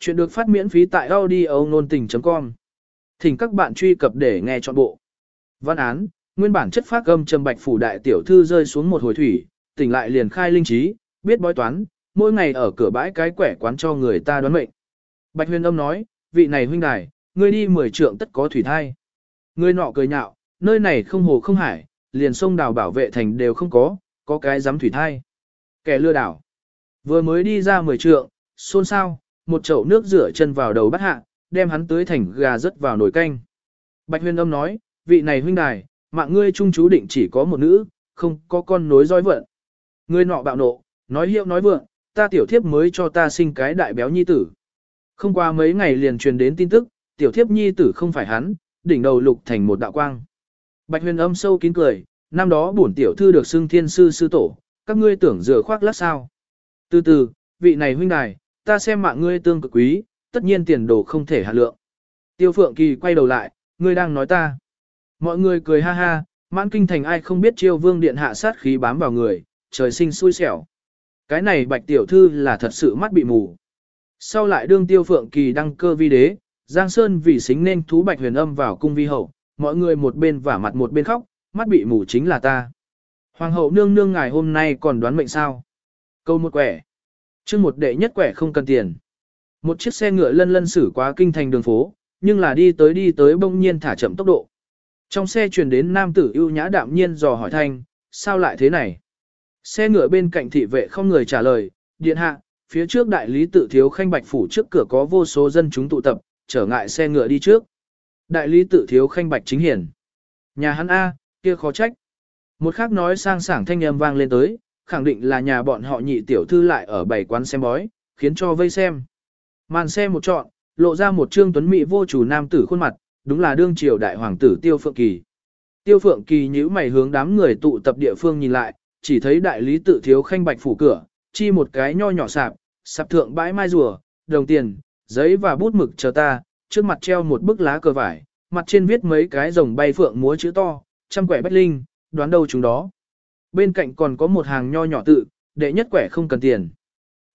Chuyện được phát miễn phí tại audio nôn tình.com. Thỉnh các bạn truy cập để nghe trọn bộ. Văn án, nguyên bản chất phát âm trầm bạch phủ đại tiểu thư rơi xuống một hồi thủy, tỉnh lại liền khai linh trí, biết bói toán, mỗi ngày ở cửa bãi cái quẻ quán cho người ta đoán mệnh. Bạch huyền âm nói, vị này huynh đài, ngươi đi mười trượng tất có thủy thai. Ngươi nọ cười nhạo, nơi này không hồ không hải, liền sông đào bảo vệ thành đều không có, có cái giám thủy thai. Kẻ lừa đảo. Vừa mới đi ra mười trượng, xôn xao, một chậu nước rửa chân vào đầu bắt hạ, đem hắn tưới thành gà rớt vào nồi canh. Bạch huyền âm nói, vị này huynh đài, mạng ngươi trung chú định chỉ có một nữ, không có con nối roi vợ. Ngươi nọ bạo nộ, nói hiệu nói vượng, ta tiểu thiếp mới cho ta sinh cái đại béo nhi tử. Không qua mấy ngày liền truyền đến tin tức, tiểu thiếp nhi tử không phải hắn, đỉnh đầu lục thành một đạo quang. Bạch huyền âm sâu kín cười, năm đó bổn tiểu thư được xưng thiên sư sư tổ, các ngươi tưởng rửa khoác lát sao. Từ từ, vị này huynh đài, ta xem mạng ngươi tương cực quý, tất nhiên tiền đồ không thể hạ lượng. Tiêu Phượng Kỳ quay đầu lại, ngươi đang nói ta. Mọi người cười ha ha, mãn kinh thành ai không biết chiêu vương điện hạ sát khí bám vào người, trời sinh xui xẻo. Cái này bạch tiểu thư là thật sự mắt bị mù. Sau lại đương Tiêu Phượng Kỳ đăng cơ vi đế, Giang Sơn vì xính nên thú bạch huyền âm vào cung vi hậu, mọi người một bên vả mặt một bên khóc, mắt bị mù chính là ta. Hoàng hậu nương nương ngài hôm nay còn đoán mệnh sao? Câu một quẻ chương một đệ nhất quẻ không cần tiền. Một chiếc xe ngựa lân lân xử qua kinh thành đường phố, nhưng là đi tới đi tới bỗng nhiên thả chậm tốc độ. Trong xe truyền đến nam tử ưu nhã đạm nhiên dò hỏi thanh, sao lại thế này? Xe ngựa bên cạnh thị vệ không người trả lời, điện hạ, phía trước đại lý tự thiếu khanh bạch phủ trước cửa có vô số dân chúng tụ tập, trở ngại xe ngựa đi trước. Đại lý tự thiếu khanh bạch chính hiển. Nhà hắn A, kia khó trách. Một khác nói sang sảng thanh âm vang lên tới, khẳng định là nhà bọn họ nhị tiểu thư lại ở bảy quán xem bói, khiến cho vây xem. Màn xe một trọn, lộ ra một trương tuấn mỹ vô chủ nam tử khuôn mặt, đúng là đương triều đại hoàng tử Tiêu Phượng Kỳ. Tiêu Phượng Kỳ nhíu mày hướng đám người tụ tập địa phương nhìn lại, chỉ thấy đại lý tự thiếu khanh bạch phủ cửa, chi một cái nho nhỏ sạp, sạp thượng bãi mai rùa, đồng tiền, giấy và bút mực chờ ta, trước mặt treo một bức lá cờ vải, mặt trên viết mấy cái rồng bay phượng múa chữ to, trăm quẻ bách linh, đoán đâu chúng đó. Bên cạnh còn có một hàng nho nhỏ tự, đệ nhất quẻ không cần tiền.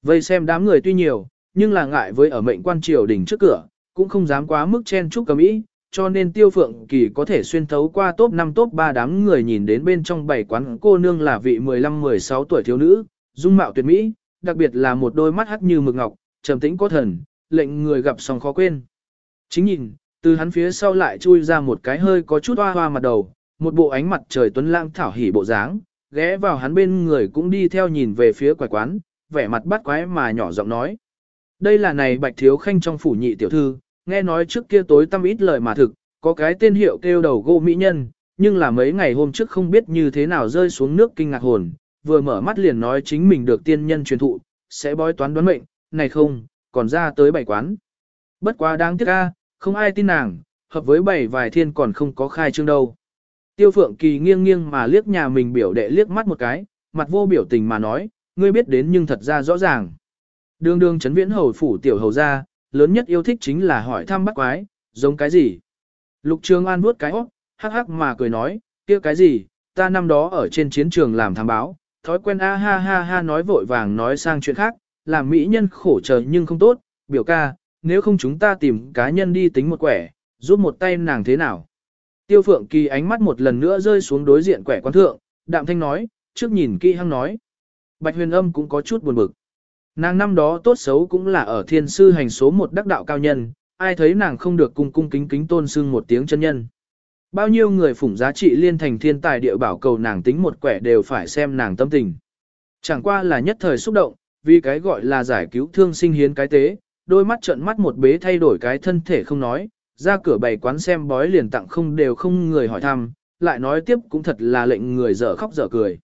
Vây xem đám người tuy nhiều, nhưng là ngại với ở mệnh quan triều đỉnh trước cửa, cũng không dám quá mức chen chúc cầm ý, cho nên tiêu phượng kỳ có thể xuyên thấu qua top 5 top 3 đám người nhìn đến bên trong bảy quán cô nương là vị 15-16 tuổi thiếu nữ, dung mạo tuyệt mỹ, đặc biệt là một đôi mắt hắt như mực ngọc, trầm tĩnh có thần, lệnh người gặp xong khó quên. Chính nhìn, từ hắn phía sau lại chui ra một cái hơi có chút hoa hoa mặt đầu, một bộ ánh mặt trời tuấn lãng thảo hỉ bộ dáng, ghé vào hắn bên người cũng đi theo nhìn về phía quầy quán, vẻ mặt bắt quái mà nhỏ giọng nói. Đây là này bạch thiếu khanh trong phủ nhị tiểu thư, nghe nói trước kia tối tâm ít lời mà thực, có cái tên hiệu kêu đầu gỗ mỹ nhân, nhưng là mấy ngày hôm trước không biết như thế nào rơi xuống nước kinh ngạc hồn, vừa mở mắt liền nói chính mình được tiên nhân truyền thụ, sẽ bói toán đoán mệnh, này không, còn ra tới bảy quán. Bất quá đáng tiếc a, không ai tin nàng, hợp với bảy vài thiên còn không có khai trương đâu. Tiêu Phượng Kỳ nghiêng nghiêng mà liếc nhà mình biểu đệ liếc mắt một cái, mặt vô biểu tình mà nói, ngươi biết đến nhưng thật ra rõ ràng. Đường đường chấn viễn hầu phủ tiểu hầu ra, lớn nhất yêu thích chính là hỏi thăm bắt quái, giống cái gì. Lục Trường An vuốt cái óc, hắc hắc mà cười nói, kia cái gì, ta năm đó ở trên chiến trường làm thám báo, thói quen a ha ha ha nói vội vàng nói sang chuyện khác, làm mỹ nhân khổ chờ nhưng không tốt, biểu ca, nếu không chúng ta tìm cá nhân đi tính một quẻ, giúp một tay nàng thế nào. Tiêu Phượng Kỳ ánh mắt một lần nữa rơi xuống đối diện quẻ quan thượng, đạm thanh nói, trước nhìn kỹ hăng nói. Bạch huyền âm cũng có chút buồn bực. Nàng năm đó tốt xấu cũng là ở thiên sư hành số một đắc đạo cao nhân, ai thấy nàng không được cung cung kính kính tôn sưng một tiếng chân nhân. Bao nhiêu người phủng giá trị liên thành thiên tài địa bảo cầu nàng tính một quẻ đều phải xem nàng tâm tình. Chẳng qua là nhất thời xúc động, vì cái gọi là giải cứu thương sinh hiến cái tế, đôi mắt trợn mắt một bế thay đổi cái thân thể không nói, ra cửa bày quán xem bói liền tặng không đều không người hỏi thăm, lại nói tiếp cũng thật là lệnh người dở khóc dở cười.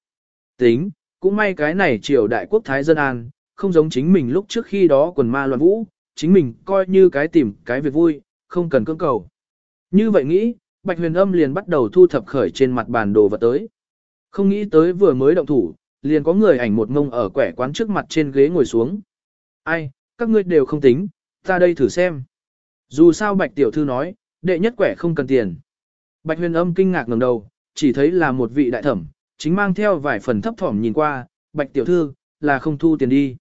Tính, cũng may cái này triều đại quốc thái dân an, không giống chính mình lúc trước khi đó quần ma loạn vũ, chính mình coi như cái tìm cái việc vui, không cần cưỡng cầu. Như vậy nghĩ, Bạch Huyền Âm liền bắt đầu thu thập khởi trên mặt bàn đồ vật tới. Không nghĩ tới vừa mới động thủ, liền có người ảnh một ngông ở quẻ quán trước mặt trên ghế ngồi xuống. Ai, các ngươi đều không tính, ta đây thử xem. Dù sao Bạch Tiểu Thư nói, đệ nhất quẻ không cần tiền. Bạch huyền âm kinh ngạc ngẩng đầu, chỉ thấy là một vị đại thẩm, chính mang theo vài phần thấp thỏm nhìn qua, Bạch Tiểu Thư, là không thu tiền đi.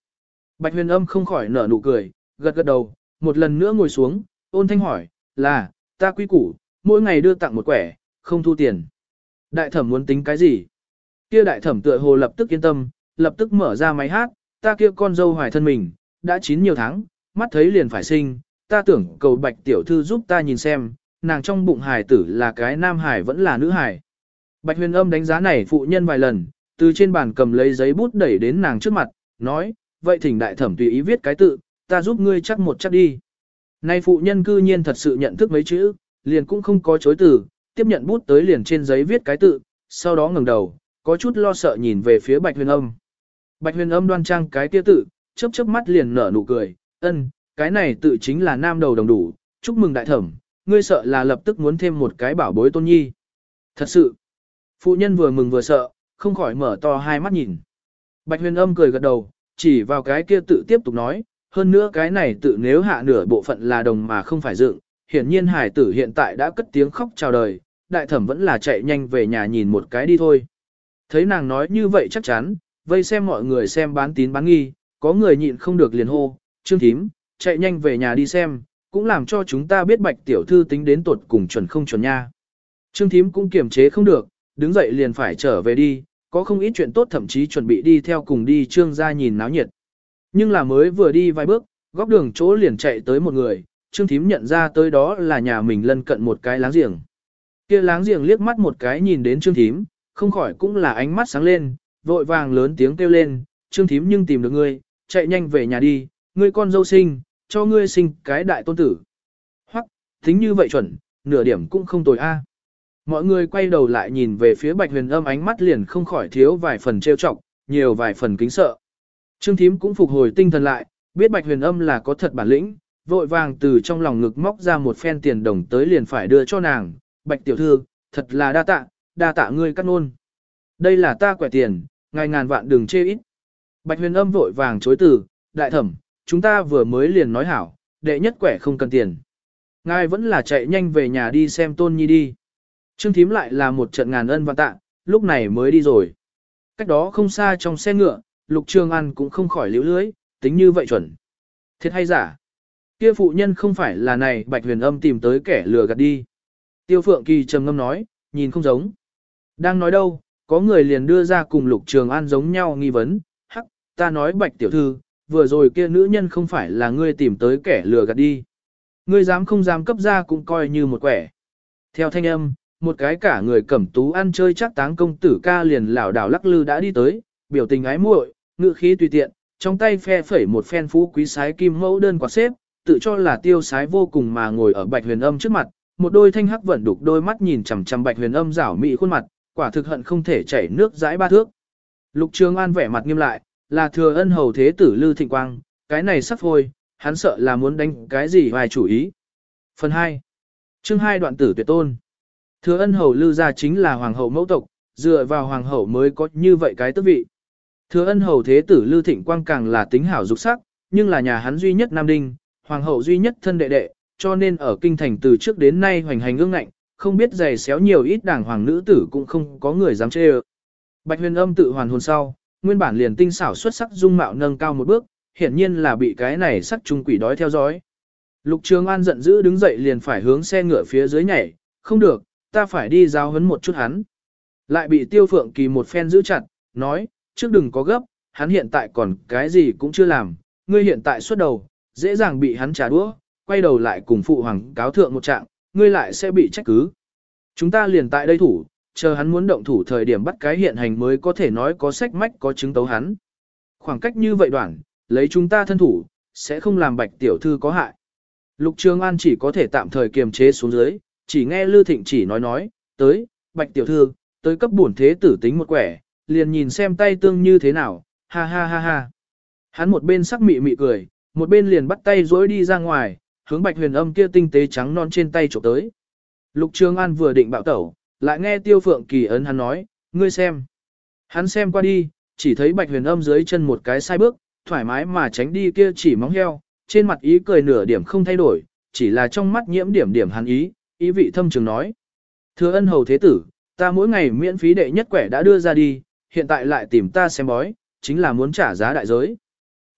Bạch huyền âm không khỏi nở nụ cười, gật gật đầu, một lần nữa ngồi xuống, ôn thanh hỏi, là, ta quy củ, mỗi ngày đưa tặng một quẻ, không thu tiền. Đại thẩm muốn tính cái gì? Kia đại thẩm tựa hồ lập tức yên tâm, lập tức mở ra máy hát, ta kia con dâu hoài thân mình, đã chín nhiều tháng, mắt thấy liền phải sinh, ta tưởng cầu bạch tiểu thư giúp ta nhìn xem, nàng trong bụng hài tử là cái nam hài vẫn là nữ hài. Bạch huyền âm đánh giá này phụ nhân vài lần, từ trên bàn cầm lấy giấy bút đẩy đến nàng trước mặt, nói, vậy thỉnh đại thẩm tùy ý viết cái tự, ta giúp ngươi chắc một chắc đi. Nay phụ nhân cư nhiên thật sự nhận thức mấy chữ, liền cũng không có chối từ, tiếp nhận bút tới liền trên giấy viết cái tự, sau đó ngẩng đầu, có chút lo sợ nhìn về phía bạch huyền âm. Bạch huyền âm đoan trang cái kia tự, chớp chớp mắt liền nở nụ cười, ân, cái này tự chính là nam đầu đồng đủ, chúc mừng đại thẩm, ngươi sợ là lập tức muốn thêm một cái bảo bối tôn nhi. Thật sự, phụ nhân vừa mừng vừa sợ, không khỏi mở to hai mắt nhìn. Bạch huyền âm cười gật đầu, chỉ vào cái kia tự tiếp tục nói, hơn nữa cái này tự nếu hạ nửa bộ phận là đồng mà không phải dựng, hiển nhiên hải tử hiện tại đã cất tiếng khóc chào đời, đại thẩm vẫn là chạy nhanh về nhà nhìn một cái đi thôi. Thấy nàng nói như vậy chắc chắn, vây xem mọi người xem bán tín bán nghi, có người nhịn không được liền hô, trương thím, chạy nhanh về nhà đi xem, cũng làm cho chúng ta biết bạch tiểu thư tính đến tuột cùng chuẩn không chuẩn nha. Trương thím cũng kiềm chế không được, đứng dậy liền phải trở về đi, có không ít chuyện tốt thậm chí chuẩn bị đi theo cùng đi trương ra nhìn náo nhiệt. Nhưng là mới vừa đi vài bước, góc đường chỗ liền chạy tới một người, trương thím nhận ra tới đó là nhà mình lân cận một cái láng giềng. kia láng giềng liếc mắt một cái nhìn đến trương thím, không khỏi cũng là ánh mắt sáng lên, vội vàng lớn tiếng kêu lên, trương thím nhưng tìm được ngươi, chạy nhanh về nhà đi, ngươi con dâu sinh, cho ngươi sinh cái đại tôn tử. Hoặc, tính như vậy chuẩn, nửa điểm cũng không tồi a. Mọi người quay đầu lại nhìn về phía bạch huyền âm ánh mắt liền không khỏi thiếu vài phần trêu chọc, nhiều vài phần kính sợ. Trương thím cũng phục hồi tinh thần lại, biết bạch huyền âm là có thật bản lĩnh, vội vàng từ trong lòng ngực móc ra một phen tiền đồng tới liền phải đưa cho nàng, bạch tiểu thư, thật là đa tạ, đa tạ ngươi cắt nôn. Đây là ta quẻ tiền, ngài ngàn vạn đừng chê ít. Bạch huyền âm vội vàng chối từ, đại thẩm, chúng ta vừa mới liền nói hảo, đệ nhất quẻ không cần tiền. Ngài vẫn là chạy nhanh về nhà đi xem tôn nhi đi. Trương thím lại là một trận ngàn ân và tạ, lúc này mới đi rồi. Cách đó không xa trong xe ngựa, lục trường ăn cũng không khỏi liễu lưới, tính như vậy chuẩn. Thiệt hay giả? Kia phụ nhân không phải là này bạch huyền âm tìm tới kẻ lừa gạt đi. Tiêu phượng kỳ trầm ngâm nói, nhìn không giống. Đang nói đâu, có người liền đưa ra cùng lục trường an giống nhau nghi vấn, hắc, ta nói bạch tiểu thư, vừa rồi kia nữ nhân không phải là ngươi tìm tới kẻ lừa gạt đi. Ngươi dám không dám cấp ra cũng coi như một quẻ. Theo thanh âm, một cái cả người cẩm tú ăn chơi chắc táng công tử ca liền lảo đảo lắc lư đã đi tới, biểu tình ái muội, ngự khí tùy tiện, trong tay phe phẩy một phen phú quý sái kim mẫu đơn quạt xếp, tự cho là tiêu sái vô cùng mà ngồi ở bạch huyền âm trước mặt, một đôi thanh hắc vẫn đục đôi mắt nhìn chằm chằm bạch huyền âm rảo mị khuôn mặt, quả thực hận không thể chảy nước dãi ba thước. Lục Trường An vẻ mặt nghiêm lại, là thừa ân hầu thế tử Lư Thịnh Quang, cái này sắp thôi, hắn sợ là muốn đánh cái gì vài chủ ý. Phần 2. Chương 2 đoạn tử tuyệt tôn. Thừa ân hầu Lư gia chính là hoàng hậu mẫu tộc, dựa vào hoàng hậu mới có như vậy cái tước vị. Thừa ân hầu thế tử Lư Thịnh Quang càng là tính hảo dục sắc, nhưng là nhà hắn duy nhất nam đinh, hoàng hậu duy nhất thân đệ đệ, cho nên ở kinh thành từ trước đến nay hoành hành ương ngạnh, không biết giày xéo nhiều ít đảng hoàng nữ tử cũng không có người dám chê ơ. Bạch huyền âm tự hoàn hồn sau, nguyên bản liền tinh xảo xuất sắc dung mạo nâng cao một bước, hiển nhiên là bị cái này sắc trung quỷ đói theo dõi. Lục Trường An giận dữ đứng dậy liền phải hướng xe ngựa phía dưới nhảy, không được, ta phải đi giao hấn một chút hắn. Lại bị Tiêu Phượng Kỳ một phen giữ chặt, nói, trước đừng có gấp, hắn hiện tại còn cái gì cũng chưa làm, ngươi hiện tại xuất đầu, dễ dàng bị hắn trả đũa, quay đầu lại cùng phụ hoàng cáo thượng một trạng, ngươi lại sẽ bị trách cứ. Chúng ta liền tại đây thủ, chờ hắn muốn động thủ thời điểm bắt cái hiện hành mới có thể nói có sách mách có chứng tấu hắn. Khoảng cách như vậy đoạn, lấy chúng ta thân thủ, sẽ không làm bạch tiểu thư có hại. Lục Trường An chỉ có thể tạm thời kiềm chế xuống dưới, chỉ nghe Lư Thịnh chỉ nói nói, tới, bạch tiểu thư, tới cấp bổn thế tử tính một quẻ, liền nhìn xem tay tương như thế nào, ha ha ha ha. Hắn một bên sắc mị mị cười, một bên liền bắt tay dối đi ra ngoài, hướng bạch huyền âm kia tinh tế trắng non trên tay chụp tới. Lục Trường An vừa định bạo tẩu, lại nghe Tiêu Phượng Kỳ ấn hắn nói, ngươi xem. Hắn xem qua đi, chỉ thấy bạch huyền âm dưới chân một cái sai bước, thoải mái mà tránh đi kia chỉ móng heo, trên mặt ý cười nửa điểm không thay đổi, chỉ là trong mắt nhiễm điểm điểm hắn ý, ý vị thâm trường nói. Thưa ân hầu thế tử, ta mỗi ngày miễn phí đệ nhất quẻ đã đưa ra đi, hiện tại lại tìm ta xem bói, chính là muốn trả giá đại giới.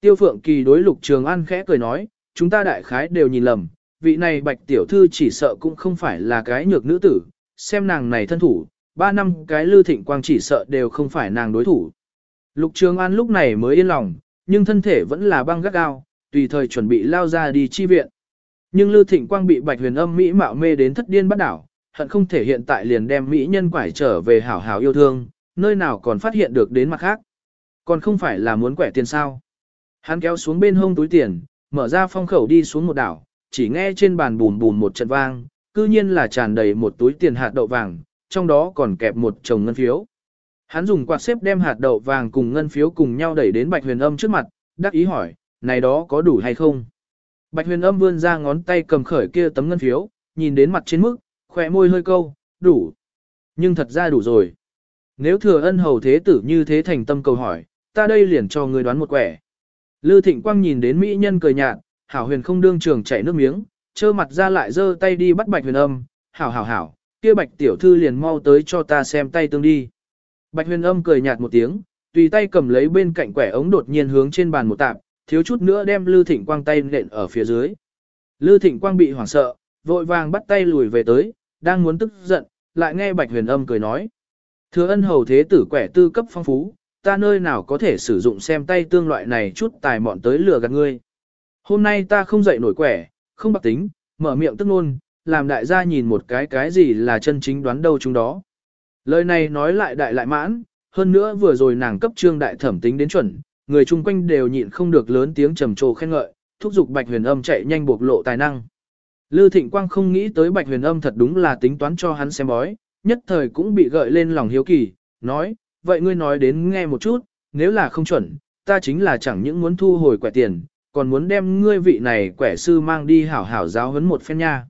Tiêu Phượng Kỳ đối Lục Trường An khẽ cười nói, chúng ta đại khái đều nhìn lầm, vị này bạch tiểu thư chỉ sợ cũng không phải là cái nhược nữ tử, xem nàng này thân thủ, ba năm cái Lư Thịnh Quang chỉ sợ đều không phải nàng đối thủ. Lục Trường An lúc này mới yên lòng, nhưng thân thể vẫn là băng gắt gao, tùy thời chuẩn bị lao ra đi chi viện. Nhưng Lư Thịnh Quang bị Bạch Huyền Âm mỹ mạo mê đến thất điên bắt đảo, hận không thể hiện tại liền đem mỹ nhân quải trở về hảo hảo yêu thương, nơi nào còn phát hiện được đến mặt khác. Còn không phải là muốn quẻ tiền sao. Hắn kéo xuống bên hông túi tiền, mở ra phong khẩu đi xuống một đảo, chỉ nghe trên bàn bùn bùn một trận vang, cư nhiên là tràn đầy một túi tiền hạt đậu vàng, trong đó còn kẹp một chồng ngân phiếu. Hắn dùng quạt xếp đem hạt đậu vàng cùng ngân phiếu cùng nhau đẩy đến Bạch Huyền Âm trước mặt, đắc ý hỏi, này đó có đủ hay không? Bạch Huyền Âm vươn ra ngón tay cầm khởi kia tấm ngân phiếu, nhìn đến mặt trên mức, khỏe môi hơi câu, đủ. Nhưng thật ra đủ rồi. Nếu thừa ân hầu thế tử như thế thành tâm cầu hỏi, ta đây liền cho người đoán một quẻ. Lư Thịnh Quang nhìn đến mỹ nhân cười nhạt, hảo huyền không đương trường chảy nước miếng, trơ mặt ra lại giơ tay đi bắt Bạch Huyền Âm, hảo hảo hảo, kia Bạch tiểu thư liền mau tới cho ta xem tay tương đi. Bạch Huyền Âm cười nhạt một tiếng, tùy tay cầm lấy bên cạnh quẻ ống đột nhiên hướng trên bàn một tạp, thiếu chút nữa đem Lư Thịnh Quang tay nện ở phía dưới. Lư Thịnh Quang bị hoảng sợ, vội vàng bắt tay lùi về tới, đang muốn tức giận, lại nghe Bạch Huyền Âm cười nói. Thừa ân hầu thế tử quẻ tư cấp phong phú, ta nơi nào có thể sử dụng xem tay tương loại này chút tài mọn tới lừa gạt ngươi. Hôm nay ta không dậy nổi quẻ, không bạc tính, mở miệng tức luôn, làm đại gia nhìn một cái cái gì là chân chính đoán đâu chúng đó. Lời này nói lại đại lại mãn, hơn nữa vừa rồi nàng cấp trương đại thẩm tính đến chuẩn, người chung quanh đều nhịn không được lớn tiếng trầm trồ khen ngợi, thúc giục Bạch Huyền Âm chạy nhanh bộc lộ tài năng. Lư Thịnh Quang không nghĩ tới Bạch Huyền Âm thật đúng là tính toán cho hắn xem bói, nhất thời cũng bị gợi lên lòng hiếu kỳ, nói, vậy ngươi nói đến nghe một chút, nếu là không chuẩn, ta chính là chẳng những muốn thu hồi quẻ tiền, còn muốn đem ngươi vị này quẻ sư mang đi hảo hảo giáo huấn một phen nha.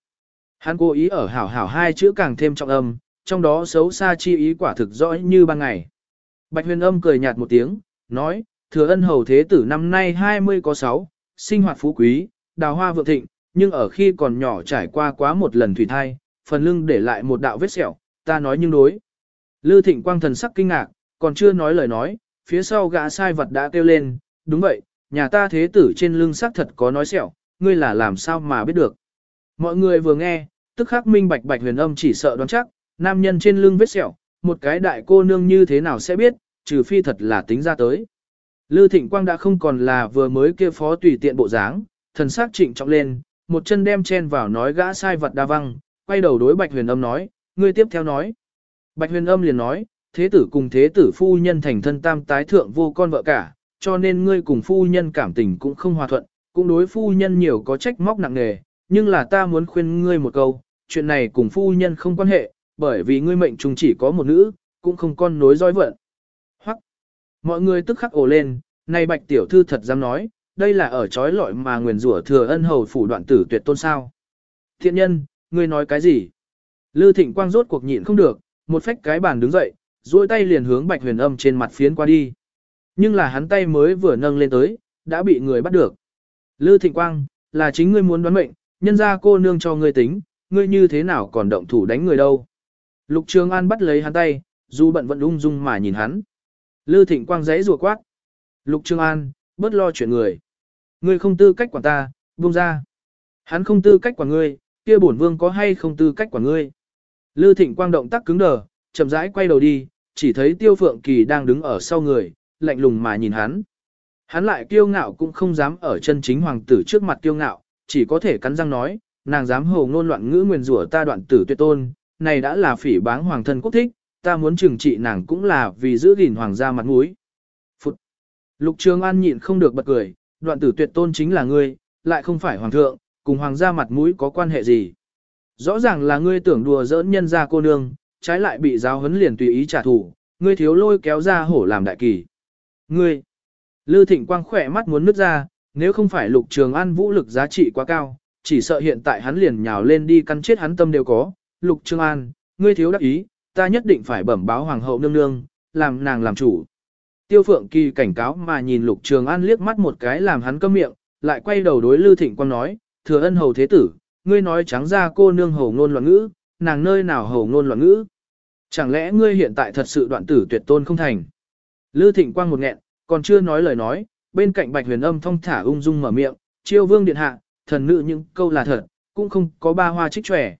Hắn cố ý ở hảo hảo hai chữ càng thêm trọng âm, trong đó xấu xa chi ý quả thực rõ như ban ngày. Bạch huyền âm cười nhạt một tiếng, nói, thừa ân hầu thế tử năm nay 20 có 6, sinh hoạt phú quý, đào hoa vượng thịnh, nhưng ở khi còn nhỏ trải qua quá một lần thủy thai, phần lưng để lại một đạo vết sẹo, ta nói nhưng đối. Lư thịnh quang thần sắc kinh ngạc, còn chưa nói lời nói, phía sau gã sai vật đã kêu lên, đúng vậy, nhà ta thế tử trên lưng xác thật có nói sẹo, ngươi là làm sao mà biết được. Mọi người vừa nghe, tức khắc minh bạch bạch huyền âm chỉ sợ đoán chắc, nam nhân trên lưng vết sẹo, một cái đại cô nương như thế nào sẽ biết, trừ phi thật là tính ra tới. Lư Thịnh Quang đã không còn là vừa mới kia phó tùy tiện bộ dáng, thần sắc trịnh trọng lên, một chân đem chen vào nói gã sai vật đa văng, quay đầu đối Bạch Huyền Âm nói, ngươi tiếp theo nói. Bạch Huyền Âm liền nói, thế tử cùng thế tử phu nhân thành thân tam tái thượng vô con vợ cả, cho nên ngươi cùng phu nhân cảm tình cũng không hòa thuận, cũng đối phu nhân nhiều có trách móc nặng nề, nhưng là ta muốn khuyên ngươi một câu, chuyện này cùng phu nhân không quan hệ, bởi vì ngươi mệnh trùng chỉ có một nữ, cũng không con nối dõi vận. Hoặc, mọi người tức khắc ồ lên, này bạch tiểu thư thật dám nói, đây là ở trói lọi mà nguyền rủa thừa ân hầu phủ đoạn tử tuyệt tôn sao. Thiện nhân, ngươi nói cái gì? Lư thịnh quang rốt cuộc nhịn không được, một phách cái bàn đứng dậy, duỗi tay liền hướng bạch huyền âm trên mặt phiến qua đi. Nhưng là hắn tay mới vừa nâng lên tới, đã bị người bắt được. Lư thịnh quang, là chính ngươi muốn đoán mệnh, nhân ra cô nương cho ngươi tính, ngươi như thế nào còn động thủ đánh người đâu. Lục Trường An bắt lấy hắn tay, dù bận vẫn ung dung mà nhìn hắn. Lư Thịnh Quang giấy rùa quát. Lục Trường An, bớt lo chuyện người. Ngươi không tư cách quản ta, buông ra. Hắn không tư cách quản ngươi, kia bổn vương có hay không tư cách quản ngươi. Lư Thịnh Quang động tác cứng đờ, chậm rãi quay đầu đi, chỉ thấy Tiêu Phượng Kỳ đang đứng ở sau người, lạnh lùng mà nhìn hắn. Hắn lại kiêu ngạo cũng không dám ở chân chính hoàng tử trước mặt kiêu ngạo, chỉ có thể cắn răng nói, nàng dám hồ ngôn loạn ngữ nguyền rủa ta đoạn tử tuyệt tôn, này đã là phỉ báng hoàng thân quốc thích, ta muốn trừng trị nàng cũng là vì giữ gìn hoàng gia mặt mũi. Phụt! Lục Trường An nhịn không được bật cười, đoạn tử tuyệt tôn chính là ngươi, lại không phải hoàng thượng, cùng hoàng gia mặt mũi có quan hệ gì. Rõ ràng là ngươi tưởng đùa giỡn nhân gia cô nương, trái lại bị giáo huấn liền tùy ý trả thù, ngươi thiếu lôi kéo ra hổ làm đại kỳ. Ngươi! Lư Thịnh Quang khỏe mắt muốn nứt ra, nếu không phải Lục Trường An vũ lực giá trị quá cao, chỉ sợ hiện tại hắn liền nhào lên đi căn chết hắn tâm đều có, Lục Trường An, ngươi thiếu đắc ý, ta nhất định phải bẩm báo hoàng hậu nương nương, làm nàng làm chủ. Tiêu Phượng Kỳ cảnh cáo mà nhìn Lục Trường An liếc mắt một cái làm hắn câm miệng, lại quay đầu đối Lư Thịnh Quang nói, thừa ân hầu thế tử, ngươi nói trắng ra cô nương hầu ngôn loạn ngữ, nàng nơi nào hầu ngôn loạn ngữ. Chẳng lẽ ngươi hiện tại thật sự đoạn tử tuyệt tôn không thành? Lư Thịnh Quang một nghẹn, còn chưa nói lời nói, bên cạnh Bạch Huyền Âm thong thả ung dung mở miệng, chiêu vương điện hạ, thần nữ những câu là thật, cũng không có ba hoa trích trẻ.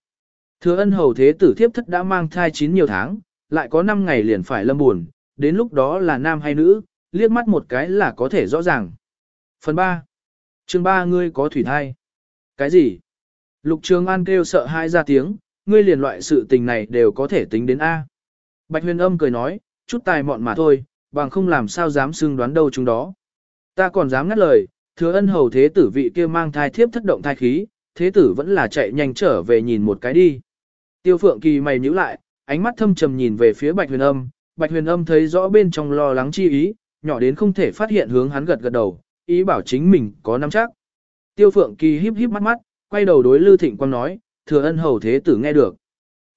Thừa ân hầu thế tử thiếp thất đã mang thai chín nhiều tháng, lại có 5 ngày liền phải lâm buồn, đến lúc đó là nam hay nữ, liếc mắt một cái là có thể rõ ràng. Phần 3. chương 3 ngươi có thủy thai. Cái gì? Lục Trường An kêu sợ hai ra tiếng, ngươi liền loại sự tình này đều có thể tính đến A. Bạch huyền âm cười nói, chút tài mọn mà thôi, bằng không làm sao dám xưng đoán đâu chúng đó. Ta còn dám ngắt lời, thừa ân hầu thế tử vị kia mang thai thiếp thất động thai khí, thế tử vẫn là chạy nhanh trở về nhìn một cái đi. Tiêu phượng kỳ mày nhíu lại, ánh mắt thâm trầm nhìn về phía bạch huyền âm, bạch huyền âm thấy rõ bên trong lo lắng chi ý, nhỏ đến không thể phát hiện hướng hắn gật gật đầu, ý bảo chính mình có nắm chắc. Tiêu phượng kỳ híp híp mắt mắt, quay đầu đối Lư Thịnh Quang nói, thừa ân hầu thế tử nghe được.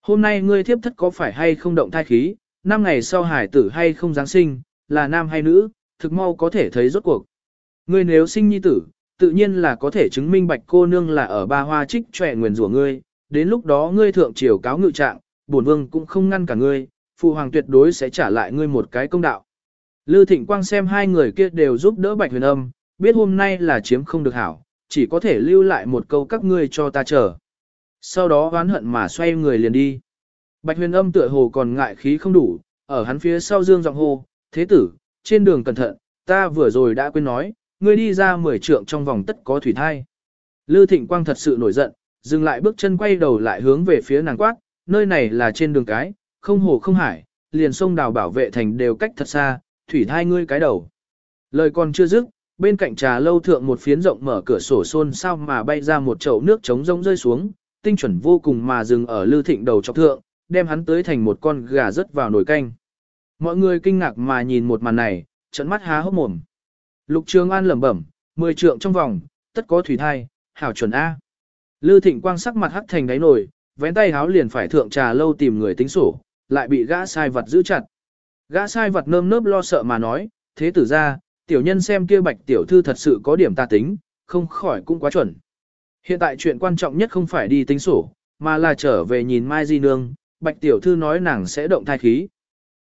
Hôm nay ngươi thiếp thất có phải hay không động thai khí, năm ngày sau hải tử hay không Giáng sinh, là nam hay nữ, thực mau có thể thấy rốt cuộc. Ngươi nếu sinh nhi tử, tự nhiên là có thể chứng minh bạch cô nương là ở ba hoa trích trẻ nguyền rủa ngươi, đến lúc đó ngươi thượng triều cáo ngự trạng, bổn vương cũng không ngăn cả ngươi, phụ hoàng tuyệt đối sẽ trả lại ngươi một cái công đạo. Lư Thịnh Quang xem hai người kia đều giúp đỡ Bạch Huyền Âm, biết hôm nay là chiếm không được hảo, chỉ có thể lưu lại một câu các ngươi cho ta chờ. Sau đó oán hận mà xoay người liền đi. Bạch huyền âm tựa hồ còn ngại khí không đủ, ở hắn phía sau dương giọng hô, thế tử, trên đường cẩn thận, ta vừa rồi đã quên nói, ngươi đi ra mười trượng trong vòng tất có thủy thai. Lư Thịnh Quang thật sự nổi giận, dừng lại bước chân quay đầu lại hướng về phía nàng quát, nơi này là trên đường cái, không hồ không hải, liền sông đào bảo vệ thành đều cách thật xa, thủy thai ngươi cái đầu. Lời còn chưa dứt, bên cạnh trà lâu thượng một phiến rộng mở cửa sổ xôn sao mà bay ra một chậu nước trống rông rơi xuống, tinh chuẩn vô cùng mà dừng ở Lư Thịnh đầu chọc thượng, đem hắn tới thành một con gà rớt vào nồi canh. Mọi người kinh ngạc mà nhìn một màn này, trận mắt há hốc mồm. Lục Trường An lẩm bẩm, mười trượng trong vòng, tất có thủy thai, hảo chuẩn A. Lư Thịnh Quang sắc mặt hắt thành đáy nồi, vén tay háo liền phải thượng trà lâu tìm người tính sổ, lại bị gã sai vật giữ chặt. Gã sai vật nơm nớp lo sợ mà nói, thế tử ra, tiểu nhân xem kia bạch tiểu thư thật sự có điểm ta tính, không khỏi cũng quá chuẩn. Hiện tại chuyện quan trọng nhất không phải đi tính sổ, mà là trở về nhìn Mai Di Nương, bạch tiểu thư nói nàng sẽ động thai khí.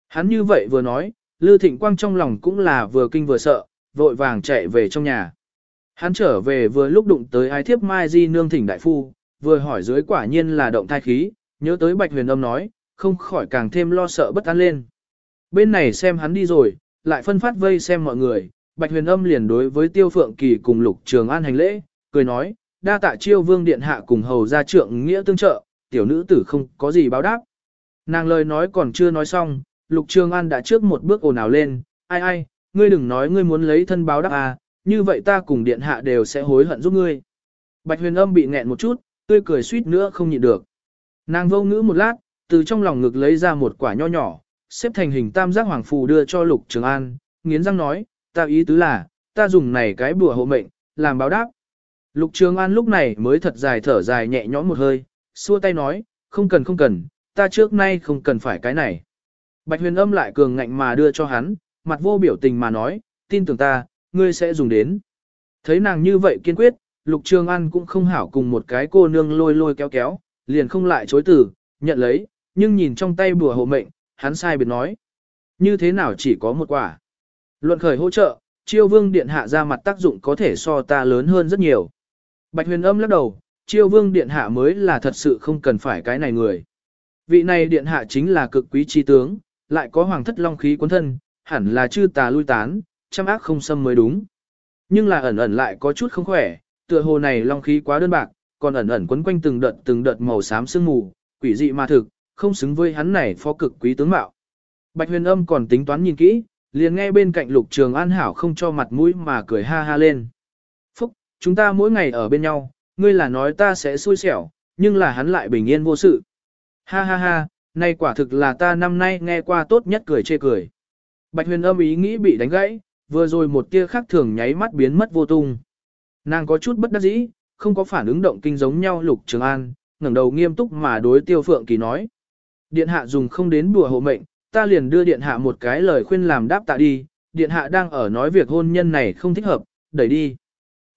Hắn như vậy vừa nói, Lư Thịnh Quang trong lòng cũng là vừa kinh vừa sợ, vội vàng chạy về trong nhà. Hắn trở về vừa lúc đụng tới ai thiếp Mai Di Nương thỉnh đại phu, vừa hỏi dưới quả nhiên là động thai khí, nhớ tới bạch huyền âm nói, không khỏi càng thêm lo sợ bất an lên. Bên này xem hắn đi rồi, lại phân phát vây xem mọi người, Bạch Huyền Âm liền đối với Tiêu Phượng Kỳ cùng Lục Trường An hành lễ, cười nói, đa tạ chiêu vương điện hạ cùng hầu gia trượng nghĩa tương trợ, tiểu nữ tử không có gì báo đáp. Nàng lời nói còn chưa nói xong, Lục Trường An đã trước một bước ồn ào lên, ai ai, ngươi đừng nói ngươi muốn lấy thân báo đáp à, như vậy ta cùng điện hạ đều sẽ hối hận giúp ngươi. Bạch huyền âm bị nghẹn một chút, tươi cười suýt nữa không nhịn được. Nàng vô ngữ một lát, từ trong lòng ngực lấy ra một quả nho nhỏ, xếp thành hình tam giác hoàng phù đưa cho Lục Trường An, nghiến răng nói, ta ý tứ là, ta dùng này cái bùa hộ mệnh, làm báo đáp. Lục Trường An lúc này mới thật dài thở dài nhẹ nhõm một hơi, xua tay nói, không cần không cần, ta trước nay không cần phải cái này. Bạch huyền âm lại cường ngạnh mà đưa cho hắn, mặt vô biểu tình mà nói, tin tưởng ta, ngươi sẽ dùng đến. Thấy nàng như vậy kiên quyết, Lục Trường An cũng không hảo cùng một cái cô nương lôi lôi kéo kéo, liền không lại chối từ, nhận lấy, nhưng nhìn trong tay bùa hộ mệnh, hắn sai biệt nói. Như thế nào chỉ có một quả. Luận khởi hỗ trợ, chiêu vương điện hạ ra mặt tác dụng có thể so ta lớn hơn rất nhiều. Bạch huyền âm lắc đầu, chiêu vương điện hạ mới là thật sự không cần phải cái này người. Vị này điện hạ chính là cực quý chi tướng, lại có hoàng thất long khí cuốn thân, hẳn là chư tà lui tán, trăm ác không xâm mới đúng. Nhưng là ẩn ẩn lại có chút không khỏe, tựa hồ này long khí quá đơn bạc, còn ẩn ẩn quấn quanh từng đợt từng đợt màu xám sương mù, quỷ dị mà thực, không xứng với hắn này phó cực quý tướng mạo. Bạch huyền âm còn tính toán nhìn kỹ, liền nghe bên cạnh lục trường an hảo không cho mặt mũi mà cười ha ha lên. Phúc, chúng ta mỗi ngày ở bên nhau, ngươi là nói ta sẽ xui xẻo, nhưng là hắn lại bình yên vô sự. Ha ha ha, nay quả thực là ta năm nay nghe qua tốt nhất cười chê cười. Bạch huyền âm ý nghĩ bị đánh gãy, vừa rồi một tia khác thường nháy mắt biến mất vô tung. Nàng có chút bất đắc dĩ, không có phản ứng động kinh giống nhau lục trường an, ngẩng đầu nghiêm túc mà đối tiêu phượng kỳ nói. Điện hạ dùng không đến bùa hộ mệnh, ta liền đưa điện hạ một cái lời khuyên làm đáp tạ đi, điện hạ đang ở nói việc hôn nhân này không thích hợp, đẩy đi.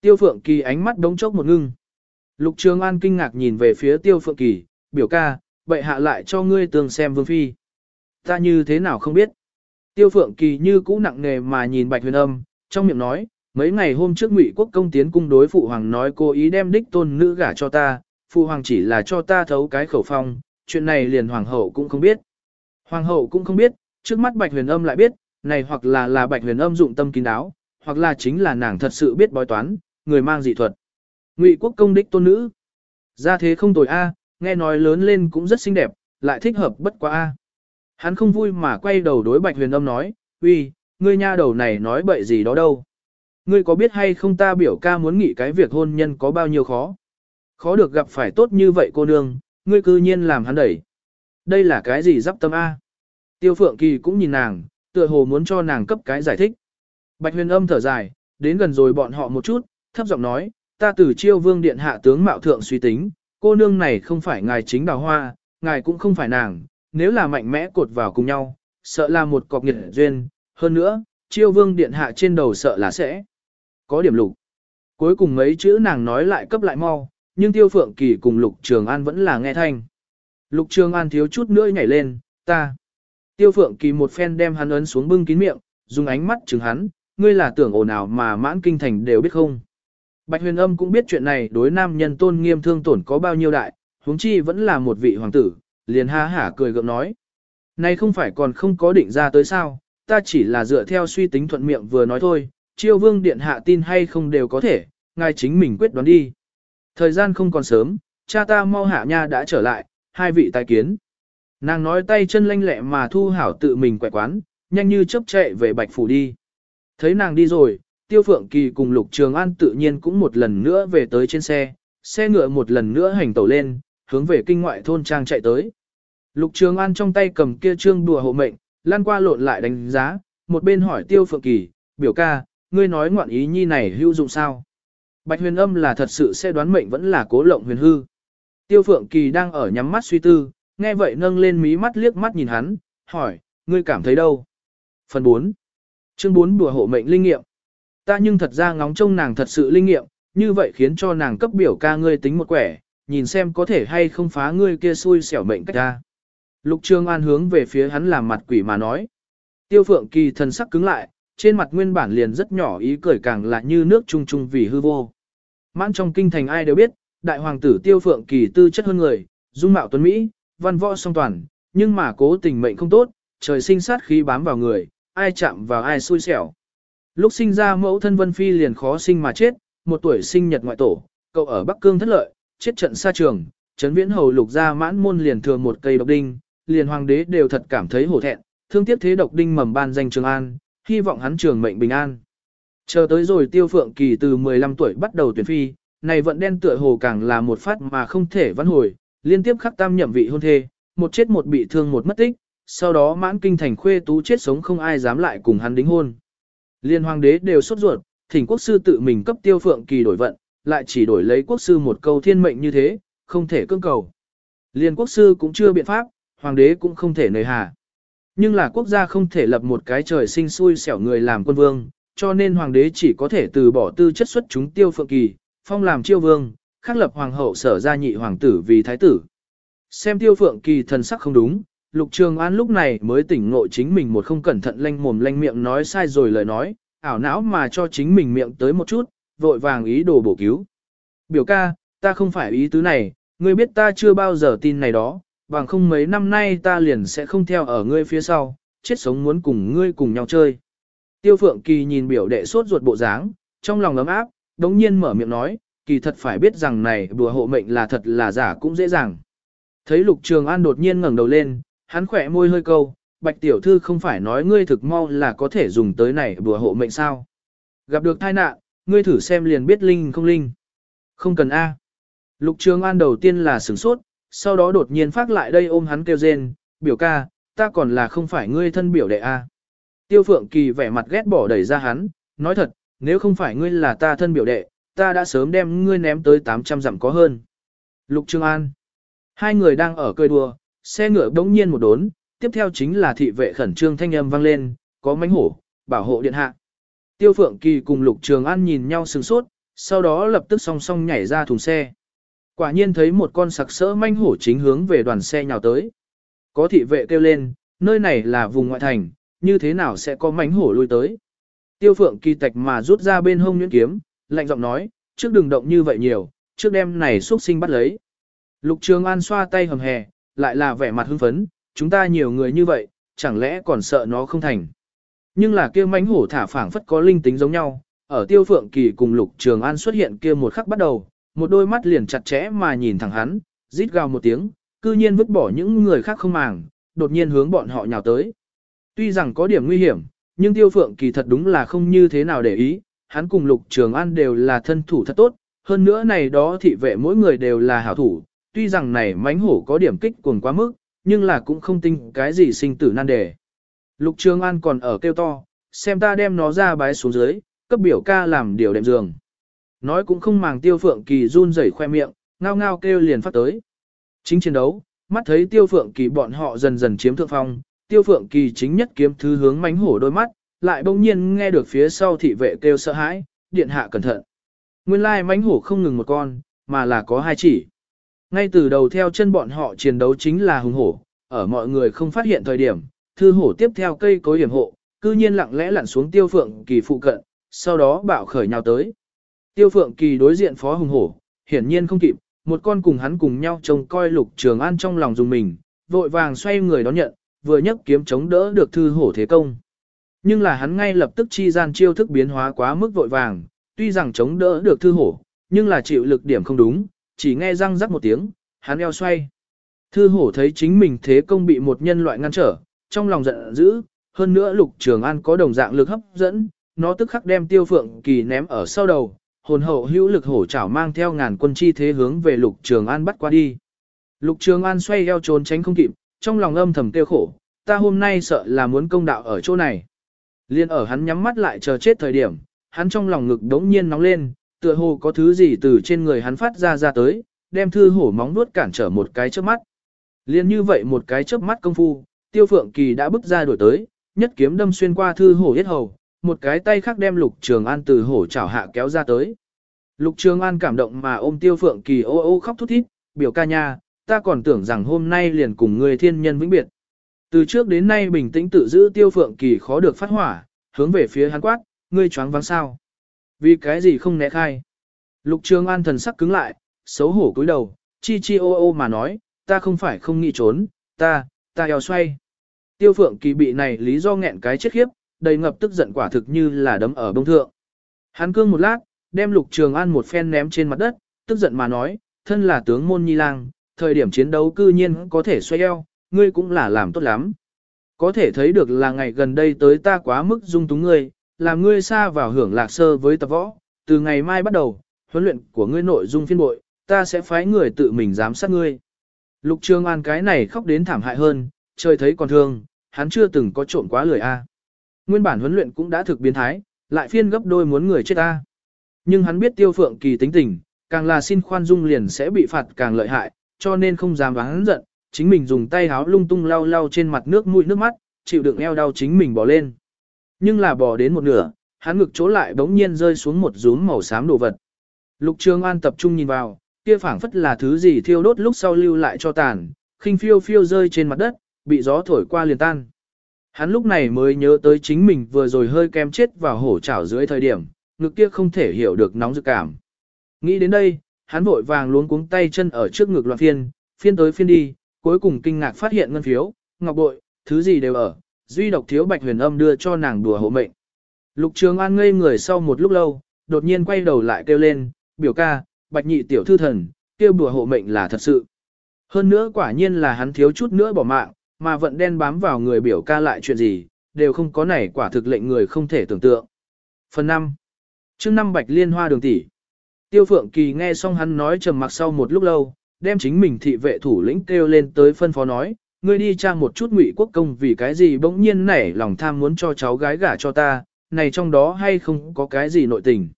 Tiêu Phượng Kỳ ánh mắt đống chốc một ngưng. Lục Trường An kinh ngạc nhìn về phía Tiêu Phượng Kỳ, biểu ca, bệ hạ lại cho ngươi tường xem vương phi. Ta như thế nào không biết. Tiêu Phượng Kỳ như cũ nặng nề mà nhìn Bạch Huyền Âm, trong miệng nói, Mấy ngày hôm trước Ngụy Quốc công tiến cung đối phụ hoàng nói cố ý đem đích tôn nữ gả cho ta, phụ hoàng chỉ là cho ta thấu cái khẩu phong, chuyện này liền hoàng hậu cũng không biết. Hoàng hậu cũng không biết, trước mắt Bạch Huyền Âm lại biết, này hoặc là là Bạch Huyền Âm dụng tâm kín đáo, hoặc là chính là nàng thật sự biết bói toán, người mang dị thuật. Ngụy Quốc công đích tôn nữ. Ra thế không tồi a, nghe nói lớn lên cũng rất xinh đẹp, lại thích hợp bất quá a. Hắn không vui mà quay đầu đối Bạch Huyền Âm nói, uy, ngươi nha đầu này nói bậy gì đó đâu. Ngươi có biết hay không ta biểu ca muốn nghĩ cái việc hôn nhân có bao nhiêu khó. Khó được gặp phải tốt như vậy cô nương, ngươi cư nhiên làm hắn đẩy. Đây là cái gì dắp tâm A? Tiêu Phượng Kỳ cũng nhìn nàng, tựa hồ muốn cho nàng cấp cái giải thích. Bạch huyền âm thở dài, đến gần rồi bọn họ một chút, thấp giọng nói, ta từ chiêu vương điện hạ tướng mạo thượng suy tính, cô nương này không phải ngài chính đào hoa, ngài cũng không phải nàng, nếu là mạnh mẽ cột vào cùng nhau, sợ là một cọc nghiệt duyên, hơn nữa, chiêu vương điện hạ trên đầu sợ là sẽ có điểm lục. Cuối cùng mấy chữ nàng nói lại cấp lại mau, nhưng tiêu phượng kỳ cùng lục trường an vẫn là nghe thanh. Lục trường an thiếu chút nữa nhảy lên, ta. Tiêu phượng kỳ một phen đem hắn ấn xuống bưng kín miệng, dùng ánh mắt chừng hắn, ngươi là tưởng ồn nào mà mãn kinh thành đều biết không. Bạch huyền âm cũng biết chuyện này đối nam nhân tôn nghiêm thương tổn có bao nhiêu đại, huống chi vẫn là một vị hoàng tử, liền ha hả cười gượng nói. Này không phải còn không có định ra tới sao, ta chỉ là dựa theo suy tính thuận miệng vừa nói thôi, chiêu vương điện hạ tin hay không đều có thể, ngài chính mình quyết đoán đi. Thời gian không còn sớm, cha ta mau hạ nha đã trở lại, hai vị tài kiến. Nàng nói tay chân lanh lẹ mà thu hảo tự mình quẹt quán, nhanh như chớp chạy về bạch phủ đi. Thấy nàng đi rồi, tiêu phượng kỳ cùng lục trường an tự nhiên cũng một lần nữa về tới trên xe, xe ngựa một lần nữa hành tẩu lên, hướng về kinh ngoại thôn trang chạy tới. Lục trường an trong tay cầm kia trương đùa hộ mệnh, lan qua lộn lại đánh giá, một bên hỏi tiêu phượng kỳ, biểu ca, ngươi nói ngoạn ý nhi này hữu dụng sao? Bạch huyền âm là thật sự sẽ đoán mệnh vẫn là cố lộng huyền hư. Tiêu phượng kỳ đang ở nhắm mắt suy tư, nghe vậy nâng lên mí mắt liếc mắt nhìn hắn, hỏi, ngươi cảm thấy đâu? Phần 4. Chương 4 bùa hộ mệnh linh nghiệm. Ta nhưng thật ra ngóng trông nàng thật sự linh nghiệm, như vậy khiến cho nàng cấp biểu ca ngươi tính một quẻ, nhìn xem có thể hay không phá ngươi kia xui xẻo mệnh cách ra. Lục Trương An hướng về phía hắn làm mặt quỷ mà nói. Tiêu Phượng Kỳ thần sắc cứng lại, trên mặt nguyên bản liền rất nhỏ ý cười càng là như nước trung trung vì hư vô. Mãn trong kinh thành ai đều biết, đại hoàng tử Tiêu Phượng Kỳ tư chất hơn người, dung mạo tuấn Mỹ, văn võ song toàn, nhưng mà cố tình mệnh không tốt, trời sinh sát khí bám vào người, ai chạm vào ai xui xẻo. Lúc sinh ra mẫu thân Vân Phi liền khó sinh mà chết, một tuổi sinh nhật ngoại tổ, cậu ở Bắc Cương thất lợi, chết trận xa trường, Trấn Viễn Hầu lục ra mãn môn liền thừa một cây độc đinh, liền hoàng đế đều thật cảm thấy hổ thẹn, thương tiếc thế độc đinh mầm ban danh Trường An, hy vọng hắn trường mệnh bình an. Chờ tới rồi Tiêu Phượng Kỳ từ 15 tuổi bắt đầu tuyển phi, này vận đen tựa hồ càng là một phát mà không thể vãn hồi, liên tiếp khắc tam nhậm vị hôn thê, một chết một bị thương một mất tích, sau đó mãn kinh thành khuê tú chết sống không ai dám lại cùng hắn đính hôn. Liên hoàng đế đều sốt ruột, thỉnh quốc sư tự mình cấp tiêu phượng kỳ đổi vận, lại chỉ đổi lấy quốc sư một câu thiên mệnh như thế, không thể cưỡng cầu. Liên quốc sư cũng chưa biện pháp, hoàng đế cũng không thể nời hà. Nhưng là quốc gia không thể lập một cái trời sinh xui xẻo người làm quân vương, cho nên hoàng đế chỉ có thể từ bỏ tư chất xuất chúng tiêu phượng kỳ, phong làm chiêu vương, khắc lập hoàng hậu sở ra nhị hoàng tử vì thái tử. Xem tiêu phượng kỳ thần sắc không đúng, lục trường an lúc này mới tỉnh ngộ chính mình một không cẩn thận lanh mồm lanh miệng nói sai rồi lời nói, ảo não mà cho chính mình miệng tới một chút, vội vàng ý đồ bổ cứu. Biểu ca, ta không phải ý tứ này, ngươi biết ta chưa bao giờ tin này đó, bằng không mấy năm nay ta liền sẽ không theo ở ngươi phía sau, chết sống muốn cùng ngươi cùng nhau chơi. Tiêu Phượng Kỳ nhìn biểu đệ sốt ruột bộ dáng, trong lòng ấm áp, đống nhiên mở miệng nói, kỳ thật phải biết rằng này đùa hộ mệnh là thật là giả cũng dễ dàng. Thấy Lục Trường An đột nhiên ngẩng đầu lên, hắn khỏe môi hơi câu, bạch tiểu thư không phải nói ngươi thực mau là có thể dùng tới này bùa hộ mệnh sao. Gặp được tai nạn, ngươi thử xem liền biết linh không linh. Không cần A. Lục Trường An đầu tiên là sửng sốt, sau đó đột nhiên phát lại đây ôm hắn kêu rên, biểu ca, ta còn là không phải ngươi thân biểu đệ A. Tiêu Phượng Kỳ vẻ mặt ghét bỏ đẩy ra hắn, nói thật, nếu không phải ngươi là ta thân biểu đệ, ta đã sớm đem ngươi ném tới 800 dặm có hơn. Lục trường An. Hai người đang ở cười đùa, xe ngựa bỗng nhiên một đốn, tiếp theo chính là thị vệ khẩn trương thanh âm vang lên, có mánh hổ, bảo hộ điện hạ. Tiêu Phượng Kỳ cùng Lục Trường An nhìn nhau sừng sốt, sau đó lập tức song song nhảy ra thùng xe. Quả nhiên thấy một con sặc sỡ manh hổ chính hướng về đoàn xe nhào tới. Có thị vệ kêu lên, nơi này là vùng ngoại thành, như thế nào sẽ có mánh hổ lui tới. Tiêu phượng kỳ tạch mà rút ra bên hông nhuyễn kiếm, lạnh giọng nói, trước đừng động như vậy nhiều, trước đêm này xuất sinh bắt lấy. Lục Trường An xoa tay hầm hè, lại là vẻ mặt hưng phấn, chúng ta nhiều người như vậy, chẳng lẽ còn sợ nó không thành. Nhưng là kia mánh hổ thả phảng phất có linh tính giống nhau, ở tiêu phượng kỳ cùng Lục Trường An xuất hiện kia một khắc bắt đầu, một đôi mắt liền chặt chẽ mà nhìn thẳng hắn, rít gào một tiếng, cư nhiên vứt bỏ những người khác không màng, đột nhiên hướng bọn họ nhào tới. Tuy rằng có điểm nguy hiểm, nhưng tiêu phượng kỳ thật đúng là không như thế nào để ý, hắn cùng Lục Trường An đều là thân thủ thật tốt, hơn nữa này đó thị vệ mỗi người đều là hảo thủ, tuy rằng này mánh hổ có điểm kích cuồng quá mức, nhưng là cũng không tin cái gì sinh tử nan đề. Lục Trường An còn ở kêu to, xem ta đem nó ra bái xuống dưới, cấp biểu ca làm điều đệm giường. Nói cũng không màng tiêu phượng kỳ run rẩy khoe miệng, ngao ngao kêu liền phát tới. Chính chiến đấu, mắt thấy tiêu phượng kỳ bọn họ dần dần chiếm thượng phong, tiêu phượng kỳ chính nhất kiếm thứ hướng mánh hổ đôi mắt, lại bỗng nhiên nghe được phía sau thị vệ kêu sợ hãi, điện hạ cẩn thận. Nguyên lai mánh hổ không ngừng một con, mà là có hai chỉ. Ngay từ đầu theo chân bọn họ chiến đấu chính là hùng hổ, ở mọi người không phát hiện thời điểm, thư hổ tiếp theo cây cối hiểm hộ, cư nhiên lặng lẽ lặn xuống tiêu phượng kỳ phụ cận, sau đó bạo khởi nhào tới. Tiêu phượng kỳ đối diện phó hùng hổ, hiển nhiên không kịp, một con cùng hắn cùng nhau trông coi lục trường an trong lòng dùng mình, vội vàng xoay người đón nhận, vừa nhấc kiếm chống đỡ được thư hổ thế công. Nhưng là hắn ngay lập tức chi gian chiêu thức biến hóa quá mức vội vàng, tuy rằng chống đỡ được thư hổ, nhưng là chịu lực điểm không đúng, chỉ nghe răng rắc một tiếng, hắn eo xoay. Thư hổ thấy chính mình thế công bị một nhân loại ngăn trở, trong lòng giận dữ, hơn nữa lục trường an có đồng dạng lực hấp dẫn, nó tức khắc đem tiêu phượng kỳ ném ở sau đầu, hồn hậu hữu lực hổ chảo mang theo ngàn quân chi thế hướng về lục trường an bắt qua đi. Lục trường an xoay eo trốn tránh không kịp, trong lòng âm thầm tiêu khổ, ta hôm nay sợ là muốn công đạo ở chỗ này. Liên ở hắn nhắm mắt lại chờ chết thời điểm, hắn trong lòng ngực đống nhiên nóng lên, tựa hồ có thứ gì từ trên người hắn phát ra ra tới, đem thư hổ móng nuốt cản trở một cái chớp mắt. Liên như vậy một cái chớp mắt công phu, tiêu phượng kỳ đã bước ra đuổi tới, nhất kiếm đâm xuyên qua thư hổ yết hầu, một cái tay khác đem lục trường an từ hổ chảo hạ kéo ra tới. Lục trường an cảm động mà ôm tiêu phượng kỳ ô ô khóc thút thít, biểu ca nha, ta còn tưởng rằng hôm nay liền cùng người thiên nhân vĩnh biệt. Từ trước đến nay bình tĩnh tự giữ tiêu phượng kỳ khó được phát hỏa, hướng về phía hắn quát, ngươi choáng vắng sao. Vì cái gì không né khai. Lục trường an thần sắc cứng lại, xấu hổ cúi đầu, chi chi ô ô mà nói, ta không phải không nghĩ trốn, ta, ta eo xoay. Tiêu phượng kỳ bị này lý do nghẹn cái chết khiếp, đầy ngập tức giận quả thực như là đấm ở bông thượng. Hắn cương một lát, đem lục trường an một phen ném trên mặt đất, tức giận mà nói, thân là tướng môn nhi lang, thời điểm chiến đấu cư nhiên có thể xoay eo, ngươi cũng là làm tốt lắm. Có thể thấy được là ngày gần đây tới ta quá mức dung túng ngươi, làm ngươi xa vào hưởng lạc sơ với tập võ, từ ngày mai bắt đầu, huấn luyện của ngươi nội dung phiên bội, ta sẽ phái người tự mình giám sát ngươi. Lục Trường An cái này khóc đến thảm hại hơn, trời thấy còn thương, hắn chưa từng có trộn quá lười a. Nguyên bản huấn luyện cũng đã thực biến thái, lại phiên gấp đôi muốn người chết a. Nhưng hắn biết Tiêu Phượng Kỳ tính tình, càng là xin khoan dung liền sẽ bị phạt càng lợi hại, cho nên không dám hắn giận, chính mình dùng tay háo lung tung lau lau trên mặt nước mũi nước mắt, chịu đựng eo đau chính mình bỏ lên. Nhưng là bỏ đến một nửa, hắn ngực chỗ lại bỗng nhiên rơi xuống một rúm màu xám đồ vật. Lục Trường An tập trung nhìn vào, kia phảng phất là thứ gì thiêu đốt lúc sau lưu lại cho tàn, khinh phiêu phiêu rơi trên mặt đất, bị gió thổi qua liền tan. Hắn lúc này mới nhớ tới chính mình vừa rồi hơi kem chết vào hổ chảo dưới thời điểm, ngực kia không thể hiểu được nóng dự cảm. Nghĩ đến đây, hắn vội vàng luống cuống tay chân ở trước ngực loạn phiên, phiên tới phiên đi, cuối cùng kinh ngạc phát hiện ngân phiếu, ngọc bội, thứ gì đều ở, duy độc thiếu bạch huyền âm đưa cho nàng đùa hộ mệnh. Lục Trường An ngây người sau một lúc lâu, đột nhiên quay đầu lại kêu lên, biểu ca, bạch nhị tiểu thư thần, kêu đùa hộ mệnh là thật sự. Hơn nữa quả nhiên là hắn thiếu chút nữa bỏ mạng, mà vận đen bám vào người biểu ca lại chuyện gì, đều không có này quả thực lệnh người không thể tưởng tượng. Phần 5. chương 5 Bạch Liên Hoa Đường tỷ Tiêu Phượng Kỳ nghe xong hắn nói trầm mặc sau một lúc lâu, đem chính mình thị vệ thủ lĩnh kêu lên tới phân phó nói, ngươi đi tra một chút ngụy quốc công vì cái gì bỗng nhiên nảy lòng tham muốn cho cháu gái gả cho ta, này trong đó hay không có cái gì nội tình.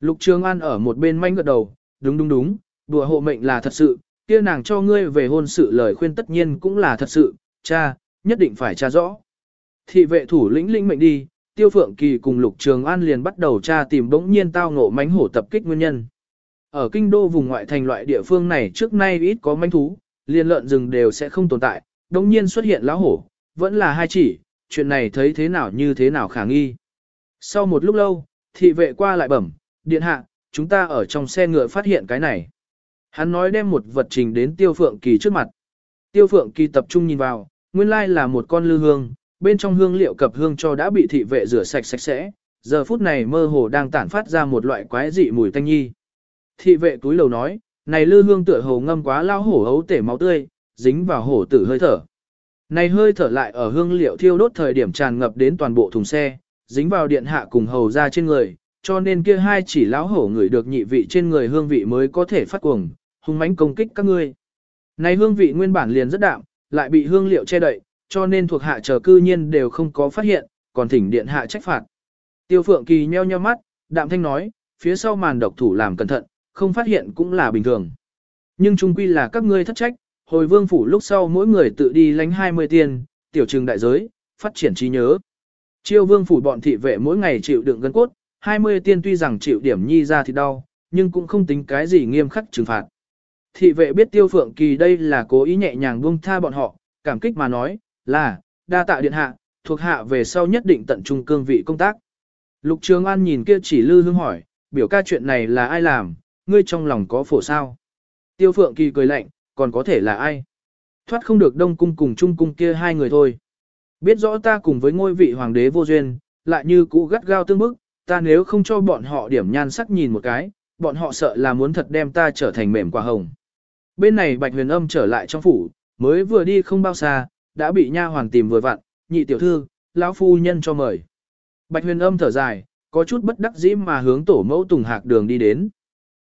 Lục Trường An ở một bên manh gật đầu, đúng đúng đúng, đùa hộ mệnh là thật sự, kia nàng cho ngươi về hôn sự lời khuyên tất nhiên cũng là thật sự, cha, nhất định phải tra rõ. Thị vệ thủ lĩnh lĩnh mệnh đi, Tiêu Phượng Kỳ cùng Lục Trường An liền bắt đầu tra tìm bỗng nhiên tao ngộ mánh hổ tập kích nguyên nhân. Ở kinh đô vùng ngoại thành loại địa phương này trước nay ít có manh thú, liền lợn rừng đều sẽ không tồn tại, đồng nhiên xuất hiện lão hổ, vẫn là hai chỉ, chuyện này thấy thế nào như thế nào khả nghi. Sau một lúc lâu, thị vệ qua lại bẩm, điện hạ, chúng ta ở trong xe ngựa phát hiện cái này. Hắn nói đem một vật trình đến Tiêu Phượng Kỳ trước mặt. Tiêu Phượng Kỳ tập trung nhìn vào, nguyên lai là một con lư hương, bên trong hương liệu cập hương cho đã bị thị vệ rửa sạch sạch sẽ, giờ phút này mơ hồ đang tản phát ra một loại quái dị mùi tanh nhi. Thị vệ túi lầu nói, này lư hương tựa hồ ngâm quá lao hổ hấu tể máu tươi, dính vào hổ tử hơi thở. Này hơi thở lại ở hương liệu thiêu đốt thời điểm tràn ngập đến toàn bộ thùng xe, dính vào điện hạ cùng hầu ra trên người, cho nên kia hai chỉ lão hổ người được nhị vị trên người hương vị mới có thể phát cuồng, hung mãnh công kích các ngươi. Này hương vị nguyên bản liền rất đạm, lại bị hương liệu che đậy, cho nên thuộc hạ chờ cư nhiên đều không có phát hiện, còn thỉnh điện hạ trách phạt. Tiêu Phượng Kỳ nheo nheo mắt, đạm thanh nói, phía sau màn độc thủ làm cẩn thận, không phát hiện cũng là bình thường. Nhưng chung quy là các ngươi thất trách, hồi vương phủ lúc sau mỗi người tự đi lánh 20 tiền, tiểu trừng đại giới, phát triển trí nhớ. Chiêu vương phủ bọn thị vệ mỗi ngày chịu đựng gân cốt, 20 tiên tuy rằng chịu điểm nhi ra thì đau, nhưng cũng không tính cái gì nghiêm khắc trừng phạt. Thị vệ biết tiêu phượng kỳ đây là cố ý nhẹ nhàng buông tha bọn họ, cảm kích mà nói, là, đa tạ điện hạ, thuộc hạ về sau nhất định tận trung cương vị công tác. Lục Trường An nhìn kia chỉ lư hương hỏi, biểu ca chuyện này là ai làm, ngươi trong lòng có phổ sao? Tiêu Phượng Kỳ cười lạnh, còn có thể là ai? Thoát không được đông cung cùng trung cung kia hai người thôi. Biết rõ ta cùng với ngôi vị hoàng đế vô duyên, lại như cũ gắt gao tương bức, ta nếu không cho bọn họ điểm nhan sắc nhìn một cái, bọn họ sợ là muốn thật đem ta trở thành mềm quả hồng. Bên này Bạch Huyền Âm trở lại trong phủ, mới vừa đi không bao xa, đã bị nha hoàng tìm vừa vặn, nhị tiểu thư, lão phu nhân cho mời. Bạch Huyền Âm thở dài, có chút bất đắc dĩ mà hướng tổ mẫu Tùng Hạc Đường đi đến.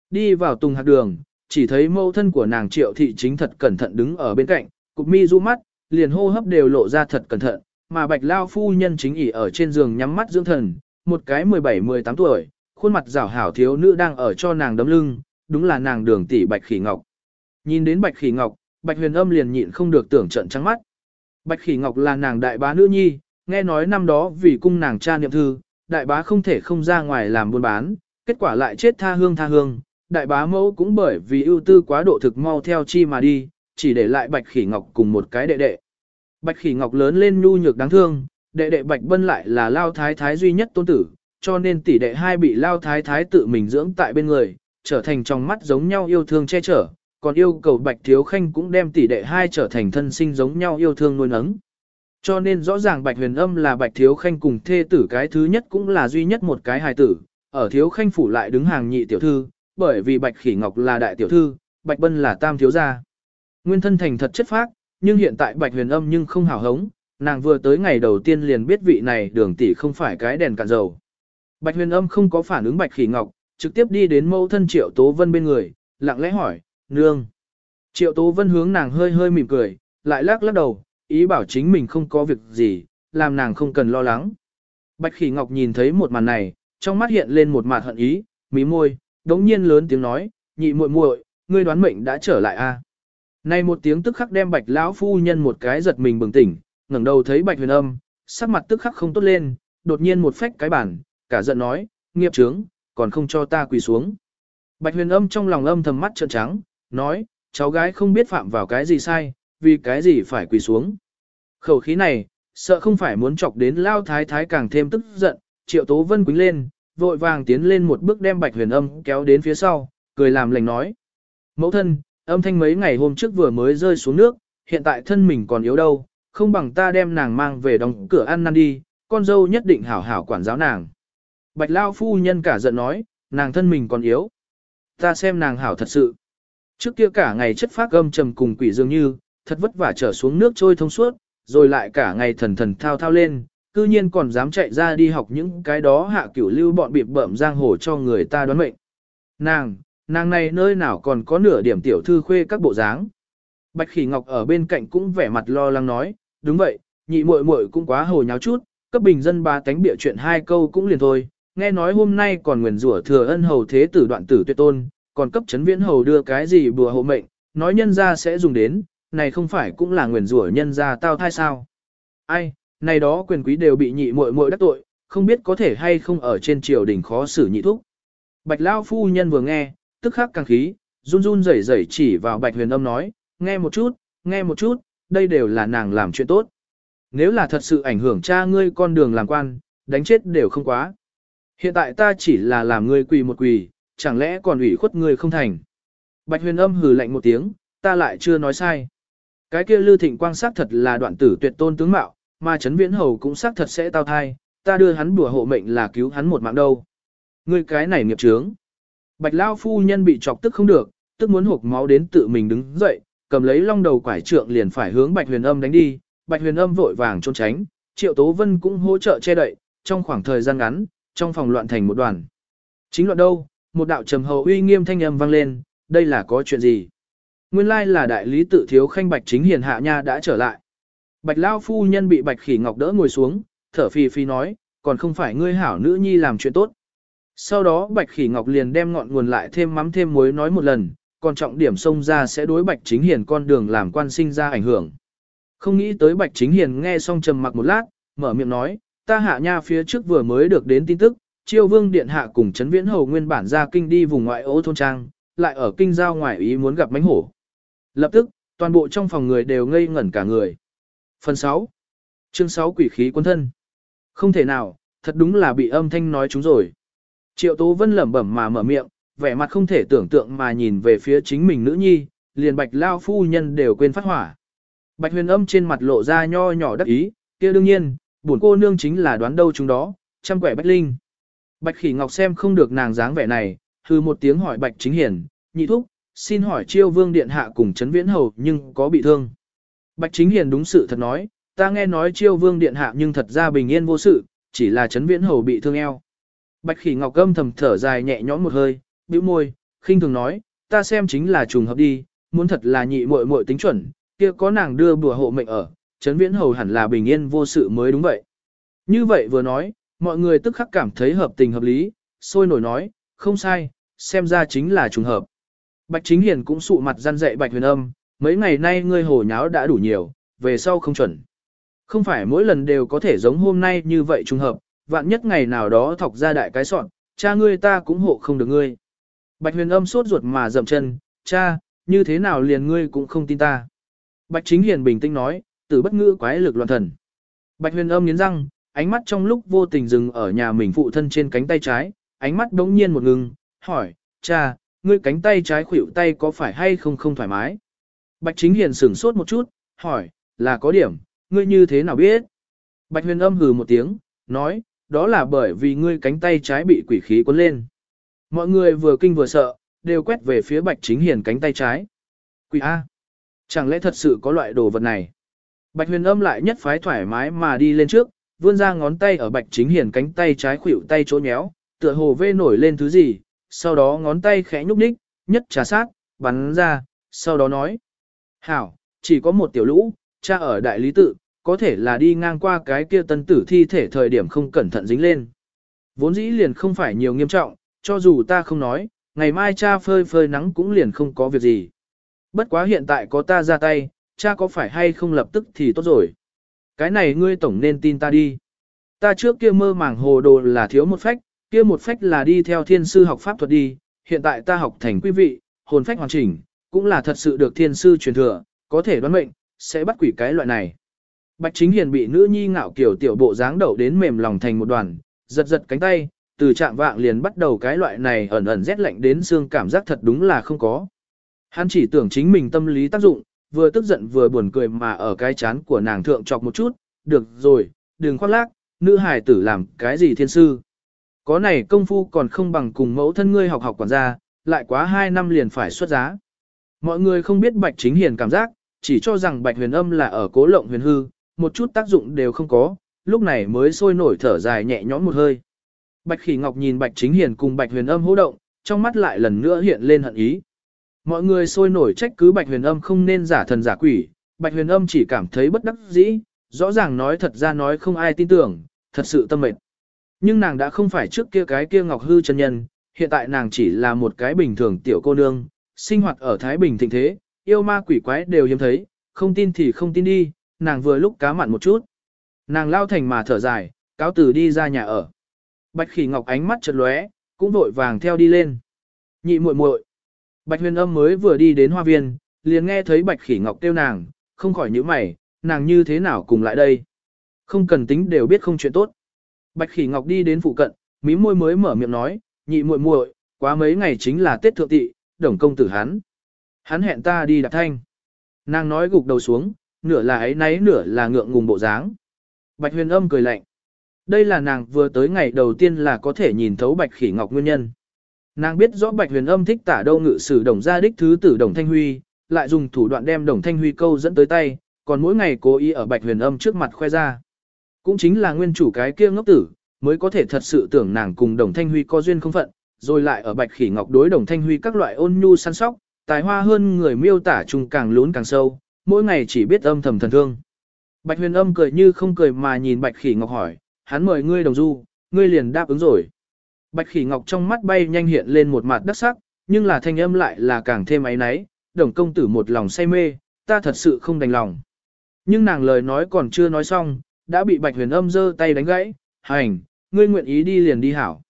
Đi vào Tùng Hạc Đường, chỉ thấy mẫu thân của nàng Triệu thị chính thật cẩn thận đứng ở bên cạnh, cụp mi du mắt, liền hô hấp đều lộ ra thật cẩn thận, mà Bạch Lao phu nhân chính ỉ ở trên giường nhắm mắt dưỡng thần, một cái 17-18 tuổi, khuôn mặt rảo hảo thiếu nữ đang ở cho nàng đấm lưng, đúng là nàng đường tỷ Bạch Khỉ Ngọc. Nhìn đến Bạch Khỉ Ngọc, Bạch Huyền Âm liền nhịn không được tưởng trận trắng mắt. Bạch Khỉ Ngọc là nàng đại bá nữ nhi, nghe nói năm đó vì cung nàng cha niệm thư, đại bá không thể không ra ngoài làm buôn bán, kết quả lại chết tha hương tha hương, đại bá mẫu cũng bởi vì ưu tư quá độ thực mau theo chi mà đi, chỉ để lại Bạch Khỉ Ngọc cùng một cái đệ đệ. Bạch Khỉ Ngọc lớn lên nhu nhược đáng thương, đệ đệ Bạch Bân lại là lao thái thái duy nhất tôn tử, cho nên tỷ đệ hai bị lao thái thái tự mình dưỡng tại bên người, trở thành trong mắt giống nhau yêu thương che chở, còn yêu cầu Bạch Thiếu Khanh cũng đem tỷ đệ hai trở thành thân sinh giống nhau yêu thương nuôi nấng. Cho nên rõ ràng Bạch Huyền Âm là Bạch Thiếu Khanh cùng thê tử cái thứ nhất cũng là duy nhất một cái hài tử, ở Thiếu Khanh phủ lại đứng hàng nhị tiểu thư, bởi vì Bạch Khỉ Ngọc là đại tiểu thư, Bạch Bân là tam thiếu gia. Nguyên thân thành thật chất phác, nhưng hiện tại Bạch Huyền Âm nhưng không hào hống, nàng vừa tới ngày đầu tiên liền biết vị này đường tỷ không phải cái đèn cạn dầu. Bạch Huyền Âm không có phản ứng Bạch Khỉ Ngọc, trực tiếp đi đến mẫu thân Triệu Tố Vân bên người, lặng lẽ hỏi, nương. Triệu Tố Vân hướng nàng hơi hơi mỉm cười, lại lắc lắc đầu, ý bảo chính mình không có việc gì, làm nàng không cần lo lắng. Bạch Khỉ Ngọc nhìn thấy một màn này, trong mắt hiện lên một mạt hận ý, mí môi, đống nhiên lớn tiếng nói, nhị muội muội, ngươi đoán mệnh đã trở lại a. À? Này một tiếng tức khắc đem Bạch lão phu nhân một cái giật mình bừng tỉnh, ngẩng đầu thấy Bạch Huyền Âm, sắc mặt tức khắc không tốt lên, đột nhiên một phách cái bản, cả giận nói, nghiệp trướng, còn không cho ta quỳ xuống. Bạch Huyền Âm trong lòng âm thầm mắt trợn trắng, nói, cháu gái không biết phạm vào cái gì sai, vì cái gì phải quỳ xuống. Khẩu khí này, sợ không phải muốn chọc đến lao thái thái càng thêm tức giận, triệu tố vân quính lên, vội vàng tiến lên một bước đem bạch huyền âm kéo đến phía sau, cười làm lành nói. Mẫu thân, âm thanh mấy ngày hôm trước vừa mới rơi xuống nước, hiện tại thân mình còn yếu đâu, không bằng ta đem nàng mang về đóng cửa ăn năn đi, con dâu nhất định hảo hảo quản giáo nàng. Bạch lao phu nhân cả giận nói, nàng thân mình còn yếu. Ta xem nàng hảo thật sự. Trước kia cả ngày chất phát âm trầm cùng quỷ dường như, thật vất vả trở xuống nước trôi thông suốt, rồi lại cả ngày thần thần thao thao lên, cư nhiên còn dám chạy ra đi học những cái đó hạ cửu lưu bọn bịp bợm giang hồ cho người ta đoán mệnh. Nàng, nàng này nơi nào còn có nửa điểm tiểu thư khuê các bộ dáng. Bạch Khỉ Ngọc ở bên cạnh cũng vẻ mặt lo lắng nói, đúng vậy, nhị muội muội cũng quá hồ nháo chút, cấp bình dân ba tánh bịa chuyện hai câu cũng liền thôi, nghe nói hôm nay còn nguyền rủa thừa ân hầu thế tử đoạn tử tuyệt tôn, còn cấp chấn viễn hầu đưa cái gì bùa hộ mệnh, nói nhân ra sẽ dùng đến, này không phải cũng là nguyền rủa nhân ra tao thai sao. Ai, này đó quyền quý đều bị nhị muội muội đắc tội, không biết có thể hay không ở trên triều đình khó xử nhị thúc. Bạch Lao phu nhân vừa nghe, tức khắc càng khí, run run rẩy rẩy chỉ vào Bạch Huyền Âm nói, nghe một chút, nghe một chút, đây đều là nàng làm chuyện tốt. Nếu là thật sự ảnh hưởng cha ngươi con đường làm quan, đánh chết đều không quá. Hiện tại ta chỉ là làm ngươi quỳ một quỳ, chẳng lẽ còn ủy khuất ngươi không thành. Bạch huyền âm hừ lạnh một tiếng, ta lại chưa nói sai. Cái kia lưu thịnh quang sát thật là đoạn tử tuyệt tôn tướng mạo, mà chấn viễn hầu cũng xác thật sẽ tao thai, ta đưa hắn bùa hộ mệnh là cứu hắn một mạng đâu. Ngươi cái này nghiệp chướng. Bạch Lao phu nhân bị chọc tức không được, tức muốn hộp máu đến tự mình đứng dậy, cầm lấy long đầu quải trượng liền phải hướng Bạch Huyền Âm đánh đi, Bạch Huyền Âm vội vàng trốn tránh, Triệu Tố Vân cũng hỗ trợ che đậy, trong khoảng thời gian ngắn, trong phòng loạn thành một đoàn. Chính loạn đâu, một đạo trầm hầu uy nghiêm thanh âm vang lên, đây là có chuyện gì? Nguyên lai là đại lý tự thiếu khanh Bạch Chính Hiền hạ nha đã trở lại. Bạch Lao phu nhân bị Bạch Khỉ Ngọc đỡ ngồi xuống, thở phì phì nói, còn không phải ngươi hảo nữ nhi làm chuyện tốt. Sau đó Bạch Khỉ Ngọc liền đem ngọn nguồn lại thêm mắm thêm muối nói một lần, còn trọng điểm xông ra sẽ đối Bạch Chính Hiền con đường làm quan sinh ra ảnh hưởng. Không nghĩ tới Bạch Chính Hiền nghe xong trầm mặc một lát, mở miệng nói, ta hạ nha phía trước vừa mới được đến tin tức, Triều Vương Điện Hạ cùng Trấn Viễn Hầu nguyên bản ra kinh đi vùng ngoại ô thôn trang, lại ở kinh giao ngoại ý muốn gặp mánh hổ. Lập tức, toàn bộ trong phòng người đều ngây ngẩn cả người. Phần 6. Chương 6 Quỷ khí quân thân. Không thể nào, thật đúng là bị âm thanh nói chúng rồi. Triệu Tố Vân lẩm bẩm mà mở miệng, vẻ mặt không thể tưởng tượng mà nhìn về phía chính mình nữ nhi, liền bạch lao phu nhân đều quên phát hỏa. Bạch huyền âm trên mặt lộ ra nho nhỏ đắc ý, kia đương nhiên, buồn cô nương chính là đoán đâu chúng đó, trăm quẻ bách linh. Bạch khỉ ngọc xem không được nàng dáng vẻ này, hư một tiếng hỏi bạch chính hiển, nhị thúc, xin hỏi chiêu vương điện hạ cùng chấn viễn hầu nhưng có bị thương. Bạch chính hiền đúng sự thật nói, ta nghe nói chiêu vương điện hạ nhưng thật ra bình yên vô sự, chỉ là chấn viễn hầu bị thương eo. Bạch khỉ ngọc âm thầm thở dài nhẹ nhõm một hơi, bĩu môi, khinh thường nói, ta xem chính là trùng hợp đi, muốn thật là nhị muội muội tính chuẩn, kia có nàng đưa bùa hộ mệnh ở, chấn viễn hầu hẳn là bình yên vô sự mới đúng vậy. Như vậy vừa nói, mọi người tức khắc cảm thấy hợp tình hợp lý, sôi nổi nói, không sai, xem ra chính là trùng hợp. Bạch chính hiền cũng sụ mặt răn dạy bạch huyền âm, mấy ngày nay ngươi hồ nháo đã đủ nhiều, về sau không chuẩn. Không phải mỗi lần đều có thể giống hôm nay như vậy trùng hợp, vạn nhất ngày nào đó thọc ra đại cái soạn, cha ngươi ta cũng hộ không được ngươi. Bạch huyền âm sốt ruột mà dậm chân, cha, như thế nào liền ngươi cũng không tin ta. Bạch chính hiền bình tĩnh nói, từ bất ngữ quái lực loạn thần. Bạch huyền âm nghiến răng, ánh mắt trong lúc vô tình dừng ở nhà mình phụ thân trên cánh tay trái, ánh mắt đống nhiên một ngừng, hỏi, cha, ngươi cánh tay trái khuỷu tay có phải hay không không thoải mái? Bạch chính hiền sửng sốt một chút, hỏi, là có điểm, ngươi như thế nào biết? Bạch huyền âm hừ một tiếng, nói, đó là bởi vì ngươi cánh tay trái bị quỷ khí cuốn lên. Mọi người vừa kinh vừa sợ, đều quét về phía bạch chính hiền cánh tay trái. Quỷ A. Chẳng lẽ thật sự có loại đồ vật này? Bạch huyền âm lại nhất phái thoải mái mà đi lên trước, vươn ra ngón tay ở bạch chính hiền cánh tay trái khuỷu tay chỗ nhéo, tựa hồ vê nổi lên thứ gì, sau đó ngón tay khẽ nhúc nhích, nhất trà sát, bắn ra, sau đó nói. Hảo, chỉ có một tiểu lũ, cha ở đại lý tự, có thể là đi ngang qua cái kia tân tử thi thể thời điểm không cẩn thận dính lên. Vốn dĩ liền không phải nhiều nghiêm trọng, cho dù ta không nói, ngày mai cha phơi phơi nắng cũng liền không có việc gì. Bất quá hiện tại có ta ra tay, cha có phải hay không lập tức thì tốt rồi. Cái này ngươi tổng nên tin ta đi. Ta trước kia mơ màng hồ đồ là thiếu một phách, kia một phách là đi theo thiên sư học pháp thuật đi, hiện tại ta học thành quý vị, hồn phách hoàn chỉnh, cũng là thật sự được thiên sư truyền thừa, có thể đoán mệnh, sẽ bắt quỷ cái loại này. Bạch Chính Hiền bị nữ nhi ngạo kiểu tiểu bộ dáng đậu đến mềm lòng thành một đoàn, giật giật cánh tay, từ trạng vạng liền bắt đầu cái loại này ẩn ẩn rét lạnh đến xương cảm giác thật đúng là không có. Hắn chỉ tưởng chính mình tâm lý tác dụng, vừa tức giận vừa buồn cười mà ở cái chán của nàng thượng chọc một chút, được rồi, đừng khoác lác, nữ hài tử làm cái gì thiên sư. Có này công phu còn không bằng cùng mẫu thân ngươi học học quản gia, lại quá hai năm liền phải xuất giá. Mọi người không biết Bạch Chính Hiền cảm giác, chỉ cho rằng Bạch Huyền Âm là ở cố lộng huyền hư, một chút tác dụng đều không có, lúc này mới sôi nổi thở dài nhẹ nhõm một hơi. Bạch Khỉ Ngọc nhìn Bạch Chính Hiền cùng Bạch Huyền Âm hô động, trong mắt lại lần nữa hiện lên hận ý. Mọi người sôi nổi trách cứ Bạch Huyền Âm không nên giả thần giả quỷ, Bạch Huyền Âm chỉ cảm thấy bất đắc dĩ, rõ ràng nói thật ra nói không ai tin tưởng, thật sự tâm mệt. Nhưng nàng đã không phải trước kia cái kia Ngọc Hư chân nhân, hiện tại nàng chỉ là một cái bình thường tiểu cô nương, sinh hoạt ở Thái Bình thịnh thế, yêu ma quỷ quái đều hiếm thấy, không tin thì không tin đi, nàng vừa lúc cá mặn một chút. Nàng lao thành mà thở dài, cáo từ đi ra nhà ở. Bạch khỉ ngọc ánh mắt chợt lóe, cũng vội vàng theo đi lên. Nhị muội muội. Bạch huyền âm mới vừa đi đến hoa viên, liền nghe thấy bạch khỉ ngọc kêu nàng, không khỏi nhíu mày, nàng như thế nào cùng lại đây. Không cần tính đều biết không chuyện tốt. Bạch khỉ ngọc đi đến phụ cận, Mí môi mới mở miệng nói, nhị muội muội, quá mấy ngày chính là Tết thượng tị, đồng công tử hắn. Hắn hẹn ta đi đạp thanh. Nàng nói gục đầu xuống, nửa là ấy nấy nửa là ngượng ngùng bộ dáng. Bạch huyền âm cười lạnh. Đây là nàng vừa tới ngày đầu tiên là có thể nhìn thấu bạch khỉ ngọc nguyên nhân. Nàng biết rõ bạch huyền âm thích tả đâu ngự sử đồng gia đích thứ tử đồng thanh huy, lại dùng thủ đoạn đem đồng thanh huy câu dẫn tới tay, còn mỗi ngày cố ý ở bạch huyền âm trước mặt khoe ra. Cũng chính là nguyên chủ cái kia ngốc tử, mới có thể thật sự tưởng nàng cùng đồng thanh huy có duyên không phận, rồi lại ở bạch khỉ ngọc đối đồng thanh huy các loại ôn nhu săn sóc, tài hoa hơn người miêu tả chung càng lún càng sâu, mỗi ngày chỉ biết âm thầm thần thương. Bạch huyền âm cười như không cười mà nhìn bạch khỉ ngọc hỏi, hắn mời ngươi đồng du, ngươi liền đáp ứng rồi. Bạch khỉ ngọc trong mắt bay nhanh hiện lên một mặt đắc sắc, nhưng là thanh âm lại là càng thêm ấy náy, đồng công tử một lòng say mê, ta thật sự không đành lòng. Nhưng nàng lời nói còn chưa nói xong, đã bị bạch huyền âm giơ tay đánh gãy, hành, ngươi nguyện ý đi liền đi hảo.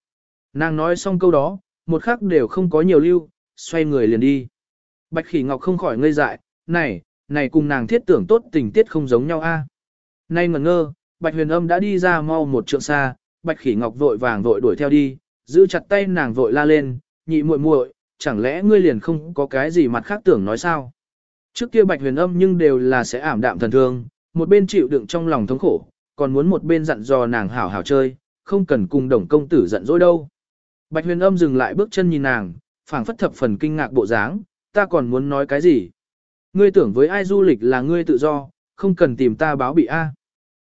Nàng nói xong câu đó, một khắc đều không có nhiều lưu, xoay người liền đi. Bạch khỉ ngọc không khỏi ngây dại, này, này cùng nàng thiết tưởng tốt tình tiết không giống nhau a. Nay ngẩn ngơ, bạch huyền âm đã đi ra mau một trượng xa, bạch khỉ ngọc vội vàng vội đuổi theo đi, giữ chặt tay nàng vội la lên, nhị muội muội, chẳng lẽ ngươi liền không có cái gì mặt khác tưởng nói sao? Trước kia bạch huyền âm nhưng đều là sẽ ảm đạm thần thương, một bên chịu đựng trong lòng thống khổ, còn muốn một bên dặn dò nàng hảo hảo chơi, không cần cùng đồng công tử giận dỗi đâu. Bạch huyền âm dừng lại bước chân nhìn nàng, phảng phất thập phần kinh ngạc bộ dáng, ta còn muốn nói cái gì? Ngươi tưởng với ai du lịch là ngươi tự do, không cần tìm ta báo bị A.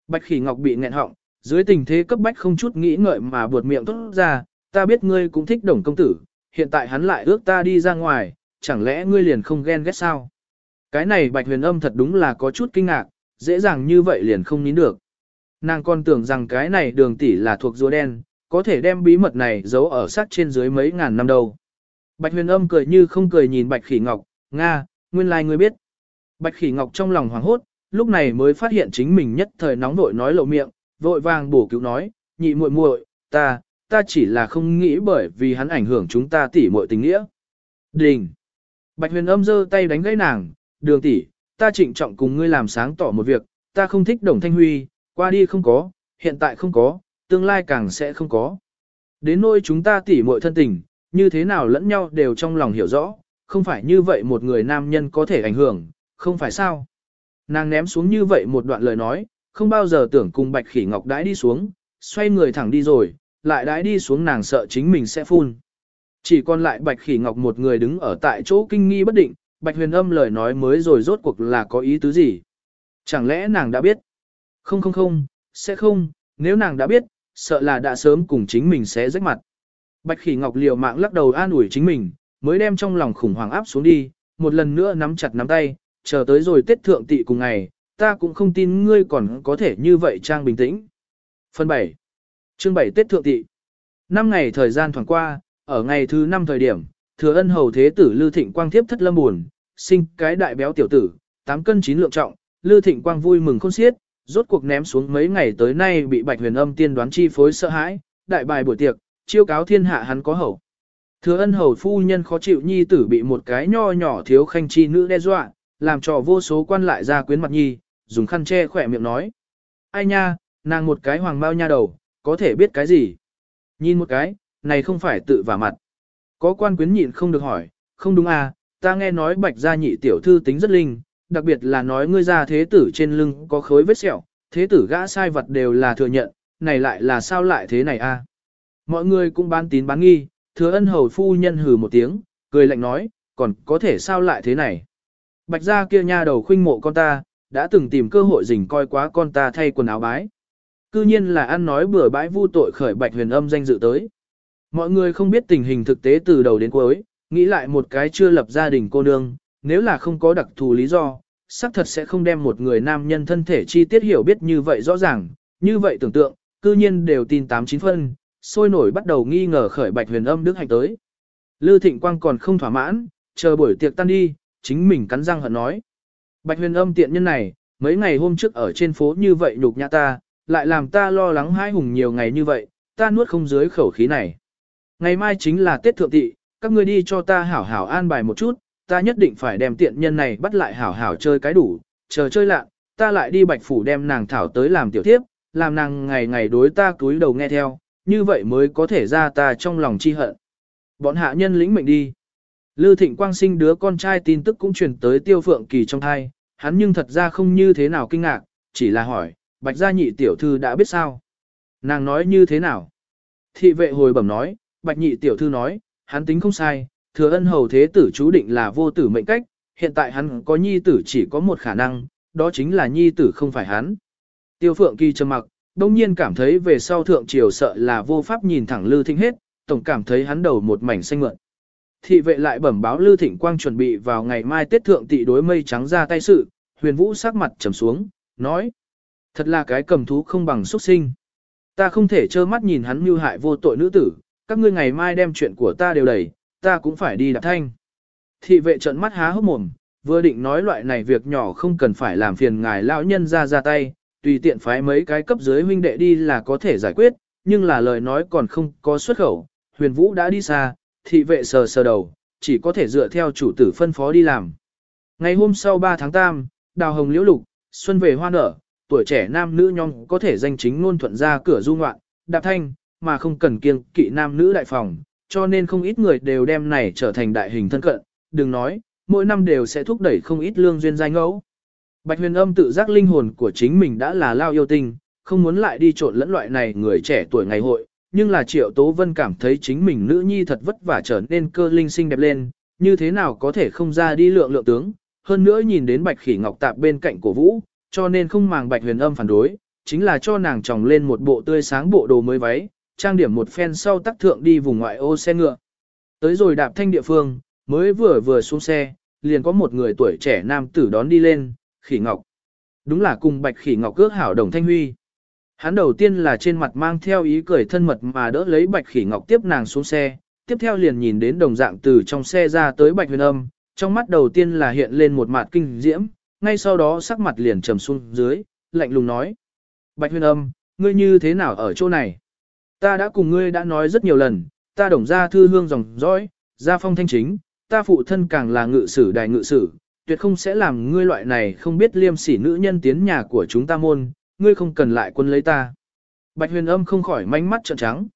Bạch khỉ ngọc bị nghẹn họng, dưới tình thế cấp bách không chút nghĩ ngợi mà buột miệng tốt ra, ta biết ngươi cũng thích đồng công tử, hiện tại hắn lại ước ta đi ra ngoài, chẳng lẽ ngươi liền không ghen ghét sao? Cái này bạch huyền âm thật đúng là có chút kinh ngạc, dễ dàng như vậy liền không nín được. Nàng còn tưởng rằng cái này đường tỷ là thuộc rùa đen, có thể đem bí mật này giấu ở sát trên dưới mấy ngàn năm đâu. Bạch huyền âm cười như không cười nhìn bạch khỉ ngọc, Nga, nguyên lai like ngươi biết. Bạch khỉ ngọc trong lòng hoảng hốt, lúc này mới phát hiện chính mình nhất thời nóng vội nói lộ miệng, vội vàng bổ cứu nói, nhị muội muội, ta, ta chỉ là không nghĩ bởi vì hắn ảnh hưởng chúng ta tỉ muội tình nghĩa. Đình. Bạch huyền âm giơ tay đánh gãy nàng, đường tỷ, ta trịnh trọng cùng ngươi làm sáng tỏ một việc, ta không thích đồng thanh huy, qua đi không có, hiện tại không có, tương lai càng sẽ không có. Đến nỗi chúng ta tỉ muội thân tình, như thế nào lẫn nhau đều trong lòng hiểu rõ, không phải như vậy một người nam nhân có thể ảnh hưởng, không phải sao. Nàng ném xuống như vậy một đoạn lời nói, không bao giờ tưởng cùng bạch khỉ ngọc đãi đi xuống, xoay người thẳng đi rồi, lại đãi đi xuống nàng sợ chính mình sẽ phun. Chỉ còn lại bạch khỉ ngọc một người đứng ở tại chỗ kinh nghi bất định, bạch huyền âm lời nói mới rồi rốt cuộc là có ý tứ gì. Chẳng lẽ nàng đã biết? Không không không, sẽ không, nếu nàng đã biết, sợ là đã sớm cùng chính mình sẽ rách mặt. Bạch khỉ ngọc liều mạng lắc đầu an ủi chính mình, mới đem trong lòng khủng hoảng áp xuống đi, một lần nữa nắm chặt nắm tay, chờ tới rồi Tết Thượng Tị cùng ngày, ta cũng không tin ngươi còn có thể như vậy trang bình tĩnh. Phần 7. Chương 7 Tết Thượng Tị. Năm ngày thời gian thoảng qua, ở ngày thứ năm thời điểm, thừa ân hầu thế tử Lư Thịnh Quang tiếp thất lâm buồn, sinh cái đại béo tiểu tử, 8 cân 9 lượng trọng, Lư Thịnh Quang vui mừng khôn xiết, rốt cuộc ném xuống mấy ngày tới nay bị Bạch Huyền Âm tiên đoán chi phối sợ hãi, đại bài buổi tiệc, chiêu cáo thiên hạ hắn có hậu. Thừa ân hầu phu nhân khó chịu nhi tử bị một cái nho nhỏ thiếu khanh chi nữ đe dọa, làm cho vô số quan lại ra quyến mặt nhi, dùng khăn che khỏe miệng nói. Ai nha, nàng một cái hoàng bao nha đầu, có thể biết cái gì? Nhìn một cái, này không phải tự vả mặt. Có quan quyến nhịn không được hỏi, không đúng à, ta nghe nói bạch gia nhị tiểu thư tính rất linh, đặc biệt là nói ngươi ra thế tử trên lưng có khối vết sẹo, thế tử gã sai vật đều là thừa nhận, này lại là sao lại thế này a? À? Mọi người cũng bán tín bán nghi, thừa ân hầu phu nhân hừ một tiếng, cười lạnh nói, còn có thể sao lại thế này? Bạch gia kia nha đầu khuynh mộ con ta, đã từng tìm cơ hội rình coi quá con ta thay quần áo bái. Cư nhiên là ăn nói bừa bãi vu tội khởi bạch huyền âm danh dự tới. Mọi người không biết tình hình thực tế từ đầu đến cuối, nghĩ lại một cái chưa lập gia đình cô nương, nếu là không có đặc thù lý do, xác thật sẽ không đem một người nam nhân thân thể chi tiết hiểu biết như vậy rõ ràng, như vậy tưởng tượng, cư nhiên đều tin tám chín phân, sôi nổi bắt đầu nghi ngờ khởi bạch huyền âm đức hạnh tới. Lư Thịnh Quang còn không thỏa mãn, chờ buổi tiệc tan đi, chính mình cắn răng hận nói. Bạch huyền âm tiện nhân này, mấy ngày hôm trước ở trên phố như vậy nhục nhã ta, lại làm ta lo lắng hai hùng nhiều ngày như vậy, ta nuốt không dưới khẩu khí này. Ngày mai chính là Tết Thượng Tị, các ngươi đi cho ta hảo hảo an bài một chút, ta nhất định phải đem tiện nhân này bắt lại hảo hảo chơi cái đủ, chờ chơi lạ, ta lại đi bạch phủ đem nàng thảo tới làm tiểu tiếp, làm nàng ngày ngày đối ta cúi đầu nghe theo, như vậy mới có thể ra ta trong lòng chi hận. Bọn hạ nhân lĩnh mệnh đi. Lư Thịnh Quang sinh đứa con trai tin tức cũng truyền tới Tiêu Phượng Kỳ trong thai, hắn nhưng thật ra không như thế nào kinh ngạc, chỉ là hỏi, Bạch gia nhị tiểu thư đã biết sao? Nàng nói như thế nào? Thị vệ hồi bẩm nói, Bạch nhị tiểu thư nói, hắn tính không sai, thừa ân hầu thế tử chú định là vô tử mệnh cách, hiện tại hắn có nhi tử chỉ có một khả năng, đó chính là nhi tử không phải hắn. Tiêu Phượng Kỳ trầm mặc, đông nhiên cảm thấy về sau thượng triều sợ là vô pháp nhìn thẳng Lư Thịnh hết, tổng cảm thấy hắn đầu một mảnh xanh mượn. Thị vệ lại bẩm báo Lư Thịnh Quang chuẩn bị vào ngày mai Tết thượng tị đối mây trắng ra tay sự, huyền vũ sắc mặt trầm xuống, nói. Thật là cái cầm thú không bằng xuất sinh. Ta không thể trơ mắt nhìn hắn mưu hại vô tội nữ tử, các ngươi ngày mai đem chuyện của ta đều đẩy, ta cũng phải đi đạp thanh. Thị vệ trợn mắt há hốc mồm, vừa định nói loại này việc nhỏ không cần phải làm phiền ngài lão nhân ra ra tay, tùy tiện phái mấy cái cấp dưới huynh đệ đi là có thể giải quyết, nhưng là lời nói còn không có xuất khẩu, huyền vũ đã đi xa, thị vệ sờ sờ đầu, chỉ có thể dựa theo chủ tử phân phó đi làm. Ngày hôm sau 3 tháng 8, đào hồng liễu lục, xuân về hoa nở, tuổi trẻ nam nữ nhong có thể danh chính ngôn thuận ra cửa du ngoạn, đạp thanh, mà không cần kiêng kỵ nam nữ đại phòng, cho nên không ít người đều đem này trở thành đại hình thân cận, đừng nói, mỗi năm đều sẽ thúc đẩy không ít lương duyên giai ngẫu. Bạch huyền âm tự giác linh hồn của chính mình đã là lao yêu tình, không muốn lại đi trộn lẫn loại này người trẻ tuổi ngày hội, nhưng là triệu tố vân cảm thấy chính mình nữ nhi thật vất vả trở nên cơ linh xinh đẹp lên, như thế nào có thể không ra đi lượng lượng tướng, hơn nữa nhìn đến bạch khỉ ngọc tạp bên cạnh cổ vũ, cho nên không màng bạch huyền âm phản đối, chính là cho nàng tròng lên một bộ tươi sáng bộ đồ mới váy, trang điểm một phen sau tắc thượng đi vùng ngoại ô xe ngựa. Tới rồi đạp thanh địa phương, mới vừa vừa xuống xe, liền có một người tuổi trẻ nam tử đón đi lên, khỉ ngọc. Đúng là cùng bạch khỉ ngọc cước hảo đồng thanh huy. Hắn đầu tiên là trên mặt mang theo ý cười thân mật mà đỡ lấy bạch khỉ ngọc tiếp nàng xuống xe, tiếp theo liền nhìn đến đồng dạng từ trong xe ra tới bạch huyền âm, trong mắt đầu tiên là hiện lên một mặt kinh diễm, ngay sau đó sắc mặt liền trầm xuống dưới, lạnh lùng nói. Bạch huyền âm, ngươi như thế nào ở chỗ này? Ta đã cùng ngươi đã nói rất nhiều lần, ta đồng ra thư hương dòng dõi, gia phong thanh chính, ta phụ thân càng là ngự sử đại ngự sử, tuyệt không sẽ làm ngươi loại này không biết liêm sỉ nữ nhân tiến nhà của chúng ta môn, ngươi không cần lại quân lấy ta. Bạch huyền âm không khỏi manh mắt trợn trắng.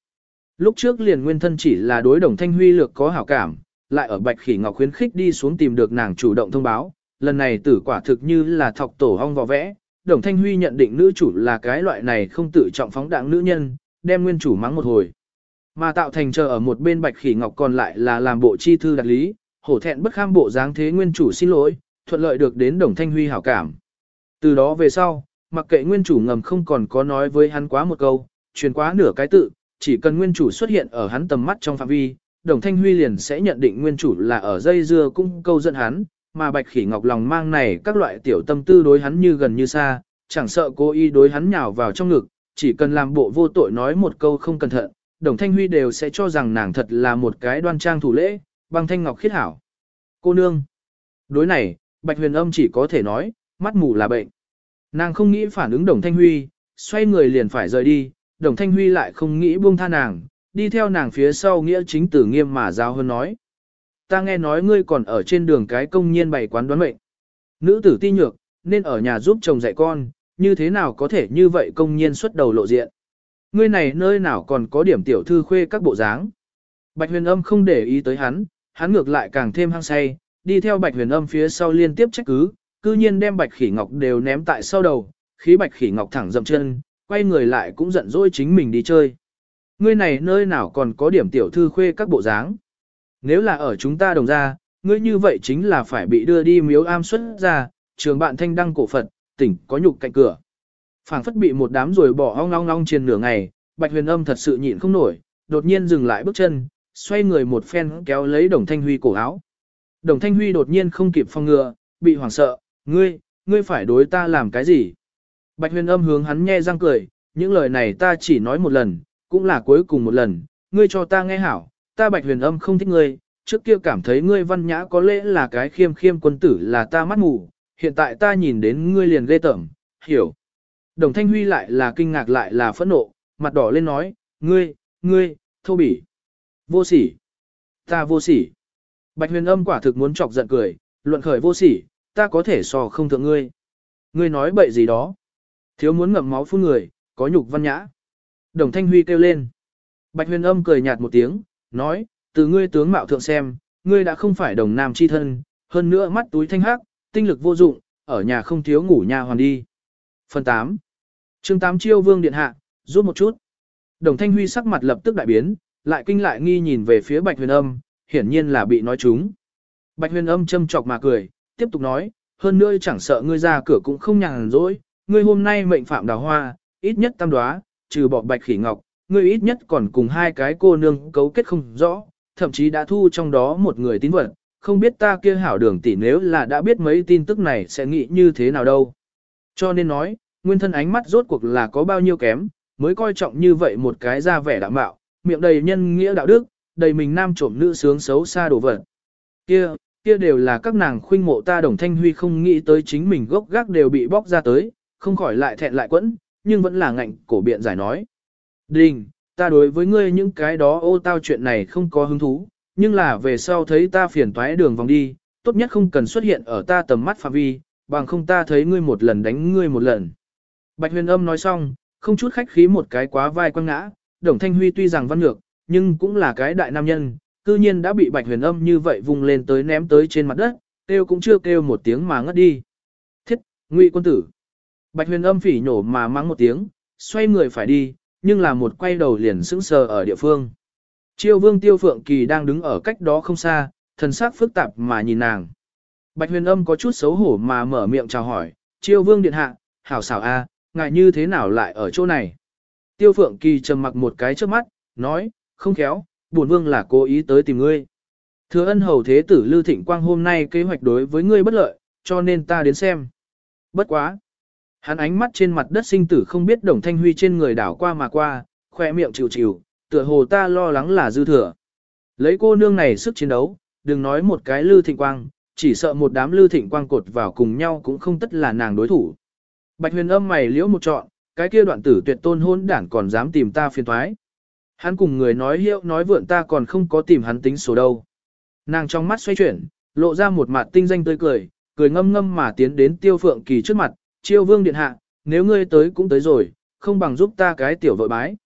Lúc trước liền nguyên thân chỉ là đối đồng thanh huy lược có hảo cảm, lại ở bạch khỉ ngọc khuyến khích đi xuống tìm được nàng chủ động thông báo, lần này tử quả thực như là thọc tổ hong vò vẽ. Đồng Thanh Huy nhận định nữ chủ là cái loại này không tự trọng phóng đảng nữ nhân, đem nguyên chủ mắng một hồi. Mà tạo thành chờ ở một bên bạch khỉ ngọc còn lại là làm bộ chi thư đặc lý, hổ thẹn bất kham bộ dáng thế nguyên chủ xin lỗi, thuận lợi được đến đồng thanh huy hảo cảm. Từ đó về sau, mặc kệ nguyên chủ ngầm không còn có nói với hắn quá một câu, truyền quá nửa cái tự, chỉ cần nguyên chủ xuất hiện ở hắn tầm mắt trong phạm vi, đồng thanh huy liền sẽ nhận định nguyên chủ là ở dây dưa cung câu dẫn hắn, mà bạch khỉ ngọc lòng mang này các loại tiểu tâm tư đối hắn như gần như xa, chẳng sợ cố ý đối hắn nhào vào trong ngực, chỉ cần làm bộ vô tội nói một câu không cẩn thận, đồng thanh huy đều sẽ cho rằng nàng thật là một cái đoan trang thủ lễ, băng thanh ngọc khiết hảo. Cô nương. Đối này, Bạch Huyền Âm chỉ có thể nói, mắt mù là bệnh. Nàng không nghĩ phản ứng Đồng Thanh Huy, xoay người liền phải rời đi, Đồng Thanh Huy lại không nghĩ buông tha nàng, đi theo nàng phía sau nghĩa chính tử nghiêm mà giao hơn nói. Ta nghe nói ngươi còn ở trên đường cái công nhiên bày quán đoán mệnh. Nữ tử ti nhược, nên ở nhà giúp chồng dạy con, như thế nào có thể như vậy công nhiên xuất đầu lộ diện. Ngươi này nơi nào còn có điểm tiểu thư khuê các bộ dáng. Bạch huyền âm không để ý tới hắn, hắn ngược lại càng thêm hăng say, đi theo bạch huyền âm phía sau liên tiếp trách cứ, cư nhiên đem bạch khỉ ngọc đều ném tại sau đầu, khí bạch khỉ ngọc thẳng dậm chân, quay người lại cũng giận dỗi chính mình đi chơi. Ngươi này nơi nào còn có điểm tiểu thư khuê các bộ dáng. Nếu là ở chúng ta đồng ra, ngươi như vậy chính là phải bị đưa đi miếu am xuất ra, trường bạn thanh đăng cổ Phật, tỉnh có nhục cạnh cửa. phảng phất bị một đám rồi bỏ ong ong ong trên nửa ngày, bạch huyền âm thật sự nhịn không nổi, đột nhiên dừng lại bước chân, xoay người một phen kéo lấy đồng thanh huy cổ áo. Đồng Thanh Huy đột nhiên không kịp phòng ngừa, bị hoảng sợ, ngươi, ngươi phải đối ta làm cái gì? Bạch huyền âm hướng hắn nhe răng cười, những lời này ta chỉ nói một lần, cũng là cuối cùng một lần, ngươi cho ta nghe hảo, ta bạch huyền âm không thích ngươi, trước kia cảm thấy ngươi văn nhã có lẽ là cái khiêm khiêm quân tử là ta mắt ngủ hiện tại ta nhìn đến ngươi liền ghê tởm, hiểu. Đồng Thanh Huy lại là kinh ngạc lại là phẫn nộ, mặt đỏ lên nói, ngươi, ngươi, thô bỉ, vô sỉ, ta vô sỉ. Bạch huyền âm quả thực muốn chọc giận cười, luận khởi vô sỉ, ta có thể so không thượng ngươi. Ngươi nói bậy gì đó. Thiếu muốn ngậm máu phun người, có nhục văn nhã. Đồng Thanh Huy kêu lên. Bạch huyền âm cười nhạt một tiếng, nói, từ ngươi tướng mạo thượng xem, ngươi đã không phải đồng nam chi thân, hơn nữa mắt túi thanh hắc, tinh lực vô dụng, ở nhà không thiếu ngủ nhà hoàn đi. Phần 8 chương 8 chiêu vương điện hạ, rút một chút. Đồng thanh huy sắc mặt lập tức đại biến, lại kinh lại nghi nhìn về phía bạch huyền âm, hiển nhiên là bị nói trúng. Bạch huyền âm châm chọc mà cười, tiếp tục nói, hơn nữa chẳng sợ ngươi ra cửa cũng không nhàn rỗi, ngươi hôm nay mệnh phạm đào hoa, ít nhất tam đoá, trừ bỏ bạch khỉ ngọc, ngươi ít nhất còn cùng hai cái cô nương cấu kết không rõ, thậm chí đã thu trong đó một người tín vật, không biết ta kia hảo đường tỷ nếu là đã biết mấy tin tức này sẽ nghĩ như thế nào đâu. Cho nên nói, nguyên thân ánh mắt rốt cuộc là có bao nhiêu kém, mới coi trọng như vậy một cái ra vẻ đạm bạo, miệng đầy nhân nghĩa đạo đức, đầy mình nam trộm nữ sướng xấu xa đổ vật. Kia, kia đều là các nàng khuynh mộ ta đồng thanh huy không nghĩ tới chính mình gốc gác đều bị bóc ra tới, không khỏi lại thẹn lại quẫn, nhưng vẫn là ngạnh cổ biện giải nói. Đình, ta đối với ngươi những cái đó ô tao chuyện này không có hứng thú, nhưng là về sau thấy ta phiền toái đường vòng đi, tốt nhất không cần xuất hiện ở ta tầm mắt phạm vi, bằng không ta thấy ngươi một lần đánh ngươi một lần. Bạch huyền âm nói xong, không chút khách khí một cái quá vai quăng ngã, đồng thanh huy tuy rằng văn ngược, nhưng cũng là cái đại nam nhân, cư nhiên đã bị bạch huyền âm như vậy vùng lên tới ném tới trên mặt đất, kêu cũng chưa kêu một tiếng mà ngất đi. Thiết, ngụy quân tử. Bạch huyền âm phỉ nhổ mà mắng một tiếng, xoay người phải đi, nhưng là một quay đầu liền sững sờ ở địa phương. Chiêu vương tiêu phượng kỳ đang đứng ở cách đó không xa, thần sắc phức tạp mà nhìn nàng. Bạch huyền âm có chút xấu hổ mà mở miệng chào hỏi, chiêu vương điện hạ, hảo xảo a, ngài như thế nào lại ở chỗ này? Tiêu phượng kỳ trầm mặc một cái trước mắt, nói, không khéo, bổn vương là cố ý tới tìm ngươi. Thừa ân hầu thế tử Lưu Thịnh Quang hôm nay kế hoạch đối với ngươi bất lợi, cho nên ta đến xem. Bất quá. Hắn ánh mắt trên mặt đất sinh tử không biết đồng thanh huy trên người đảo qua mà qua, khoe miệng chịu chịu, tựa hồ ta lo lắng là dư thừa. Lấy cô nương này sức chiến đấu, đừng nói một cái Lưu Thịnh Quang, chỉ sợ một đám Lưu Thịnh Quang cột vào cùng nhau cũng không tất là nàng đối thủ. Bạch huyền âm mày liễu một trọn, cái kia đoạn tử tuyệt tôn hôn đản còn dám tìm ta phiền thoái. Hắn cùng người nói hiệu nói vượn ta còn không có tìm hắn tính số đâu. Nàng trong mắt xoay chuyển, lộ ra một mặt tinh danh tươi cười, cười ngâm ngâm mà tiến đến tiêu phượng kỳ trước mặt, chiêu vương điện hạ, nếu ngươi tới cũng tới rồi, không bằng giúp ta cái tiểu vội bái.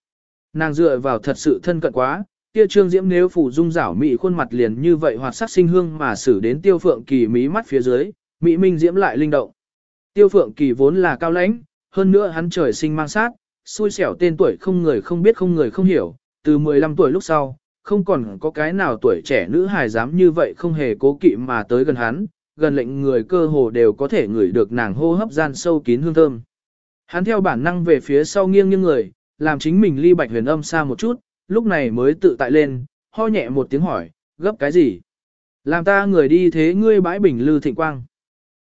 Nàng dựa vào thật sự thân cận quá, kia trương diễm nếu phủ dung rảo mị khuôn mặt liền như vậy hoạt sắc sinh hương mà xử đến tiêu phượng kỳ mí mắt phía dưới, mị minh diễm lại linh động. Tiêu phượng kỳ vốn là cao lãnh, hơn nữa hắn trời sinh mang sát, xui xẻo tên tuổi không người không biết không người không hiểu, từ 15 tuổi lúc sau, không còn có cái nào tuổi trẻ nữ hài dám như vậy không hề cố kỵ mà tới gần hắn, gần lệnh người cơ hồ đều có thể ngửi được nàng hô hấp gian sâu kín hương thơm. Hắn theo bản năng về phía sau nghiêng nghiêng người, làm chính mình ly bạch huyền âm xa một chút, lúc này mới tự tại lên, ho nhẹ một tiếng hỏi, gấp cái gì? Làm ta người đi thế ngươi bãi bình lư thịnh quang.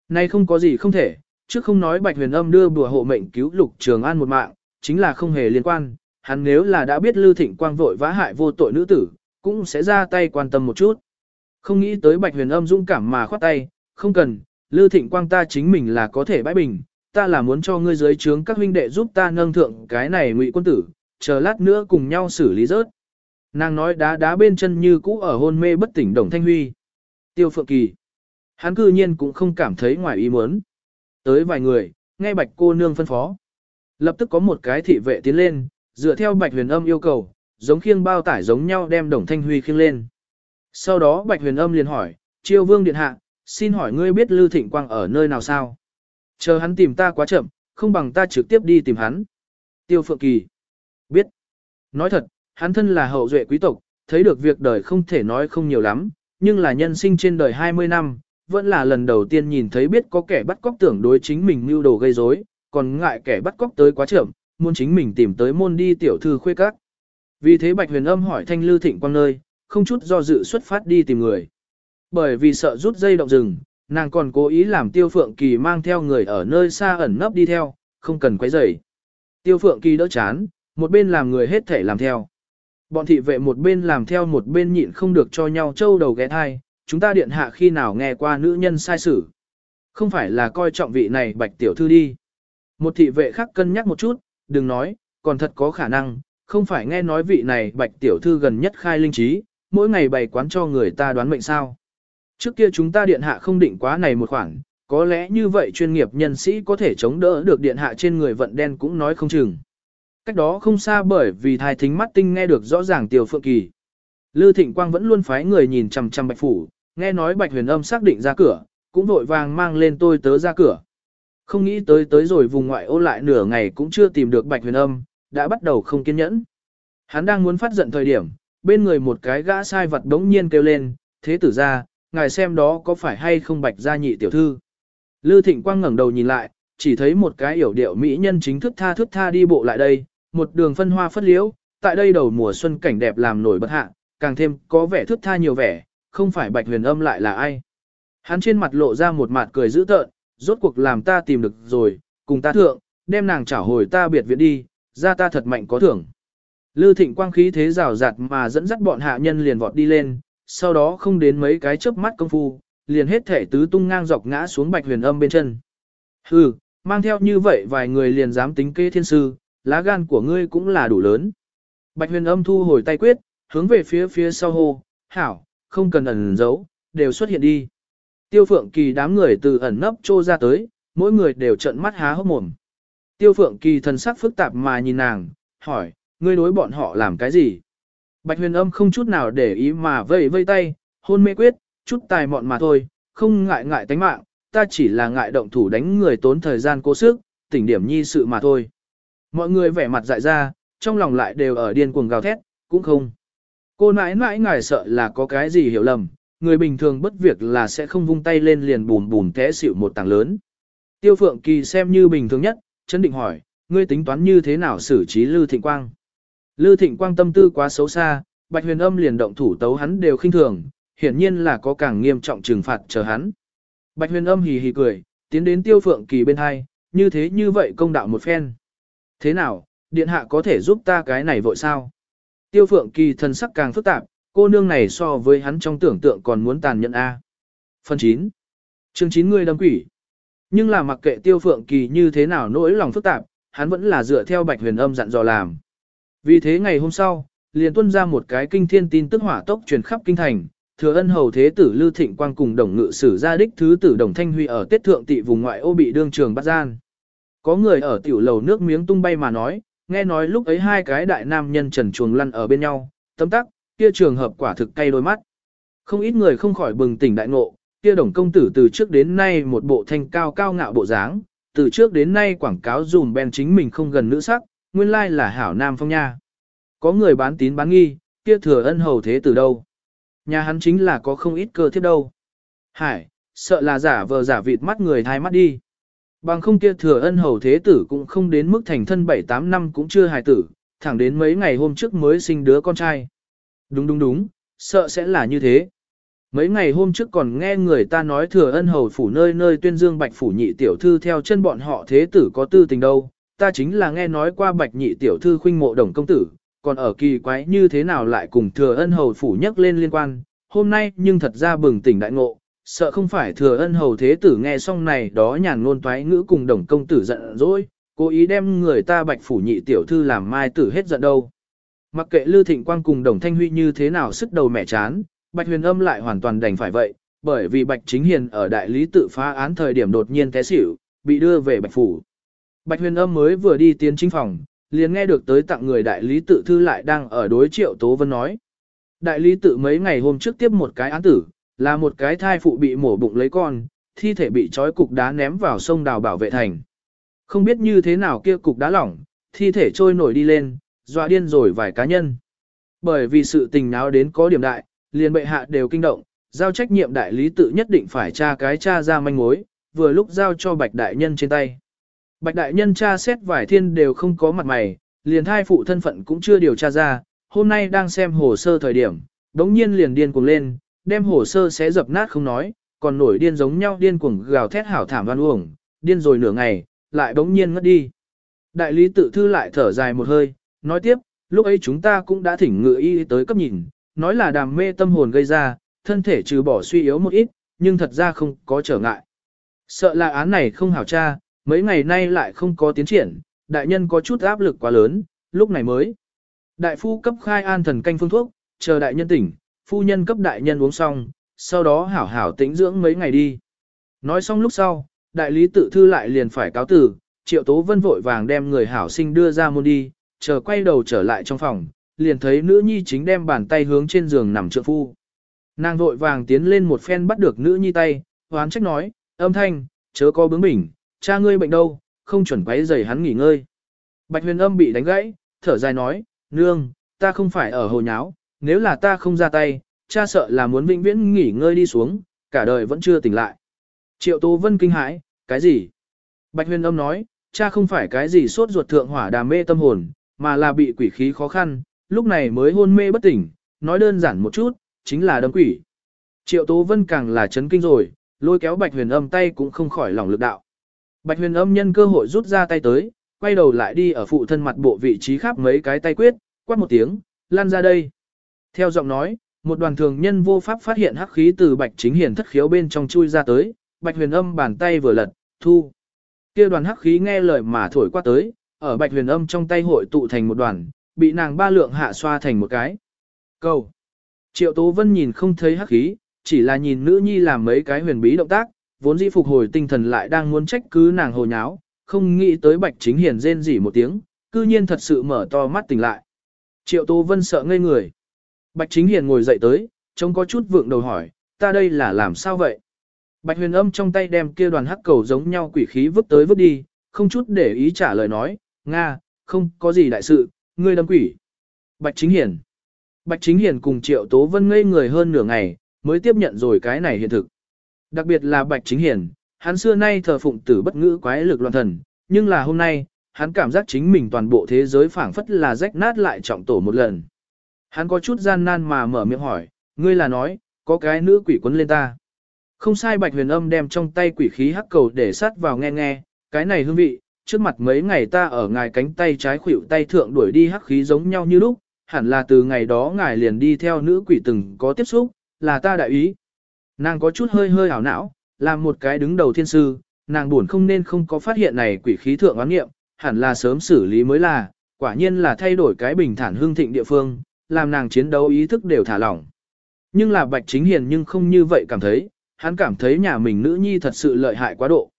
Nay không có gì không thể, trước không nói bạch huyền âm đưa bùa hộ mệnh cứu lục trường an một mạng, chính là không hề liên quan, hắn nếu là đã biết lư thịnh quang vội vã hại vô tội nữ tử, cũng sẽ ra tay quan tâm một chút. Không nghĩ tới bạch huyền âm dũng cảm mà khoát tay, không cần, lư thịnh quang ta chính mình là có thể bãi bình, ta là muốn cho ngươi dưới trướng các huynh đệ giúp ta nâng thượng cái này ngụy quân tử, chờ lát nữa cùng nhau xử lý rớt. Nàng nói đá đá bên chân như cũ ở hôn mê bất tỉnh đồng thanh huy. Tiêu phượng kỳ. Hắn cư nhiên cũng không cảm thấy ngoài ý muốn. Tới vài người, nghe bạch cô nương phân phó. Lập tức có một cái thị vệ tiến lên, dựa theo bạch huyền âm yêu cầu, giống khiêng bao tải giống nhau đem đồng thanh huy khiêng lên. Sau đó bạch huyền âm liền hỏi, triều vương điện hạ, xin hỏi ngươi biết Lưu Thịnh Quang ở nơi nào sao? Chờ hắn tìm ta quá chậm, không bằng ta trực tiếp đi tìm hắn. Tiêu Phượng Kỳ. Biết. Nói thật, hắn thân là hậu duệ quý tộc, thấy được việc đời không thể nói không nhiều lắm, nhưng là nhân sinh trên đời 20 năm, vẫn là lần đầu tiên nhìn thấy biết có kẻ bắt cóc tưởng đối chính mình mưu đồ gây rối, còn ngại kẻ bắt cóc tới quá chậm, muốn chính mình tìm tới môn đi tiểu thư khuê các. Vì thế Bạch Huyền Âm hỏi Thanh Lư Thịnh Quang nơi, không chút do dự xuất phát đi tìm người. Bởi vì sợ rút dây động rừng, nàng còn cố ý làm Tiêu Phượng Kỳ mang theo người ở nơi xa ẩn nấp đi theo, không cần quấy rầy. Tiêu Phượng Kỳ đỡ chán, một bên làm người hết thể làm theo. Bọn thị vệ một bên làm theo một bên nhịn không được cho nhau trâu đầu ghé thai, chúng ta điện hạ khi nào nghe qua nữ nhân sai sử. Không phải là coi trọng vị này bạch tiểu thư đi. Một thị vệ khác cân nhắc một chút, đừng nói, còn thật có khả năng, không phải nghe nói vị này bạch tiểu thư gần nhất khai linh trí, mỗi ngày bày quán cho người ta đoán mệnh sao. Trước kia chúng ta điện hạ không định quá này một khoản, có lẽ như vậy chuyên nghiệp nhân sĩ có thể chống đỡ được điện hạ trên người vận đen cũng nói không chừng. Cách đó không xa bởi vì thai thính mắt tinh nghe được rõ ràng Tiêu Phượng Kỳ. Lư Thịnh Quang vẫn luôn phái người nhìn chằm chằm Bạch Phủ, nghe nói Bạch Huyền Âm xác định ra cửa, cũng vội vàng mang lên tôi tớ ra cửa. Không nghĩ tới tới rồi vùng ngoại ô lại nửa ngày cũng chưa tìm được Bạch Huyền Âm, đã bắt đầu không kiên nhẫn. Hắn đang muốn phát giận thời điểm, bên người một cái gã sai vật đống nhiên kêu lên, thế tử ra, ngài xem đó có phải hay không Bạch gia nhị tiểu thư. Lư Thịnh Quang ngẩng đầu nhìn lại, chỉ thấy một cái hiểu điệu mỹ nhân chính thức tha thức tha đi bộ lại đây, một đường phân hoa phất liễu, tại đây đầu mùa xuân cảnh đẹp làm nổi bật hạ, càng thêm có vẻ thức tha nhiều vẻ, không phải Bạch Huyền Âm lại là ai. Hắn trên mặt lộ ra một mặt cười dữ tợn, rốt cuộc làm ta tìm được rồi, cùng ta thượng, đem nàng trả hồi ta biệt viện đi, ra ta thật mạnh có thưởng. Lư thịnh quang khí thế rào rạt mà dẫn dắt bọn hạ nhân liền vọt đi lên, sau đó không đến mấy cái chớp mắt công phu, liền hết thể tứ tung ngang dọc ngã xuống bạch huyền âm bên chân. Hừ, mang theo như vậy vài người liền dám tính kê thiên sư, lá gan của ngươi cũng là đủ lớn. Bạch huyền âm thu hồi tay quyết, hướng về phía phía sau hô, hảo, không cần ẩn giấu, đều xuất hiện đi. Tiêu phượng kỳ đám người từ ẩn nấp trô ra tới, mỗi người đều trợn mắt há hốc mồm. Tiêu phượng kỳ thần sắc phức tạp mà nhìn nàng, hỏi, ngươi đối bọn họ làm cái gì? Bạch huyền âm không chút nào để ý mà vây vây tay, hôn mê quyết, chút tài mọn mà thôi, không ngại ngại tánh mạng, ta chỉ là ngại động thủ đánh người tốn thời gian cố sức, tỉnh điểm nhi sự mà thôi. Mọi người vẻ mặt dại ra, trong lòng lại đều ở điên cuồng gào thét, cũng không. Cô nãi nãi ngài sợ là có cái gì hiểu lầm, người bình thường bất việc là sẽ không vung tay lên liền bùn bùn té xỉu một tảng lớn. Tiêu Phượng Kỳ xem như bình thường nhất, chấn định hỏi, ngươi tính toán như thế nào xử trí Lư Thịnh Quang? Lư Thịnh Quang tâm tư quá xấu xa, Bạch Huyền Âm liền động thủ tấu hắn đều khinh thường, hiển nhiên là có càng nghiêm trọng trừng phạt chờ hắn. Bạch Huyền Âm hì hì cười, tiến đến Tiêu Phượng Kỳ bên hai, như thế như vậy công đạo một phen. Thế nào, điện hạ có thể giúp ta cái này vội sao? Tiêu Phượng Kỳ thần sắc càng phức tạp, cô nương này so với hắn trong tưởng tượng còn muốn tàn nhẫn A. Phần 9. Chương 9 người đâm quỷ. Nhưng là mặc kệ Tiêu Phượng Kỳ như thế nào nỗi lòng phức tạp, hắn vẫn là dựa theo Bạch Huyền Âm dặn dò làm. Vì thế ngày hôm sau, liền tuân ra một cái kinh thiên tin tức hỏa tốc truyền khắp kinh thành, thừa ân hầu thế tử Lưu Thịnh Quang cùng đồng ngự sử gia đích thứ tử đồng Thanh Huy ở Tết Thượng Tị vùng ngoại ô bị đương trường bắt gian. Có người ở tiểu lầu nước miếng tung bay mà nói, nghe nói lúc ấy hai cái đại nam nhân trần chuồng lăn ở bên nhau, tấm tắc, kia trường hợp quả thực cay đôi mắt. Không ít người không khỏi bừng tỉnh đại ngộ, kia đồng công tử từ trước đến nay một bộ thanh cao cao ngạo bộ dáng, từ trước đến nay quảng cáo dùm bên chính mình không gần nữ sắc, nguyên lai là hảo nam phong nha. Có người bán tín bán nghi, kia thừa ân hầu thế từ đâu. Nhà hắn chính là có không ít cơ thiết đâu. Hải, sợ là giả vờ giả vịt mắt người thai mắt đi. Bằng không kia thừa ân hầu thế tử cũng không đến mức thành thân 7-8 năm cũng chưa hài tử, thẳng đến mấy ngày hôm trước mới sinh đứa con trai. Đúng đúng đúng, sợ sẽ là như thế. Mấy ngày hôm trước còn nghe người ta nói thừa ân hầu phủ nơi nơi tuyên dương bạch phủ nhị tiểu thư theo chân bọn họ thế tử có tư tình đâu, ta chính là nghe nói qua bạch nhị tiểu thư khuynh mộ đồng công tử, còn ở kỳ quái như thế nào lại cùng thừa ân hầu phủ nhắc lên liên quan, hôm nay nhưng thật ra bừng tỉnh đại ngộ, sợ không phải thừa ân hầu thế tử nghe xong này đó nhàn ngôn toái ngữ cùng đồng công tử giận dỗi, cố ý đem người ta bạch phủ nhị tiểu thư làm mai tử hết giận đâu. Mặc kệ Lưu Thịnh Quang cùng Đồng Thanh Huy như thế nào sức đầu mẹ chán, Bạch Huyền Âm lại hoàn toàn đành phải vậy, bởi vì Bạch Chính Hiền ở đại lý tự phá án thời điểm đột nhiên té xỉu, bị đưa về Bạch phủ. Bạch Huyền Âm mới vừa đi tiến chính phòng, liền nghe được tới tặng người đại lý tự thư lại đang ở đối Triệu Tố Vân nói. Đại lý tự mấy ngày hôm trước tiếp một cái án tử, là một cái thai phụ bị mổ bụng lấy con, thi thể bị trói cục đá ném vào sông đào bảo vệ thành. Không biết như thế nào kia cục đá lỏng, thi thể trôi nổi đi lên, dọa điên rồi vài cá nhân. Bởi vì sự tình náo đến có điểm đại, liền bệ hạ đều kinh động, giao trách nhiệm đại lý tự nhất định phải tra cái tra ra manh mối, vừa lúc giao cho bạch đại nhân trên tay. Bạch đại nhân tra xét vài thiên đều không có mặt mày, liền thai phụ thân phận cũng chưa điều tra ra, hôm nay đang xem hồ sơ thời điểm, đống nhiên liền điên cuồng lên, đem hồ sơ xé dập nát không nói, còn nổi điên giống nhau điên cuồng gào thét hảo thảm oan uổng, điên rồi nửa ngày, lại đống nhiên ngất đi. Đại lý tự thư lại thở dài một hơi, nói tiếp, lúc ấy chúng ta cũng đã thỉnh ngự y tới cấp nhìn, nói là đàm mê tâm hồn gây ra, thân thể trừ bỏ suy yếu một ít, nhưng thật ra không có trở ngại. Sợ là án này không hảo tra, mấy ngày nay lại không có tiến triển, đại nhân có chút áp lực quá lớn, lúc này mới. Đại phu cấp khai an thần canh phương thuốc, chờ đại nhân tỉnh, phu nhân cấp đại nhân uống xong, sau đó hảo hảo tĩnh dưỡng mấy ngày đi. Nói xong lúc sau, đại lý tự thư lại liền phải cáo tử, triệu tố vân vội vàng đem người hảo sinh đưa ra môn đi, chờ quay đầu trở lại trong phòng, liền thấy nữ nhi chính đem bàn tay hướng trên giường nằm trượng phu. Nàng vội vàng tiến lên một phen bắt được nữ nhi tay, hoán trách nói, âm thanh, chớ có bướng bỉnh, cha ngươi bệnh đâu, không chuẩn quấy rầy hắn nghỉ ngơi. Bạch huyền âm bị đánh gãy, thở dài nói, nương, ta không phải ở hồ nháo, nếu là ta không ra tay, cha sợ là muốn vĩnh viễn nghỉ ngơi đi xuống, cả đời vẫn chưa tỉnh lại. Triệu Tô Vân kinh hãi, cái gì? Bạch huyền âm nói, cha không phải cái gì sốt ruột thượng hỏa đà mê tâm hồn, mà là bị quỷ khí khó khăn, lúc này mới hôn mê bất tỉnh, nói đơn giản một chút, chính là đâm quỷ. Triệu Tố Vân càng là chấn kinh rồi, lôi kéo Bạch huyền âm tay cũng không khỏi lòng lực đạo. Bạch huyền âm nhân cơ hội rút ra tay tới, quay đầu lại đi ở phụ thân mặt bộ vị trí khác mấy cái tay quyết, quát một tiếng, lan ra đây. Theo giọng nói, một đoàn thường nhân vô pháp phát hiện hắc khí từ Bạch Chính Hiền thất khiếu bên trong chui ra tới, Bạch Huyền Âm bàn tay vừa lật, thu. Kia đoàn hắc khí nghe lời mà thổi qua tới, ở Bạch Huyền Âm trong tay hội tụ thành một đoàn, bị nàng ba lượng hạ xoa thành một cái. Cầu. Triệu Tố Vân nhìn không thấy hắc khí, chỉ là nhìn nữ nhi làm mấy cái huyền bí động tác, vốn dĩ phục hồi tinh thần lại đang muốn trách cứ nàng hồ nháo, không nghĩ tới Bạch Chính Hiền rên rỉ một tiếng, cư nhiên thật sự mở to mắt tỉnh lại. Triệu Tô Vân sợ ngây người. Bạch Chính Hiền ngồi dậy tới, trông có chút vượng đầu hỏi, ta đây là làm sao vậy? Bạch huyền âm trong tay đem kia đoàn hắc cầu giống nhau quỷ khí vứt tới vứt đi, không chút để ý trả lời nói, Nga, không có gì đại sự, ngươi đâm quỷ. Bạch Chính Hiền. Bạch Chính Hiền cùng Triệu Tố Vân ngây người hơn nửa ngày, mới tiếp nhận rồi cái này hiện thực. Đặc biệt là Bạch Chính hiển hắn xưa nay thờ phụng tử bất ngữ quái lực loạn thần, nhưng là hôm nay, hắn cảm giác chính mình toàn bộ thế giới phảng phất là rách nát lại trọng tổ một lần. Hắn có chút gian nan mà mở miệng hỏi, ngươi là nói, có cái nữ quỷ quấn lên ta. Không sai bạch huyền âm đem trong tay quỷ khí hắc cầu để sát vào nghe nghe, cái này hương vị, trước mặt mấy ngày ta ở ngài cánh tay trái khuỷu tay thượng đuổi đi hắc khí giống nhau như lúc, hẳn là từ ngày đó ngài liền đi theo nữ quỷ từng có tiếp xúc, là ta đại ý. Nàng có chút hơi hơi ảo não, làm một cái đứng đầu thiên sư, nàng buồn không nên không có phát hiện này quỷ khí thượng oán nghiệm, hẳn là sớm xử lý mới là, quả nhiên là thay đổi cái bình thản hương thịnh địa phương, làm nàng chiến đấu ý thức đều thả lỏng. Nhưng là Bạch Chính Hiền nhưng không như vậy cảm thấy, hắn cảm thấy nhà mình nữ nhi thật sự lợi hại quá độ.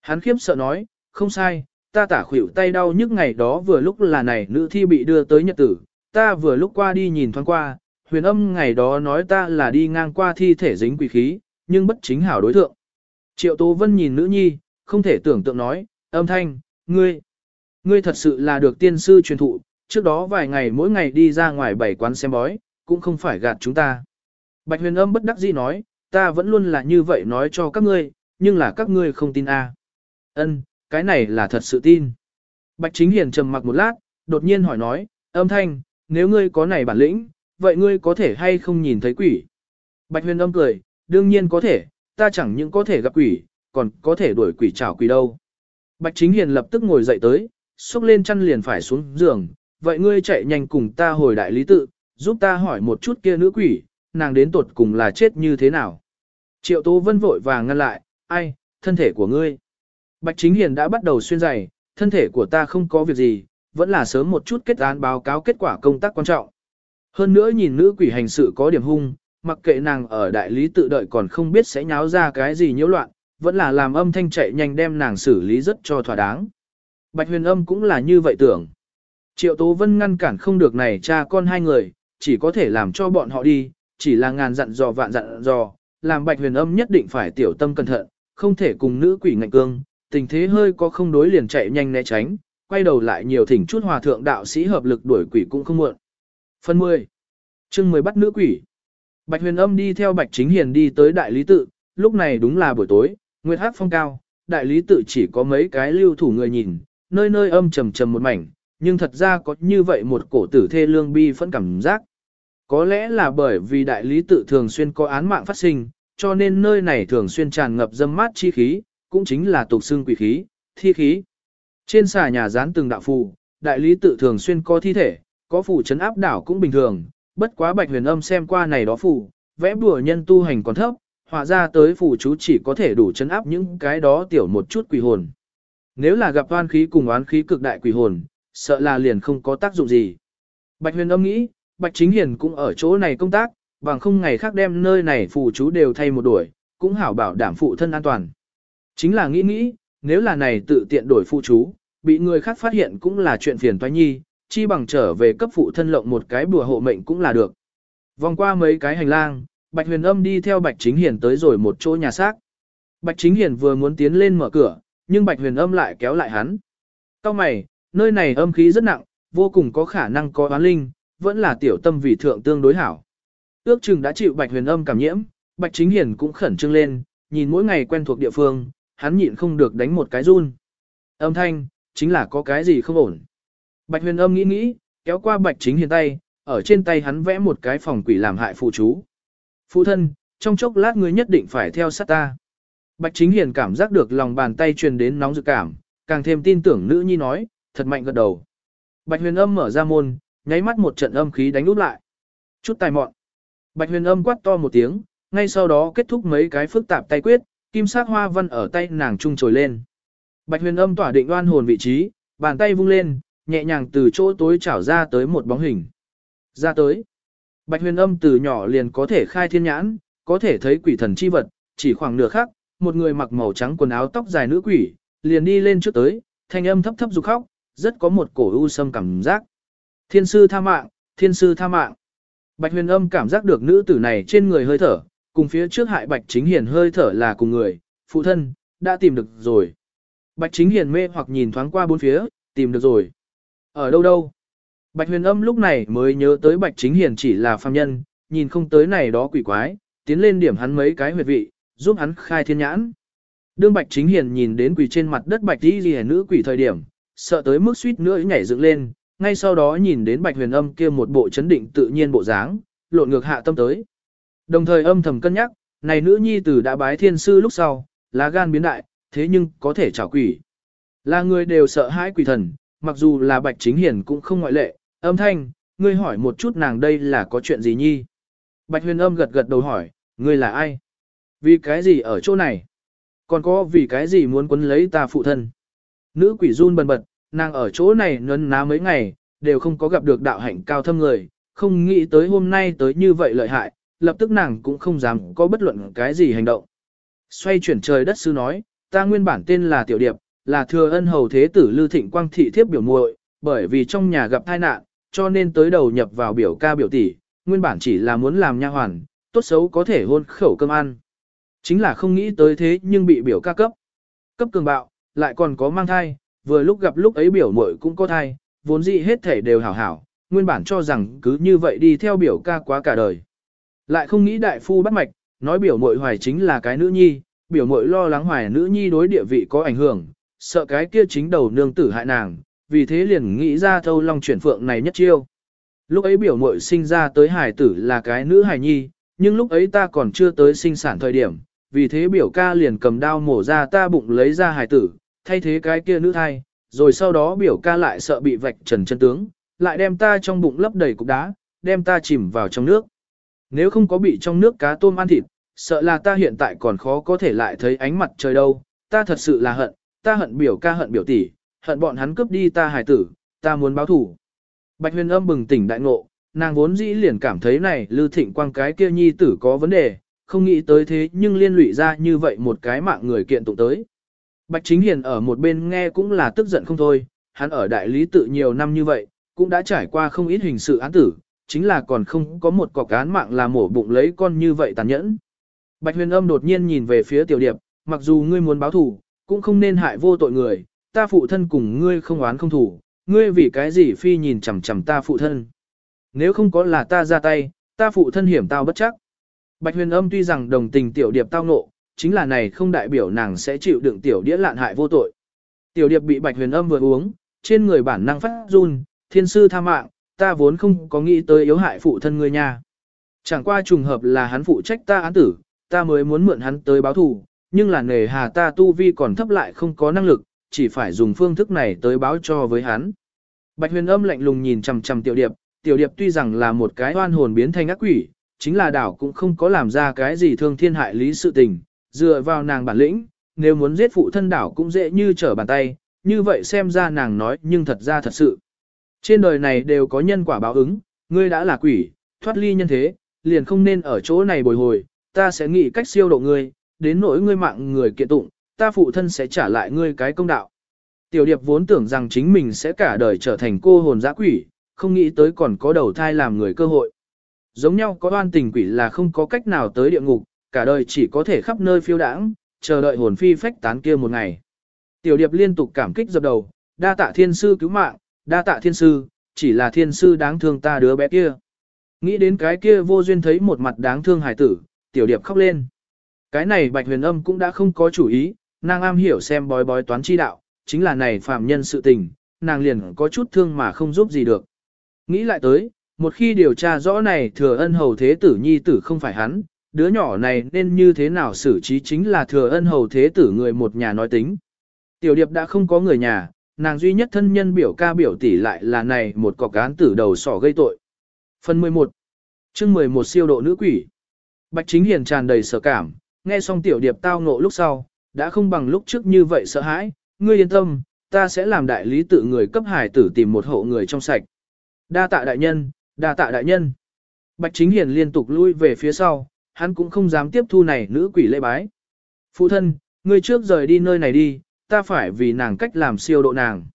Hắn khiếp sợ nói, không sai, ta tả khuỷu tay đau nhức ngày đó vừa lúc là này nữ thi bị đưa tới nhật tử, ta vừa lúc qua đi nhìn thoáng qua, huyền âm ngày đó nói ta là đi ngang qua thi thể dính quỷ khí, nhưng bất chính hảo đối tượng. Triệu Tố Vân nhìn nữ nhi, không thể tưởng tượng nói, âm thanh, ngươi, ngươi thật sự là được tiên sư truyền thụ, trước đó vài ngày mỗi ngày đi ra ngoài bảy quán xem bói, cũng không phải gạt chúng ta. Bạch huyền âm bất đắc dĩ nói, ta vẫn luôn là như vậy nói cho các ngươi, nhưng là các ngươi không tin a. Ân, cái này là thật sự tin. Bạch chính hiền trầm mặc một lát, đột nhiên hỏi nói, âm thanh, nếu ngươi có này bản lĩnh, vậy ngươi có thể hay không nhìn thấy quỷ? Bạch huyền âm cười, đương nhiên có thể, ta chẳng những có thể gặp quỷ, còn có thể đuổi quỷ chảo quỷ đâu. Bạch chính hiền lập tức ngồi dậy tới, xúc lên chăn liền phải xuống giường, vậy ngươi chạy nhanh cùng ta hồi đại lý tự, giúp ta hỏi một chút kia nữ quỷ, nàng đến tột cùng là chết như thế nào. Triệu Tố Vân vội vàng ngăn lại, ai, thân thể của ngươi. Bạch Chính Hiền đã bắt đầu xuyên giày, thân thể của ta không có việc gì, vẫn là sớm một chút kết án báo cáo kết quả công tác quan trọng. Hơn nữa nhìn nữ quỷ hành sự có điểm hung, mặc kệ nàng ở đại lý tự đợi còn không biết sẽ nháo ra cái gì nhiễu loạn, vẫn là làm âm thanh chạy nhanh đem nàng xử lý rất cho thỏa đáng. Bạch huyền âm cũng là như vậy tưởng. Triệu Tố Vân ngăn cản không được này cha con hai người, chỉ có thể làm cho bọn họ đi, chỉ là ngàn dặn dò vạn dặn dò, làm bạch huyền âm nhất định phải tiểu tâm cẩn thận, không thể cùng nữ quỷ ngạnh cương, tình thế hơi có không đối liền chạy nhanh né tránh, quay đầu lại nhiều thỉnh chút hòa thượng đạo sĩ hợp lực đuổi quỷ cũng không muộn. Phần 10. chương 10 bắt nữ quỷ. Bạch huyền âm đi theo bạch chính hiền đi tới đại lý tự, lúc này đúng là buổi tối, nguyệt hát phong cao, đại lý tự chỉ có mấy cái lưu thủ người nhìn, nơi nơi âm trầm trầm một mảnh, nhưng thật ra có như vậy một cổ tử thê lương bi phẫn cảm giác. Có lẽ là bởi vì đại lý tự thường xuyên có án mạng phát sinh, cho nên nơi này thường xuyên tràn ngập dâm mát chi khí, cũng chính là tục xương quỷ khí, thi khí. Trên xà nhà dán từng đạo phù, đại lý tự thường xuyên có thi thể, có phủ chấn áp đảo cũng bình thường, bất quá bạch huyền âm xem qua này đó phủ vẽ bùa nhân tu hành còn thấp, họa ra tới phủ chú chỉ có thể đủ chấn áp những cái đó tiểu một chút quỷ hồn. Nếu là gặp oan khí cùng oán khí cực đại quỷ hồn, sợ là liền không có tác dụng gì. Bạch huyền âm nghĩ, Bạch Chính Hiền cũng ở chỗ này công tác, bằng không ngày khác đem nơi này phủ chú đều thay một đuổi, cũng hảo bảo đảm phụ thân an toàn. Chính là nghĩ nghĩ, nếu là này tự tiện đổi phụ chú, bị người khác phát hiện cũng là chuyện phiền toái nhi, chi bằng trở về cấp phụ thân lộng một cái bùa hộ mệnh cũng là được. Vòng qua mấy cái hành lang, Bạch Huyền Âm đi theo Bạch Chính Hiền tới rồi một chỗ nhà xác. Bạch Chính Hiền vừa muốn tiến lên mở cửa, nhưng Bạch Huyền Âm lại kéo lại hắn. Cao mày, nơi này âm khí rất nặng, vô cùng có khả năng có oán linh, vẫn là tiểu tâm vì thượng tương đối hảo. Ước chừng đã chịu Bạch Huyền Âm cảm nhiễm, Bạch Chính Hiền cũng khẩn trương lên, nhìn mỗi ngày quen thuộc địa phương, hắn nhịn không được đánh một cái run. Âm thanh, chính là có cái gì không ổn. Bạch Huyền Âm nghĩ nghĩ, kéo qua Bạch Chính Hiền tay, ở trên tay hắn vẽ một cái phòng quỷ làm hại phụ chú. Phụ thân, trong chốc lát ngươi nhất định phải theo sát ta. Bạch Chính Hiền cảm giác được lòng bàn tay truyền đến nóng dự cảm, càng thêm tin tưởng nữ nhi nói, thật mạnh gật đầu. Bạch huyền âm mở ra môn, nháy mắt một trận âm khí đánh úp lại. Chút tài mọn. Bạch huyền âm quát to một tiếng, ngay sau đó kết thúc mấy cái phức tạp tay quyết, kim sắc hoa văn ở tay nàng trung trồi lên. Bạch huyền âm tỏa định đoan hồn vị trí, bàn tay vung lên, nhẹ nhàng từ chỗ tối chảo ra tới một bóng hình. Ra tới. Bạch huyền âm từ nhỏ liền có thể khai thiên nhãn, có thể thấy quỷ thần chi vật, chỉ khoảng nửa khắc, một người mặc màu trắng quần áo tóc dài nữ quỷ, liền đi lên trước tới, thanh âm thấp thấp rục khóc, rất có một cổ u sâm cảm giác. Thiên sư tha mạng, thiên sư tha mạng. Bạch huyền âm cảm giác được nữ tử này trên người hơi thở, cùng phía trước hại bạch chính hiền hơi thở là cùng người, phụ thân, đã tìm được rồi. Bạch chính hiền mê hoặc nhìn thoáng qua bốn phía, tìm được rồi. Ở đâu đâu? Bạch huyền âm lúc này mới nhớ tới bạch chính hiền chỉ là phàm nhân, nhìn không tới này đó quỷ quái, tiến lên điểm hắn mấy cái huyệt vị, giúp hắn khai thiên nhãn. Đương bạch chính hiền nhìn đến quỷ trên mặt đất bạch đi ghi nữ quỷ thời điểm, sợ tới mức suýt nữa nhảy dựng lên, ngay sau đó nhìn đến bạch huyền âm kia một bộ chấn định tự nhiên bộ dáng, lộn ngược hạ tâm tới. Đồng thời âm thầm cân nhắc, này nữ nhi tử đã bái thiên sư lúc sau, lá gan biến đại, thế nhưng có thể trả quỷ. Là người đều sợ hãi quỷ thần, mặc dù là bạch chính hiền cũng không ngoại lệ, âm thanh, ngươi hỏi một chút nàng đây là có chuyện gì nhi. Bạch huyền âm gật gật đầu hỏi, ngươi là ai? Vì cái gì ở chỗ này? Còn có vì cái gì muốn quấn lấy ta phụ thân? Nữ quỷ run bần bật, nàng ở chỗ này nấn ná mấy ngày, đều không có gặp được đạo hạnh cao thâm người, không nghĩ tới hôm nay tới như vậy lợi hại, lập tức nàng cũng không dám có bất luận cái gì hành động. Xoay chuyển trời đất sư nói, ta nguyên bản tên là Tiểu Điệp, là thừa ân hầu thế tử Lưu Thịnh Quang thị thiếp biểu muội, bởi vì trong nhà gặp tai nạn, cho nên tới đầu nhập vào biểu ca biểu tỷ, nguyên bản chỉ là muốn làm nha hoàn, tốt xấu có thể hôn khẩu cơm ăn. Chính là không nghĩ tới thế nhưng bị biểu ca cấp. Cấp cường bạo, lại còn có mang thai, vừa lúc gặp lúc ấy biểu muội cũng có thai, vốn dĩ hết thể đều hảo hảo, nguyên bản cho rằng cứ như vậy đi theo biểu ca quá cả đời. Lại không nghĩ đại phu bắt mạch, nói biểu muội hoài chính là cái nữ nhi, biểu muội lo lắng hoài nữ nhi đối địa vị có ảnh hưởng, sợ cái kia chính đầu nương tử hại nàng, vì thế liền nghĩ ra thâu long chuyển phượng này nhất chiêu. Lúc ấy biểu muội sinh ra tới hải tử là cái nữ hải nhi, nhưng lúc ấy ta còn chưa tới sinh sản thời điểm, vì thế biểu ca liền cầm đao mổ ra ta bụng lấy ra hải tử, thay thế cái kia nữ thai, rồi sau đó biểu ca lại sợ bị vạch trần chân tướng, lại đem ta trong bụng lấp đầy cục đá, đem ta chìm vào trong nước. Nếu không có bị trong nước cá tôm ăn thịt, sợ là ta hiện tại còn khó có thể lại thấy ánh mặt trời đâu, ta thật sự là hận, ta hận biểu ca hận biểu tỷ, hận bọn hắn cướp đi ta hài tử, ta muốn báo thủ. Bạch huyền âm bừng tỉnh đại ngộ, nàng vốn dĩ liền cảm thấy này lưu thịnh quang cái kia nhi tử có vấn đề, không nghĩ tới thế nhưng liên lụy ra như vậy một cái mạng người kiện tụng tới. Bạch Chính Hiền ở một bên nghe cũng là tức giận không thôi, hắn ở đại lý tự nhiều năm như vậy, cũng đã trải qua không ít hình sự án tử, chính là còn không có một cọc án mạng là mổ bụng lấy con như vậy tàn nhẫn. Bạch huyền âm đột nhiên nhìn về phía tiểu điệp, mặc dù ngươi muốn báo thù, cũng không nên hại vô tội người, ta phụ thân cùng ngươi không oán không thủ ngươi vì cái gì phi nhìn chằm chằm ta phụ thân. Nếu không có là ta ra tay, ta phụ thân hiểm tao bất chắc. Bạch huyền âm tuy rằng đồng tình tiểu điệp tao nộ, chính là này không đại biểu nàng sẽ chịu đựng tiểu đĩa lạn hại vô tội. Tiểu điệp bị bạch huyền âm vừa uống, trên người bản năng phát run, thiên sư tha mạng, ta vốn không có nghĩ tới yếu hại phụ thân ngươi nha. Chẳng qua trùng hợp là hắn phụ trách ta án tử, ta mới muốn mượn hắn tới báo thù, nhưng là nề hà ta tu vi còn thấp lại không có năng lực, chỉ phải dùng phương thức này tới báo cho với hắn. Bạch huyền âm lạnh lùng nhìn chằm chằm tiểu điệp, tiểu điệp tuy rằng là một cái oan hồn biến thành ác quỷ, chính là đảo cũng không có làm ra cái gì thương thiên hại lý sự tình, dựa vào nàng bản lĩnh, nếu muốn giết phụ thân đảo cũng dễ như trở bàn tay, như vậy xem ra nàng nói nhưng thật ra thật sự. Trên đời này đều có nhân quả báo ứng, ngươi đã là quỷ, thoát ly nhân thế, liền không nên ở chỗ này bồi hồi, ta sẽ nghĩ cách siêu độ ngươi, đến nỗi ngươi mạng người kiện tụng, ta phụ thân sẽ trả lại ngươi cái công đạo. Tiểu điệp vốn tưởng rằng chính mình sẽ cả đời trở thành cô hồn dã quỷ, không nghĩ tới còn có đầu thai làm người cơ hội. Giống nhau có oan tình quỷ là không có cách nào tới địa ngục, cả đời chỉ có thể khắp nơi phiêu đãng, chờ đợi hồn phi phách tán kia một ngày. Tiểu điệp liên tục cảm kích dập đầu, đa tạ thiên sư cứu mạng, đa tạ thiên sư, chỉ là thiên sư đáng thương ta đứa bé kia. Nghĩ đến cái kia vô duyên thấy một mặt đáng thương hài tử, tiểu điệp khóc lên. Cái này bạch huyền âm cũng đã không có chủ ý, nàng am hiểu xem bói bói toán chi đạo, chính là này phạm nhân sự tình, nàng liền có chút thương mà không giúp gì được. Nghĩ lại tới, một khi điều tra rõ này thừa ân hầu thế tử nhi tử không phải hắn, đứa nhỏ này nên như thế nào xử trí chính là thừa ân hầu thế tử người một nhà nói tính. Tiểu điệp đã không có người nhà, nàng duy nhất thân nhân biểu ca biểu tỷ lại là này một cọc cán tử đầu sỏ gây tội. Phần 11 chương 11 siêu độ nữ quỷ Bạch Chính Hiền tràn đầy sở cảm, nghe xong tiểu điệp tao ngộ lúc sau, đã không bằng lúc trước như vậy sợ hãi, ngươi yên tâm, ta sẽ làm đại lý tự người cấp hải tử tìm một hộ người trong sạch. Đa tạ đại nhân, đa tạ đại nhân. Bạch Chính Hiền liên tục lui về phía sau, hắn cũng không dám tiếp thu này nữ quỷ lễ bái. Phụ thân, ngươi trước rời đi nơi này đi, ta phải vì nàng cách làm siêu độ nàng.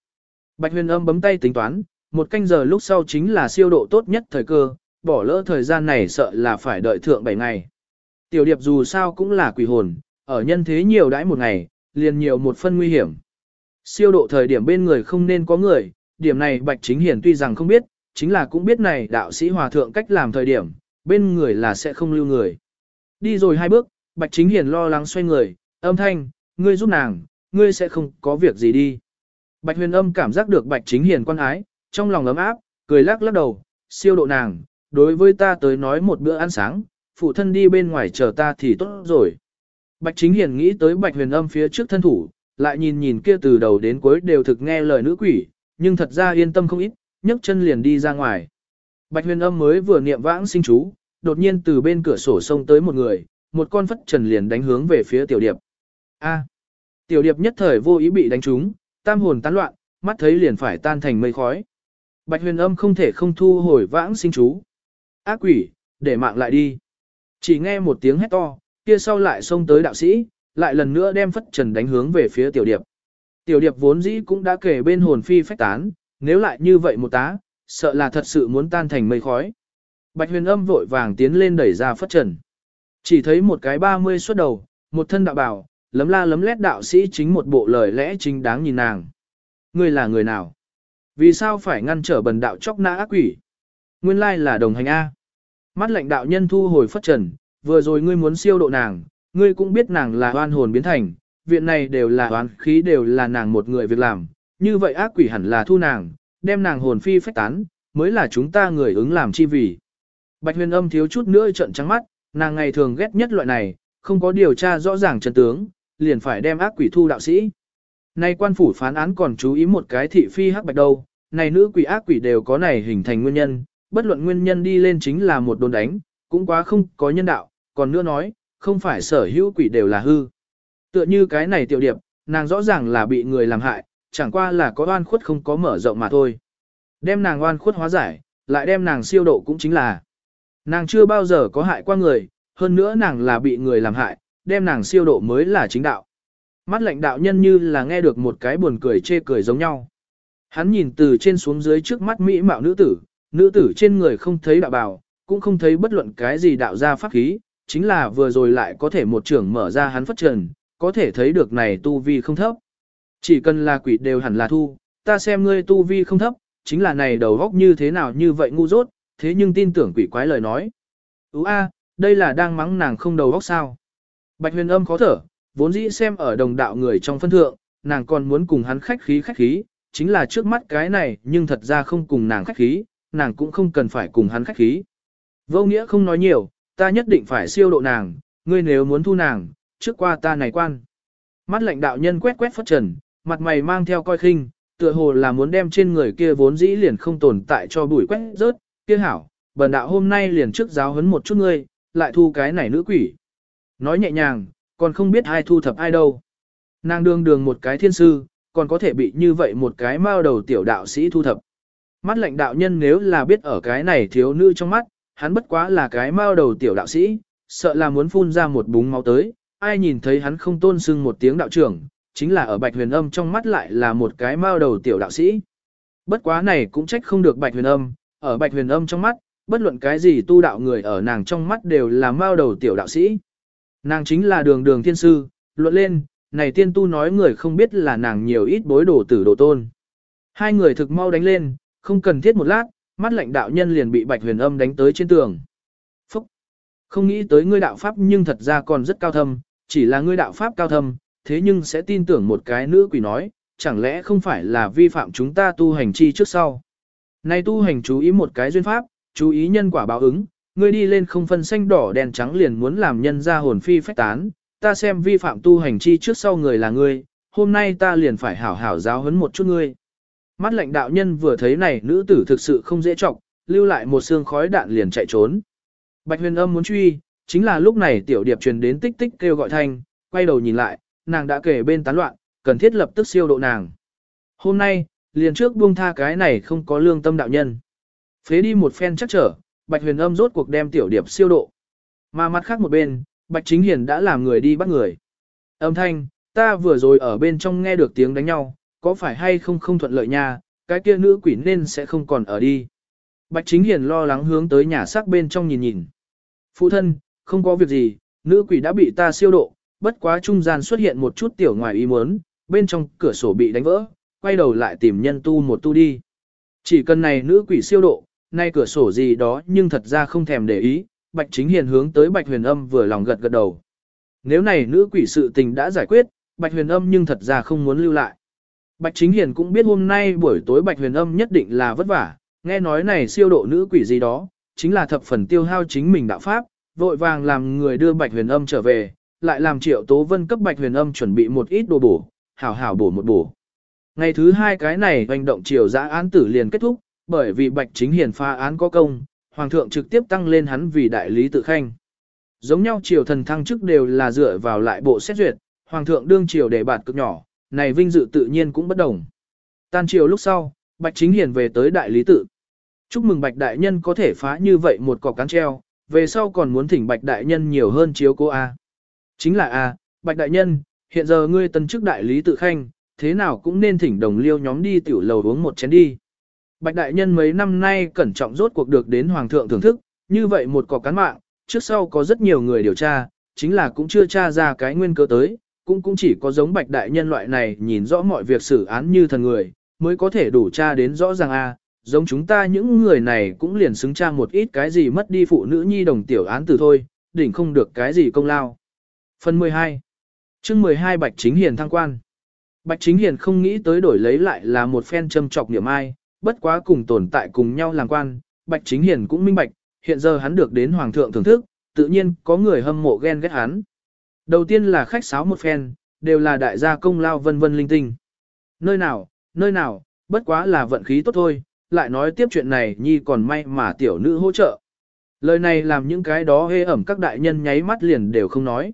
Bạch huyền âm bấm tay tính toán, một canh giờ lúc sau chính là siêu độ tốt nhất thời cơ, bỏ lỡ thời gian này sợ là phải đợi thượng 7 ngày. Tiểu điệp dù sao cũng là quỷ hồn, ở nhân thế nhiều đãi một ngày, liền nhiều một phân nguy hiểm. Siêu độ thời điểm bên người không nên có người, điểm này Bạch Chính Hiển tuy rằng không biết, chính là cũng biết này đạo sĩ hòa thượng cách làm thời điểm, bên người là sẽ không lưu người. Đi rồi hai bước, Bạch Chính Hiển lo lắng xoay người, âm thanh, ngươi giúp nàng, ngươi sẽ không có việc gì đi. Bạch huyền âm cảm giác được Bạch Chính Hiển quan ái, trong lòng ấm áp, cười lắc lắc đầu, siêu độ nàng, đối với ta tới nói một bữa ăn sáng, phụ thân đi bên ngoài chờ ta thì tốt rồi. Bạch Chính Hiền nghĩ tới Bạch huyền âm phía trước thân thủ, lại nhìn nhìn kia từ đầu đến cuối đều thực nghe lời nữ quỷ, nhưng thật ra yên tâm không ít, nhấc chân liền đi ra ngoài. Bạch huyền âm mới vừa niệm vãng sinh chú, đột nhiên từ bên cửa sổ sông tới một người, một con phất trần liền đánh hướng về phía tiểu điệp. A. Tiểu điệp nhất thời vô ý bị đánh trúng, tam hồn tán loạn, mắt thấy liền phải tan thành mây khói. Bạch huyền âm không thể không thu hồi vãng sinh chú. Ác quỷ, để mạng lại đi. Chỉ nghe một tiếng hét to, kia sau lại xông tới đạo sĩ, lại lần nữa đem phất trần đánh hướng về phía tiểu điệp. Tiểu điệp vốn dĩ cũng đã kể bên hồn phi phách tán, nếu lại như vậy một tá, sợ là thật sự muốn tan thành mây khói. Bạch huyền âm vội vàng tiến lên đẩy ra phất trần. Chỉ thấy một cái ba mươi xuất đầu, một thân đạo bảo, lấm la lấm lét đạo sĩ chính một bộ lời lẽ chính đáng nhìn nàng. Ngươi là người nào? Vì sao phải ngăn trở bần đạo chóc nã ác quỷ? Nguyên lai là đồng hành A. Mắt lệnh đạo nhân thu hồi phất trần, vừa rồi ngươi muốn siêu độ nàng, ngươi cũng biết nàng là oan hồn biến thành, viện này đều là oan khí đều là nàng một người việc làm, như vậy ác quỷ hẳn là thu nàng, đem nàng hồn phi phách tán, mới là chúng ta người ứng làm chi vì. Bạch huyền âm thiếu chút nữa trận trắng mắt, nàng ngày thường ghét nhất loại này, không có điều tra rõ ràng chân tướng, liền phải đem ác quỷ thu đạo sĩ. Nay quan phủ phán án còn chú ý một cái thị phi hắc bạch đâu, này nữ quỷ ác quỷ đều có này hình thành nguyên nhân, bất luận nguyên nhân đi lên chính là một đồn đánh, cũng quá không có nhân đạo, còn nữa nói, không phải sở hữu quỷ đều là hư. Tựa như cái này tiểu điệp, nàng rõ ràng là bị người làm hại, chẳng qua là có oan khuất không có mở rộng mà thôi. Đem nàng oan khuất hóa giải, lại đem nàng siêu độ cũng chính là. Nàng chưa bao giờ có hại qua người, hơn nữa nàng là bị người làm hại, đem nàng siêu độ mới là chính đạo. Mắt lãnh đạo nhân như là nghe được một cái buồn cười chê cười giống nhau. Hắn nhìn từ trên xuống dưới trước mắt mỹ mạo nữ tử, nữ tử trên người không thấy đạo bào, cũng không thấy bất luận cái gì đạo ra pháp khí, chính là vừa rồi lại có thể một trưởng mở ra hắn phất trần, có thể thấy được này tu vi không thấp. Chỉ cần là quỷ đều hẳn là thu, ta xem ngươi tu vi không thấp, chính là này đầu góc như thế nào như vậy ngu dốt, thế nhưng tin tưởng quỷ quái lời nói. Ú a, đây là đang mắng nàng không đầu góc sao. Bạch huyền âm khó thở, vốn dĩ xem ở đồng đạo người trong phân thượng, nàng còn muốn cùng hắn khách khí khách khí, chính là trước mắt cái này nhưng thật ra không cùng nàng khách khí, nàng cũng không cần phải cùng hắn khách khí. Vô nghĩa không nói nhiều, ta nhất định phải siêu độ nàng, ngươi nếu muốn thu nàng, trước qua ta này quan. Mắt lạnh đạo nhân quét quét phất trần, mặt mày mang theo coi khinh, tựa hồ là muốn đem trên người kia vốn dĩ liền không tồn tại cho bụi quét rớt, kia hảo, bần đạo hôm nay liền trước giáo huấn một chút ngươi, lại thu cái này nữ quỷ. Nói nhẹ nhàng, còn không biết ai thu thập ai đâu. Nàng đương đường một cái thiên sư, còn có thể bị như vậy một cái mao đầu tiểu đạo sĩ thu thập. Mắt lệnh đạo nhân nếu là biết ở cái này thiếu nữ trong mắt, hắn bất quá là cái mao đầu tiểu đạo sĩ, sợ là muốn phun ra một búng máu tới, ai nhìn thấy hắn không tôn sưng một tiếng đạo trưởng, chính là ở bạch huyền âm trong mắt lại là một cái mao đầu tiểu đạo sĩ. Bất quá này cũng trách không được bạch huyền âm, ở bạch huyền âm trong mắt, bất luận cái gì tu đạo người ở nàng trong mắt đều là mao đầu tiểu đạo sĩ. Nàng chính là đường đường thiên sư, luận lên, này tiên tu nói người không biết là nàng nhiều ít bối đồ tử đồ tôn. Hai người thực mau đánh lên, không cần thiết một lát, mắt lạnh đạo nhân liền bị bạch huyền âm đánh tới trên tường. Phúc! Không nghĩ tới ngươi đạo pháp nhưng thật ra còn rất cao thâm, chỉ là ngươi đạo pháp cao thâm, thế nhưng sẽ tin tưởng một cái nữ quỷ nói, chẳng lẽ không phải là vi phạm chúng ta tu hành chi trước sau. Này tu hành chú ý một cái duyên pháp, chú ý nhân quả báo ứng, ngươi đi lên không phân xanh đỏ đèn trắng liền muốn làm nhân ra hồn phi phách tán, ta xem vi phạm tu hành chi trước sau người là ngươi, hôm nay ta liền phải hảo hảo giáo huấn một chút ngươi. Mắt lệnh đạo nhân vừa thấy này nữ tử thực sự không dễ trọng, lưu lại một xương khói đạn liền chạy trốn. Bạch huyền âm muốn truy, chính là lúc này tiểu điệp truyền đến tích tích kêu gọi thanh, quay đầu nhìn lại, nàng đã kể bên tán loạn, cần thiết lập tức siêu độ nàng. Hôm nay, liền trước buông tha cái này không có lương tâm đạo nhân. Phế đi một phen chắc trở, Bạch huyền âm rốt cuộc đem tiểu điệp siêu độ. Mà mặt khác một bên, Bạch chính hiền đã làm người đi bắt người. Âm thanh, ta vừa rồi ở bên trong nghe được tiếng đánh nhau, có phải hay không không thuận lợi nha, cái kia nữ quỷ nên sẽ không còn ở đi. Bạch chính hiền lo lắng hướng tới nhà xác bên trong nhìn nhìn. Phụ thân, không có việc gì, nữ quỷ đã bị ta siêu độ, bất quá trung gian xuất hiện một chút tiểu ngoài ý muốn, bên trong cửa sổ bị đánh vỡ, quay đầu lại tìm nhân tu một tu đi. Chỉ cần này nữ quỷ siêu độ, nay cửa sổ gì đó nhưng thật ra không thèm để ý, Bạch Chính Hiền hướng tới Bạch Huyền Âm vừa lòng gật gật đầu. Nếu này nữ quỷ sự tình đã giải quyết, Bạch Huyền Âm nhưng thật ra không muốn lưu lại. Bạch Chính Hiền cũng biết hôm nay buổi tối Bạch Huyền Âm nhất định là vất vả, nghe nói này siêu độ nữ quỷ gì đó, chính là thập phần tiêu hao chính mình đạo pháp, vội vàng làm người đưa Bạch Huyền Âm trở về, lại làm Triệu Tố Vân cấp Bạch Huyền Âm chuẩn bị một ít đồ bổ, hảo hảo bổ một bổ. Ngày thứ hai cái này hành động triều giã án tử liền kết thúc, bởi vì Bạch Chính Hiền pha án có công, Hoàng thượng trực tiếp tăng lên hắn vì đại lý tự khanh. Giống nhau triều thần thăng chức đều là dựa vào lại bộ xét duyệt, Hoàng thượng đương triều đề bạt cực nhỏ, này vinh dự tự nhiên cũng bất đồng. Tan triều lúc sau, Bạch Chính Hiền về tới đại lý tự. Chúc mừng Bạch Đại Nhân có thể phá như vậy một cọc cán treo, về sau còn muốn thỉnh Bạch Đại Nhân nhiều hơn chiếu cố A. Chính là A, Bạch Đại Nhân, hiện giờ ngươi tân chức đại lý tự khanh, thế nào cũng nên thỉnh đồng liêu nhóm đi tiểu lầu uống một chén đi. Bạch Đại Nhân mấy năm nay cẩn trọng rốt cuộc được đến Hoàng thượng thưởng thức, như vậy một cọc cán mạng, trước sau có rất nhiều người điều tra, chính là cũng chưa tra ra cái nguyên cơ tới, cũng cũng chỉ có giống Bạch Đại Nhân loại này nhìn rõ mọi việc xử án như thần người, mới có thể đủ tra đến rõ ràng a. giống chúng ta những người này cũng liền xứng tra một ít cái gì mất đi phụ nữ nhi đồng tiểu án từ thôi, đỉnh không được cái gì công lao. Phần 12 chương 12 Bạch Chính Hiền thăng quan Bạch Chính Hiền không nghĩ tới đổi lấy lại là một phen châm trọc niệm ai, bất quá cùng tồn tại cùng nhau làm quan, Bạch Chính Hiền cũng minh bạch, hiện giờ hắn được đến Hoàng thượng thưởng thức, tự nhiên có người hâm mộ ghen ghét hắn. Đầu tiên là khách sáo một phen, đều là đại gia công lao vân vân linh tinh. Nơi nào, nơi nào, bất quá là vận khí tốt thôi, lại nói tiếp chuyện này nhi còn may mà tiểu nữ hỗ trợ. Lời này làm những cái đó hê ẩm các đại nhân nháy mắt liền đều không nói.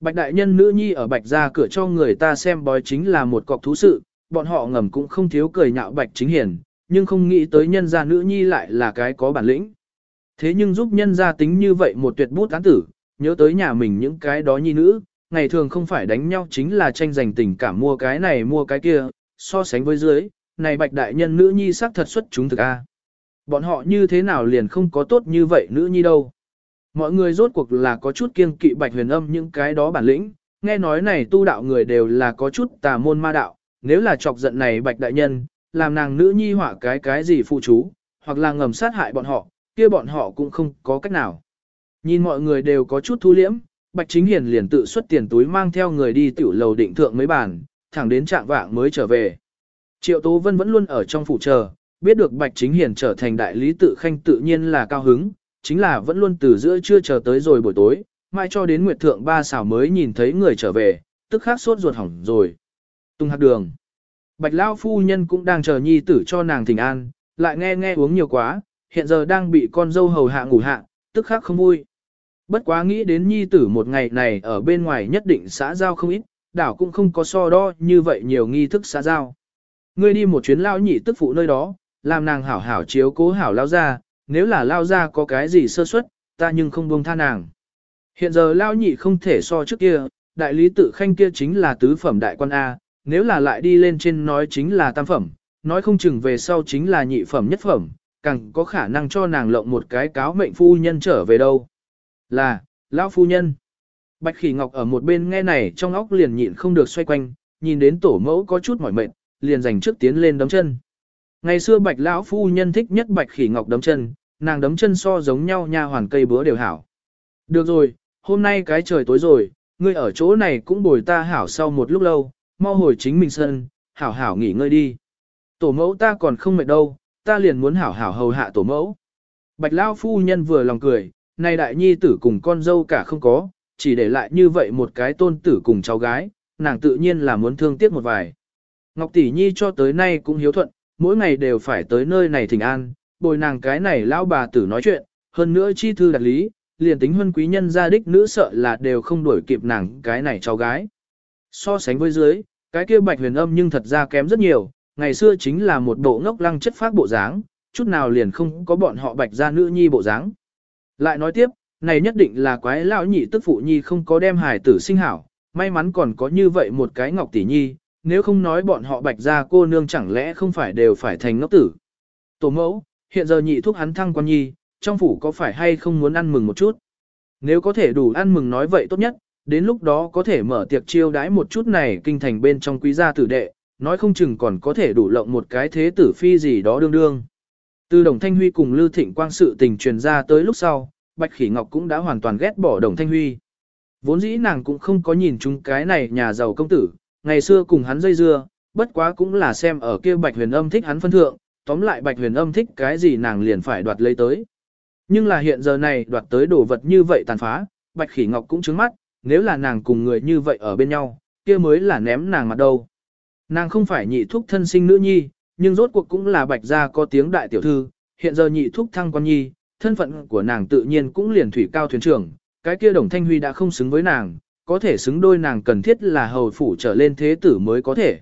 Bạch đại nhân nữ nhi ở bạch ra cửa cho người ta xem bói chính là một cọc thú sự, bọn họ ngầm cũng không thiếu cười nhạo bạch chính hiền, nhưng không nghĩ tới nhân gia nữ nhi lại là cái có bản lĩnh. Thế nhưng giúp nhân gia tính như vậy một tuyệt bút án tử, nhớ tới nhà mình những cái đó nhi nữ, ngày thường không phải đánh nhau chính là tranh giành tình cảm mua cái này mua cái kia, so sánh với dưới, này bạch đại nhân nữ nhi sắc thật xuất chúng thực a. Bọn họ như thế nào liền không có tốt như vậy nữ nhi đâu. Mọi người rốt cuộc là có chút kiêng kỵ bạch huyền âm những cái đó bản lĩnh, nghe nói này tu đạo người đều là có chút tà môn ma đạo, nếu là chọc giận này bạch đại nhân, làm nàng nữ nhi họa cái cái gì phụ chú, hoặc là ngầm sát hại bọn họ, kia bọn họ cũng không có cách nào. Nhìn mọi người đều có chút thu liễm, Bạch Chính Hiền liền tự xuất tiền túi mang theo người đi tiểu lầu định thượng mấy bàn, thẳng đến trạng vạng mới trở về. Triệu Tố Vân vẫn luôn ở trong phủ chờ, biết được Bạch Chính Hiền trở thành đại lý tự khanh tự nhiên là cao hứng, chính là vẫn luôn từ giữa trưa chờ tới rồi buổi tối, mai cho đến Nguyệt Thượng ba xảo mới nhìn thấy người trở về, tức khắc sốt ruột hỏng rồi. Tung hạt đường. Bạch Lao phu nhân cũng đang chờ nhi tử cho nàng thỉnh an, lại nghe nghe uống nhiều quá, hiện giờ đang bị con dâu hầu hạ ngủ hạ, tức khắc không vui. Bất quá nghĩ đến nhi tử một ngày này ở bên ngoài nhất định xã giao không ít, đảo cũng không có so đo như vậy nhiều nghi thức xã giao. Ngươi đi một chuyến lao nhị tức phụ nơi đó, làm nàng hảo hảo chiếu cố hảo lao ra, nếu là lao ra có cái gì sơ suất, ta nhưng không buông tha nàng. Hiện giờ lao nhị không thể so trước kia, đại lý tự khanh kia chính là tứ phẩm đại quan A, nếu là lại đi lên trên nói chính là tam phẩm, nói không chừng về sau chính là nhị phẩm nhất phẩm, càng có khả năng cho nàng lộng một cái cáo mệnh phu nhân trở về đâu. Là, lão phu nhân. Bạch khỉ ngọc ở một bên nghe này trong óc liền nhịn không được xoay quanh, nhìn đến tổ mẫu có chút mỏi mệt, liền dành trước tiến lên đấm chân. Ngày xưa bạch lão phu nhân thích nhất bạch khỉ ngọc đấm chân, nàng đấm chân so giống nhau nha hoàn cây bữa đều hảo. Được rồi, hôm nay cái trời tối rồi, ngươi ở chỗ này cũng bồi ta hảo sau một lúc lâu, mau hồi chính mình sân, hảo hảo nghỉ ngơi đi. Tổ mẫu ta còn không mệt đâu, ta liền muốn hảo hảo hầu hạ tổ mẫu. Bạch lão phu nhân vừa lòng cười, nay đại nhi tử cùng con dâu cả không có, chỉ để lại như vậy một cái tôn tử cùng cháu gái, nàng tự nhiên là muốn thương tiếc một vài. Ngọc tỷ nhi cho tới nay cũng hiếu thuận, mỗi ngày đều phải tới nơi này thỉnh an, bồi nàng cái này lão bà tử nói chuyện, hơn nữa chi thư đặt lý, liền tính huân quý nhân gia đích nữ sợ là đều không đuổi kịp nàng cái này cháu gái. So sánh với dưới, cái kia bạch huyền âm nhưng thật ra kém rất nhiều, ngày xưa chính là một bộ ngốc lăng chất phác bộ dáng, chút nào liền không có bọn họ bạch gia nữ nhi bộ dáng. Lại nói tiếp, này nhất định là quái lão nhị tức phụ nhi không có đem hài tử sinh hảo, may mắn còn có như vậy một cái ngọc tỷ nhi, nếu không nói bọn họ bạch gia cô nương chẳng lẽ không phải đều phải thành ngốc tử. Tổ mẫu, hiện giờ nhị thuốc hắn thăng quan nhi, trong phủ có phải hay không muốn ăn mừng một chút? Nếu có thể đủ ăn mừng nói vậy tốt nhất, đến lúc đó có thể mở tiệc chiêu đãi một chút này kinh thành bên trong quý gia tử đệ, nói không chừng còn có thể đủ lộng một cái thế tử phi gì đó đương đương. Từ Đồng Thanh Huy cùng Lưu Thịnh Quang sự tình truyền ra tới lúc sau, Bạch Khỉ Ngọc cũng đã hoàn toàn ghét bỏ Đồng Thanh Huy. Vốn dĩ nàng cũng không có nhìn chúng cái này nhà giàu công tử, ngày xưa cùng hắn dây dưa, bất quá cũng là xem ở kia Bạch Huyền Âm thích hắn phân thượng, tóm lại Bạch Huyền Âm thích cái gì nàng liền phải đoạt lấy tới. Nhưng là hiện giờ này đoạt tới đồ vật như vậy tàn phá, Bạch Khỉ Ngọc cũng trứng mắt, nếu là nàng cùng người như vậy ở bên nhau, kia mới là ném nàng mặt đâu. Nàng không phải nhị thúc thân sinh nữ nhi, nhưng rốt cuộc cũng là Bạch gia có tiếng đại tiểu thư, hiện giờ nhị thúc thăng quan nhi, thân phận của nàng tự nhiên cũng liền thủy cao thuyền trưởng, cái kia Đồng Thanh Huy đã không xứng với nàng, có thể xứng đôi nàng cần thiết là hầu phủ trở lên thế tử mới có thể.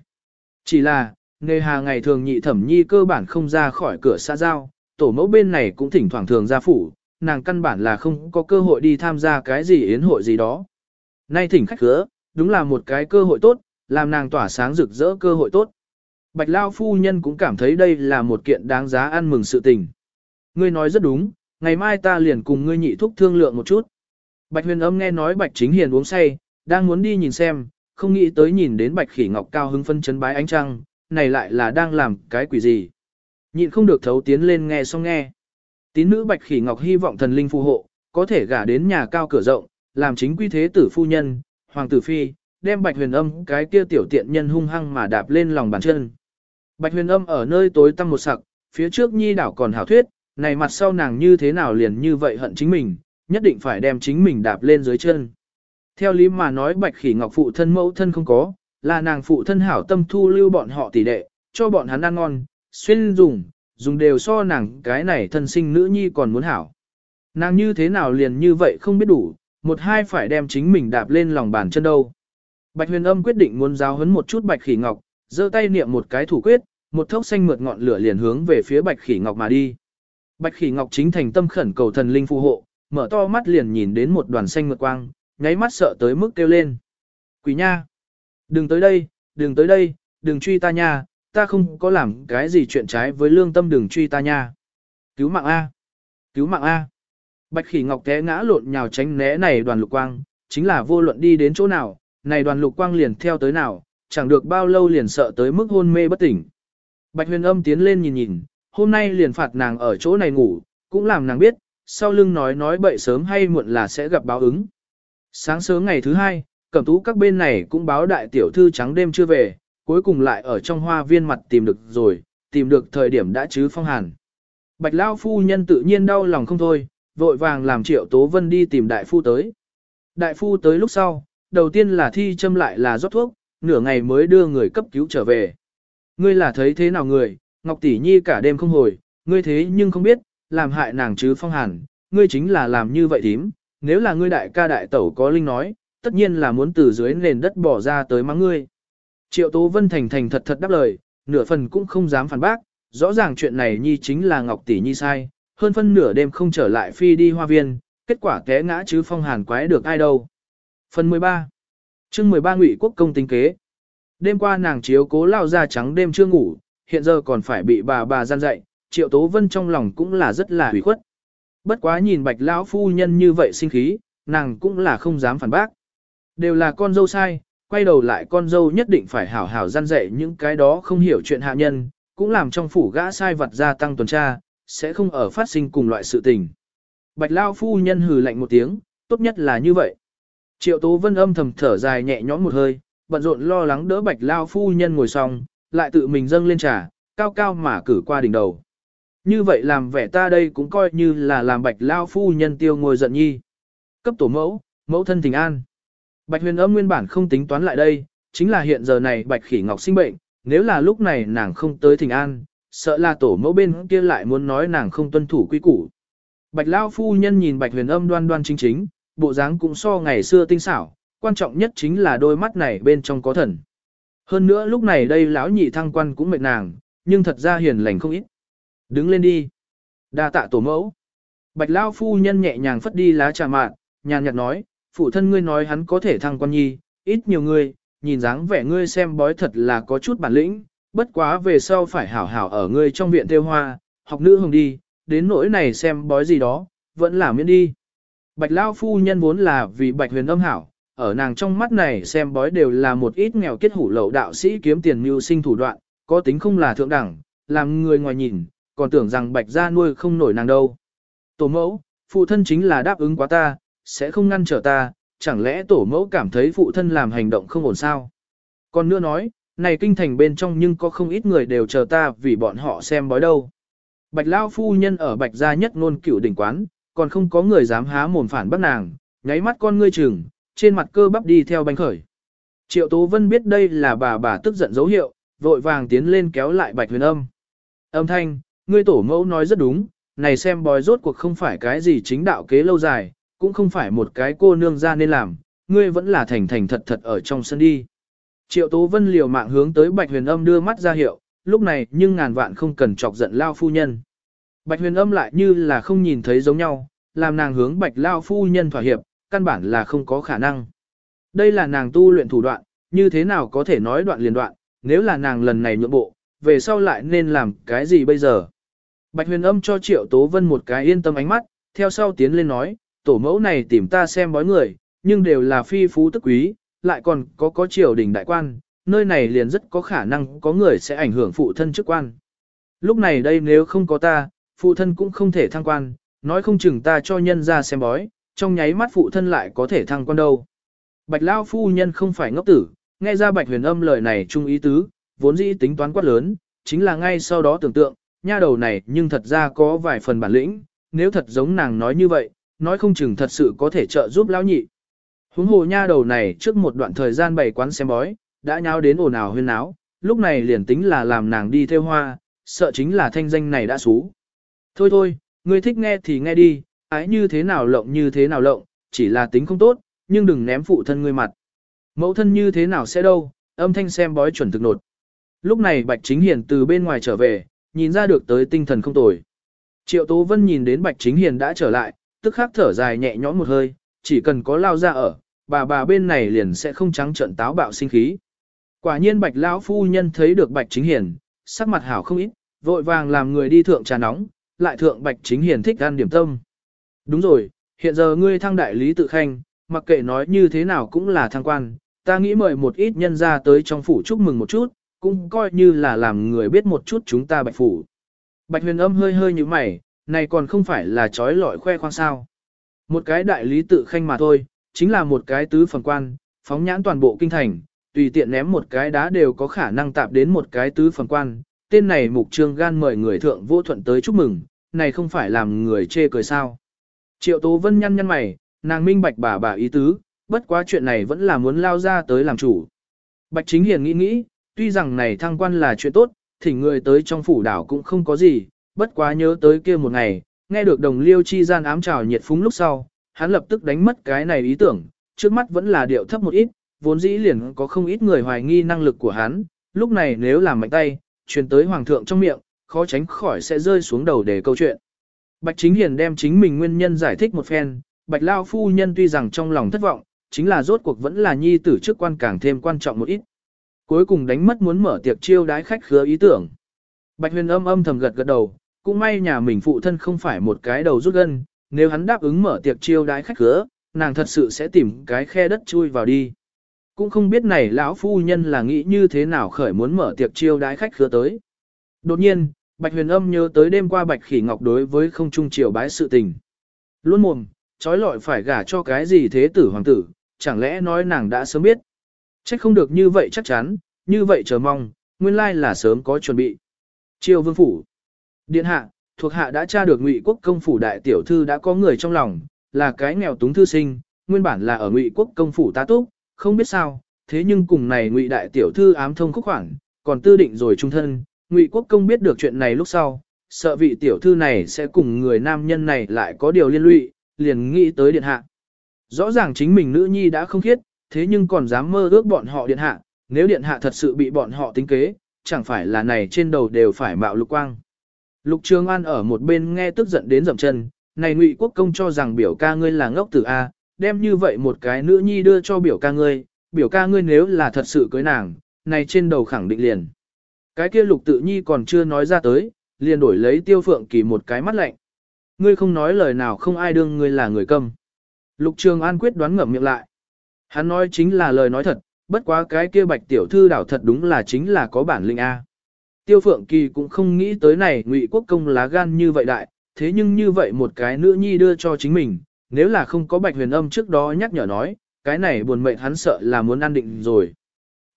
Chỉ là, nghề hà ngày thường nhị thẩm nhi cơ bản không ra khỏi cửa xa giao, tổ mẫu bên này cũng thỉnh thoảng thường ra phủ, nàng căn bản là không có cơ hội đi tham gia cái gì yến hội gì đó. Nay thỉnh khách khứa, đúng là một cái cơ hội tốt, làm nàng tỏa sáng rực rỡ cơ hội tốt. Bạch Lao phu nhân cũng cảm thấy đây là một kiện đáng giá ăn mừng sự tình. Ngươi nói rất đúng, ngày mai ta liền cùng ngươi nhị thúc thương lượng một chút. Bạch huyền âm nghe nói Bạch chính hiền uống say, đang muốn đi nhìn xem, không nghĩ tới nhìn đến Bạch khỉ ngọc cao hứng phân chấn bái ánh trăng, này lại là đang làm cái quỷ gì. Nhịn không được thấu tiến lên nghe xong nghe. Tín nữ Bạch khỉ ngọc hy vọng thần linh phù hộ, có thể gả đến nhà cao cửa rộng, làm chính quy thế tử phu nhân, hoàng tử phi, đem Bạch huyền âm cái kia tiểu tiện nhân hung hăng mà đạp lên lòng bàn chân. Bạch huyền âm ở nơi tối tăm một sặc, phía trước nhi đảo còn hảo thuyết, này mặt sau nàng như thế nào liền như vậy hận chính mình, nhất định phải đem chính mình đạp lên dưới chân. Theo lý mà nói bạch khỉ ngọc phụ thân mẫu thân không có, là nàng phụ thân hảo tâm thu lưu bọn họ tỷ đệ, cho bọn hắn ăn ngon, xuyên dùng, dùng đều so nàng cái này thân sinh nữ nhi còn muốn hảo. Nàng như thế nào liền như vậy không biết đủ, một hai phải đem chính mình đạp lên lòng bàn chân đâu. Bạch huyền âm quyết định muốn giáo hấn một chút bạch khỉ ngọc, giơ tay niệm một cái thủ quyết, một thốc xanh mượt ngọn lửa liền hướng về phía bạch khỉ ngọc mà đi. Bạch khỉ ngọc chính thành tâm khẩn cầu thần linh phù hộ, mở to mắt liền nhìn đến một đoàn xanh mượt quang, nháy mắt sợ tới mức kêu lên. Quỷ nha! Đừng tới đây, đừng tới đây, đừng truy ta nha, ta không có làm cái gì chuyện trái với lương tâm đừng truy ta nha. Cứu mạng A! Cứu mạng A! Bạch khỉ ngọc té ngã lộn nhào tránh né này đoàn lục quang, chính là vô luận đi đến chỗ nào, này đoàn lục quang liền theo tới nào, chẳng được bao lâu liền sợ tới mức hôn mê bất tỉnh. Bạch huyền âm tiến lên nhìn nhìn, hôm nay liền phạt nàng ở chỗ này ngủ, cũng làm nàng biết, sau lưng nói nói bậy sớm hay muộn là sẽ gặp báo ứng. Sáng sớm ngày thứ hai, cẩm tú các bên này cũng báo đại tiểu thư trắng đêm chưa về, cuối cùng lại ở trong hoa viên mặt tìm được rồi, tìm được thời điểm đã chứ phong hàn. Bạch Lao phu nhân tự nhiên đau lòng không thôi, vội vàng làm triệu tố vân đi tìm đại phu tới. Đại phu tới lúc sau, đầu tiên là thi châm lại là rót thuốc, nửa ngày mới đưa người cấp cứu trở về. Ngươi là thấy thế nào người, Ngọc Tỷ Nhi cả đêm không hồi, ngươi thế nhưng không biết, làm hại nàng chứ phong hàn, ngươi chính là làm như vậy thím, nếu là ngươi đại ca đại tẩu có linh nói, tất nhiên là muốn từ dưới nền đất bỏ ra tới mắng ngươi. Triệu Tố Vân thành thành thật thật đáp lời, nửa phần cũng không dám phản bác, rõ ràng chuyện này Nhi chính là Ngọc Tỷ Nhi sai, hơn phân nửa đêm không trở lại phi đi hoa viên, kết quả té ngã chứ phong hàn quái được ai đâu. Phần 13 chương 13 ngụy quốc công tính kế. Đêm qua nàng chiếu cố lao ra trắng đêm chưa ngủ, hiện giờ còn phải bị bà bà gian dạy, triệu tố vân trong lòng cũng là rất là hủy khuất. Bất quá nhìn bạch lão phu nhân như vậy sinh khí, nàng cũng là không dám phản bác. Đều là con dâu sai, quay đầu lại con dâu nhất định phải hảo hảo gian dạy những cái đó không hiểu chuyện hạ nhân, cũng làm trong phủ gã sai vật gia tăng tuần tra, sẽ không ở phát sinh cùng loại sự tình. Bạch lão phu nhân hừ lạnh một tiếng, tốt nhất là như vậy. Triệu Tố Vân âm thầm thở dài nhẹ nhõm một hơi, bận rộn lo lắng đỡ Bạch Lao phu nhân ngồi xong, lại tự mình dâng lên trà, cao cao mà cử qua đỉnh đầu. Như vậy làm vẻ ta đây cũng coi như là làm Bạch Lao phu nhân tiêu ngồi giận nhi. Cấp tổ mẫu, mẫu thân tình an. Bạch huyền âm nguyên bản không tính toán lại đây, chính là hiện giờ này Bạch khỉ ngọc sinh bệnh, nếu là lúc này nàng không tới thình an, sợ là tổ mẫu bên kia lại muốn nói nàng không tuân thủ quy củ. Bạch Lao phu nhân nhìn Bạch huyền âm đoan đoan chính chính, bộ dáng cũng so ngày xưa tinh xảo, quan trọng nhất chính là đôi mắt này bên trong có thần. Hơn nữa lúc này đây lão nhị thăng quan cũng mệt nàng, nhưng thật ra hiền lành không ít. Đứng lên đi. đa tạ tổ mẫu. Bạch Lao phu nhân nhẹ nhàng phất đi lá trà mạn, nhàn nhạt nói, phụ thân ngươi nói hắn có thể thăng quan nhi, ít nhiều ngươi, nhìn dáng vẻ ngươi xem bói thật là có chút bản lĩnh, bất quá về sau phải hảo hảo ở ngươi trong viện tiêu hoa, học nữ hồng đi, đến nỗi này xem bói gì đó, vẫn là miễn đi. Bạch Lao phu nhân vốn là vì Bạch huyền âm hảo, ở nàng trong mắt này xem bói đều là một ít nghèo kết hủ lậu đạo sĩ kiếm tiền mưu sinh thủ đoạn, có tính không là thượng đẳng, làm người ngoài nhìn, còn tưởng rằng Bạch gia nuôi không nổi nàng đâu. Tổ mẫu, phụ thân chính là đáp ứng quá ta, sẽ không ngăn trở ta, chẳng lẽ tổ mẫu cảm thấy phụ thân làm hành động không ổn sao? Còn nữa nói, này kinh thành bên trong nhưng có không ít người đều chờ ta vì bọn họ xem bói đâu. Bạch Lao phu nhân ở Bạch gia nhất ngôn cửu đỉnh quán, còn không có người dám há mồm phản bắt nàng, nháy mắt con ngươi chừng, trên mặt cơ bắp đi theo bánh khởi. Triệu Tố Vân biết đây là bà bà tức giận dấu hiệu, vội vàng tiến lên kéo lại Bạch Huyền Âm. Âm thanh, ngươi tổ mẫu nói rất đúng, này xem bói rốt cuộc không phải cái gì chính đạo kế lâu dài, cũng không phải một cái cô nương ra nên làm, ngươi vẫn là thành thành thật thật ở trong sân đi. Triệu Tố Vân liều mạng hướng tới Bạch Huyền Âm đưa mắt ra hiệu, lúc này nhưng ngàn vạn không cần chọc giận Lao phu nhân. Bạch Huyền Âm lại như là không nhìn thấy giống nhau, làm nàng hướng Bạch Lao phu nhân thỏa hiệp, căn bản là không có khả năng. Đây là nàng tu luyện thủ đoạn, như thế nào có thể nói đoạn liền đoạn, nếu là nàng lần này nhượng bộ, về sau lại nên làm cái gì bây giờ. Bạch Huyền Âm cho Triệu Tố Vân một cái yên tâm ánh mắt, theo sau tiến lên nói, tổ mẫu này tìm ta xem bói người, nhưng đều là phi phú tức quý, lại còn có có triều đình đại quan, nơi này liền rất có khả năng có người sẽ ảnh hưởng phụ thân chức quan. Lúc này đây nếu không có ta, phụ thân cũng không thể thăng quan, nói không chừng ta cho nhân ra xem bói, trong nháy mắt phụ thân lại có thể thăng quan đâu. Bạch Lao phu nhân không phải ngốc tử, nghe ra Bạch huyền âm lời này trung ý tứ, vốn dĩ tính toán quát lớn, chính là ngay sau đó tưởng tượng, nha đầu này nhưng thật ra có vài phần bản lĩnh, nếu thật giống nàng nói như vậy, nói không chừng thật sự có thể trợ giúp lão nhị. Huống hồ nha đầu này trước một đoạn thời gian bày quán xem bói, đã nháo đến ồn ào huyên náo, lúc này liền tính là làm nàng đi theo hoa, sợ chính là thanh danh này đã xú. Thôi thôi, ngươi thích nghe thì nghe đi, ái như thế nào lộng như thế nào lộng, chỉ là tính không tốt, nhưng đừng ném phụ thân ngươi mặt. Mẫu thân như thế nào sẽ đâu, âm thanh xem bói chuẩn thực nột. Lúc này Bạch Chính Hiền từ bên ngoài trở về, nhìn ra được tới tinh thần không tồi. Triệu Tố Vân nhìn đến Bạch Chính Hiền đã trở lại, tức khắc thở dài nhẹ nhõm một hơi, chỉ cần có lao ra ở, bà bà bên này liền sẽ không trắng trận táo bạo sinh khí. Quả nhiên Bạch lão phu nhân thấy được Bạch Chính Hiền, sắc mặt hảo không ít, vội vàng làm người đi thượng trà nóng, lại thượng Bạch Chính Hiền thích ăn điểm tâm. Đúng rồi, hiện giờ ngươi thăng đại lý tự khanh, mặc kệ nói như thế nào cũng là thăng quan, ta nghĩ mời một ít nhân ra tới trong phủ chúc mừng một chút, cũng coi như là làm người biết một chút chúng ta Bạch phủ. Bạch huyền âm hơi hơi như mày, này còn không phải là trói lọi khoe khoang sao. Một cái đại lý tự khanh mà thôi, chính là một cái tứ phần quan, phóng nhãn toàn bộ kinh thành, tùy tiện ném một cái đá đều có khả năng tạp đến một cái tứ phần quan. Tên này mục trương gan mời người thượng vô thuận tới chúc mừng, này không phải làm người chê cười sao. Triệu Tố Vân nhăn nhăn mày, nàng minh bạch bà bà ý tứ, bất quá chuyện này vẫn là muốn lao ra tới làm chủ. Bạch Chính Hiền nghĩ nghĩ, tuy rằng này thăng quan là chuyện tốt, thỉnh người tới trong phủ đảo cũng không có gì, bất quá nhớ tới kia một ngày, nghe được đồng liêu chi gian ám trào nhiệt phúng lúc sau, hắn lập tức đánh mất cái này ý tưởng, trước mắt vẫn là điệu thấp một ít, vốn dĩ liền có không ít người hoài nghi năng lực của hắn, lúc này nếu làm mạnh tay, truyền tới hoàng thượng trong miệng, khó tránh khỏi sẽ rơi xuống đầu để câu chuyện. Bạch Chính Hiền đem chính mình nguyên nhân giải thích một phen, Bạch Lao phu nhân tuy rằng trong lòng thất vọng, chính là rốt cuộc vẫn là nhi tử chức quan càng thêm quan trọng một ít. Cuối cùng đánh mất muốn mở tiệc chiêu đái khách khứa ý tưởng. Bạch huyền âm âm thầm gật gật đầu, cũng may nhà mình phụ thân không phải một cái đầu rút gân, nếu hắn đáp ứng mở tiệc chiêu đái khách khứa, nàng thật sự sẽ tìm cái khe đất chui vào đi. Cũng không biết này lão phu nhân là nghĩ như thế nào khởi muốn mở tiệc chiêu đái khách khứa tới. Đột nhiên, Bạch huyền âm nhớ tới đêm qua Bạch khỉ ngọc đối với không trung triều bái sự tình. Luôn mồm, trói lọi phải gả cho cái gì thế tử hoàng tử, chẳng lẽ nói nàng đã sớm biết. Chắc không được như vậy chắc chắn, như vậy chờ mong, nguyên lai là sớm có chuẩn bị. Triều vương phủ. Điện hạ, thuộc hạ đã tra được ngụy quốc công phủ đại tiểu thư đã có người trong lòng, là cái nghèo túng thư sinh, nguyên bản là ở ngụy quốc công phủ ta túc, không biết sao, thế nhưng cùng này ngụy đại tiểu thư ám thông khúc khoảng, còn tư định rồi trung thân, ngụy quốc công biết được chuyện này lúc sau, sợ vị tiểu thư này sẽ cùng người nam nhân này lại có điều liên lụy, liền nghĩ tới điện hạ. Rõ ràng chính mình nữ nhi đã không khiết, thế nhưng còn dám mơ ước bọn họ điện hạ, nếu điện hạ thật sự bị bọn họ tính kế, chẳng phải là này trên đầu đều phải mạo lục quang. Lục Trường An ở một bên nghe tức giận đến dậm chân, này Ngụy Quốc công cho rằng biểu ca ngươi là ngốc tử a, đem như vậy một cái nữ nhi đưa cho biểu ca ngươi, biểu ca ngươi nếu là thật sự cưới nàng, này trên đầu khẳng định liền. Cái kia Lục Tự Nhi còn chưa nói ra tới, liền đổi lấy Tiêu Phượng Kỳ một cái mắt lạnh. Ngươi không nói lời nào không ai đương ngươi là người câm. Lục Trường An quyết đoán ngậm miệng lại. Hắn nói chính là lời nói thật, bất quá cái kia bạch tiểu thư đảo thật đúng là chính là có bản lĩnh A. Tiêu Phượng Kỳ cũng không nghĩ tới này ngụy quốc công lá gan như vậy đại, thế nhưng như vậy một cái nữ nhi đưa cho chính mình, nếu là không có bạch huyền âm trước đó nhắc nhở nói, cái này buồn mệnh hắn sợ là muốn an định rồi.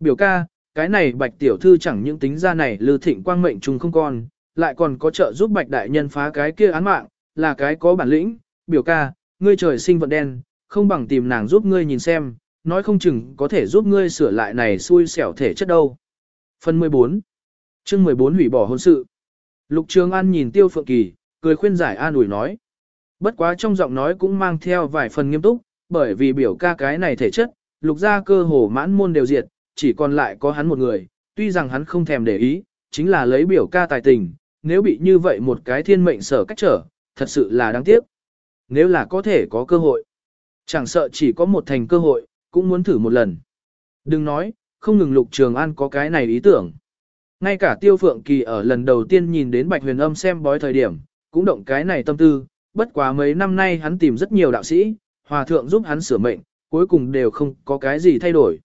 Biểu ca, cái này bạch tiểu thư chẳng những tính ra này lư thịnh quang mệnh trùng không còn, lại còn có trợ giúp bạch đại nhân phá cái kia án mạng, là cái có bản lĩnh, biểu ca, ngươi trời sinh vận đen, không bằng tìm nàng giúp ngươi nhìn xem, nói không chừng có thể giúp ngươi sửa lại này xui xẻo thể chất đâu. Phần 14 chương 14 hủy bỏ hôn sự. Lục Trường An nhìn Tiêu Phượng Kỳ, cười khuyên giải an ủi nói. Bất quá trong giọng nói cũng mang theo vài phần nghiêm túc, bởi vì biểu ca cái này thể chất, lục gia cơ hồ mãn môn đều diệt, chỉ còn lại có hắn một người, tuy rằng hắn không thèm để ý, chính là lấy biểu ca tài tình, nếu bị như vậy một cái thiên mệnh sở cách trở, thật sự là đáng tiếc. Nếu là có thể có cơ hội, chẳng sợ chỉ có một thành cơ hội, cũng muốn thử một lần. Đừng nói, không ngừng lục trường an có cái này ý tưởng. Ngay cả tiêu phượng kỳ ở lần đầu tiên nhìn đến bạch huyền âm xem bói thời điểm, cũng động cái này tâm tư, bất quá mấy năm nay hắn tìm rất nhiều đạo sĩ, hòa thượng giúp hắn sửa mệnh, cuối cùng đều không có cái gì thay đổi.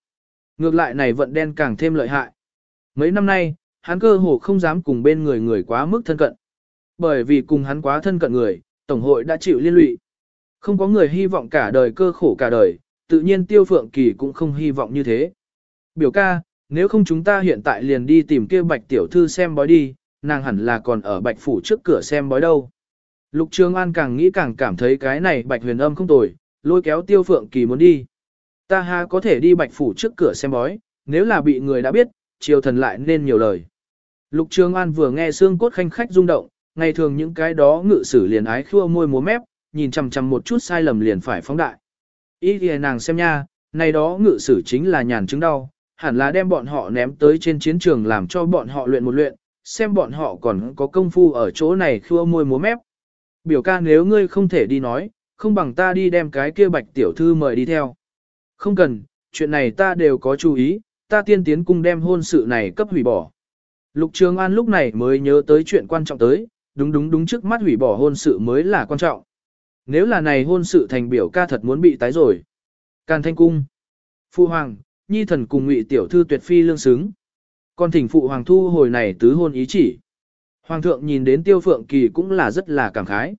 Ngược lại này vận đen càng thêm lợi hại. Mấy năm nay, hắn cơ hồ không dám cùng bên người người quá mức thân cận. Bởi vì cùng hắn quá thân cận người, Tổng hội đã chịu liên lụy. Không có người hy vọng cả đời cơ khổ cả đời, tự nhiên Tiêu Phượng Kỳ cũng không hy vọng như thế. Biểu ca, nếu không chúng ta hiện tại liền đi tìm kia bạch tiểu thư xem bói đi, nàng hẳn là còn ở bạch phủ trước cửa xem bói đâu. Lục Trường An càng nghĩ càng cảm thấy cái này bạch huyền âm không tồi, lôi kéo Tiêu Phượng Kỳ muốn đi. Ta ha có thể đi bạch phủ trước cửa xem bói, nếu là bị người đã biết, triều thần lại nên nhiều lời. Lục Trường An vừa nghe xương cốt khanh khách rung động, ngày thường những cái đó ngự sử liền ái khua môi múa mép, nhìn chằm chằm một chút sai lầm liền phải phóng đại. Ý thì nàng xem nha, này đó ngự sử chính là nhàn chứng đau, hẳn là đem bọn họ ném tới trên chiến trường làm cho bọn họ luyện một luyện, xem bọn họ còn có công phu ở chỗ này khua môi múa mép. Biểu ca nếu ngươi không thể đi nói, không bằng ta đi đem cái kia bạch tiểu thư mời đi theo. Không cần, chuyện này ta đều có chú ý, ta tiên tiến cung đem hôn sự này cấp hủy bỏ. Lục Trường An lúc này mới nhớ tới chuyện quan trọng tới, đúng đúng đúng trước mắt hủy bỏ hôn sự mới là quan trọng. Nếu là này hôn sự thành biểu ca thật muốn bị tái rồi. Càn thanh cung. Phu hoàng, nhi thần cùng ngụy tiểu thư tuyệt phi lương xứng. Còn thỉnh phụ hoàng thu hồi này tứ hôn ý chỉ. Hoàng thượng nhìn đến tiêu phượng kỳ cũng là rất là cảm khái.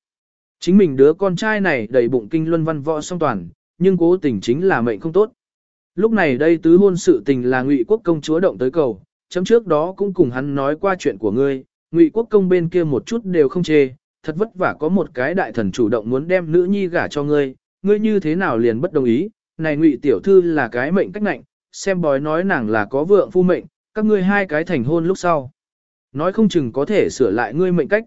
Chính mình đứa con trai này đầy bụng kinh luân văn võ song toàn, nhưng cố tình chính là mệnh không tốt. Lúc này đây tứ hôn sự tình là ngụy quốc công chúa động tới cầu, chấm trước đó cũng cùng hắn nói qua chuyện của ngươi, ngụy quốc công bên kia một chút đều không chê, thật vất vả có một cái đại thần chủ động muốn đem nữ nhi gả cho ngươi, ngươi như thế nào liền bất đồng ý, này ngụy tiểu thư là cái mệnh cách nạnh, xem bói nói nàng là có vượng phu mệnh, các ngươi hai cái thành hôn lúc sau. Nói không chừng có thể sửa lại ngươi mệnh cách.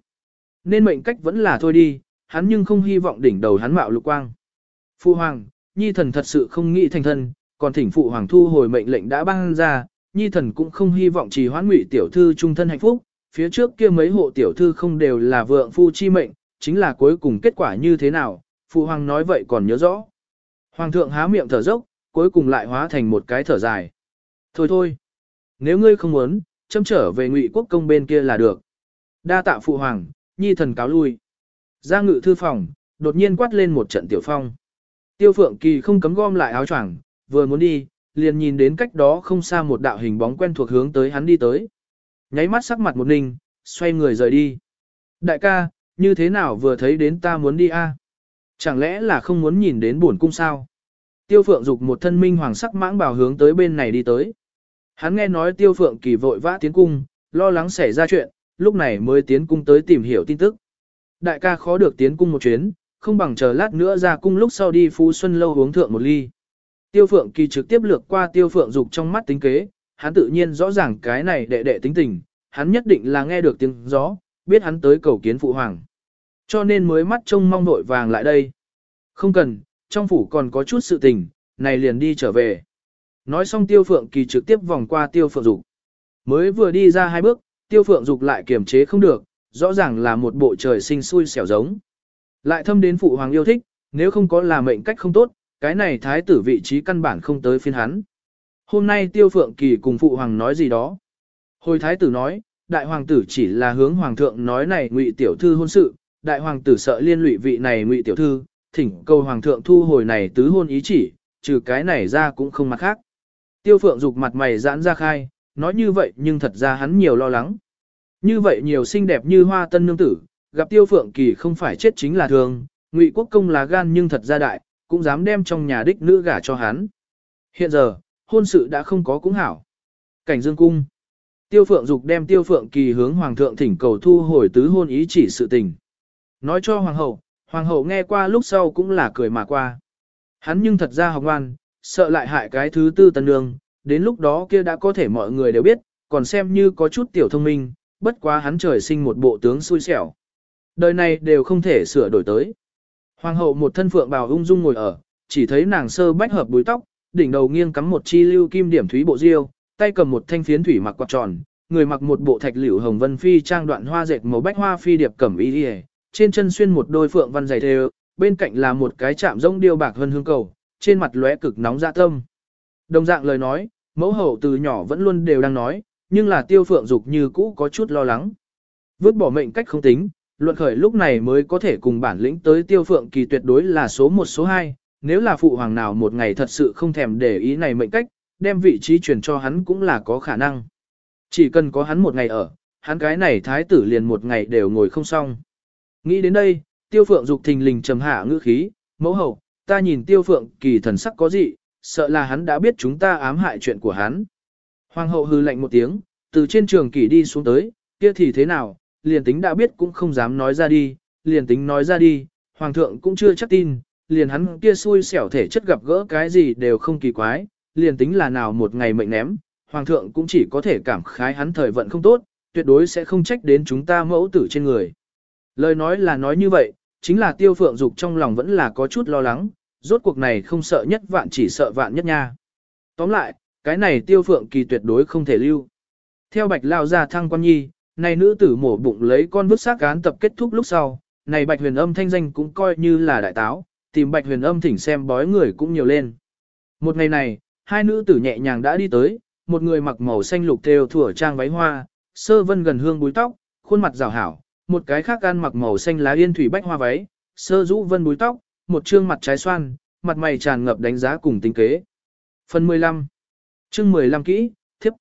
Nên mệnh cách vẫn là thôi đi, hắn nhưng không hy vọng đỉnh đầu hắn mạo lục quang. phụ hoàng, nhi thần thật sự không nghĩ thành thân, còn thỉnh phụ hoàng thu hồi mệnh lệnh đã ban ra, nhi thần cũng không hy vọng trì hoãn ngụy tiểu thư trung thân hạnh phúc, phía trước kia mấy hộ tiểu thư không đều là vượng phu chi mệnh, chính là cuối cùng kết quả như thế nào, phụ hoàng nói vậy còn nhớ rõ. Hoàng thượng há miệng thở dốc, cuối cùng lại hóa thành một cái thở dài. Thôi thôi, nếu ngươi không muốn, châm trở về ngụy quốc công bên kia là được. Đa tạ phụ hoàng, nhi thần cáo lui. Ra ngự thư phòng, đột nhiên quát lên một trận tiểu phong. Tiêu phượng kỳ không cấm gom lại áo choàng, vừa muốn đi, liền nhìn đến cách đó không xa một đạo hình bóng quen thuộc hướng tới hắn đi tới. Nháy mắt sắc mặt một ninh, xoay người rời đi. Đại ca, như thế nào vừa thấy đến ta muốn đi a? Chẳng lẽ là không muốn nhìn đến buồn cung sao? Tiêu phượng dục một thân minh hoàng sắc mãng bảo hướng tới bên này đi tới. Hắn nghe nói tiêu phượng kỳ vội vã tiến cung, lo lắng xảy ra chuyện, lúc này mới tiến cung tới tìm hiểu tin tức. Đại ca khó được tiến cung một chuyến, không bằng chờ lát nữa ra cung lúc sau đi Phú Xuân Lâu uống thượng một ly. Tiêu Phượng Kỳ trực tiếp lược qua Tiêu Phượng Dục trong mắt tính kế, hắn tự nhiên rõ ràng cái này đệ đệ tính tình, hắn nhất định là nghe được tiếng gió, biết hắn tới cầu kiến phụ hoàng. Cho nên mới mắt trông mong nội vàng lại đây. Không cần, trong phủ còn có chút sự tình, này liền đi trở về. Nói xong Tiêu Phượng Kỳ trực tiếp vòng qua Tiêu Phượng Dục. Mới vừa đi ra hai bước, Tiêu Phượng Dục lại kiềm chế không được, rõ ràng là một bộ trời sinh xui xẻo giống. Lại thâm đến phụ hoàng yêu thích, nếu không có là mệnh cách không tốt, cái này thái tử vị trí căn bản không tới phiên hắn. Hôm nay Tiêu Phượng Kỳ cùng phụ hoàng nói gì đó. Hồi thái tử nói, đại hoàng tử chỉ là hướng hoàng thượng nói này ngụy tiểu thư hôn sự, đại hoàng tử sợ liên lụy vị này ngụy tiểu thư, thỉnh cầu hoàng thượng thu hồi này tứ hôn ý chỉ, trừ cái này ra cũng không mặt khác. Tiêu Phượng dục mặt mày giãn ra khai, nói như vậy nhưng thật ra hắn nhiều lo lắng. Như vậy nhiều xinh đẹp như hoa tân nương tử, gặp Tiêu Phượng Kỳ không phải chết chính là thường, Ngụy Quốc công là gan nhưng thật ra đại, cũng dám đem trong nhà đích nữ gả cho hắn. Hiện giờ, hôn sự đã không có cũng hảo. Cảnh Dương cung. Tiêu Phượng Dục đem Tiêu Phượng Kỳ hướng hoàng thượng thỉnh cầu thu hồi tứ hôn ý chỉ sự tình. Nói cho hoàng hậu, hoàng hậu nghe qua lúc sau cũng là cười mà qua. Hắn nhưng thật ra học ngoan, sợ lại hại cái thứ tư tân nương, đến lúc đó kia đã có thể mọi người đều biết, còn xem như có chút tiểu thông minh, bất quá hắn trời sinh một bộ tướng xui xẻo. Đời này đều không thể sửa đổi tới. Hoàng hậu một thân phượng bào ung dung ngồi ở, chỉ thấy nàng sơ bách hợp búi tóc, đỉnh đầu nghiêng cắm một chi lưu kim điểm thúy bộ diêu, tay cầm một thanh phiến thủy mặc quạt tròn, người mặc một bộ thạch liễu hồng vân phi trang đoạn hoa dệt màu bách hoa phi điệp cẩm y trên chân xuyên một đôi phượng văn dày thêu, bên cạnh là một cái chạm rỗng điêu bạc hơn hương cầu, trên mặt lóe cực nóng dạ tâm. Đồng dạng lời nói, mẫu hậu từ nhỏ vẫn luôn đều đang nói, nhưng là tiêu phượng dục như cũ có chút lo lắng. Vứt bỏ mệnh cách không tính, luận khởi lúc này mới có thể cùng bản lĩnh tới tiêu phượng kỳ tuyệt đối là số một số hai. nếu là phụ hoàng nào một ngày thật sự không thèm để ý này mệnh cách, đem vị trí truyền cho hắn cũng là có khả năng. Chỉ cần có hắn một ngày ở, hắn cái này thái tử liền một ngày đều ngồi không xong. Nghĩ đến đây, tiêu phượng dục thình lình trầm hạ ngữ khí, mẫu hậu, ta nhìn tiêu phượng kỳ thần sắc có gì, sợ là hắn đã biết chúng ta ám hại chuyện của hắn. Hoàng hậu hư lạnh một tiếng, từ trên trường kỳ đi xuống tới, kia thì thế nào, liền tính đã biết cũng không dám nói ra đi, liền tính nói ra đi, hoàng thượng cũng chưa chắc tin, liền hắn kia xui xẻo thể chất gặp gỡ cái gì đều không kỳ quái, liền tính là nào một ngày mệnh ném, hoàng thượng cũng chỉ có thể cảm khái hắn thời vận không tốt, tuyệt đối sẽ không trách đến chúng ta mẫu tử trên người. Lời nói là nói như vậy, chính là tiêu phượng dục trong lòng vẫn là có chút lo lắng, rốt cuộc này không sợ nhất vạn chỉ sợ vạn nhất nha. Tóm lại, cái này tiêu phượng kỳ tuyệt đối không thể lưu. Theo bạch lao ra thăng quan nhi, này nữ tử mổ bụng lấy con vứt xác án tập kết thúc lúc sau, này bạch huyền âm thanh danh cũng coi như là đại táo, tìm bạch huyền âm thỉnh xem bói người cũng nhiều lên. Một ngày này, hai nữ tử nhẹ nhàng đã đi tới, một người mặc màu xanh lục theo thủa trang váy hoa, sơ vân gần hương búi tóc, khuôn mặt rào hảo, một cái khác ăn mặc màu xanh lá yên thủy bách hoa váy, sơ rũ vân búi tóc, một trương mặt trái xoan, mặt mày tràn ngập đánh giá cùng tính kế. Phần 15 chương 15 kỹ, thiếp.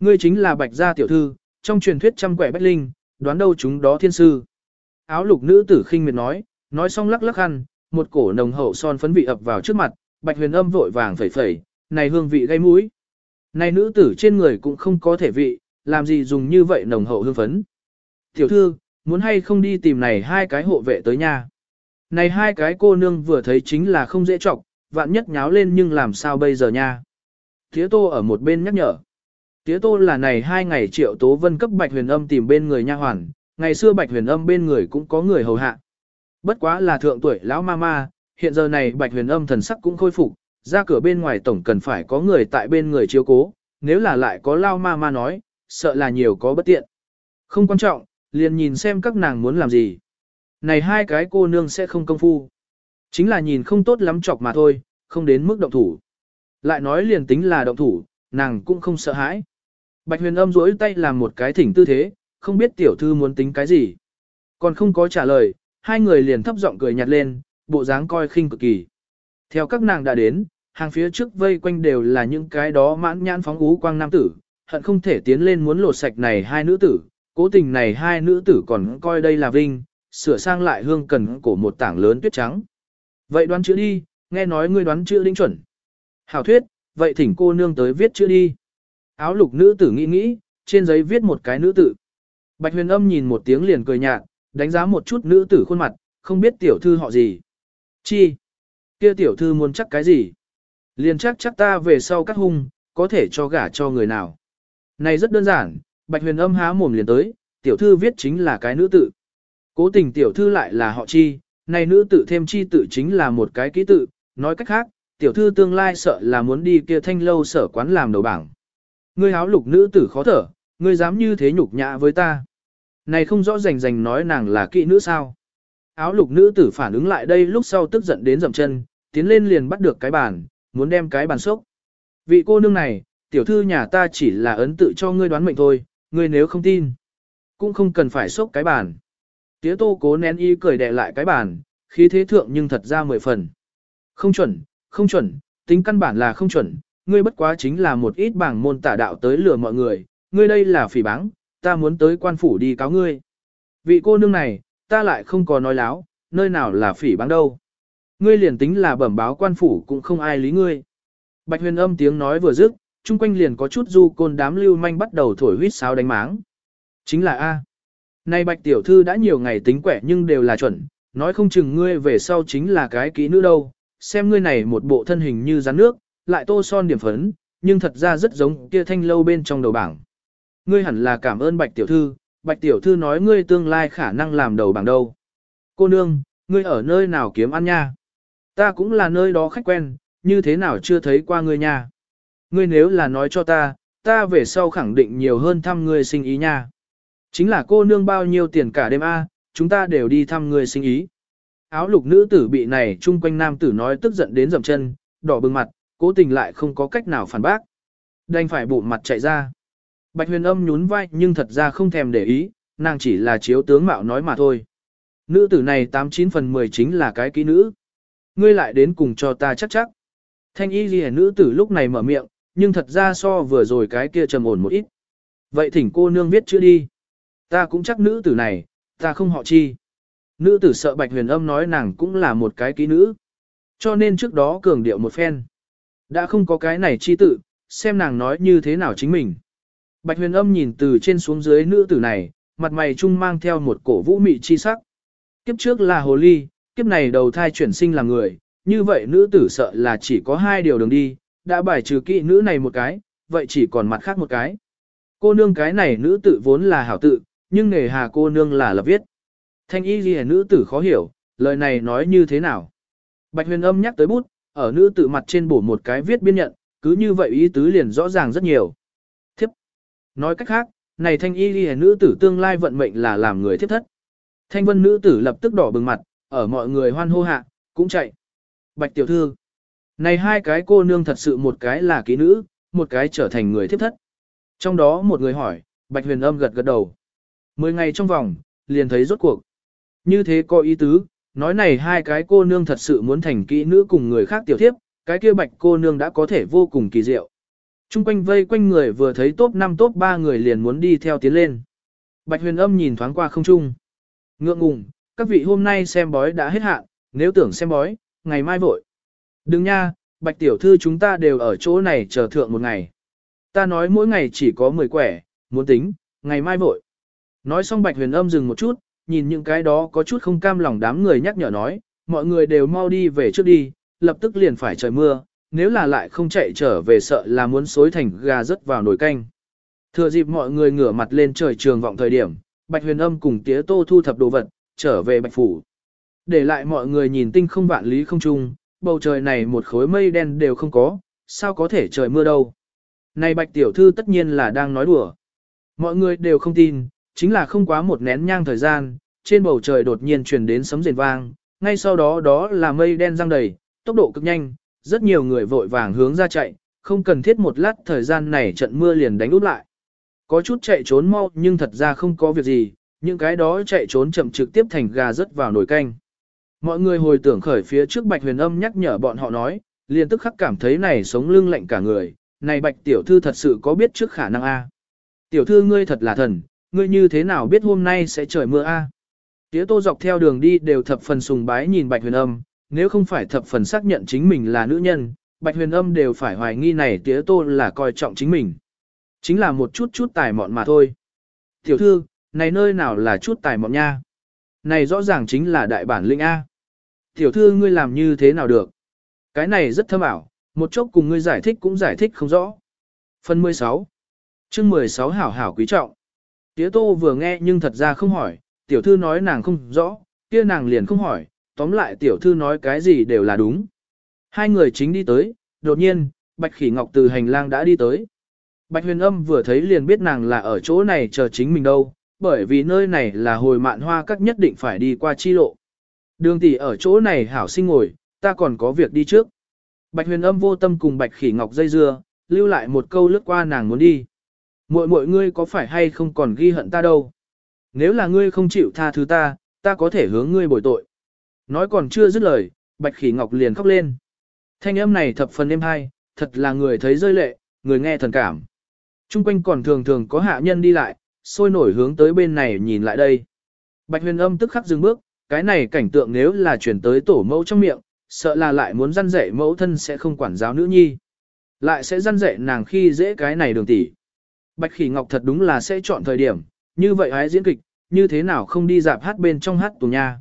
Ngươi chính là bạch gia tiểu thư, trong truyền thuyết trăm quẻ bách linh, đoán đâu chúng đó thiên sư. Áo lục nữ tử khinh miệt nói, nói xong lắc lắc khăn, một cổ nồng hậu son phấn vị ập vào trước mặt, bạch huyền âm vội vàng phẩy phẩy, này hương vị gây mũi. Này nữ tử trên người cũng không có thể vị, làm gì dùng như vậy nồng hậu hương phấn. Tiểu thư, muốn hay không đi tìm này hai cái hộ vệ tới nhà. Này hai cái cô nương vừa thấy chính là không dễ chọc, vạn nhất nháo lên nhưng làm sao bây giờ nha. Tía tô ở một bên nhắc nhở. Tía tô là này hai ngày triệu tố vân cấp bạch huyền âm tìm bên người nha hoàn, ngày xưa bạch huyền âm bên người cũng có người hầu hạ. Bất quá là thượng tuổi lão ma ma, hiện giờ này bạch huyền âm thần sắc cũng khôi phục, ra cửa bên ngoài tổng cần phải có người tại bên người chiếu cố, nếu là lại có lao ma ma nói, sợ là nhiều có bất tiện. Không quan trọng, liền nhìn xem các nàng muốn làm gì. Này hai cái cô nương sẽ không công phu. Chính là nhìn không tốt lắm chọc mà thôi, không đến mức động thủ. Lại nói liền tính là động thủ, nàng cũng không sợ hãi. Bạch huyền âm duỗi tay làm một cái thỉnh tư thế, không biết tiểu thư muốn tính cái gì. Còn không có trả lời, hai người liền thấp giọng cười nhạt lên, bộ dáng coi khinh cực kỳ. Theo các nàng đã đến, hàng phía trước vây quanh đều là những cái đó mãn nhãn phóng ú quang nam tử, hận không thể tiến lên muốn lột sạch này hai nữ tử, cố tình này hai nữ tử còn coi đây là vinh, sửa sang lại hương cần cổ một tảng lớn tuyết trắng. Vậy đoán chữ đi, nghe nói ngươi đoán chữ linh chuẩn. Hảo thuyết, vậy thỉnh cô nương tới viết chữ đi. Áo lục nữ tử nghĩ nghĩ, trên giấy viết một cái nữ tử. Bạch huyền âm nhìn một tiếng liền cười nhạt, đánh giá một chút nữ tử khuôn mặt, không biết tiểu thư họ gì. Chi? Kia tiểu thư muốn chắc cái gì? Liền chắc chắc ta về sau cắt hung, có thể cho gả cho người nào. Này rất đơn giản, bạch huyền âm há mồm liền tới, tiểu thư viết chính là cái nữ tự. Cố tình tiểu thư lại là họ chi, này nữ tự thêm chi tự chính là một cái ký tự, nói cách khác, tiểu thư tương lai sợ là muốn đi kia thanh lâu sở quán làm đầu bảng. Ngươi háo lục nữ tử khó thở, ngươi dám như thế nhục nhã với ta. Này không rõ rành rành nói nàng là kỵ nữ sao. Áo lục nữ tử phản ứng lại đây lúc sau tức giận đến dậm chân, tiến lên liền bắt được cái bàn, muốn đem cái bàn sốc. Vị cô nương này, tiểu thư nhà ta chỉ là ấn tự cho ngươi đoán mệnh thôi, ngươi nếu không tin, cũng không cần phải sốc cái bàn. Tía tô cố nén y cười đè lại cái bàn, khí thế thượng nhưng thật ra mười phần. Không chuẩn, không chuẩn, tính căn bản là không chuẩn, ngươi bất quá chính là một ít bảng môn tả đạo tới lừa mọi người, ngươi đây là phỉ báng, ta muốn tới quan phủ đi cáo ngươi. Vị cô nương này, ta lại không có nói láo, nơi nào là phỉ báng đâu. Ngươi liền tính là bẩm báo quan phủ cũng không ai lý ngươi. Bạch huyền âm tiếng nói vừa dứt, chung quanh liền có chút du côn đám lưu manh bắt đầu thổi huýt sáo đánh máng. Chính là A. Nay bạch tiểu thư đã nhiều ngày tính quẻ nhưng đều là chuẩn, nói không chừng ngươi về sau chính là cái kỹ nữ đâu, xem ngươi này một bộ thân hình như rắn nước, lại tô son điểm phấn, nhưng thật ra rất giống kia thanh lâu bên trong đầu bảng. Ngươi hẳn là cảm ơn bạch tiểu thư, bạch tiểu thư nói ngươi tương lai khả năng làm đầu bảng đâu. Cô nương, ngươi ở nơi nào kiếm ăn nha? Ta cũng là nơi đó khách quen, như thế nào chưa thấy qua ngươi nha? Ngươi nếu là nói cho ta, ta về sau khẳng định nhiều hơn thăm ngươi sinh ý nha. Chính là cô nương bao nhiêu tiền cả đêm a, chúng ta đều đi thăm ngươi sinh ý. Áo lục nữ tử bị này chung quanh nam tử nói tức giận đến dậm chân, đỏ bừng mặt, cố tình lại không có cách nào phản bác. Đành phải bụng mặt chạy ra. Bạch huyền âm nhún vai nhưng thật ra không thèm để ý, nàng chỉ là chiếu tướng mạo nói mà thôi. Nữ tử này 89 phần 10 chính là cái kỹ nữ. Ngươi lại đến cùng cho ta chắc chắc. Thanh y ghi nữ tử lúc này mở miệng, nhưng thật ra so vừa rồi cái kia trầm ổn một ít. Vậy thỉnh cô nương viết chữ đi. Ta cũng chắc nữ tử này, ta không họ chi. Nữ tử sợ bạch huyền âm nói nàng cũng là một cái ký nữ. Cho nên trước đó cường điệu một phen. Đã không có cái này chi tự, xem nàng nói như thế nào chính mình. Bạch huyền âm nhìn từ trên xuống dưới nữ tử này, mặt mày trung mang theo một cổ vũ mị chi sắc. Kiếp trước là hồ ly, kiếp này đầu thai chuyển sinh là người, như vậy nữ tử sợ là chỉ có hai điều đường đi, đã bài trừ kỵ nữ này một cái, vậy chỉ còn mặt khác một cái. Cô nương cái này nữ tử vốn là hảo tự, nhưng nghề hà cô nương là lập viết. Thanh y ghi nữ tử khó hiểu, lời này nói như thế nào. Bạch huyền âm nhắc tới bút, ở nữ tử mặt trên bổ một cái viết biên nhận, cứ như vậy ý tứ liền rõ ràng rất nhiều. Thiếp. Nói cách khác, này thanh y ghi nữ tử tương lai vận mệnh là làm người thiếp thất. Thanh vân nữ tử lập tức đỏ bừng mặt, ở mọi người hoan hô hạ, cũng chạy. Bạch tiểu thư. Này hai cái cô nương thật sự một cái là kỹ nữ, một cái trở thành người thiếp thất. Trong đó một người hỏi, Bạch huyền âm gật gật đầu. Mười ngày trong vòng, liền thấy rốt cuộc. Như thế có ý tứ, nói này hai cái cô nương thật sự muốn thành kỹ nữ cùng người khác tiểu thiếp, cái kia bạch cô nương đã có thể vô cùng kỳ diệu. Trung quanh vây quanh người vừa thấy top 5 top 3 người liền muốn đi theo tiến lên. Bạch huyền âm nhìn thoáng qua không trung. Ngượng ngùng, các vị hôm nay xem bói đã hết hạn, nếu tưởng xem bói, ngày mai vội. Đừng nha, bạch tiểu thư chúng ta đều ở chỗ này chờ thượng một ngày. Ta nói mỗi ngày chỉ có 10 quẻ, muốn tính, ngày mai vội. Nói xong bạch huyền âm dừng một chút, nhìn những cái đó có chút không cam lòng đám người nhắc nhở nói, mọi người đều mau đi về trước đi, lập tức liền phải trời mưa, nếu là lại không chạy trở về sợ là muốn xối thành gà rớt vào nồi canh. Thừa dịp mọi người ngửa mặt lên trời trường vọng thời điểm, Bạch Huyền Âm cùng Tía Tô thu thập đồ vật, trở về Bạch Phủ. Để lại mọi người nhìn tinh không vạn lý không trung, bầu trời này một khối mây đen đều không có, sao có thể trời mưa đâu. Này Bạch Tiểu Thư tất nhiên là đang nói đùa. Mọi người đều không tin, chính là không quá một nén nhang thời gian, trên bầu trời đột nhiên truyền đến sấm rền vang, ngay sau đó đó là mây đen răng đầy, tốc độ cực nhanh, rất nhiều người vội vàng hướng ra chạy, không cần thiết một lát thời gian này trận mưa liền đánh úp lại. Có chút chạy trốn mau nhưng thật ra không có việc gì, những cái đó chạy trốn chậm trực tiếp thành gà rớt vào nồi canh. Mọi người hồi tưởng khởi phía trước Bạch Huyền Âm nhắc nhở bọn họ nói, liền tức khắc cảm thấy này sống lưng lạnh cả người, này Bạch tiểu thư thật sự có biết trước khả năng a. Tiểu thư ngươi thật là thần, ngươi như thế nào biết hôm nay sẽ trời mưa a? Tía tô dọc theo đường đi đều thập phần sùng bái nhìn Bạch Huyền Âm, nếu không phải thập phần xác nhận chính mình là nữ nhân, Bạch Huyền Âm đều phải hoài nghi này tía tô là coi trọng chính mình. Chính là một chút chút tài mọn mà thôi. Tiểu thư, này nơi nào là chút tài mọn nha? Này rõ ràng chính là đại bản linh A. Tiểu thư ngươi làm như thế nào được? Cái này rất thâm ảo, một chốc cùng ngươi giải thích cũng giải thích không rõ. Phần 16 chương 16 hảo hảo quý trọng. Tía tô vừa nghe nhưng thật ra không hỏi, tiểu thư nói nàng không rõ, kia nàng liền không hỏi, tóm lại tiểu thư nói cái gì đều là đúng. Hai người chính đi tới, đột nhiên, Bạch Khỉ Ngọc từ hành lang đã đi tới. Bạch huyền âm vừa thấy liền biết nàng là ở chỗ này chờ chính mình đâu, bởi vì nơi này là hồi mạn hoa các nhất định phải đi qua chi lộ. Đường tỷ ở chỗ này hảo sinh ngồi, ta còn có việc đi trước. Bạch huyền âm vô tâm cùng bạch khỉ ngọc dây dưa, lưu lại một câu lướt qua nàng muốn đi. Mội mội ngươi có phải hay không còn ghi hận ta đâu? Nếu là ngươi không chịu tha thứ ta, ta có thể hướng ngươi bồi tội. Nói còn chưa dứt lời, bạch khỉ ngọc liền khóc lên. Thanh âm này thập phần êm hay, thật là người thấy rơi lệ, người nghe thần cảm. Trung quanh còn thường thường có hạ nhân đi lại, sôi nổi hướng tới bên này nhìn lại đây. Bạch huyền âm tức khắc dừng bước, cái này cảnh tượng nếu là chuyển tới tổ mẫu trong miệng, sợ là lại muốn răn dạy mẫu thân sẽ không quản giáo nữ nhi. Lại sẽ răn dạy nàng khi dễ cái này đường tỷ. Bạch khỉ ngọc thật đúng là sẽ chọn thời điểm, như vậy hái diễn kịch, như thế nào không đi dạp hát bên trong hát tù nha.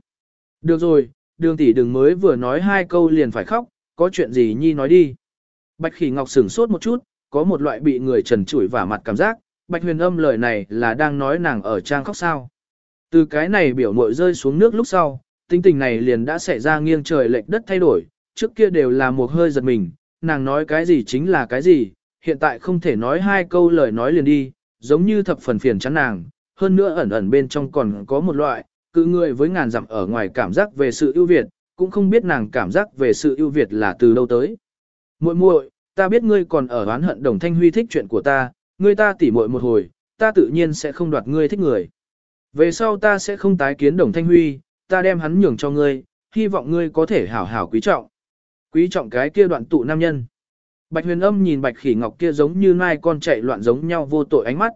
Được rồi, đường tỷ đừng mới vừa nói hai câu liền phải khóc, có chuyện gì nhi nói đi. Bạch khỉ ngọc sửng sốt một chút, có một loại bị người trần chủi vả mặt cảm giác, Bạch Huyền Âm lời này là đang nói nàng ở trang khóc sao. Từ cái này biểu mội rơi xuống nước lúc sau, tinh tình này liền đã xảy ra nghiêng trời lệch đất thay đổi, trước kia đều là một hơi giật mình, nàng nói cái gì chính là cái gì, hiện tại không thể nói hai câu lời nói liền đi, giống như thập phần phiền chán nàng, hơn nữa ẩn ẩn bên trong còn có một loại, cự người với ngàn dặm ở ngoài cảm giác về sự ưu việt, cũng không biết nàng cảm giác về sự ưu việt là từ đâu tới. Muội muội, ta biết ngươi còn ở oán hận đồng thanh huy thích chuyện của ta, ngươi ta tỉ muội một hồi, ta tự nhiên sẽ không đoạt ngươi thích người. Về sau ta sẽ không tái kiến đồng thanh huy, ta đem hắn nhường cho ngươi, hy vọng ngươi có thể hảo hảo quý trọng. Quý trọng cái kia đoạn tụ nam nhân. Bạch huyền âm nhìn bạch khỉ ngọc kia giống như mai con chạy loạn giống nhau vô tội ánh mắt.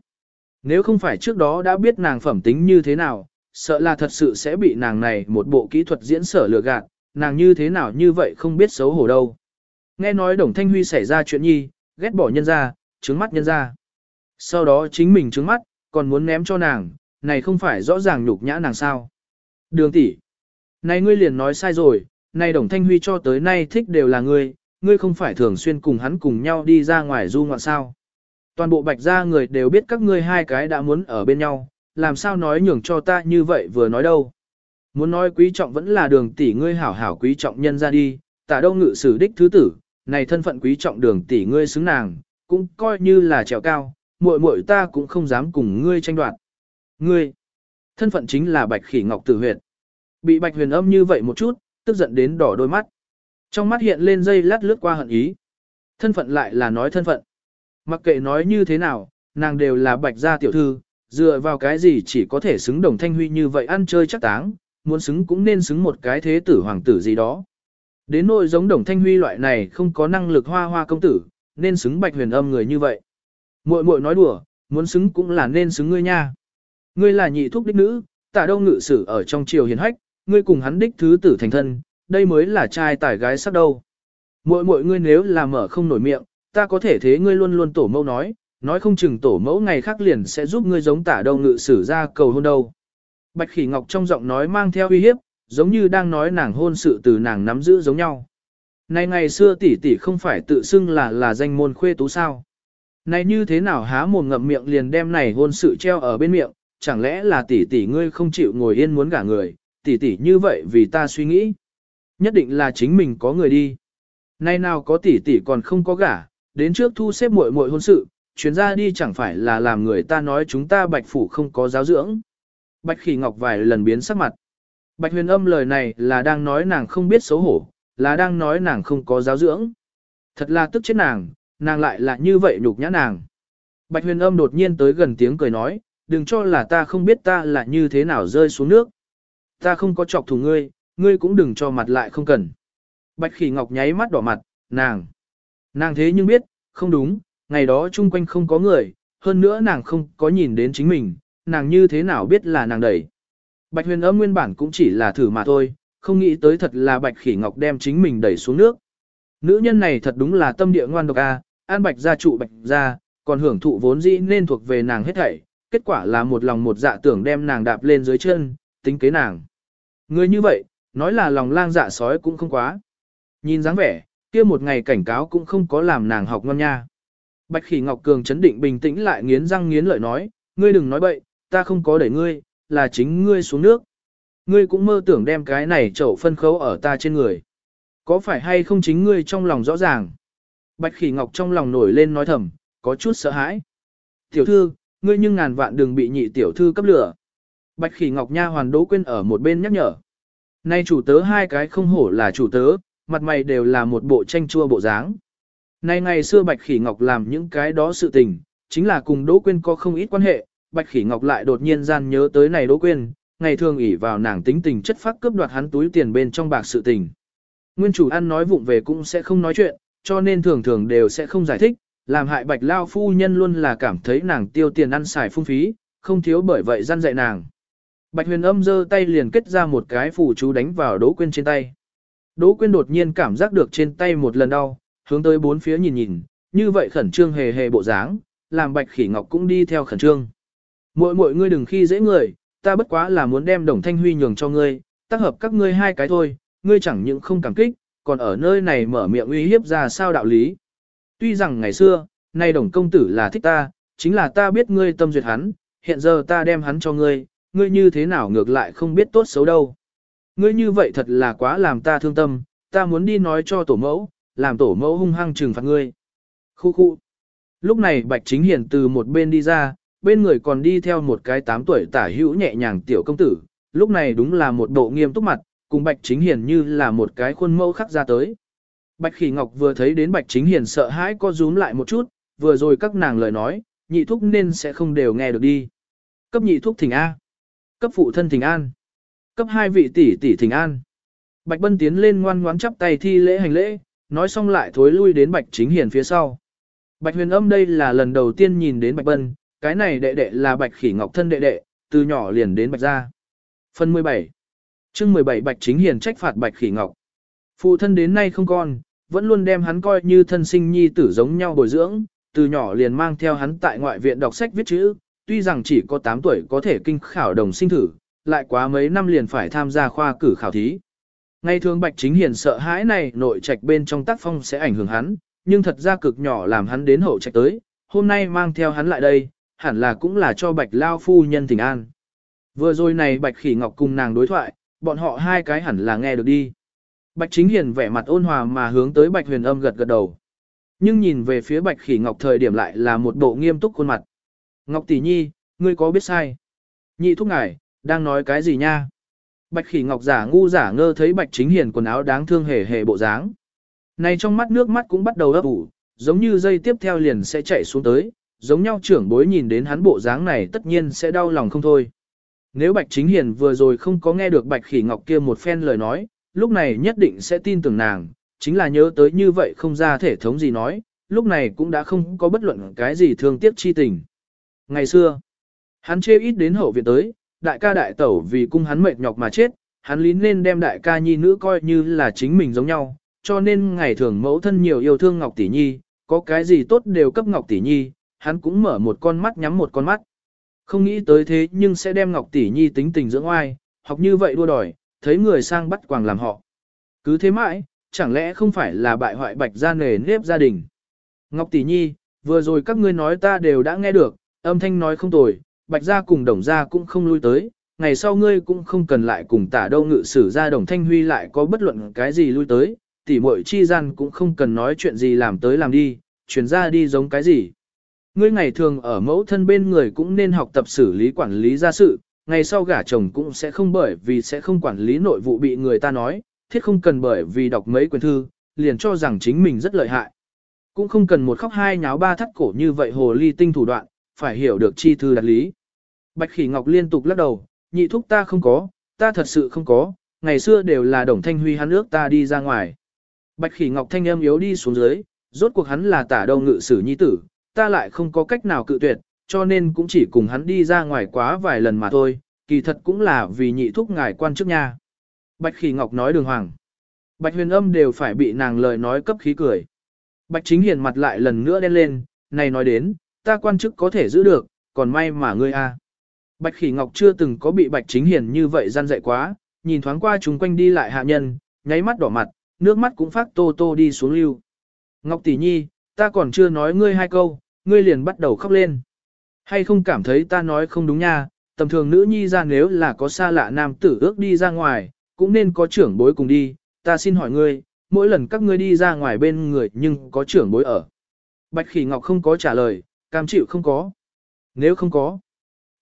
Nếu không phải trước đó đã biết nàng phẩm tính như thế nào, sợ là thật sự sẽ bị nàng này một bộ kỹ thuật diễn sở lừa gạt, nàng như thế nào như vậy không biết xấu hổ đâu. Nghe nói đồng thanh huy xảy ra chuyện nhi, ghét bỏ nhân ra, trứng mắt nhân ra. Sau đó chính mình trứng mắt, còn muốn ném cho nàng, này không phải rõ ràng nhục nhã nàng sao. Đường tỷ, Này ngươi liền nói sai rồi, này đồng thanh huy cho tới nay thích đều là ngươi, ngươi không phải thường xuyên cùng hắn cùng nhau đi ra ngoài du ngoạn sao. Toàn bộ bạch gia người đều biết các ngươi hai cái đã muốn ở bên nhau, làm sao nói nhường cho ta như vậy vừa nói đâu. Muốn nói quý trọng vẫn là đường tỷ ngươi hảo hảo quý trọng nhân ra đi, tả đâu ngự sử đích thứ tử, này thân phận quý trọng đường tỷ ngươi xứng nàng, cũng coi như là trèo cao, muội muội ta cũng không dám cùng ngươi tranh đoạt. Ngươi, thân phận chính là Bạch Khỉ Ngọc Tử Huyền. Bị Bạch Huyền âm như vậy một chút, tức giận đến đỏ đôi mắt. Trong mắt hiện lên dây lát lướt qua hận ý. Thân phận lại là nói thân phận. Mặc kệ nói như thế nào, nàng đều là Bạch gia tiểu thư, dựa vào cái gì chỉ có thể xứng đồng thanh huy như vậy ăn chơi chắc táng, muốn xứng cũng nên xứng một cái thế tử hoàng tử gì đó. Đến nỗi giống đồng thanh huy loại này không có năng lực hoa hoa công tử, nên xứng bạch huyền âm người như vậy. Muội muội nói đùa, muốn xứng cũng là nên xứng ngươi nha. Ngươi là nhị thúc đích nữ, tả đâu ngự sử ở trong triều hiền hách, ngươi cùng hắn đích thứ tử thành thân, đây mới là trai tải gái sắc đâu. Muội muội ngươi nếu là mở không nổi miệng, ta có thể thế ngươi luôn luôn tổ mẫu nói, nói không chừng tổ mẫu ngày khác liền sẽ giúp ngươi giống tả đâu ngự sử ra cầu hôn đâu. Bạch khỉ ngọc trong giọng nói mang theo uy hiếp, giống như đang nói nàng hôn sự từ nàng nắm giữ giống nhau. Này ngày xưa tỷ tỷ không phải tự xưng là là danh môn khuê tú sao. Này như thế nào há mồm ngậm miệng liền đem này hôn sự treo ở bên miệng, chẳng lẽ là tỷ tỷ ngươi không chịu ngồi yên muốn gả người, tỷ tỷ như vậy vì ta suy nghĩ. Nhất định là chính mình có người đi. Nay nào có tỷ tỷ còn không có gả, đến trước thu xếp muội muội hôn sự, chuyến ra đi chẳng phải là làm người ta nói chúng ta bạch phủ không có giáo dưỡng. Bạch khỉ ngọc vài lần biến sắc mặt. Bạch huyền âm lời này là đang nói nàng không biết xấu hổ, là đang nói nàng không có giáo dưỡng. Thật là tức chết nàng, nàng lại là như vậy nhục nhã nàng. Bạch huyền âm đột nhiên tới gần tiếng cười nói, đừng cho là ta không biết ta là như thế nào rơi xuống nước. Ta không có chọc thù ngươi, ngươi cũng đừng cho mặt lại không cần. Bạch khỉ ngọc nháy mắt đỏ mặt, nàng. Nàng thế nhưng biết, không đúng, ngày đó chung quanh không có người, hơn nữa nàng không có nhìn đến chính mình, nàng như thế nào biết là nàng đẩy. Bạch huyền âm nguyên bản cũng chỉ là thử mà thôi, không nghĩ tới thật là bạch khỉ ngọc đem chính mình đẩy xuống nước. Nữ nhân này thật đúng là tâm địa ngoan độc a, an bạch gia trụ bạch gia, còn hưởng thụ vốn dĩ nên thuộc về nàng hết thảy, kết quả là một lòng một dạ tưởng đem nàng đạp lên dưới chân, tính kế nàng. Người như vậy, nói là lòng lang dạ sói cũng không quá. Nhìn dáng vẻ, kia một ngày cảnh cáo cũng không có làm nàng học ngon nha. Bạch khỉ Ngọc Cường chấn định bình tĩnh lại nghiến răng nghiến lợi nói, ngươi đừng nói bậy, ta không có đẩy ngươi, là chính ngươi xuống nước. Ngươi cũng mơ tưởng đem cái này chậu phân khấu ở ta trên người. Có phải hay không chính ngươi trong lòng rõ ràng? Bạch khỉ Ngọc trong lòng nổi lên nói thầm, có chút sợ hãi. Tiểu thư, ngươi nhưng ngàn vạn đừng bị nhị tiểu thư cấp lửa. Bạch khỉ Ngọc Nha hoàn đỗ quên ở một bên nhắc nhở. Nay chủ tớ hai cái không hổ là chủ tớ, mặt mày đều là một bộ tranh chua bộ dáng. Nay ngày xưa Bạch Khỉ Ngọc làm những cái đó sự tình, chính là cùng Đỗ Quyên có không ít quan hệ, Bạch Khỉ Ngọc lại đột nhiên gian nhớ tới này Đỗ Quyên, ngày thường ỷ vào nàng tính tình chất phác cướp đoạt hắn túi tiền bên trong bạc sự tình. Nguyên chủ ăn nói vụng về cũng sẽ không nói chuyện, cho nên thường thường đều sẽ không giải thích, làm hại Bạch Lao phu nhân luôn là cảm thấy nàng tiêu tiền ăn xài phung phí, không thiếu bởi vậy gian dạy nàng. Bạch huyền âm giơ tay liền kết ra một cái phù chú đánh vào Đỗ Quyên trên tay. Đỗ Quyên đột nhiên cảm giác được trên tay một lần đau, hướng tới bốn phía nhìn nhìn, như vậy khẩn trương hề hề bộ dáng, làm Bạch Khỉ Ngọc cũng đi theo khẩn trương. Mội mội ngươi đừng khi dễ người, ta bất quá là muốn đem Đồng Thanh Huy nhường cho ngươi, tác hợp các ngươi hai cái thôi, ngươi chẳng những không cảm kích, còn ở nơi này mở miệng uy hiếp ra sao đạo lý. Tuy rằng ngày xưa, nay Đồng công tử là thích ta, chính là ta biết ngươi tâm duyệt hắn, hiện giờ ta đem hắn cho ngươi, ngươi như thế nào ngược lại không biết tốt xấu đâu. Ngươi như vậy thật là quá làm ta thương tâm, ta muốn đi nói cho tổ mẫu, làm tổ mẫu hung hăng trừng phạt ngươi. Khu khu. Lúc này Bạch Chính Hiền từ một bên đi ra, bên người còn đi theo một cái tám tuổi tả hữu nhẹ nhàng tiểu công tử, lúc này đúng là một bộ nghiêm túc mặt, cùng Bạch Chính Hiền như là một cái khuôn mẫu khắc ra tới. Bạch Khỉ Ngọc vừa thấy đến Bạch Chính Hiền sợ hãi co rúm lại một chút, vừa rồi các nàng lời nói, nhị thúc nên sẽ không đều nghe được đi. Cấp nhị thúc thỉnh A. Cấp phụ thân thỉnh an. Cấp hai vị tỷ tỷ thỉnh an. Bạch Bân tiến lên ngoan ngoãn chắp tay thi lễ hành lễ, nói xong lại thối lui đến Bạch Chính Hiền phía sau. Bạch Huyền Âm đây là lần đầu tiên nhìn đến Bạch Bân, cái này đệ đệ là Bạch Khỉ Ngọc thân đệ đệ, từ nhỏ liền đến Bạch gia. Phần 17. Chương 17 Bạch Chính Hiền trách phạt Bạch Khỉ Ngọc. Phụ thân đến nay không con, vẫn luôn đem hắn coi như thân sinh nhi tử giống nhau bồi dưỡng, từ nhỏ liền mang theo hắn tại ngoại viện đọc sách viết chữ, tuy rằng chỉ có 8 tuổi có thể kinh khảo đồng sinh thử, lại quá mấy năm liền phải tham gia khoa cử khảo thí. Ngày thường Bạch Chính Hiền sợ hãi này nội trạch bên trong tác phong sẽ ảnh hưởng hắn, nhưng thật ra cực nhỏ làm hắn đến hậu trạch tới, hôm nay mang theo hắn lại đây, hẳn là cũng là cho Bạch Lao phu nhân tình an. Vừa rồi này Bạch Khỉ Ngọc cùng nàng đối thoại, bọn họ hai cái hẳn là nghe được đi. Bạch Chính Hiền vẻ mặt ôn hòa mà hướng tới Bạch Huyền Âm gật gật đầu. Nhưng nhìn về phía Bạch Khỉ Ngọc thời điểm lại là một bộ nghiêm túc khuôn mặt. Ngọc tỷ nhi, ngươi có biết sai? Nhị thúc ngài, đang nói cái gì nha? Bạch khỉ ngọc giả ngu giả ngơ thấy bạch chính hiền quần áo đáng thương hề hề bộ dáng. Này trong mắt nước mắt cũng bắt đầu ấp ủ, giống như dây tiếp theo liền sẽ chạy xuống tới, giống nhau trưởng bối nhìn đến hắn bộ dáng này tất nhiên sẽ đau lòng không thôi. Nếu bạch chính hiền vừa rồi không có nghe được bạch khỉ ngọc kia một phen lời nói, lúc này nhất định sẽ tin tưởng nàng, chính là nhớ tới như vậy không ra thể thống gì nói, lúc này cũng đã không có bất luận cái gì thương tiếc chi tình. Ngày xưa, hắn chê ít đến hậu viện tới, đại ca đại tẩu vì cung hắn mệt nhọc mà chết, hắn lý nên đem đại ca nhi nữ coi như là chính mình giống nhau, cho nên ngày thường mẫu thân nhiều yêu thương Ngọc Tỷ Nhi, có cái gì tốt đều cấp Ngọc Tỷ Nhi, hắn cũng mở một con mắt nhắm một con mắt. Không nghĩ tới thế nhưng sẽ đem Ngọc Tỷ Nhi tính tình dưỡng oai, học như vậy đua đòi, thấy người sang bắt quàng làm họ. Cứ thế mãi, chẳng lẽ không phải là bại hoại bạch gia nề nếp gia đình. Ngọc Tỷ Nhi, vừa rồi các ngươi nói ta đều đã nghe được, âm thanh nói không tồi, bạch gia cùng đồng gia cũng không lui tới, ngày sau ngươi cũng không cần lại cùng tả đâu ngự sử ra đồng thanh huy lại có bất luận cái gì lui tới, tỉ muội chi gian cũng không cần nói chuyện gì làm tới làm đi, chuyển ra đi giống cái gì. Ngươi ngày thường ở mẫu thân bên người cũng nên học tập xử lý quản lý gia sự, ngày sau gả chồng cũng sẽ không bởi vì sẽ không quản lý nội vụ bị người ta nói, thiết không cần bởi vì đọc mấy quyển thư, liền cho rằng chính mình rất lợi hại. Cũng không cần một khóc hai nháo ba thắt cổ như vậy hồ ly tinh thủ đoạn, phải hiểu được chi thư đặt lý. Bạch Khỉ Ngọc liên tục lắc đầu, nhị thúc ta không có, ta thật sự không có, ngày xưa đều là đồng thanh huy hắn ước ta đi ra ngoài. Bạch Khỉ Ngọc thanh âm yếu đi xuống dưới, rốt cuộc hắn là tả đầu ngự sử nhi tử, ta lại không có cách nào cự tuyệt, cho nên cũng chỉ cùng hắn đi ra ngoài quá vài lần mà thôi, kỳ thật cũng là vì nhị thúc ngài quan chức nha. Bạch Khỉ Ngọc nói đường hoàng. Bạch huyền âm đều phải bị nàng lời nói cấp khí cười. Bạch chính hiền mặt lại lần nữa đen lên, này nói đến, ta quan chức có thể giữ được, còn may mà ngươi a. Bạch khỉ ngọc chưa từng có bị bạch chính hiền như vậy gian dạy quá, nhìn thoáng qua chúng quanh đi lại hạ nhân, nháy mắt đỏ mặt, nước mắt cũng phát tô tô đi xuống lưu. Ngọc tỷ nhi, ta còn chưa nói ngươi hai câu, ngươi liền bắt đầu khóc lên. Hay không cảm thấy ta nói không đúng nha, tầm thường nữ nhi ra nếu là có xa lạ nam tử ước đi ra ngoài, cũng nên có trưởng bối cùng đi, ta xin hỏi ngươi, mỗi lần các ngươi đi ra ngoài bên người nhưng có trưởng bối ở. Bạch Khỉ Ngọc không có trả lời, cam chịu không có. Nếu không có,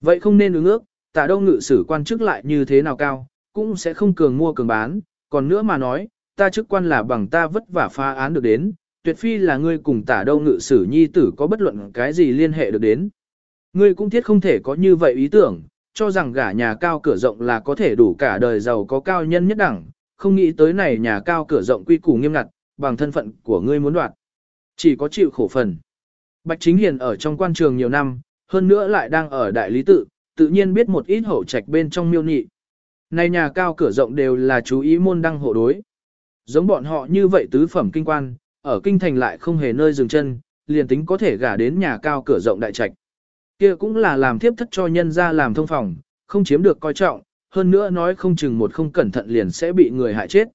vậy không nên ứng ước, tả đâu ngự sử quan chức lại như thế nào cao, cũng sẽ không cường mua cường bán, còn nữa mà nói, ta chức quan là bằng ta vất vả phá án được đến, tuyệt phi là ngươi cùng tả đâu ngự sử nhi tử có bất luận cái gì liên hệ được đến. Ngươi cũng thiết không thể có như vậy ý tưởng, cho rằng gả nhà cao cửa rộng là có thể đủ cả đời giàu có cao nhân nhất đẳng, không nghĩ tới này nhà cao cửa rộng quy củ nghiêm ngặt, bằng thân phận của ngươi muốn đoạt. Chỉ có chịu khổ phần. Bạch Chính Hiền ở trong quan trường nhiều năm, hơn nữa lại đang ở đại lý tự, tự nhiên biết một ít hậu trạch bên trong miêu nhị. Này nhà cao cửa rộng đều là chú ý môn đăng hộ đối. Giống bọn họ như vậy tứ phẩm kinh quan, ở kinh thành lại không hề nơi dừng chân, liền tính có thể gả đến nhà cao cửa rộng đại trạch. Kia cũng là làm thiếp thất cho nhân ra làm thông phòng, không chiếm được coi trọng, hơn nữa nói không chừng một không cẩn thận liền sẽ bị người hại chết.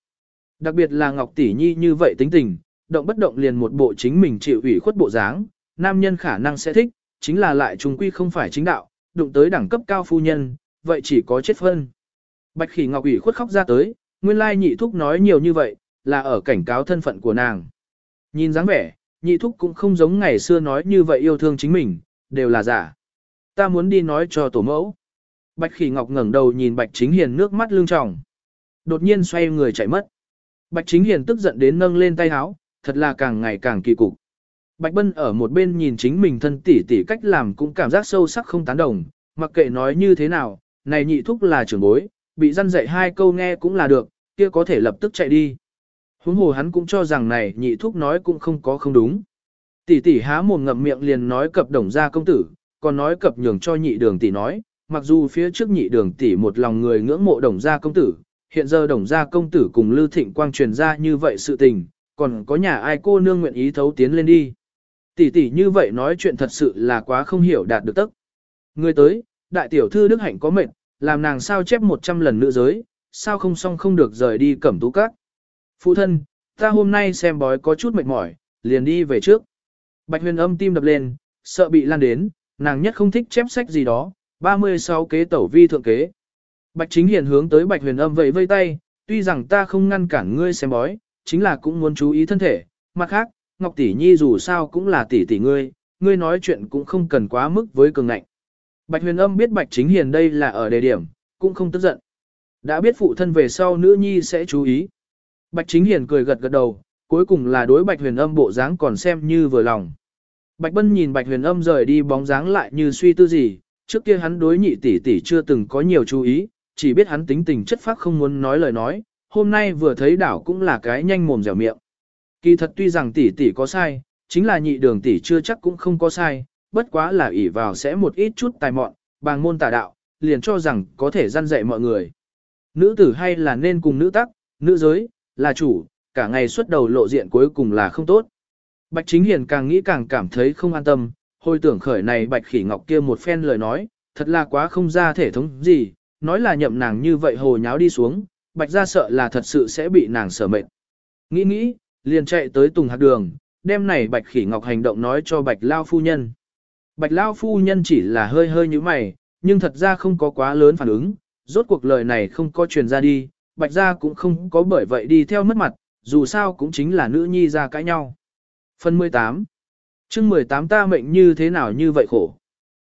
Đặc biệt là Ngọc Tỷ Nhi như vậy tính tình, động bất động liền một bộ chính mình chịu ủy khuất bộ dáng, nam nhân khả năng sẽ thích, chính là lại trùng quy không phải chính đạo, đụng tới đẳng cấp cao phu nhân, vậy chỉ có chết phân. Bạch Khỉ Ngọc ủy khuất khóc ra tới, nguyên lai nhị thúc nói nhiều như vậy, là ở cảnh cáo thân phận của nàng. Nhìn dáng vẻ, nhị thúc cũng không giống ngày xưa nói như vậy yêu thương chính mình, đều là giả. Ta muốn đi nói cho tổ mẫu. Bạch Khỉ Ngọc ngẩng đầu nhìn Bạch Chính Hiền nước mắt lưng tròng. Đột nhiên xoay người chạy mất. Bạch Chính Hiền tức giận đến nâng lên tay háo, thật là càng ngày càng kỳ cục. Bạch Bân ở một bên nhìn chính mình thân tỷ tỷ cách làm cũng cảm giác sâu sắc không tán đồng, mặc kệ nói như thế nào, này nhị thúc là trưởng bối, bị răn dạy hai câu nghe cũng là được, kia có thể lập tức chạy đi. Huống hồ hắn cũng cho rằng này nhị thúc nói cũng không có không đúng. Tỷ tỷ há mồm ngậm miệng liền nói cập đồng gia công tử, còn nói cập nhường cho nhị đường tỷ nói, mặc dù phía trước nhị đường tỷ một lòng người ngưỡng mộ đồng gia công tử, hiện giờ đồng gia công tử cùng Lưu Thịnh Quang truyền ra như vậy sự tình, còn có nhà ai cô nương nguyện ý thấu tiến lên đi. Tỷ tỷ như vậy nói chuyện thật sự là quá không hiểu đạt được tức. Người tới, đại tiểu thư Đức Hạnh có mệnh, làm nàng sao chép 100 lần nữ giới, sao không xong không được rời đi cẩm tú các. Phụ thân, ta hôm nay xem bói có chút mệt mỏi, liền đi về trước. Bạch huyền âm tim đập lên, sợ bị lan đến, nàng nhất không thích chép sách gì đó, 36 kế tẩu vi thượng kế. Bạch chính hiền hướng tới bạch huyền âm vẫy vây tay, tuy rằng ta không ngăn cản ngươi xem bói, chính là cũng muốn chú ý thân thể. Mặt khác, Ngọc Tỷ Nhi dù sao cũng là tỷ tỷ ngươi, ngươi nói chuyện cũng không cần quá mức với cường ngạnh. Bạch huyền âm biết bạch chính hiền đây là ở đề điểm, cũng không tức giận. Đã biết phụ thân về sau nữ nhi sẽ chú ý. Bạch chính hiền cười gật gật đầu, cuối cùng là đối bạch huyền âm bộ dáng còn xem như vừa lòng. Bạch bân nhìn bạch huyền âm rời đi bóng dáng lại như suy tư gì, trước kia hắn đối nhị tỷ tỷ chưa từng có nhiều chú ý, chỉ biết hắn tính tình chất phác không muốn nói lời nói, hôm nay vừa thấy đảo cũng là cái nhanh mồm dẻo miệng. Kỳ thật tuy rằng tỷ tỷ có sai, chính là nhị đường tỷ chưa chắc cũng không có sai, bất quá là ỷ vào sẽ một ít chút tài mọn, bằng môn tà đạo, liền cho rằng có thể gian dạy mọi người. Nữ tử hay là nên cùng nữ tắc, nữ giới, là chủ, cả ngày xuất đầu lộ diện cuối cùng là không tốt. Bạch Chính Hiền càng nghĩ càng cảm thấy không an tâm, hồi tưởng khởi này Bạch Khỉ Ngọc kia một phen lời nói, thật là quá không ra thể thống gì, nói là nhậm nàng như vậy hồ nháo đi xuống, Bạch ra sợ là thật sự sẽ bị nàng sở mệt. Nghĩ nghĩ, liền chạy tới Tùng Hạc Đường, đem này Bạch Khỉ Ngọc hành động nói cho Bạch Lao Phu Nhân. Bạch Lao Phu Nhân chỉ là hơi hơi như mày, nhưng thật ra không có quá lớn phản ứng, rốt cuộc lời này không có truyền ra đi, Bạch gia cũng không có bởi vậy đi theo mất mặt, dù sao cũng chính là nữ nhi ra cãi nhau. Phần 18 chương 18 ta mệnh như thế nào như vậy khổ.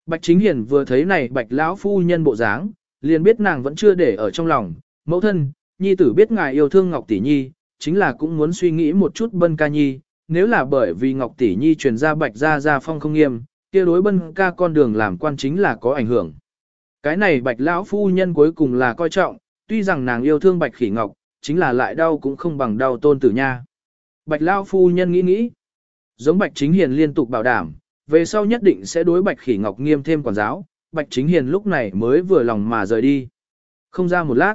Bạch Chính Hiền vừa thấy này Bạch lão phu nhân bộ dáng, liền biết nàng vẫn chưa để ở trong lòng, mẫu thân, nhi tử biết ngài yêu thương Ngọc Tỷ Nhi, chính là cũng muốn suy nghĩ một chút bân ca nhi, nếu là bởi vì Ngọc Tỷ Nhi truyền ra bạch gia ra phong không nghiêm, kia đối bân ca con đường làm quan chính là có ảnh hưởng. Cái này bạch lão phu nhân cuối cùng là coi trọng, tuy rằng nàng yêu thương bạch khỉ ngọc, chính là lại đau cũng không bằng đau tôn tử nha. Bạch lao phu nhân nghĩ nghĩ, giống bạch chính hiền liên tục bảo đảm, về sau nhất định sẽ đối bạch khỉ ngọc nghiêm thêm quản giáo, bạch chính hiền lúc này mới vừa lòng mà rời đi. Không ra một lát,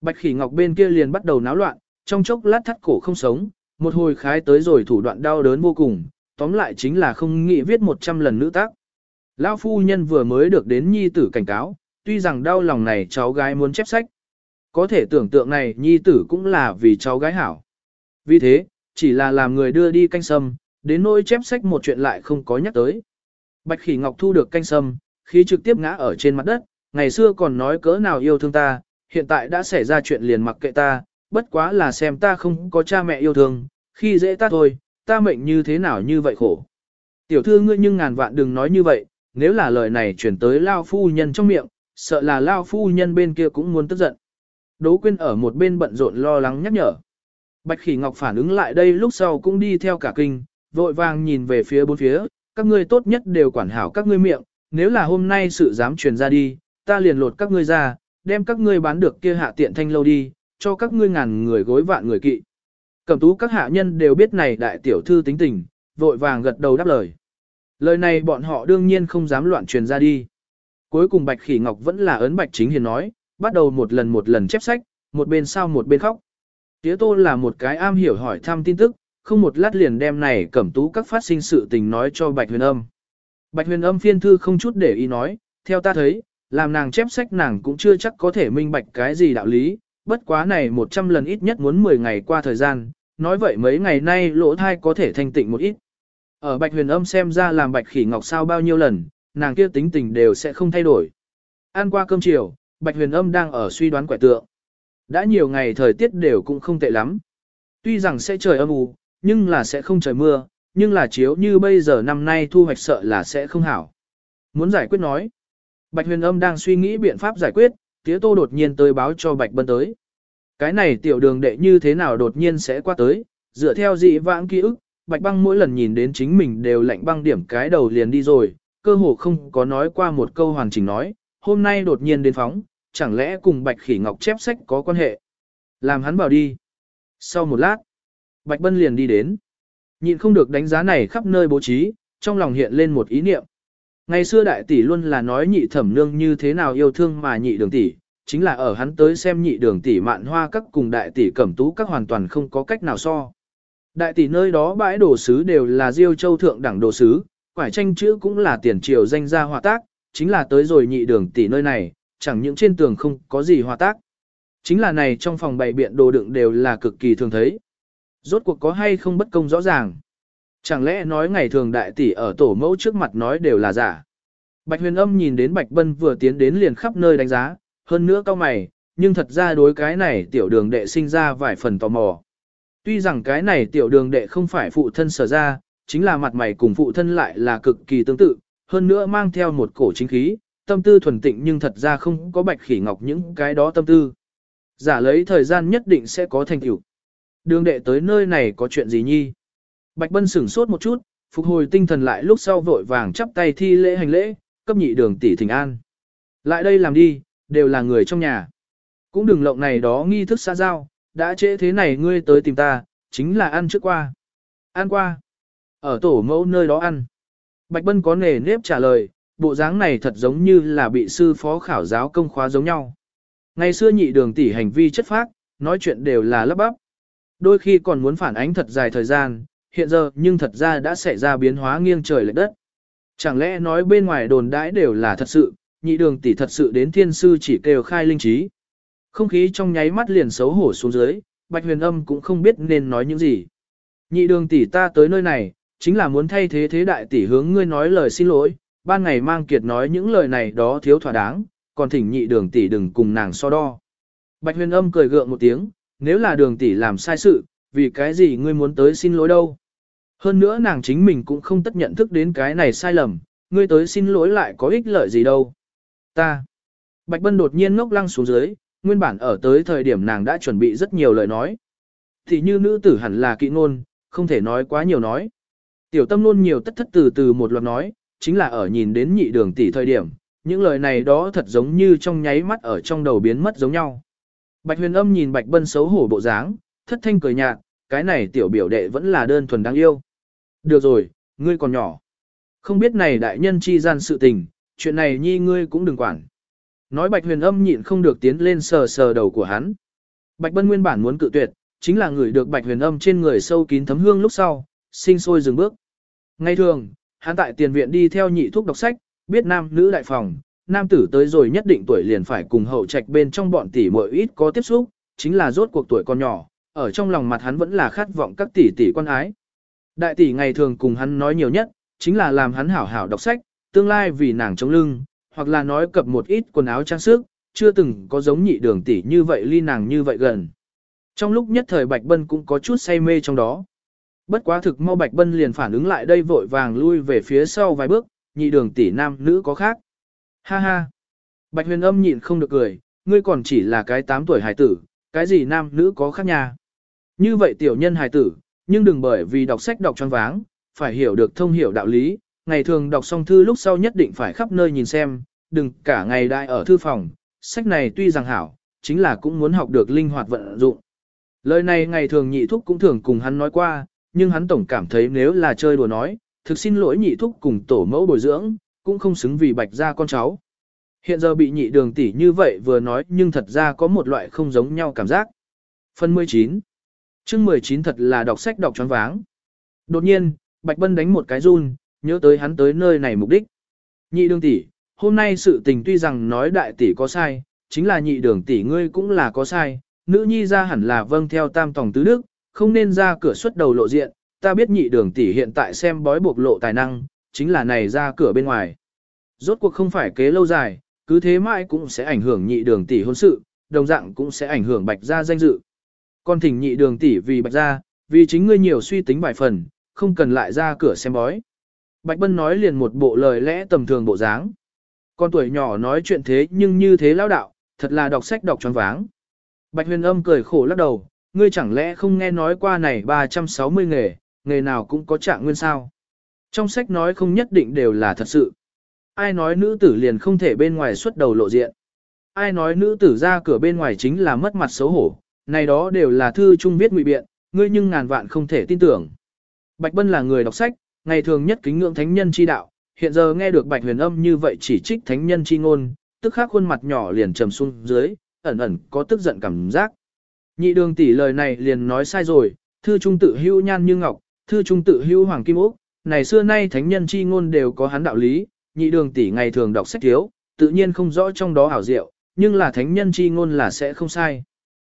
bạch khỉ ngọc bên kia liền bắt đầu náo loạn, trong chốc lát thắt cổ không sống, một hồi khái tới rồi thủ đoạn đau đớn vô cùng, tóm lại chính là không nghĩ viết 100 lần nữ tác. Lão phu nhân vừa mới được đến nhi tử cảnh cáo, tuy rằng đau lòng này cháu gái muốn chép sách. Có thể tưởng tượng này nhi tử cũng là vì cháu gái hảo. Vì thế, chỉ là làm người đưa đi canh sâm, đến nỗi chép sách một chuyện lại không có nhắc tới. Bạch khỉ ngọc thu được canh sâm, khi trực tiếp ngã ở trên mặt đất, ngày xưa còn nói cỡ nào yêu thương ta, hiện tại đã xảy ra chuyện liền mặc kệ ta, bất quá là xem ta không có cha mẹ yêu thương, khi dễ ta thôi, ta mệnh như thế nào như vậy khổ. Tiểu thư ngươi nhưng ngàn vạn đừng nói như vậy, nếu là lời này chuyển tới Lao phu nhân trong miệng, sợ là Lao phu nhân bên kia cũng muốn tức giận. Đỗ Quyên ở một bên bận rộn lo lắng nhắc nhở. Bạch Khỉ Ngọc phản ứng lại đây lúc sau cũng đi theo cả kinh, vội vàng nhìn về phía bốn phía, các ngươi tốt nhất đều quản hảo các ngươi miệng, nếu là hôm nay sự dám truyền ra đi, ta liền lột các ngươi ra, đem các ngươi bán được kia hạ tiện thanh lâu đi, cho các ngươi ngàn người gối vạn người kỵ. Cẩm tú các hạ nhân đều biết này đại tiểu thư tính tình, vội vàng gật đầu đáp lời. Lời này bọn họ đương nhiên không dám loạn truyền ra đi. Cuối cùng Bạch Khỉ Ngọc vẫn là ấn Bạch Chính Hiền nói, bắt đầu một lần một lần chép sách, một bên sao một bên khóc. Tía Tô là một cái am hiểu hỏi thăm tin tức, không một lát liền đem này cẩm tú các phát sinh sự tình nói cho Bạch Huyền Âm. Bạch Huyền Âm phiên thư không chút để ý nói, theo ta thấy, làm nàng chép sách nàng cũng chưa chắc có thể minh bạch cái gì đạo lý, bất quá này 100 lần ít nhất muốn 10 ngày qua thời gian, nói vậy mấy ngày nay lỗ thai có thể thanh tịnh một ít. Ở Bạch Huyền Âm xem ra làm Bạch Khỉ Ngọc sao bao nhiêu lần, nàng kia tính tình đều sẽ không thay đổi. Ăn qua cơm chiều, Bạch Huyền Âm đang ở suy đoán quẻ tượng. Đã nhiều ngày thời tiết đều cũng không tệ lắm. Tuy rằng sẽ trời âm u, nhưng là sẽ không trời mưa, nhưng là chiếu như bây giờ năm nay thu hoạch sợ là sẽ không hảo. Muốn giải quyết nói. Bạch Huyền Âm đang suy nghĩ biện pháp giải quyết, tía tô đột nhiên tới báo cho Bạch Bân tới. Cái này tiểu đường đệ như thế nào đột nhiên sẽ qua tới, dựa theo dị vãng ký ức, Bạch Băng mỗi lần nhìn đến chính mình đều lạnh băng điểm cái đầu liền đi rồi, cơ hồ không có nói qua một câu hoàn chỉnh nói, hôm nay đột nhiên đến phóng, chẳng lẽ cùng Bạch Khỉ Ngọc chép sách có quan hệ. Làm hắn bảo đi. Sau một lát, Bạch Bân liền đi đến. Nhìn không được đánh giá này khắp nơi bố trí, trong lòng hiện lên một ý niệm. Ngày xưa đại tỷ luôn là nói nhị thẩm nương như thế nào yêu thương mà nhị đường tỷ, chính là ở hắn tới xem nhị đường tỷ mạn hoa các cùng đại tỷ cẩm tú các hoàn toàn không có cách nào so. Đại tỷ nơi đó bãi đồ sứ đều là diêu châu thượng đẳng đồ sứ, quải tranh chữ cũng là tiền triều danh gia hòa tác, chính là tới rồi nhị đường tỷ nơi này, chẳng những trên tường không có gì hòa tác. Chính là này trong phòng bày biện đồ đựng đều là cực kỳ thường thấy. Rốt cuộc có hay không bất công rõ ràng. Chẳng lẽ nói ngày thường đại tỷ ở tổ mẫu trước mặt nói đều là giả. Bạch huyền âm nhìn đến Bạch Bân vừa tiến đến liền khắp nơi đánh giá, hơn nữa cao mày, nhưng thật ra đối cái này tiểu đường đệ sinh ra vài phần tò mò. Tuy rằng cái này tiểu đường đệ không phải phụ thân sở ra, chính là mặt mày cùng phụ thân lại là cực kỳ tương tự, hơn nữa mang theo một cổ chính khí, tâm tư thuần tịnh nhưng thật ra không có bạch khỉ ngọc những cái đó tâm tư. Giả lấy thời gian nhất định sẽ có thành tựu. Đường đệ tới nơi này có chuyện gì nhi? Bạch Bân sửng sốt một chút, phục hồi tinh thần lại lúc sau vội vàng chắp tay thi lễ hành lễ, cấp nhị đường tỷ thỉnh an. Lại đây làm đi, đều là người trong nhà. Cũng đừng lộng này đó nghi thức xa giao, đã trễ thế này ngươi tới tìm ta, chính là ăn trước qua. Ăn qua. Ở tổ mẫu nơi đó ăn. Bạch Bân có nề nếp trả lời, bộ dáng này thật giống như là bị sư phó khảo giáo công khóa giống nhau. Ngày xưa nhị đường tỷ hành vi chất phác, nói chuyện đều là lấp bắp. Đôi khi còn muốn phản ánh thật dài thời gian, hiện giờ nhưng thật ra đã xảy ra biến hóa nghiêng trời lệch đất. Chẳng lẽ nói bên ngoài đồn đãi đều là thật sự, nhị đường tỷ thật sự đến thiên sư chỉ kêu khai linh trí. Không khí trong nháy mắt liền xấu hổ xuống dưới, Bạch Huyền Âm cũng không biết nên nói những gì. Nhị đường tỷ ta tới nơi này, chính là muốn thay thế thế đại tỷ hướng ngươi nói lời xin lỗi, ban ngày mang kiệt nói những lời này đó thiếu thỏa đáng, còn thỉnh nhị đường tỷ đừng cùng nàng so đo. Bạch Huyền Âm cười gượng một tiếng, nếu là đường tỷ làm sai sự, vì cái gì ngươi muốn tới xin lỗi đâu. Hơn nữa nàng chính mình cũng không tất nhận thức đến cái này sai lầm, ngươi tới xin lỗi lại có ích lợi gì đâu. Ta. Bạch Bân đột nhiên ngốc lăng xuống dưới, nguyên bản ở tới thời điểm nàng đã chuẩn bị rất nhiều lời nói. Thì như nữ tử hẳn là kỹ ngôn, không thể nói quá nhiều nói. Tiểu tâm luôn nhiều tất thất từ từ một loạt nói, chính là ở nhìn đến nhị đường tỷ thời điểm, những lời này đó thật giống như trong nháy mắt ở trong đầu biến mất giống nhau. Bạch huyền âm nhìn bạch bân xấu hổ bộ dáng, thất thanh cười nhạt, cái này tiểu biểu đệ vẫn là đơn thuần đáng yêu. Được rồi, ngươi còn nhỏ. Không biết này đại nhân chi gian sự tình, chuyện này nhi ngươi cũng đừng quản. Nói bạch huyền âm nhịn không được tiến lên sờ sờ đầu của hắn. Bạch bân nguyên bản muốn cự tuyệt, chính là người được bạch huyền âm trên người sâu kín thấm hương lúc sau, sinh sôi dừng bước. Ngay thường, hắn tại tiền viện đi theo nhị thuốc đọc sách, biết nam nữ đại phòng, nam tử tới rồi nhất định tuổi liền phải cùng hậu trạch bên trong bọn tỷ muội ít có tiếp xúc, chính là rốt cuộc tuổi còn nhỏ, ở trong lòng mặt hắn vẫn là khát vọng các tỷ tỷ quan ái. Đại tỷ ngày thường cùng hắn nói nhiều nhất, chính là làm hắn hảo hảo đọc sách, tương lai vì nàng chống lưng, hoặc là nói cập một ít quần áo trang sức, chưa từng có giống nhị đường tỷ như vậy ly nàng như vậy gần. Trong lúc nhất thời Bạch Bân cũng có chút say mê trong đó. Bất quá thực mau Bạch Bân liền phản ứng lại đây vội vàng lui về phía sau vài bước, nhị đường tỷ nam nữ có khác. Ha ha. Bạch huyền âm nhịn không được cười, ngươi còn chỉ là cái 8 tuổi hài tử, cái gì nam nữ có khác nha. Như vậy tiểu nhân hài tử, nhưng đừng bởi vì đọc sách đọc choáng váng, phải hiểu được thông hiểu đạo lý, ngày thường đọc xong thư lúc sau nhất định phải khắp nơi nhìn xem, đừng cả ngày đại ở thư phòng, sách này tuy rằng hảo, chính là cũng muốn học được linh hoạt vận dụng. Lời này ngày thường nhị thúc cũng thường cùng hắn nói qua, nhưng hắn tổng cảm thấy nếu là chơi đùa nói, thực xin lỗi nhị thúc cùng tổ mẫu bồi dưỡng, cũng không xứng vì bạch gia con cháu. Hiện giờ bị nhị đường tỷ như vậy vừa nói nhưng thật ra có một loại không giống nhau cảm giác. Phần 19 chương 19 thật là đọc sách đọc choáng váng. Đột nhiên, Bạch Bân đánh một cái run, nhớ tới hắn tới nơi này mục đích. Nhị đường tỷ, hôm nay sự tình tuy rằng nói đại tỷ có sai, chính là nhị đường tỷ ngươi cũng là có sai, nữ nhi ra hẳn là vâng theo tam tòng tứ đức, không nên ra cửa xuất đầu lộ diện, ta biết nhị đường tỷ hiện tại xem bói buộc lộ tài năng, chính là này ra cửa bên ngoài. Rốt cuộc không phải kế lâu dài, cứ thế mãi cũng sẽ ảnh hưởng nhị đường tỷ hôn sự, đồng dạng cũng sẽ ảnh hưởng bạch gia danh dự. Con thỉnh nhị đường tỷ vì bạch gia, vì chính ngươi nhiều suy tính vài phần, không cần lại ra cửa xem bói. Bạch Bân nói liền một bộ lời lẽ tầm thường bộ dáng. Con tuổi nhỏ nói chuyện thế nhưng như thế lão đạo, thật là đọc sách đọc tròn váng. Bạch huyền âm cười khổ lắc đầu, ngươi chẳng lẽ không nghe nói qua này 360 nghề, nghề nào cũng có trạng nguyên sao. Trong sách nói không nhất định đều là thật sự. Ai nói nữ tử liền không thể bên ngoài xuất đầu lộ diện. Ai nói nữ tử ra cửa bên ngoài chính là mất mặt xấu hổ. Này đó đều là thư trung viết ngụy biện, ngươi nhưng ngàn vạn không thể tin tưởng. Bạch Bân là người đọc sách, ngày thường nhất kính ngưỡng thánh nhân chi đạo, hiện giờ nghe được Bạch Huyền Âm như vậy chỉ trích thánh nhân chi ngôn, tức khắc khuôn mặt nhỏ liền trầm xuống dưới, ẩn ẩn có tức giận cảm giác. Nhị đường tỷ lời này liền nói sai rồi, thư trung tự hưu nhan như ngọc, thư trung tự hưu hoàng kim ốc, này xưa nay thánh nhân chi ngôn đều có hắn đạo lý, nhị đường tỷ ngày thường đọc sách thiếu, tự nhiên không rõ trong đó ảo diệu, nhưng là thánh nhân chi ngôn là sẽ không sai.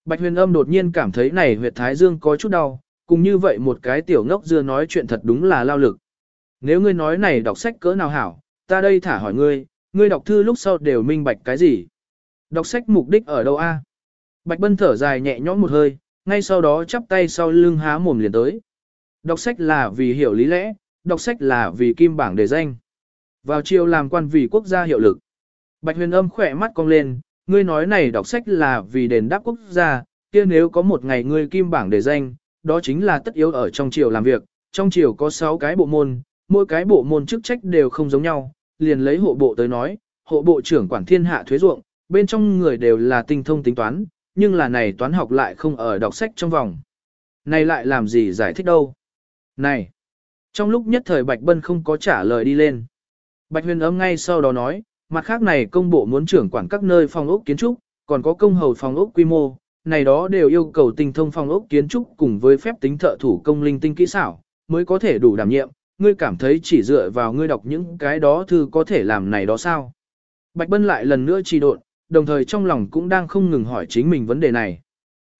Bạch huyền âm đột nhiên cảm thấy này huyệt thái dương có chút đau, cùng như vậy một cái tiểu ngốc dưa nói chuyện thật đúng là lao lực. Nếu ngươi nói này đọc sách cỡ nào hảo, ta đây thả hỏi ngươi, ngươi đọc thư lúc sau đều minh bạch cái gì? Đọc sách mục đích ở đâu a? Bạch Bân thở dài nhẹ nhõm một hơi, ngay sau đó chắp tay sau lưng há mồm liền tới. Đọc sách là vì hiểu lý lẽ, đọc sách là vì kim bảng đề danh. Vào chiều làm quan vì quốc gia hiệu lực. Bạch huyền âm khỏe mắt cong lên, ngươi nói này đọc sách là vì đền đáp quốc gia, kia nếu có một ngày ngươi kim bảng đề danh, đó chính là tất yếu ở trong triều làm việc, trong triều có 6 cái bộ môn, mỗi cái bộ môn chức trách đều không giống nhau, liền lấy hộ bộ tới nói, hộ bộ trưởng quản thiên hạ thuế ruộng, bên trong người đều là tinh thông tính toán, nhưng là này toán học lại không ở đọc sách trong vòng. Này lại làm gì giải thích đâu? Này! Trong lúc nhất thời Bạch Bân không có trả lời đi lên. Bạch huyền ấm ngay sau đó nói, mặt khác này công bộ muốn trưởng quản các nơi phòng ốc kiến trúc, còn có công hầu phòng ốc quy mô, này đó đều yêu cầu tinh thông phòng ốc kiến trúc cùng với phép tính thợ thủ công linh tinh kỹ xảo, mới có thể đủ đảm nhiệm, ngươi cảm thấy chỉ dựa vào ngươi đọc những cái đó thư có thể làm này đó sao? Bạch Bân lại lần nữa trì độn, đồng thời trong lòng cũng đang không ngừng hỏi chính mình vấn đề này.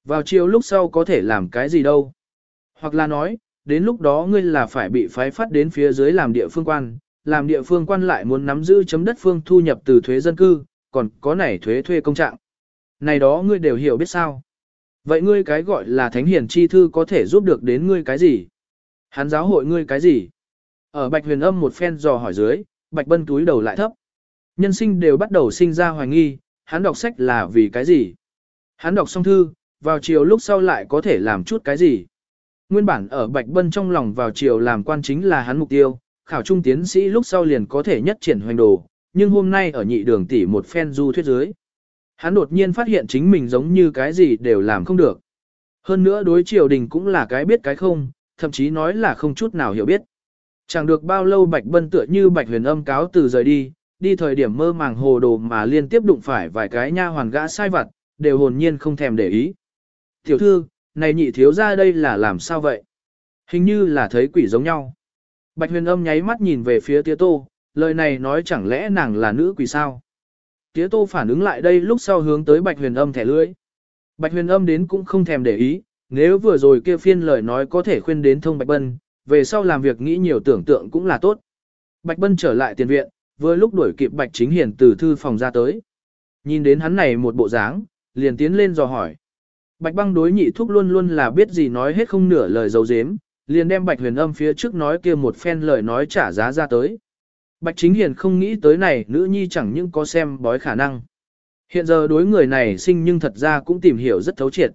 Vào chiều lúc sau có thể làm cái gì đâu? Hoặc là nói, đến lúc đó ngươi là phải bị phái phát đến phía dưới làm địa phương quan, làm địa phương quan lại muốn nắm giữ chấm đất phương thu nhập từ thuế dân cư, còn có này thuế thuê công trạng. Này đó ngươi đều hiểu biết sao? Vậy ngươi cái gọi là thánh hiển chi thư có thể giúp được đến ngươi cái gì? Hắn giáo hội ngươi cái gì? Ở Bạch Huyền Âm một phen dò hỏi dưới, Bạch Bân túi đầu lại thấp. Nhân sinh đều bắt đầu sinh ra hoài nghi, hắn đọc sách là vì cái gì? Hắn đọc xong thư, vào chiều lúc sau lại có thể làm chút cái gì. Nguyên bản ở Bạch Bân trong lòng vào chiều làm quan chính là hắn mục tiêu, khảo trung tiến sĩ lúc sau liền có thể nhất triển hoành đồ, nhưng hôm nay ở nhị đường tỷ một phen du thuyết dưới. Hắn đột nhiên phát hiện chính mình giống như cái gì đều làm không được. Hơn nữa đối triều đình cũng là cái biết cái không, thậm chí nói là không chút nào hiểu biết. Chẳng được bao lâu Bạch Bân tựa như Bạch huyền âm cáo từ rời đi, đi thời điểm mơ màng hồ đồ mà liên tiếp đụng phải vài cái nha hoàn gã sai vặt, đều hồn nhiên không thèm để ý. Tiểu thư, này nhị thiếu ra đây là làm sao vậy? Hình như là thấy quỷ giống nhau. Bạch huyền âm nháy mắt nhìn về phía tía tô, lời này nói chẳng lẽ nàng là nữ quỷ sao? Tía tô phản ứng lại đây lúc sau hướng tới bạch huyền âm thẻ lưỡi. Bạch huyền âm đến cũng không thèm để ý, nếu vừa rồi kia phiên lời nói có thể khuyên đến thông bạch bân, về sau làm việc nghĩ nhiều tưởng tượng cũng là tốt. Bạch bân trở lại tiền viện, vừa lúc đuổi kịp bạch chính hiền từ thư phòng ra tới. Nhìn đến hắn này một bộ dáng, liền tiến lên dò hỏi. Bạch băng đối nhị thúc luôn luôn là biết gì nói hết không nửa lời dấu dếm, liền đem bạch huyền âm phía trước nói kia một phen lời nói trả giá ra tới. Bạch chính hiền không nghĩ tới này nữ nhi chẳng những có xem bói khả năng. Hiện giờ đối người này sinh nhưng thật ra cũng tìm hiểu rất thấu triệt.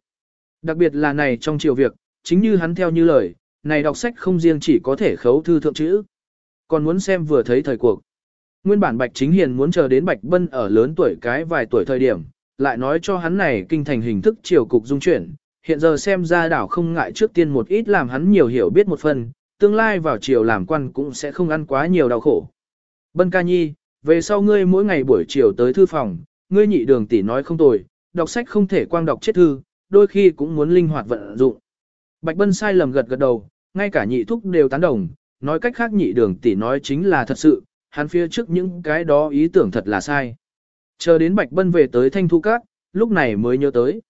Đặc biệt là này trong chiều việc, chính như hắn theo như lời, này đọc sách không riêng chỉ có thể khấu thư thượng chữ, còn muốn xem vừa thấy thời cuộc. Nguyên bản Bạch Chính Hiền muốn chờ đến Bạch Bân ở lớn tuổi cái vài tuổi thời điểm, lại nói cho hắn này kinh thành hình thức triều cục dung chuyển, hiện giờ xem ra đảo không ngại trước tiên một ít làm hắn nhiều hiểu biết một phần, tương lai vào triều làm quan cũng sẽ không ăn quá nhiều đau khổ. Bân ca nhi, về sau ngươi mỗi ngày buổi chiều tới thư phòng, ngươi nhị đường tỷ nói không tồi, đọc sách không thể quang đọc chết thư, đôi khi cũng muốn linh hoạt vận dụng. Bạch Bân sai lầm gật gật đầu, ngay cả nhị thúc đều tán đồng, nói cách khác nhị đường tỷ nói chính là thật sự, hắn phía trước những cái đó ý tưởng thật là sai. Chờ đến Bạch Bân về tới Thanh Thu Các, lúc này mới nhớ tới.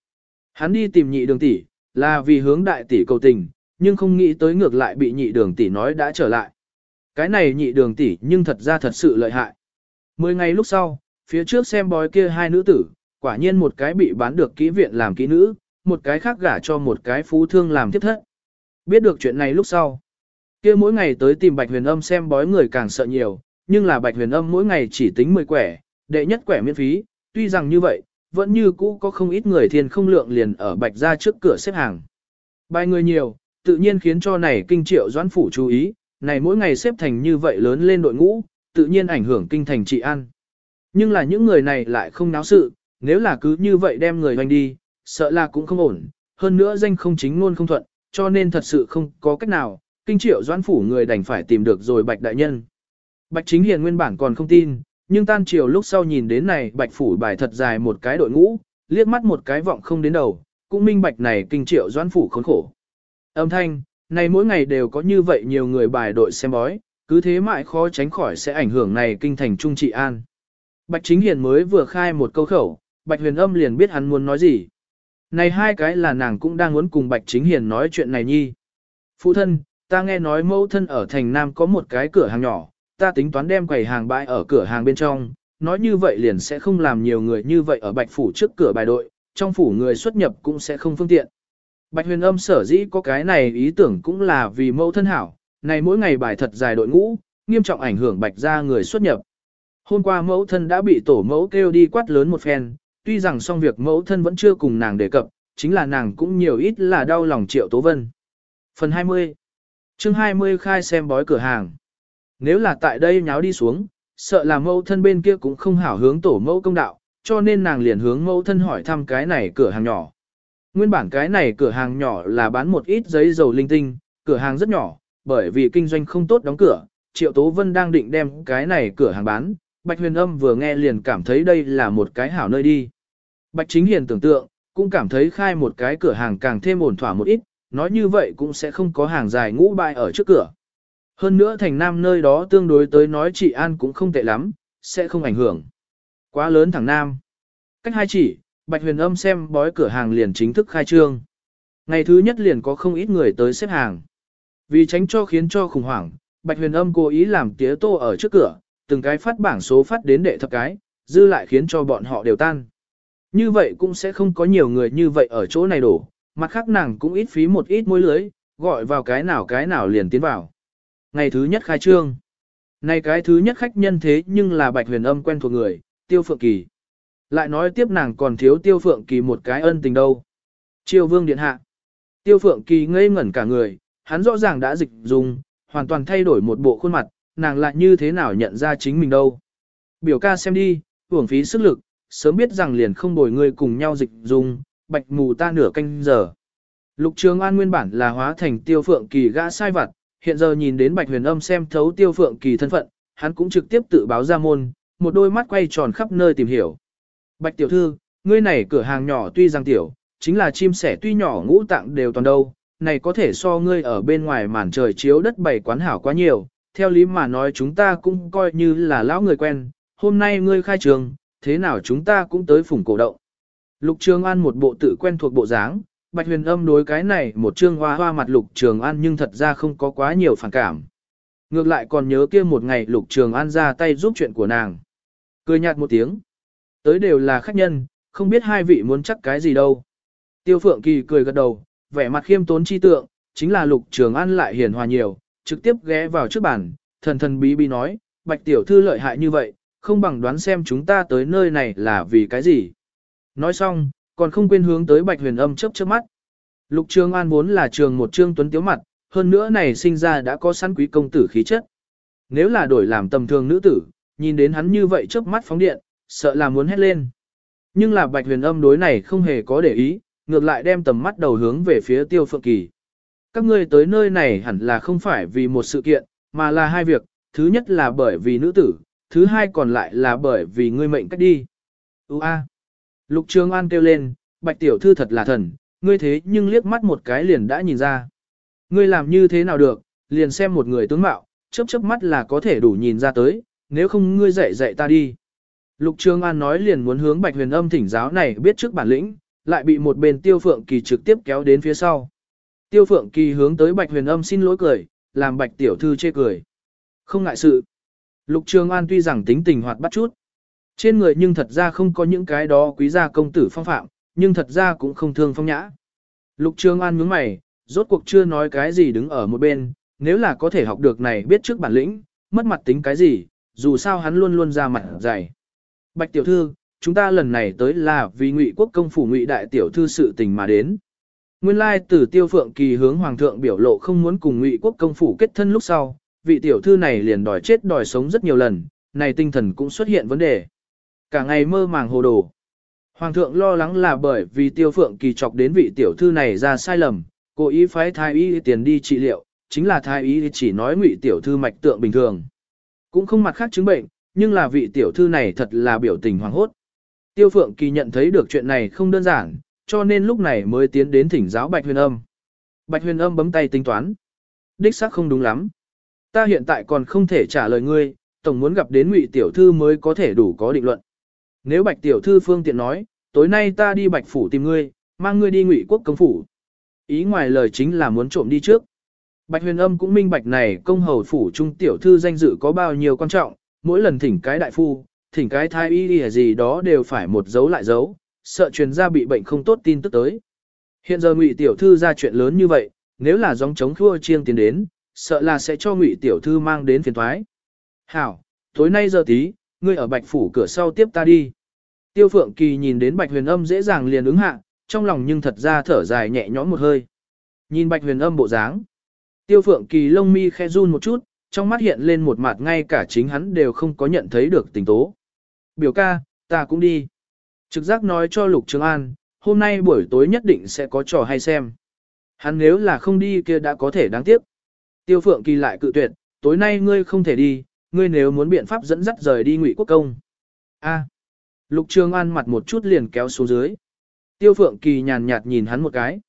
Hắn đi tìm nhị đường tỷ, là vì hướng đại tỷ cầu tình, nhưng không nghĩ tới ngược lại bị nhị đường tỷ nói đã trở lại. Cái này nhị đường tỷ nhưng thật ra thật sự lợi hại. Mười ngày lúc sau, phía trước xem bói kia hai nữ tử, quả nhiên một cái bị bán được kỹ viện làm kỹ nữ, một cái khác gả cho một cái phú thương làm tiếp thất. Biết được chuyện này lúc sau, kia mỗi ngày tới tìm Bạch Huyền Âm xem bói người càng sợ nhiều, nhưng là Bạch Huyền Âm mỗi ngày chỉ tính 10 quẻ, đệ nhất quẻ miễn phí, tuy rằng như vậy, vẫn như cũ có không ít người thiên không lượng liền ở Bạch ra trước cửa xếp hàng. Bài người nhiều, tự nhiên khiến cho này kinh triệu doãn phủ chú ý, này mỗi ngày xếp thành như vậy lớn lên đội ngũ, tự nhiên ảnh hưởng kinh thành trị an. Nhưng là những người này lại không náo sự, nếu là cứ như vậy đem người hoành đi, sợ là cũng không ổn, hơn nữa danh không chính luôn không thuận, cho nên thật sự không có cách nào, kinh triệu doãn phủ người đành phải tìm được rồi bạch đại nhân. Bạch chính hiền nguyên bản còn không tin, nhưng tan chiều lúc sau nhìn đến này bạch phủ bài thật dài một cái đội ngũ, liếc mắt một cái vọng không đến đầu, cũng minh bạch này kinh triệu doãn phủ khốn khổ. Âm thanh, này mỗi ngày đều có như vậy nhiều người bài đội xem bói, cứ thế mãi khó tránh khỏi sẽ ảnh hưởng này kinh thành trung trị an. Bạch chính hiền mới vừa khai một câu khẩu, bạch huyền âm liền biết hắn muốn nói gì. Này hai cái là nàng cũng đang muốn cùng Bạch Chính Hiền nói chuyện này nhi. Phụ thân, ta nghe nói mẫu thân ở thành Nam có một cái cửa hàng nhỏ, ta tính toán đem quầy hàng bãi ở cửa hàng bên trong, nói như vậy liền sẽ không làm nhiều người như vậy ở Bạch Phủ trước cửa bài đội, trong phủ người xuất nhập cũng sẽ không phương tiện. Bạch huyền âm sở dĩ có cái này ý tưởng cũng là vì mẫu thân hảo, này mỗi ngày bài thật dài đội ngũ, nghiêm trọng ảnh hưởng bạch ra người xuất nhập. Hôm qua mẫu thân đã bị tổ mẫu kêu đi quát lớn một phen, tuy rằng xong việc mẫu thân vẫn chưa cùng nàng đề cập, chính là nàng cũng nhiều ít là đau lòng triệu tố vân. Phần 20 chương 20 khai xem bói cửa hàng. Nếu là tại đây nháo đi xuống, sợ là mẫu thân bên kia cũng không hảo hướng tổ mẫu công đạo, cho nên nàng liền hướng mẫu thân hỏi thăm cái này cửa hàng nhỏ. Nguyên bản cái này cửa hàng nhỏ là bán một ít giấy dầu linh tinh, cửa hàng rất nhỏ, bởi vì kinh doanh không tốt đóng cửa, Triệu Tố Vân đang định đem cái này cửa hàng bán, Bạch Huyền Âm vừa nghe liền cảm thấy đây là một cái hảo nơi đi. Bạch Chính Hiền tưởng tượng, cũng cảm thấy khai một cái cửa hàng càng thêm ổn thỏa một ít, nói như vậy cũng sẽ không có hàng dài ngũ bại ở trước cửa. Hơn nữa thành nam nơi đó tương đối tới nói chị an cũng không tệ lắm, sẽ không ảnh hưởng. Quá lớn thằng nam. Cách hai chỉ, Bạch Huyền Âm xem bói cửa hàng liền chính thức khai trương. Ngày thứ nhất liền có không ít người tới xếp hàng. Vì tránh cho khiến cho khủng hoảng, Bạch Huyền Âm cố ý làm tía tô ở trước cửa, từng cái phát bảng số phát đến đệ thập cái, dư lại khiến cho bọn họ đều tan. Như vậy cũng sẽ không có nhiều người như vậy ở chỗ này đổ, mặt khác nàng cũng ít phí một ít môi lưới, gọi vào cái nào cái nào liền tiến vào. Ngày thứ nhất khai trương. Này cái thứ nhất khách nhân thế nhưng là Bạch Huyền Âm quen thuộc người, Tiêu Phượng Kỳ. Lại nói tiếp nàng còn thiếu tiêu phượng kỳ một cái ân tình đâu. Triều vương điện hạ. Tiêu phượng kỳ ngây ngẩn cả người, hắn rõ ràng đã dịch dùng, hoàn toàn thay đổi một bộ khuôn mặt, nàng lại như thế nào nhận ra chính mình đâu. Biểu ca xem đi, hưởng phí sức lực, sớm biết rằng liền không bồi người cùng nhau dịch dùng, bạch mù ta nửa canh giờ. Lục Trường An nguyên bản là hóa thành tiêu phượng kỳ gã sai vặt, hiện giờ nhìn đến bạch huyền âm xem thấu tiêu phượng kỳ thân phận, hắn cũng trực tiếp tự báo ra môn, một đôi mắt quay tròn khắp nơi tìm hiểu. Bạch tiểu thư, ngươi này cửa hàng nhỏ tuy rằng tiểu, chính là chim sẻ tuy nhỏ ngũ tạng đều toàn đâu, này có thể so ngươi ở bên ngoài màn trời chiếu đất bày quán hảo quá nhiều, theo lý mà nói chúng ta cũng coi như là lão người quen, hôm nay ngươi khai trường, thế nào chúng ta cũng tới phủng cổ động. Lục Trường An một bộ tự quen thuộc bộ dáng, Bạch Huyền Âm đối cái này một trương hoa hoa mặt Lục Trường An nhưng thật ra không có quá nhiều phản cảm. Ngược lại còn nhớ kia một ngày Lục Trường An ra tay giúp chuyện của nàng. Cười nhạt một tiếng. Tới đều là khách nhân, không biết hai vị muốn chắc cái gì đâu. Tiêu Phượng Kỳ cười gật đầu, vẻ mặt khiêm tốn chi tượng, chính là Lục Trường An lại hiền hòa nhiều, trực tiếp ghé vào trước bàn, thần thần bí bí nói, Bạch Tiểu Thư lợi hại như vậy, không bằng đoán xem chúng ta tới nơi này là vì cái gì. Nói xong, còn không quên hướng tới Bạch Huyền Âm chớp chớp mắt. Lục Trường An vốn là trường một trương tuấn tiếu mặt, hơn nữa này sinh ra đã có sẵn quý công tử khí chất. Nếu là đổi làm tầm thường nữ tử, nhìn đến hắn như vậy chớp mắt phóng điện, sợ là muốn hét lên. Nhưng là Bạch Huyền Âm đối này không hề có để ý, ngược lại đem tầm mắt đầu hướng về phía Tiêu Phượng Kỳ. Các ngươi tới nơi này hẳn là không phải vì một sự kiện, mà là hai việc, thứ nhất là bởi vì nữ tử, thứ hai còn lại là bởi vì ngươi mệnh cách đi. Ua! a. Lục Trường An kêu lên, Bạch Tiểu Thư thật là thần, ngươi thế nhưng liếc mắt một cái liền đã nhìn ra. Ngươi làm như thế nào được, liền xem một người tướng mạo, chớp chớp mắt là có thể đủ nhìn ra tới, nếu không ngươi dạy dạy ta đi. Lục Trường An nói liền muốn hướng Bạch Huyền Âm thỉnh giáo này biết trước bản lĩnh, lại bị một bên Tiêu Phượng Kỳ trực tiếp kéo đến phía sau. Tiêu Phượng Kỳ hướng tới Bạch Huyền Âm xin lỗi cười, làm Bạch Tiểu Thư chê cười. Không ngại sự. Lục Trường An tuy rằng tính tình hoạt bắt chút, trên người nhưng thật ra không có những cái đó quý gia công tử phong phạm, nhưng thật ra cũng không thương phong nhã. Lục trương An nhướng mày, rốt cuộc chưa nói cái gì đứng ở một bên, nếu là có thể học được này biết trước bản lĩnh, mất mặt tính cái gì, dù sao hắn luôn luôn ra mặt dày. Bạch tiểu thư, chúng ta lần này tới là vì ngụy quốc công phủ ngụy đại tiểu thư sự tình mà đến. Nguyên lai tử tiêu phượng kỳ hướng hoàng thượng biểu lộ không muốn cùng ngụy quốc công phủ kết thân lúc sau, vị tiểu thư này liền đòi chết đòi sống rất nhiều lần, này tinh thần cũng xuất hiện vấn đề. Cả ngày mơ màng hồ đồ. Hoàng thượng lo lắng là bởi vì tiêu phượng kỳ chọc đến vị tiểu thư này ra sai lầm, cố ý phái thái y tiền đi trị liệu, chính là thái y chỉ nói ngụy tiểu thư mạch tượng bình thường. Cũng không mặt khác chứng bệnh, nhưng là vị tiểu thư này thật là biểu tình hoàng hốt. Tiêu phượng kỳ nhận thấy được chuyện này không đơn giản, cho nên lúc này mới tiến đến thỉnh giáo Bạch Huyền Âm. Bạch Huyền Âm bấm tay tính toán. Đích xác không đúng lắm. Ta hiện tại còn không thể trả lời ngươi, tổng muốn gặp đến ngụy tiểu thư mới có thể đủ có định luận. Nếu bạch tiểu thư phương tiện nói, tối nay ta đi bạch phủ tìm ngươi, mang ngươi đi ngụy quốc công phủ. Ý ngoài lời chính là muốn trộm đi trước. Bạch huyền âm cũng minh bạch này công hầu phủ trung tiểu thư danh dự có bao nhiêu quan trọng, mỗi lần thỉnh cái đại phu, thỉnh cái thái y gì, gì đó đều phải một dấu lại dấu, sợ truyền ra bị bệnh không tốt tin tức tới. Hiện giờ ngụy tiểu thư ra chuyện lớn như vậy, nếu là gióng chống khua chiêng tiến đến, sợ là sẽ cho ngụy tiểu thư mang đến phiền thoái. Hảo, tối nay giờ tí, ngươi ở bạch phủ cửa sau tiếp ta đi. Tiêu phượng kỳ nhìn đến bạch huyền âm dễ dàng liền ứng hạ, trong lòng nhưng thật ra thở dài nhẹ nhõm một hơi. Nhìn bạch huyền âm bộ dáng. Tiêu phượng kỳ lông mi khe run một chút, trong mắt hiện lên một mặt ngay cả chính hắn đều không có nhận thấy được tình tố. Biểu ca, ta cũng đi. Trực giác nói cho Lục Trường An, hôm nay buổi tối nhất định sẽ có trò hay xem. Hắn nếu là không đi kia đã có thể đáng tiếc. Tiêu Phượng Kỳ lại cự tuyệt, tối nay ngươi không thể đi, ngươi nếu muốn biện pháp dẫn dắt rời đi ngụy quốc công. A. Lục Trường An mặt một chút liền kéo xuống dưới. Tiêu Phượng Kỳ nhàn nhạt nhìn hắn một cái.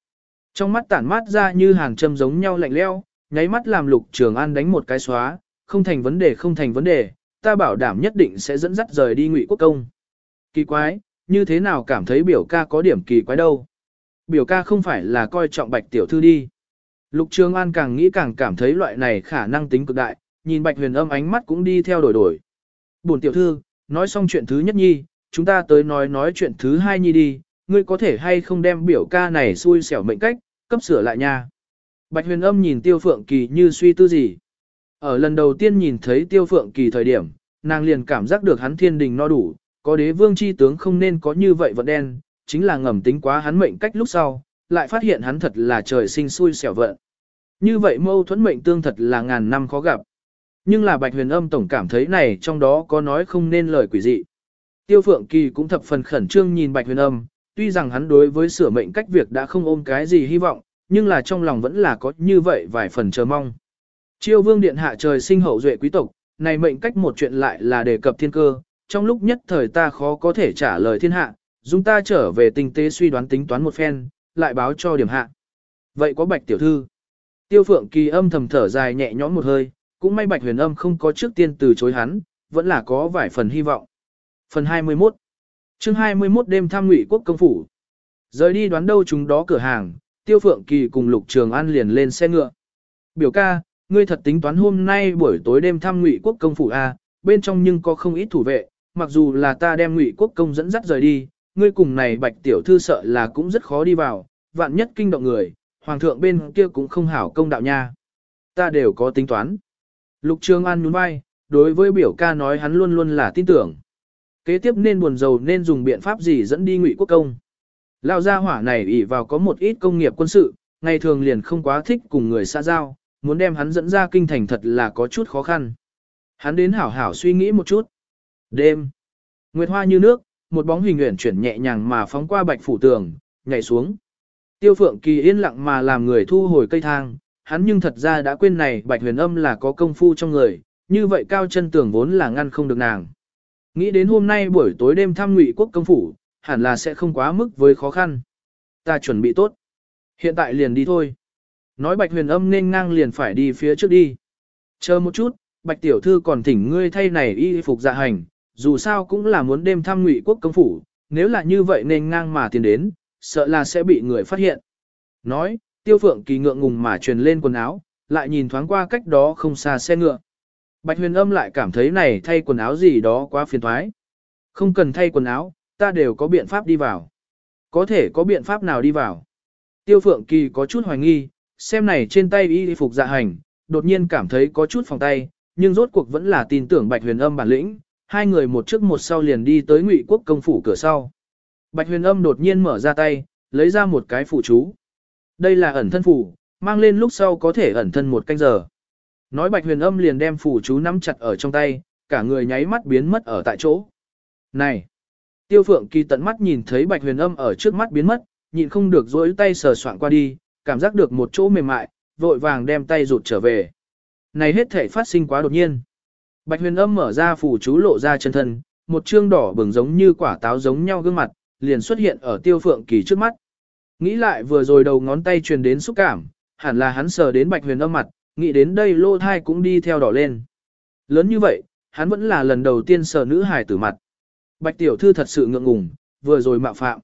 Trong mắt tản mát ra như hàng châm giống nhau lạnh leo, nháy mắt làm Lục Trường An đánh một cái xóa, không thành vấn đề không thành vấn đề, ta bảo đảm nhất định sẽ dẫn dắt rời đi ngụy quốc công. Kỳ quái, như thế nào cảm thấy biểu ca có điểm kỳ quái đâu. Biểu ca không phải là coi trọng bạch tiểu thư đi. Lục Trường An càng nghĩ càng cảm thấy loại này khả năng tính cực đại, nhìn bạch huyền âm ánh mắt cũng đi theo đổi đổi. Bổn tiểu thư, nói xong chuyện thứ nhất nhi, chúng ta tới nói nói chuyện thứ hai nhi đi, ngươi có thể hay không đem biểu ca này xui xẻo mệnh cách, cấp sửa lại nha. Bạch huyền âm nhìn tiêu phượng kỳ như suy tư gì. Ở lần đầu tiên nhìn thấy tiêu phượng kỳ thời điểm, nàng liền cảm giác được hắn thiên đình no đủ, có đế vương chi tướng không nên có như vậy vận đen, chính là ngầm tính quá hắn mệnh cách lúc sau, lại phát hiện hắn thật là trời sinh xui xẻo vận. Như vậy mâu thuẫn mệnh tương thật là ngàn năm khó gặp. Nhưng là Bạch Huyền Âm tổng cảm thấy này trong đó có nói không nên lời quỷ dị. Tiêu Phượng Kỳ cũng thập phần khẩn trương nhìn Bạch Huyền Âm, tuy rằng hắn đối với sửa mệnh cách việc đã không ôm cái gì hy vọng, nhưng là trong lòng vẫn là có như vậy vài phần chờ mong. Chiêu Vương điện hạ trời sinh hậu duệ quý tộc, này mệnh cách một chuyện lại là đề cập thiên cơ, trong lúc nhất thời ta khó có thể trả lời thiên hạ, chúng ta trở về tinh tế suy đoán tính toán một phen, lại báo cho điểm hạ. Vậy có Bạch tiểu thư? Tiêu Phượng Kỳ âm thầm thở dài nhẹ nhõm một hơi, cũng may Bạch Huyền Âm không có trước tiên từ chối hắn, vẫn là có vài phần hy vọng. Phần 21 chương 21 đêm thăm ngụy quốc công phủ. Rời đi đoán đâu chúng đó cửa hàng, Tiêu Phượng Kỳ cùng Lục Trường An liền lên xe ngựa. Biểu ca, ngươi thật tính toán hôm nay buổi tối đêm thăm ngụy quốc công phủ A, bên trong nhưng có không ít thủ vệ, mặc dù là ta đem ngụy quốc công dẫn dắt rời đi, ngươi cùng này bạch tiểu thư sợ là cũng rất khó đi vào, vạn nhất kinh động người, hoàng thượng bên kia cũng không hảo công đạo nha. Ta đều có tính toán. Lục Trường An nhún vai, đối với biểu ca nói hắn luôn luôn là tin tưởng. Kế tiếp nên buồn rầu nên dùng biện pháp gì dẫn đi ngụy quốc công. Lão gia hỏa này ỷ vào có một ít công nghiệp quân sự, ngày thường liền không quá thích cùng người xa giao, muốn đem hắn dẫn ra kinh thành thật là có chút khó khăn. Hắn đến hảo hảo suy nghĩ một chút. Đêm, nguyệt hoa như nước, một bóng hình uyển chuyển nhẹ nhàng mà phóng qua bạch phủ tường, nhảy xuống. Tiêu Phượng Kỳ yên lặng mà làm người thu hồi cây thang, hắn nhưng thật ra đã quên này bạch huyền âm là có công phu trong người, như vậy cao chân tưởng vốn là ngăn không được nàng. Nghĩ đến hôm nay buổi tối đêm thăm ngụy quốc công phủ, hẳn là sẽ không quá mức với khó khăn. Ta chuẩn bị tốt. Hiện tại liền đi thôi. Nói bạch huyền âm nên ngang liền phải đi phía trước đi. Chờ một chút, bạch tiểu thư còn thỉnh ngươi thay này y phục dạ hành, dù sao cũng là muốn đêm thăm ngụy quốc công phủ, nếu là như vậy nên ngang mà tiến đến, sợ là sẽ bị người phát hiện. Nói, tiêu phượng kỳ ngượng ngùng mà truyền lên quần áo, lại nhìn thoáng qua cách đó không xa xe ngựa. Bạch huyền âm lại cảm thấy này thay quần áo gì đó quá phiền thoái. Không cần thay quần áo, ta đều có biện pháp đi vào. Có thể có biện pháp nào đi vào. Tiêu phượng kỳ có chút hoài nghi, xem này trên tay y phục dạ hành, đột nhiên cảm thấy có chút phòng tay, nhưng rốt cuộc vẫn là tin tưởng bạch huyền âm bản lĩnh, hai người một trước một sau liền đi tới ngụy quốc công phủ cửa sau. Bạch huyền âm đột nhiên mở ra tay, lấy ra một cái phủ chú. Đây là ẩn thân phủ, mang lên lúc sau có thể ẩn thân một canh giờ. Nói bạch huyền âm liền đem phủ chú nắm chặt ở trong tay, cả người nháy mắt biến mất ở tại chỗ. Này! Tiêu phượng kỳ tận mắt nhìn thấy bạch huyền âm ở trước mắt biến mất, nhịn không được dối tay sờ soạn qua đi, cảm giác được một chỗ mềm mại, vội vàng đem tay rụt trở về. Này hết thể phát sinh quá đột nhiên. Bạch huyền âm mở ra phủ chú lộ ra chân thân, một trương đỏ bừng giống như quả táo giống nhau gương mặt, liền xuất hiện ở tiêu phượng kỳ trước mắt. Nghĩ lại vừa rồi đầu ngón tay truyền đến xúc cảm, hẳn là hắn sờ đến bạch huyền âm mặt, nghĩ đến đây lô thai cũng đi theo đỏ lên. Lớn như vậy, hắn vẫn là lần đầu tiên sờ nữ hài tử mặt. Bạch tiểu thư thật sự ngượng ngùng, vừa rồi mạo phạm.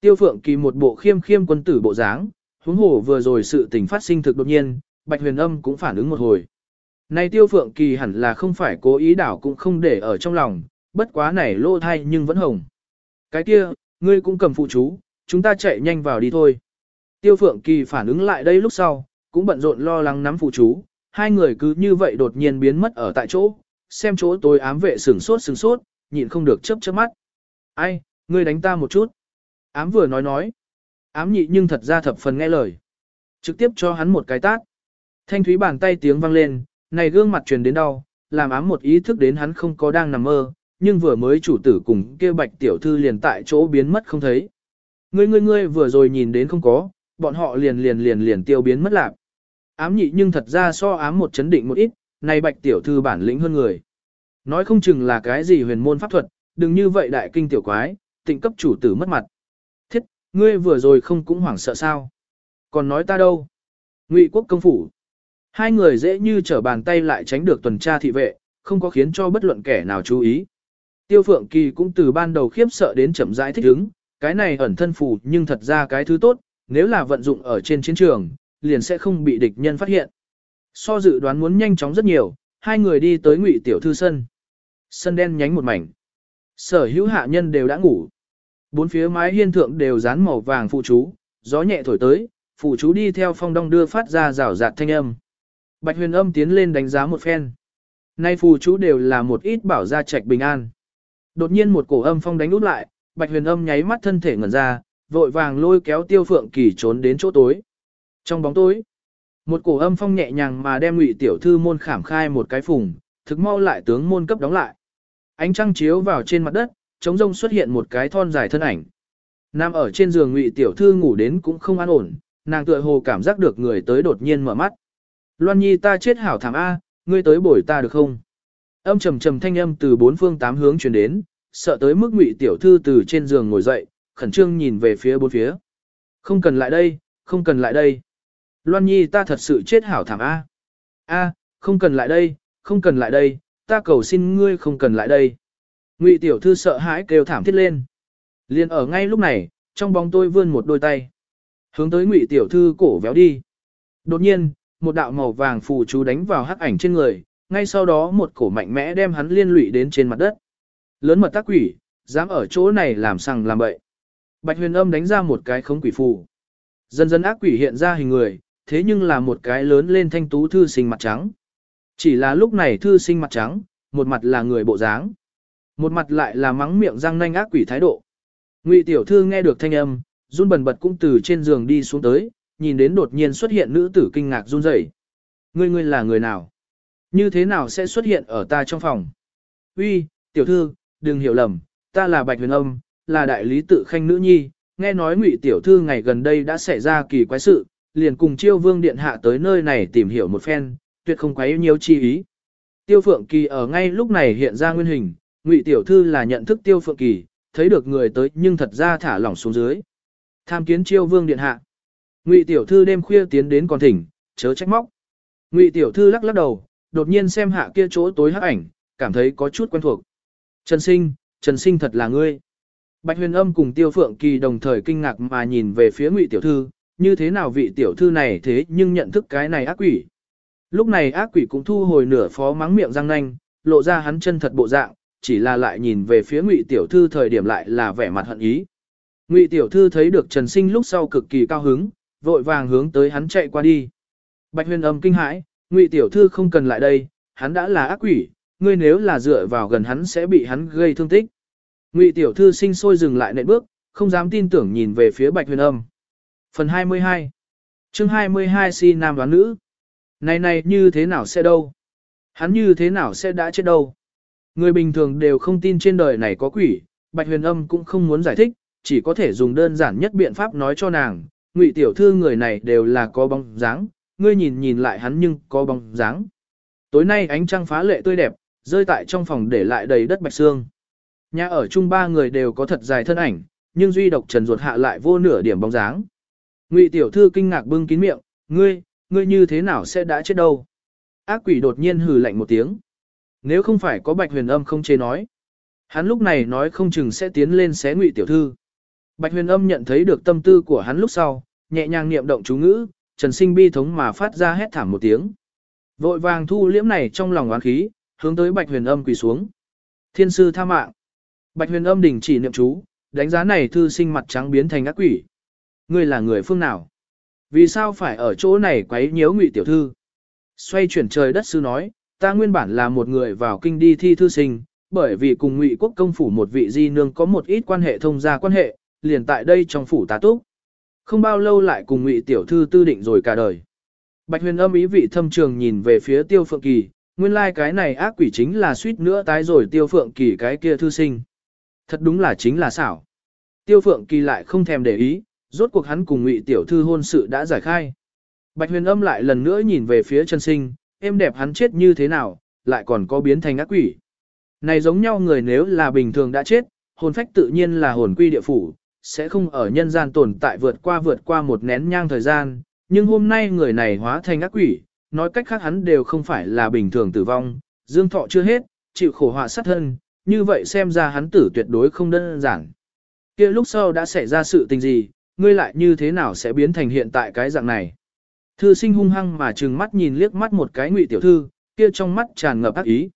Tiêu phượng kỳ một bộ khiêm khiêm quân tử bộ dáng, huống hồ vừa rồi sự tình phát sinh thực đột nhiên, bạch huyền âm cũng phản ứng một hồi. Này tiêu phượng kỳ hẳn là không phải cố ý đảo cũng không để ở trong lòng, bất quá này lô thai nhưng vẫn hồng. Cái kia, ngươi cũng cầm phụ chú, chúng ta chạy nhanh vào đi thôi. Tiêu phượng kỳ phản ứng lại đây lúc sau, cũng bận rộn lo lắng nắm phụ chú, hai người cứ như vậy đột nhiên biến mất ở tại chỗ, xem chỗ tôi ám vệ sửng sốt sửng sốt, nhịn không được chớp chớp mắt. Ai, ngươi đánh ta một chút. Ám vừa nói nói. Ám nhị nhưng thật ra thập phần nghe lời. Trực tiếp cho hắn một cái tát. Thanh thúy bàn tay tiếng vang lên, này gương mặt truyền đến đau, làm ám một ý thức đến hắn không có đang nằm mơ, nhưng vừa mới chủ tử cùng kia bạch tiểu thư liền tại chỗ biến mất không thấy. Ngươi ngươi ngươi vừa rồi nhìn đến không có, bọn họ liền liền liền liền tiêu biến mất lạc. Ám nhị nhưng thật ra so ám một chấn định một ít, này bạch tiểu thư bản lĩnh hơn người. Nói không chừng là cái gì huyền môn pháp thuật, đừng như vậy đại kinh tiểu quái, tịnh cấp chủ tử mất mặt. Thiết, ngươi vừa rồi không cũng hoảng sợ sao. Còn nói ta đâu? Ngụy quốc công phủ. Hai người dễ như trở bàn tay lại tránh được tuần tra thị vệ, không có khiến cho bất luận kẻ nào chú ý. Tiêu Phượng Kỳ cũng từ ban đầu khiếp sợ đến chậm rãi thích ứng, cái này ẩn thân phù nhưng thật ra cái thứ tốt, nếu là vận dụng ở trên chiến trường, liền sẽ không bị địch nhân phát hiện. So dự đoán muốn nhanh chóng rất nhiều, hai người đi tới ngụy tiểu thư sân. Sân đen nhánh một mảnh. Sở hữu hạ nhân đều đã ngủ. Bốn phía mái hiên thượng đều dán màu vàng phụ chú, gió nhẹ thổi tới, phụ chú đi theo phong đông đưa phát ra rào rạt thanh âm. Bạch huyền âm tiến lên đánh giá một phen. Nay phù chú đều là một ít bảo gia trạch bình an. Đột nhiên một cổ âm phong đánh út lại, Bạch Huyền Âm nháy mắt thân thể ngẩn ra, vội vàng lôi kéo Tiêu Phượng Kỳ trốn đến chỗ tối. Trong bóng tối, một cổ âm phong nhẹ nhàng mà đem Ngụy tiểu thư môn khảm khai một cái phùng, thực mau lại tướng môn cấp đóng lại. Ánh trăng chiếu vào trên mặt đất, trống rông xuất hiện một cái thon dài thân ảnh. Nam ở trên giường Ngụy tiểu thư ngủ đến cũng không an ổn, nàng tựa hồ cảm giác được người tới đột nhiên mở mắt. Loan Nhi ta chết hảo thảm a, ngươi tới bồi ta được không? Âm trầm trầm thanh âm từ bốn phương tám hướng truyền đến, sợ tới mức Ngụy tiểu thư từ trên giường ngồi dậy, khẩn trương nhìn về phía bốn phía. Không cần lại đây, không cần lại đây. Loan Nhi ta thật sự chết hảo thảm a. A, không cần lại đây, không cần lại đây, ta cầu xin ngươi không cần lại đây. Ngụy tiểu thư sợ hãi kêu thảm thiết lên. Liên ở ngay lúc này, trong bóng tôi vươn một đôi tay. Hướng tới Ngụy tiểu thư cổ véo đi. Đột nhiên, một đạo màu vàng phù chú đánh vào hắc ảnh trên người, ngay sau đó một cổ mạnh mẽ đem hắn liên lụy đến trên mặt đất. Lớn mật tác quỷ, dám ở chỗ này làm sằng làm bậy. Bạch huyền âm đánh ra một cái khống quỷ phù. Dần dần ác quỷ hiện ra hình người, thế nhưng là một cái lớn lên thanh tú thư sinh mặt trắng. Chỉ là lúc này thư sinh mặt trắng, một mặt là người bộ dáng, một mặt lại là mắng miệng răng nanh ác quỷ thái độ. Ngụy tiểu thư nghe được thanh âm, run bần bật cũng từ trên giường đi xuống tới, nhìn đến đột nhiên xuất hiện nữ tử kinh ngạc run rẩy. Ngươi ngươi là người nào? Như thế nào sẽ xuất hiện ở ta trong phòng? Uy, tiểu thư, đừng hiểu lầm, ta là Bạch Huyền Âm, là đại lý tự khanh nữ nhi, nghe nói Ngụy tiểu thư ngày gần đây đã xảy ra kỳ quái sự, liền cùng Chiêu Vương điện hạ tới nơi này tìm hiểu một phen, tuyệt không quấy nhiều chi ý. Tiêu Phượng Kỳ ở ngay lúc này hiện ra nguyên hình, Ngụy tiểu thư là nhận thức Tiêu Phượng Kỳ, thấy được người tới nhưng thật ra thả lỏng xuống dưới. Tham kiến Chiêu Vương điện hạ. Ngụy tiểu thư đêm khuya tiến đến còn thỉnh, chớ trách móc. Ngụy tiểu thư lắc lắc đầu, đột nhiên xem hạ kia chỗ tối hắc ảnh, cảm thấy có chút quen thuộc. Trần Sinh, Trần Sinh thật là ngươi. Bạch Huyền Âm cùng Tiêu Phượng Kỳ đồng thời kinh ngạc mà nhìn về phía Ngụy tiểu thư, như thế nào vị tiểu thư này thế nhưng nhận thức cái này ác quỷ. Lúc này ác quỷ cũng thu hồi nửa phó mắng miệng răng nanh, lộ ra hắn chân thật bộ dạng, chỉ là lại nhìn về phía Ngụy tiểu thư thời điểm lại là vẻ mặt hận ý. Ngụy tiểu thư thấy được Trần Sinh lúc sau cực kỳ cao hứng, vội vàng hướng tới hắn chạy qua đi. Bạch huyền âm kinh hãi, ngụy tiểu thư không cần lại đây, hắn đã là ác quỷ, ngươi nếu là dựa vào gần hắn sẽ bị hắn gây thương tích. Ngụy tiểu thư sinh sôi dừng lại nệ bước, không dám tin tưởng nhìn về phía bạch huyền âm. Phần 22 chương 22 si nam đoán nữ. Này này như thế nào sẽ đâu? Hắn như thế nào sẽ đã chết đâu? Người bình thường đều không tin trên đời này có quỷ, bạch huyền âm cũng không muốn giải thích, chỉ có thể dùng đơn giản nhất biện pháp nói cho nàng, ngụy tiểu thư người này đều là có bóng dáng, ngươi nhìn nhìn lại hắn nhưng có bóng dáng. Tối nay ánh trăng phá lệ tươi đẹp, rơi tại trong phòng để lại đầy đất bạch xương. Nhà ở chung ba người đều có thật dài thân ảnh, nhưng duy độc trần ruột hạ lại vô nửa điểm bóng dáng. Ngụy tiểu thư kinh ngạc bưng kín miệng, ngươi, ngươi như thế nào sẽ đã chết đâu? Ác quỷ đột nhiên hừ lạnh một tiếng. Nếu không phải có bạch huyền âm không chế nói. Hắn lúc này nói không chừng sẽ tiến lên xé ngụy tiểu thư. Bạch huyền âm nhận thấy được tâm tư của hắn lúc sau, nhẹ nhàng niệm động chú ngữ, trần sinh bi thống mà phát ra hét thảm một tiếng. Vội vàng thu liễm này trong lòng oán khí, hướng tới bạch huyền âm quỳ xuống. Thiên sư tha mạng. Bạch huyền âm đình chỉ niệm chú, đánh giá này thư sinh mặt trắng biến thành ác quỷ. Ngươi là người phương nào? Vì sao phải ở chỗ này quấy nhiễu ngụy tiểu thư? Xoay chuyển trời đất sư nói, ta nguyên bản là một người vào kinh đi thi thư sinh, bởi vì cùng ngụy quốc công phủ một vị di nương có một ít quan hệ thông gia quan hệ, liền tại đây trong phủ tá túc. Không bao lâu lại cùng ngụy tiểu thư tư định rồi cả đời. Bạch huyền âm ý vị thâm trường nhìn về phía tiêu phượng kỳ, nguyên lai like cái này ác quỷ chính là suýt nữa tái rồi tiêu phượng kỳ cái kia thư sinh. Thật đúng là chính là xảo. Tiêu phượng kỳ lại không thèm để ý, rốt cuộc hắn cùng ngụy tiểu thư hôn sự đã giải khai. Bạch huyền âm lại lần nữa nhìn về phía chân sinh, em đẹp hắn chết như thế nào, lại còn có biến thành ác quỷ. Này giống nhau người nếu là bình thường đã chết, hồn phách tự nhiên là hồn quy địa phủ, sẽ không ở nhân gian tồn tại vượt qua vượt qua một nén nhang thời gian, nhưng hôm nay người này hóa thành ác quỷ, nói cách khác hắn đều không phải là bình thường tử vong, dương thọ chưa hết, chịu khổ họa sát thân, như vậy xem ra hắn tử tuyệt đối không đơn giản. kia lúc sau đã xảy ra sự tình gì, ngươi lại như thế nào sẽ biến thành hiện tại cái dạng này. Thư sinh hung hăng mà trừng mắt nhìn liếc mắt một cái ngụy tiểu thư, kia trong mắt tràn ngập ác ý.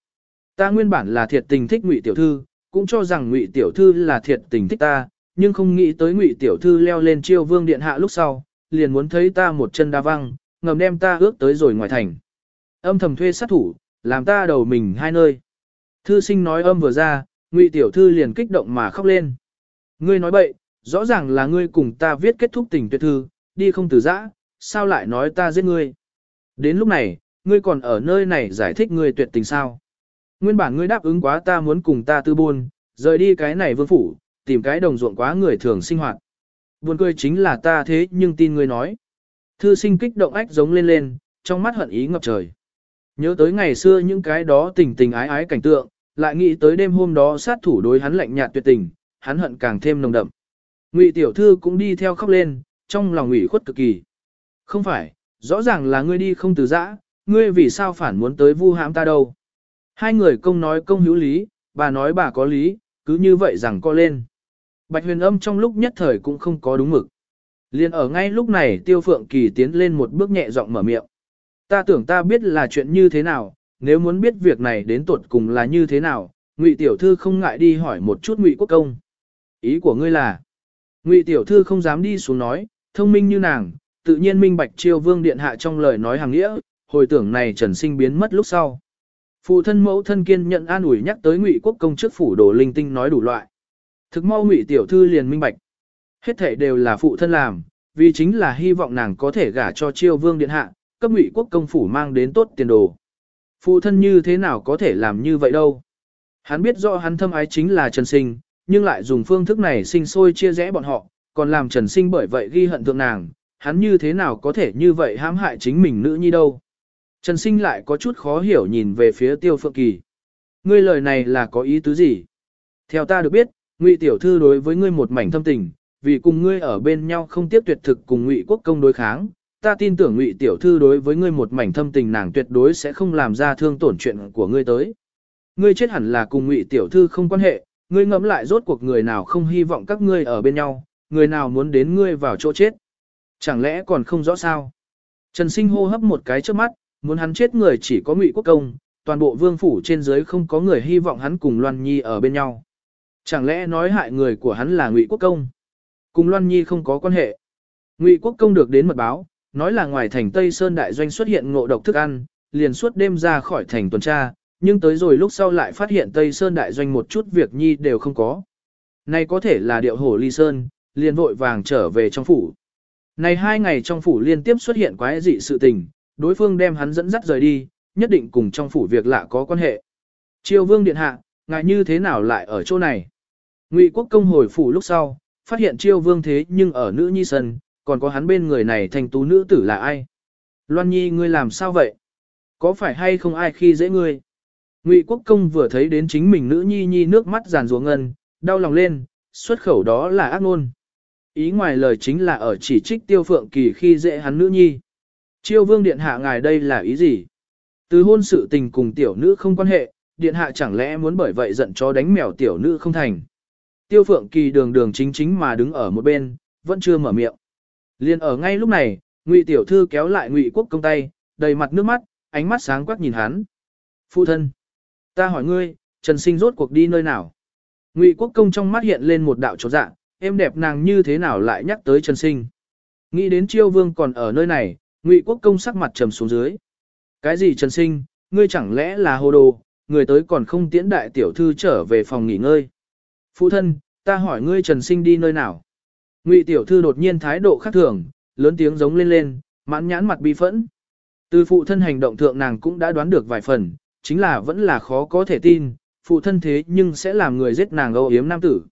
Ta nguyên bản là thiệt tình thích ngụy tiểu thư, cũng cho rằng ngụy tiểu thư là thiệt tình thích ta, nhưng không nghĩ tới ngụy tiểu thư leo lên chiêu vương điện hạ lúc sau, liền muốn thấy ta một chân đa văng, ngầm đem ta ước tới rồi ngoài thành. Âm thầm thuê sát thủ, làm ta đầu mình hai nơi. Thư sinh nói âm vừa ra, Ngụy tiểu thư liền kích động mà khóc lên. Ngươi nói bậy, rõ ràng là ngươi cùng ta viết kết thúc tình tuyệt thư, đi không từ giã, sao lại nói ta giết ngươi? Đến lúc này, ngươi còn ở nơi này giải thích ngươi tuyệt tình sao? Nguyên bản ngươi đáp ứng quá ta muốn cùng ta tư buôn, rời đi cái này vương phủ, tìm cái đồng ruộng quá người thường sinh hoạt. Buồn cười chính là ta thế nhưng tin ngươi nói. Thư sinh kích động ách giống lên lên, trong mắt hận ý ngập trời. Nhớ tới ngày xưa những cái đó tình tình ái ái cảnh tượng, lại nghĩ tới đêm hôm đó sát thủ đối hắn lạnh nhạt tuyệt tình, hắn hận càng thêm nồng đậm. Ngụy tiểu thư cũng đi theo khóc lên, trong lòng ủy khuất cực kỳ. Không phải, rõ ràng là ngươi đi không từ giã, ngươi vì sao phản muốn tới vu hãm ta đâu. Hai người công nói công hữu lý, bà nói bà có lý, cứ như vậy rằng co lên. Bạch huyền âm trong lúc nhất thời cũng không có đúng mực. Liên ở ngay lúc này tiêu phượng kỳ tiến lên một bước nhẹ giọng mở miệng. Ta tưởng ta biết là chuyện như thế nào, nếu muốn biết việc này đến tuột cùng là như thế nào, ngụy tiểu thư không ngại đi hỏi một chút ngụy quốc công. Ý của ngươi là, ngụy tiểu thư không dám đi xuống nói, thông minh như nàng, tự nhiên minh bạch chiêu vương điện hạ trong lời nói hàng nghĩa, hồi tưởng này trần sinh biến mất lúc sau. Phụ thân mẫu thân kiên nhận an ủi nhắc tới ngụy quốc công trước phủ đồ linh tinh nói đủ loại. Thực mau ngụy tiểu thư liền minh bạch. Hết thể đều là phụ thân làm, vì chính là hy vọng nàng có thể gả cho chiêu vương điện hạ, cấp ngụy quốc công phủ mang đến tốt tiền đồ. Phụ thân như thế nào có thể làm như vậy đâu. Hắn biết rõ hắn thâm ái chính là Trần Sinh, nhưng lại dùng phương thức này sinh sôi chia rẽ bọn họ, còn làm Trần Sinh bởi vậy ghi hận thượng nàng, hắn như thế nào có thể như vậy hãm hại chính mình nữ nhi đâu. Trần Sinh lại có chút khó hiểu nhìn về phía Tiêu Phượng Kỳ. Ngươi lời này là có ý tứ gì? Theo ta được biết, Ngụy tiểu thư đối với ngươi một mảnh thâm tình, vì cùng ngươi ở bên nhau không tiếp tuyệt thực cùng Ngụy quốc công đối kháng, ta tin tưởng Ngụy tiểu thư đối với ngươi một mảnh thâm tình nàng tuyệt đối sẽ không làm ra thương tổn chuyện của ngươi tới. Ngươi chết hẳn là cùng Ngụy tiểu thư không quan hệ, ngươi ngẫm lại rốt cuộc người nào không hy vọng các ngươi ở bên nhau, người nào muốn đến ngươi vào chỗ chết. Chẳng lẽ còn không rõ sao? Trần Sinh hô hấp một cái trước mắt, muốn hắn chết người chỉ có Ngụy quốc công, toàn bộ vương phủ trên dưới không có người hy vọng hắn cùng Loan Nhi ở bên nhau. Chẳng lẽ nói hại người của hắn là Ngụy quốc công? Cùng Loan Nhi không có quan hệ. Ngụy quốc công được đến mật báo, nói là ngoài thành Tây Sơn đại doanh xuất hiện ngộ độc thức ăn, liền suốt đêm ra khỏi thành tuần tra, nhưng tới rồi lúc sau lại phát hiện Tây Sơn đại doanh một chút việc nhi đều không có. Này có thể là điệu hổ ly sơn, liền vội vàng trở về trong phủ. Này hai ngày trong phủ liên tiếp xuất hiện quái dị sự tình, đối phương đem hắn dẫn dắt rời đi, nhất định cùng trong phủ việc lạ có quan hệ. Triều vương điện hạ, ngài như thế nào lại ở chỗ này? Ngụy quốc công hồi phủ lúc sau, phát hiện chiêu vương thế nhưng ở nữ nhi sân, còn có hắn bên người này thành tú nữ tử là ai? Loan nhi ngươi làm sao vậy? Có phải hay không ai khi dễ ngươi? Ngụy quốc công vừa thấy đến chính mình nữ nhi nhi nước mắt giàn ruộng ngân, đau lòng lên, xuất khẩu đó là ác ngôn. Ý ngoài lời chính là ở chỉ trích tiêu phượng kỳ khi dễ hắn nữ nhi. Chiêu vương điện hạ ngài đây là ý gì? Từ hôn sự tình cùng tiểu nữ không quan hệ, điện hạ chẳng lẽ muốn bởi vậy giận cho đánh mèo tiểu nữ không thành. Tiêu phượng kỳ đường đường chính chính mà đứng ở một bên, vẫn chưa mở miệng. Liên ở ngay lúc này, ngụy tiểu thư kéo lại ngụy quốc công tay, đầy mặt nước mắt, ánh mắt sáng quắc nhìn hắn. Phụ thân, ta hỏi ngươi, Trần Sinh rốt cuộc đi nơi nào? Ngụy quốc công trong mắt hiện lên một đạo chột dạ, em đẹp nàng như thế nào lại nhắc tới Trần Sinh? Nghĩ đến chiêu vương còn ở nơi này, Ngụy quốc công sắc mặt trầm xuống dưới. Cái gì Trần Sinh, ngươi chẳng lẽ là hồ đồ, người tới còn không tiễn đại tiểu thư trở về phòng nghỉ ngơi. Phụ thân, ta hỏi ngươi Trần Sinh đi nơi nào? Ngụy tiểu thư đột nhiên thái độ khác thường, lớn tiếng giống lên lên, mãn nhãn mặt bi phẫn. Từ phụ thân hành động thượng nàng cũng đã đoán được vài phần, chính là vẫn là khó có thể tin, phụ thân thế nhưng sẽ làm người giết nàng âu yếm nam tử.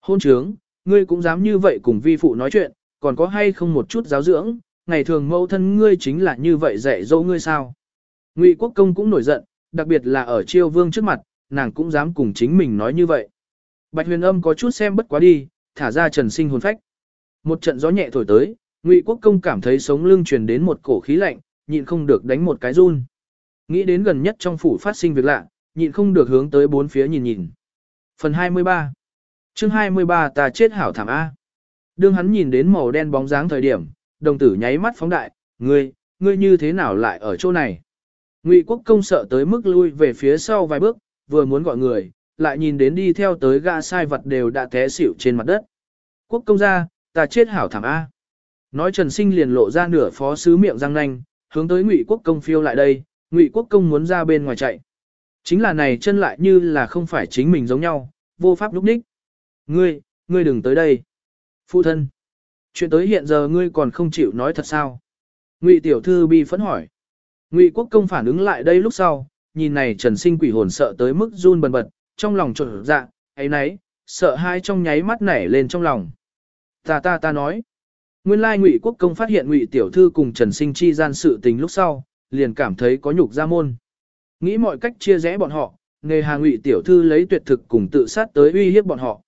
Hôn trướng, ngươi cũng dám như vậy cùng vi phụ nói chuyện, còn có hay không một chút giáo dưỡng, ngày thường mẫu thân ngươi chính là như vậy dạy dỗ ngươi sao. Ngụy quốc công cũng nổi giận, đặc biệt là ở chiêu vương trước mặt, nàng cũng dám cùng chính mình nói như vậy. Bạch huyền âm có chút xem bất quá đi, thả ra trần sinh hồn phách. Một trận gió nhẹ thổi tới, Ngụy quốc công cảm thấy sống lưng truyền đến một cổ khí lạnh, nhịn không được đánh một cái run. Nghĩ đến gần nhất trong phủ phát sinh việc lạ, nhịn không được hướng tới bốn phía nhìn nhìn. Phần 23 chương 23 ta chết hảo thảm A. Đương hắn nhìn đến màu đen bóng dáng thời điểm, đồng tử nháy mắt phóng đại, ngươi, ngươi như thế nào lại ở chỗ này? Ngụy quốc công sợ tới mức lui về phía sau vài bước, vừa muốn gọi người, lại nhìn đến đi theo tới gã sai vật đều đã té xỉu trên mặt đất. Quốc công ra, ta chết hảo thảm A. Nói Trần Sinh liền lộ ra nửa phó sứ miệng răng nanh, hướng tới Ngụy quốc công phiêu lại đây, Ngụy quốc công muốn ra bên ngoài chạy. Chính là này chân lại như là không phải chính mình giống nhau, vô pháp lúc ních. Ngươi, ngươi đừng tới đây. Phụ thân. Chuyện tới hiện giờ ngươi còn không chịu nói thật sao? Ngụy tiểu thư bi phẫn hỏi. Ngụy quốc công phản ứng lại đây lúc sau, nhìn này trần sinh quỷ hồn sợ tới mức run bần bật, trong lòng trộn dạ, ấy nấy, sợ hai trong nháy mắt nảy lên trong lòng. Ta ta ta nói. Nguyên lai Ngụy Quốc công phát hiện Ngụy tiểu thư cùng Trần Sinh chi gian sự tình lúc sau, liền cảm thấy có nhục ra môn. Nghĩ mọi cách chia rẽ bọn họ, nghề hà Ngụy tiểu thư lấy tuyệt thực cùng tự sát tới uy hiếp bọn họ.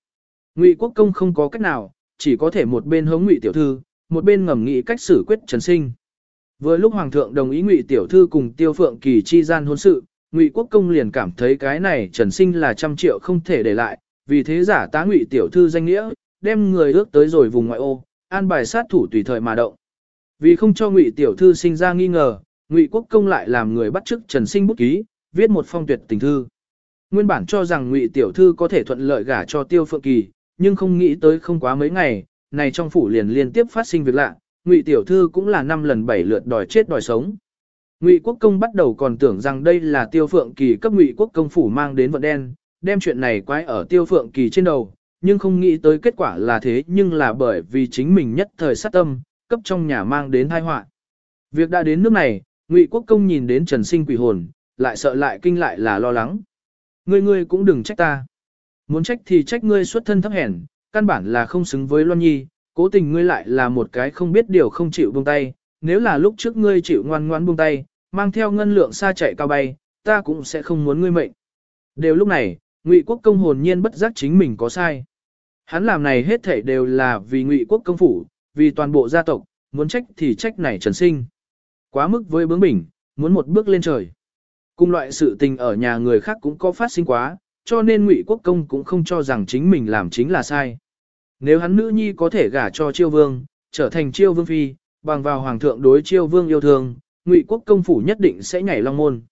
Ngụy Quốc công không có cách nào, chỉ có thể một bên hống Ngụy tiểu thư, một bên ngầm nghĩ cách xử quyết Trần Sinh. Vừa lúc hoàng thượng đồng ý Ngụy tiểu thư cùng Tiêu Phượng Kỳ chi gian hôn sự, Ngụy Quốc công liền cảm thấy cái này Trần Sinh là trăm triệu không thể để lại, vì thế giả tá Ngụy tiểu thư danh nghĩa, đem người ước tới rồi vùng ngoại ô, an bài sát thủ tùy thời mà động. Vì không cho Ngụy tiểu thư sinh ra nghi ngờ, Ngụy Quốc công lại làm người bắt chức Trần Sinh bút ký, viết một phong tuyệt tình thư. Nguyên bản cho rằng Ngụy tiểu thư có thể thuận lợi gả cho Tiêu Phượng Kỳ, nhưng không nghĩ tới không quá mấy ngày, này trong phủ liền liên tiếp phát sinh việc lạ, Ngụy tiểu thư cũng là năm lần bảy lượt đòi chết đòi sống. Ngụy Quốc công bắt đầu còn tưởng rằng đây là Tiêu Phượng Kỳ cấp Ngụy Quốc công phủ mang đến vận đen, đem chuyện này quái ở Tiêu Phượng Kỳ trên đầu, nhưng không nghĩ tới kết quả là thế nhưng là bởi vì chính mình nhất thời sát tâm, cấp trong nhà mang đến tai họa. Việc đã đến nước này, Ngụy Quốc công nhìn đến Trần Sinh quỷ hồn, lại sợ lại kinh lại là lo lắng. Ngươi ngươi cũng đừng trách ta. Muốn trách thì trách ngươi xuất thân thấp hèn, căn bản là không xứng với Loan Nhi, cố tình ngươi lại là một cái không biết điều không chịu buông tay, nếu là lúc trước ngươi chịu ngoan ngoãn buông tay, mang theo ngân lượng xa chạy cao bay, ta cũng sẽ không muốn ngươi mệnh. Đều lúc này, Ngụy Quốc công hồn nhiên bất giác chính mình có sai. Hắn làm này hết thảy đều là vì Ngụy Quốc công phủ, vì toàn bộ gia tộc, muốn trách thì trách này Trần Sinh. Quá mức với bướng bỉnh, muốn một bước lên trời. Cùng loại sự tình ở nhà người khác cũng có phát sinh quá, cho nên Ngụy Quốc công cũng không cho rằng chính mình làm chính là sai. Nếu hắn nữ nhi có thể gả cho Chiêu Vương, trở thành Chiêu Vương phi, bằng vào hoàng thượng đối Chiêu Vương yêu thương, Ngụy Quốc công phủ nhất định sẽ nhảy long môn.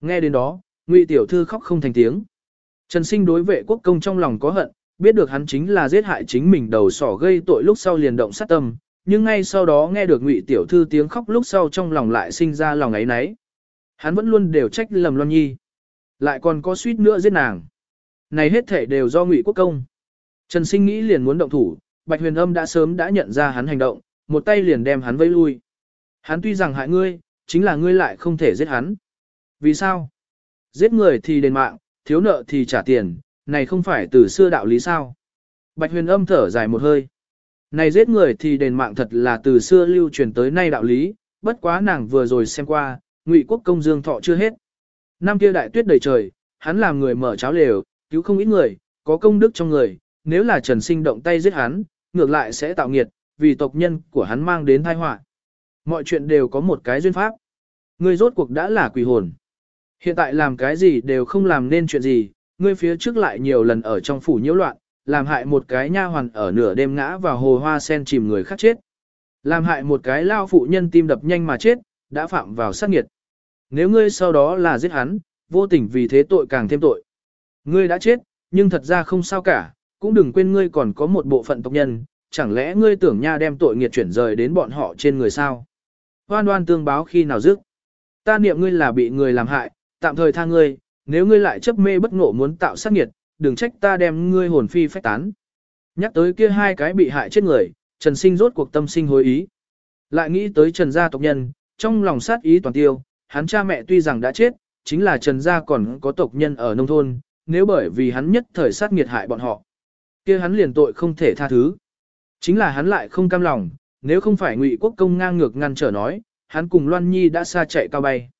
Nghe đến đó, Ngụy tiểu thư khóc không thành tiếng. Trần Sinh đối vệ quốc công trong lòng có hận, biết được hắn chính là giết hại chính mình đầu sỏ gây tội lúc sau liền động sát tâm, nhưng ngay sau đó nghe được Ngụy tiểu thư tiếng khóc lúc sau trong lòng lại sinh ra lòng ấy nấy. Hắn vẫn luôn đều trách lầm Loan Nhi, lại còn có suýt nữa giết nàng. Này hết thể đều do Ngụy quốc công. Trần Sinh nghĩ liền muốn động thủ, Bạch Huyền Âm đã sớm đã nhận ra hắn hành động, một tay liền đem hắn vây lui. Hắn tuy rằng hại ngươi, chính là ngươi lại không thể giết hắn. Vì sao? Giết người thì đền mạng, thiếu nợ thì trả tiền, này không phải từ xưa đạo lý sao? Bạch huyền âm thở dài một hơi. Này giết người thì đền mạng thật là từ xưa lưu truyền tới nay đạo lý, bất quá nàng vừa rồi xem qua, ngụy quốc công dương thọ chưa hết. Năm kia đại tuyết đầy trời, hắn làm người mở cháo lều, cứu không ít người, có công đức trong người, nếu là trần sinh động tay giết hắn, ngược lại sẽ tạo nghiệt, vì tộc nhân của hắn mang đến tai họa. Mọi chuyện đều có một cái duyên pháp. Ngươi rốt cuộc đã là quỷ hồn. Hiện tại làm cái gì đều không làm nên chuyện gì, ngươi phía trước lại nhiều lần ở trong phủ nhiễu loạn, làm hại một cái nha hoàn ở nửa đêm ngã vào hồ hoa sen chìm người khác chết. Làm hại một cái lao phụ nhân tim đập nhanh mà chết, đã phạm vào sát nghiệt. Nếu ngươi sau đó là giết hắn, vô tình vì thế tội càng thêm tội. Ngươi đã chết, nhưng thật ra không sao cả, cũng đừng quên ngươi còn có một bộ phận tộc nhân, chẳng lẽ ngươi tưởng nha đem tội nghiệt chuyển rời đến bọn họ trên người sao? Hoan đoan tương báo khi nào dứt. Ta niệm ngươi là bị người làm hại, tạm thời tha ngươi, nếu ngươi lại chấp mê bất ngộ muốn tạo sát nghiệt, đừng trách ta đem ngươi hồn phi phách tán. Nhắc tới kia hai cái bị hại chết người, Trần Sinh rốt cuộc tâm sinh hối ý. Lại nghĩ tới Trần gia tộc nhân, trong lòng sát ý toàn tiêu, hắn cha mẹ tuy rằng đã chết, chính là Trần gia còn có tộc nhân ở nông thôn, nếu bởi vì hắn nhất thời sát nghiệt hại bọn họ, kia hắn liền tội không thể tha thứ. Chính là hắn lại không cam lòng, nếu không phải Ngụy Quốc công ngang ngược ngăn trở nói, hắn cùng Loan Nhi đã xa chạy cao bay.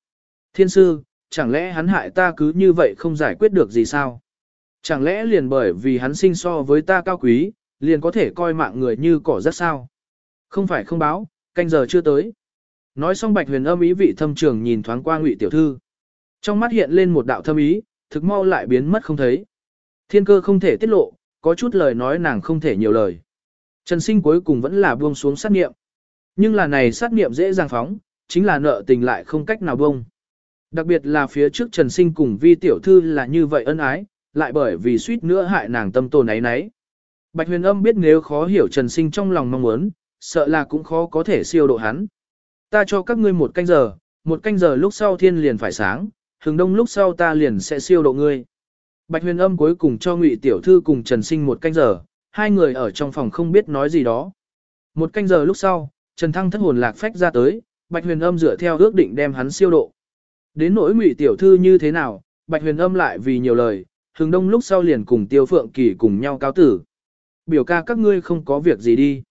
Thiên sư, chẳng lẽ hắn hại ta cứ như vậy không giải quyết được gì sao? Chẳng lẽ liền bởi vì hắn sinh so với ta cao quý, liền có thể coi mạng người như cỏ rất sao? Không phải không báo, canh giờ chưa tới. Nói xong bạch huyền âm ý vị thâm trường nhìn thoáng qua ngụy tiểu thư. Trong mắt hiện lên một đạo thâm ý, thực mau lại biến mất không thấy. Thiên cơ không thể tiết lộ, có chút lời nói nàng không thể nhiều lời. Trần sinh cuối cùng vẫn là buông xuống sát nghiệm. Nhưng là này sát nghiệm dễ dàng phóng, chính là nợ tình lại không cách nào buông. Đặc biệt là phía trước Trần Sinh cùng vi tiểu thư là như vậy ân ái, lại bởi vì suýt nữa hại nàng tâm tồn ấy nấy. Bạch huyền âm biết nếu khó hiểu Trần Sinh trong lòng mong muốn, sợ là cũng khó có thể siêu độ hắn. Ta cho các ngươi một canh giờ, một canh giờ lúc sau thiên liền phải sáng, hừng đông lúc sau ta liền sẽ siêu độ ngươi. Bạch huyền âm cuối cùng cho ngụy tiểu thư cùng Trần Sinh một canh giờ, hai người ở trong phòng không biết nói gì đó. Một canh giờ lúc sau, Trần Thăng thất hồn lạc phách ra tới, Bạch huyền âm dựa theo ước định đem hắn siêu độ. Đến nỗi ngụy tiểu thư như thế nào, Bạch huyền âm lại vì nhiều lời, hướng đông lúc sau liền cùng tiêu phượng kỳ cùng nhau cáo tử. Biểu ca các ngươi không có việc gì đi.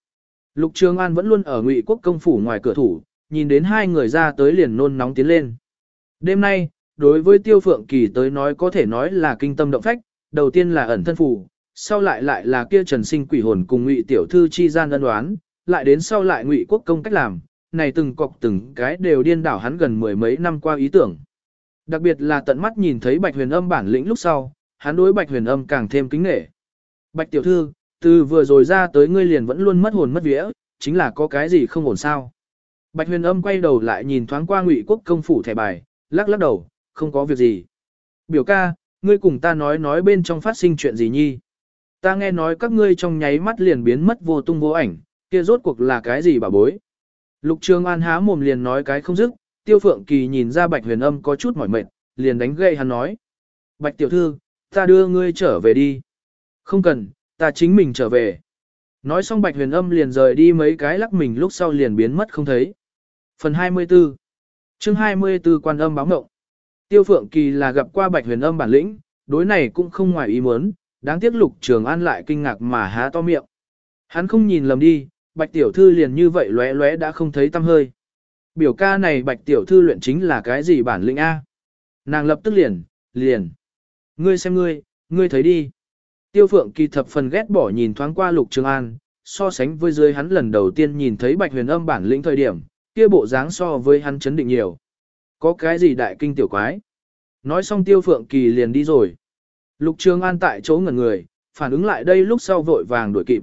Lục Trường An vẫn luôn ở ngụy quốc công phủ ngoài cửa thủ, nhìn đến hai người ra tới liền nôn nóng tiến lên. Đêm nay, đối với tiêu phượng kỳ tới nói có thể nói là kinh tâm động phách, đầu tiên là ẩn thân phủ, sau lại lại là kia trần sinh quỷ hồn cùng ngụy tiểu thư chi gian ân đoán, lại đến sau lại ngụy quốc công cách làm, này từng cọc từng cái đều điên đảo hắn gần mười mấy năm qua ý tưởng. Đặc biệt là tận mắt nhìn thấy bạch huyền âm bản lĩnh lúc sau, hắn đối bạch huyền âm càng thêm kính nghệ. Bạch tiểu thư, từ vừa rồi ra tới ngươi liền vẫn luôn mất hồn mất vía, chính là có cái gì không ổn sao. Bạch huyền âm quay đầu lại nhìn thoáng qua ngụy quốc công phủ thẻ bài, lắc lắc đầu, không có việc gì. Biểu ca, ngươi cùng ta nói nói bên trong phát sinh chuyện gì nhi. Ta nghe nói các ngươi trong nháy mắt liền biến mất vô tung vô ảnh, kia rốt cuộc là cái gì bà bối. Lục Trường An há mồm liền nói cái không dứt, Tiêu Phượng Kỳ nhìn ra Bạch Huyền Âm có chút mỏi mệt, liền đánh gậy hắn nói. Bạch tiểu thư, ta đưa ngươi trở về đi. Không cần, ta chính mình trở về. Nói xong Bạch Huyền Âm liền rời đi mấy cái lắc mình lúc sau liền biến mất không thấy. Phần 24 chương 24 quan âm báo ngộng. Tiêu Phượng Kỳ là gặp qua Bạch Huyền Âm bản lĩnh, đối này cũng không ngoài ý muốn, đáng tiếc Lục Trường An lại kinh ngạc mà há to miệng. Hắn không nhìn lầm đi, Bạch Tiểu Thư liền như vậy lóe lóe đã không thấy tâm hơi. Biểu ca này Bạch Tiểu Thư luyện chính là cái gì bản lĩnh A? Nàng lập tức liền, liền. Ngươi xem ngươi, ngươi thấy đi. Tiêu Phượng Kỳ thập phần ghét bỏ nhìn thoáng qua Lục Trường An, so sánh với dưới hắn lần đầu tiên nhìn thấy Bạch Huyền Âm bản lĩnh thời điểm, kia bộ dáng so với hắn chấn định nhiều. Có cái gì đại kinh tiểu quái? Nói xong Tiêu Phượng Kỳ liền đi rồi. Lục Trường An tại chỗ ngẩn người, phản ứng lại đây lúc sau vội vàng đuổi kịp.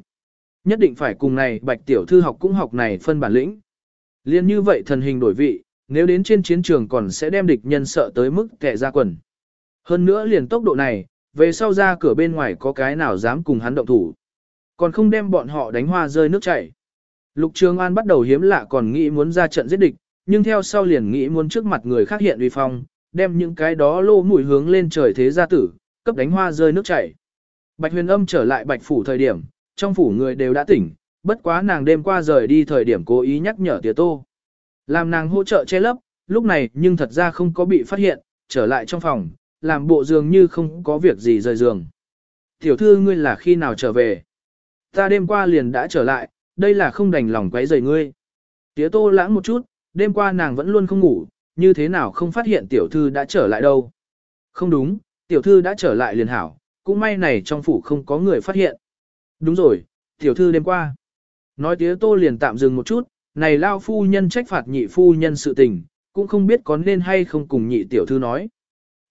Nhất định phải cùng này Bạch tiểu thư học cũng học này phân bản lĩnh. Liên như vậy thần hình đổi vị, nếu đến trên chiến trường còn sẽ đem địch nhân sợ tới mức kẻ ra quần. Hơn nữa liền tốc độ này, về sau ra cửa bên ngoài có cái nào dám cùng hắn động thủ. Còn không đem bọn họ đánh hoa rơi nước chảy. Lục Trường An bắt đầu hiếm lạ còn nghĩ muốn ra trận giết địch, nhưng theo sau liền nghĩ muốn trước mặt người khác hiện uy phong, đem những cái đó lô mũi hướng lên trời thế gia tử, cấp đánh hoa rơi nước chảy. Bạch huyền âm trở lại bạch phủ thời điểm, trong phủ người đều đã tỉnh, bất quá nàng đêm qua rời đi thời điểm cố ý nhắc nhở tía tô. Làm nàng hỗ trợ che lấp, lúc này nhưng thật ra không có bị phát hiện, trở lại trong phòng, làm bộ dường như không có việc gì rời giường. Tiểu thư ngươi là khi nào trở về? Ta đêm qua liền đã trở lại, đây là không đành lòng quấy rầy ngươi. Tía tô lãng một chút, đêm qua nàng vẫn luôn không ngủ, như thế nào không phát hiện tiểu thư đã trở lại đâu. Không đúng, tiểu thư đã trở lại liền hảo, cũng may này trong phủ không có người phát hiện. Đúng rồi, tiểu thư đêm qua. Nói tía tô liền tạm dừng một chút, này lao phu nhân trách phạt nhị phu nhân sự tình, cũng không biết có nên hay không cùng nhị tiểu thư nói.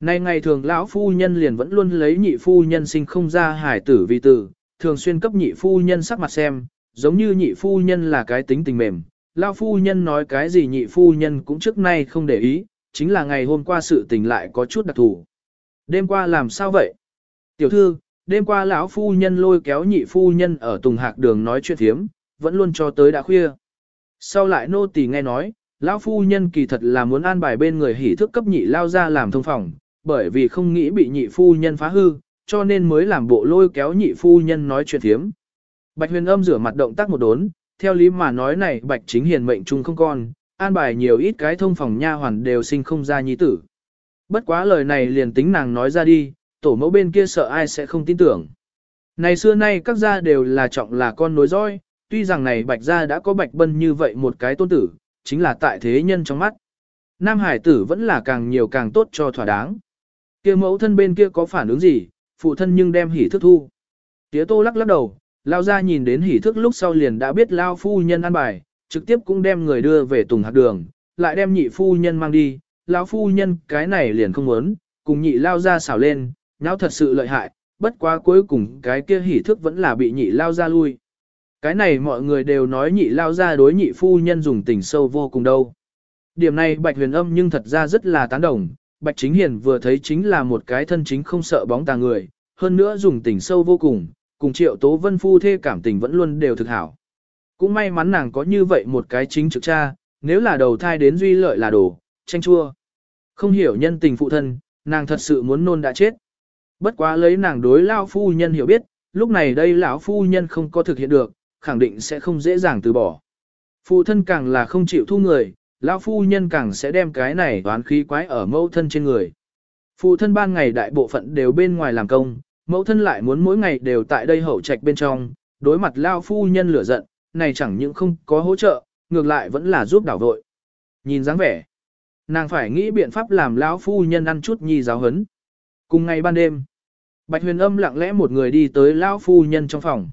Nay ngày thường lão phu nhân liền vẫn luôn lấy nhị phu nhân sinh không ra hải tử vì tử, thường xuyên cấp nhị phu nhân sắc mặt xem, giống như nhị phu nhân là cái tính tình mềm. Lão phu nhân nói cái gì nhị phu nhân cũng trước nay không để ý, chính là ngày hôm qua sự tình lại có chút đặc thù. Đêm qua làm sao vậy? Tiểu thư, đêm qua lão phu nhân lôi kéo nhị phu nhân ở Tùng Hạc đường nói chuyện thiếm, vẫn luôn cho tới đã khuya. Sau lại nô tỳ nghe nói, lão phu nhân kỳ thật là muốn an bài bên người hỉ thức cấp nhị lao ra làm thông phòng, bởi vì không nghĩ bị nhị phu nhân phá hư, cho nên mới làm bộ lôi kéo nhị phu nhân nói chuyện thiếm. Bạch huyền âm rửa mặt động tác một đốn, theo lý mà nói này bạch chính hiền mệnh chung không con, an bài nhiều ít cái thông phòng nha hoàn đều sinh không ra nhi tử. Bất quá lời này liền tính nàng nói ra đi, tổ mẫu bên kia sợ ai sẽ không tin tưởng. Này xưa nay các gia đều là trọng là con nối dõi, tuy rằng này bạch gia đã có bạch bân như vậy một cái tôn tử, chính là tại thế nhân trong mắt. Nam hải tử vẫn là càng nhiều càng tốt cho thỏa đáng. kia mẫu thân bên kia có phản ứng gì, phụ thân nhưng đem hỉ thức thu. Tía tô lắc lắc đầu, lao ra nhìn đến hỉ thức lúc sau liền đã biết lao phu nhân ăn bài, trực tiếp cũng đem người đưa về tùng hạt đường, lại đem nhị phu nhân mang đi, lão phu nhân cái này liền không muốn, cùng nhị lao ra xảo lên, nháo thật sự lợi hại, bất quá cuối cùng cái kia hỉ thức vẫn là bị nhị lao ra lui. Cái này mọi người đều nói nhị lao ra đối nhị phu nhân dùng tình sâu vô cùng đâu. Điểm này Bạch Huyền Âm nhưng thật ra rất là tán đồng, Bạch Chính Hiền vừa thấy chính là một cái thân chính không sợ bóng tà người, hơn nữa dùng tình sâu vô cùng, cùng triệu tố vân phu thê cảm tình vẫn luôn đều thực hảo. Cũng may mắn nàng có như vậy một cái chính trực cha, nếu là đầu thai đến duy lợi là đồ, tranh chua. Không hiểu nhân tình phụ thân, nàng thật sự muốn nôn đã chết. Bất quá lấy nàng đối lão phu nhân hiểu biết, lúc này đây lão phu nhân không có thực hiện được, khẳng định sẽ không dễ dàng từ bỏ. Phụ thân càng là không chịu thu người, lão phu nhân càng sẽ đem cái này toán khí quái ở mẫu thân trên người. Phụ thân ban ngày đại bộ phận đều bên ngoài làm công, mẫu thân lại muốn mỗi ngày đều tại đây hậu trạch bên trong, đối mặt lão phu nhân lửa giận, này chẳng những không có hỗ trợ, ngược lại vẫn là giúp đảo vội. Nhìn dáng vẻ, nàng phải nghĩ biện pháp làm lão phu nhân ăn chút nhi giáo hấn. Cùng ngày ban đêm, Bạch Huyền Âm lặng lẽ một người đi tới lão phu nhân trong phòng.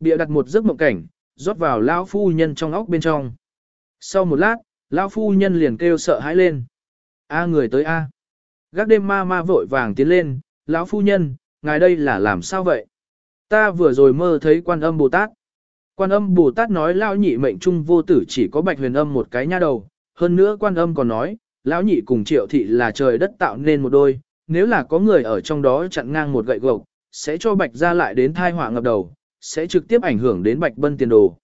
Bịa đặt một giấc mộng cảnh, rót vào lão phu nhân trong óc bên trong. Sau một lát, lão phu nhân liền kêu sợ hãi lên. A người tới a. Gác đêm ma ma vội vàng tiến lên, lão phu nhân, ngài đây là làm sao vậy? Ta vừa rồi mơ thấy quan âm Bồ Tát. Quan âm Bồ Tát nói lão nhị mệnh trung vô tử chỉ có bạch huyền âm một cái nha đầu, hơn nữa quan âm còn nói, lão nhị cùng triệu thị là trời đất tạo nên một đôi, nếu là có người ở trong đó chặn ngang một gậy gộc, sẽ cho bạch ra lại đến thai họa ngập đầu, sẽ trực tiếp ảnh hưởng đến bạch bân tiền đồ.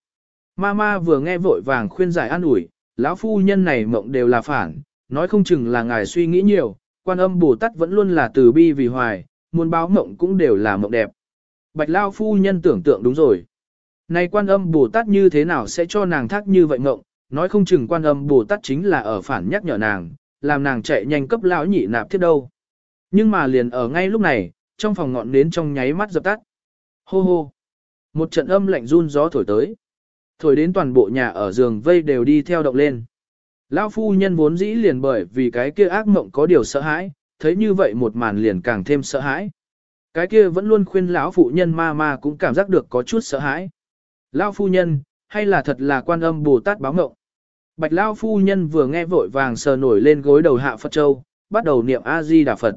Mama vừa nghe vội vàng khuyên giải an ủi, lão phu nhân này mộng đều là phản, nói không chừng là ngài suy nghĩ nhiều, quan âm Bồ Tát vẫn luôn là từ bi vì hoài, muốn báo mộng cũng đều là mộng đẹp. Bạch lão phu nhân tưởng tượng đúng rồi. Này quan âm Bồ Tát như thế nào sẽ cho nàng thác như vậy mộng, nói không chừng quan âm Bồ Tát chính là ở phản nhắc nhở nàng, làm nàng chạy nhanh cấp lão nhị nạp thiết đâu. Nhưng mà liền ở ngay lúc này, trong phòng ngọn nến trong nháy mắt dập tắt. Hô hô. Một trận âm lạnh run gió thổi tới. Thổi đến toàn bộ nhà ở giường vây đều đi theo động lên. Lão phu nhân vốn dĩ liền bởi vì cái kia ác mộng có điều sợ hãi, thấy như vậy một màn liền càng thêm sợ hãi. Cái kia vẫn luôn khuyên lão phụ nhân ma ma cũng cảm giác được có chút sợ hãi. Lão phu nhân, hay là thật là quan âm Bồ Tát báo mộng. Bạch Lão phu nhân vừa nghe vội vàng sờ nổi lên gối đầu hạ Phật Châu, bắt đầu niệm A-di Đà Phật.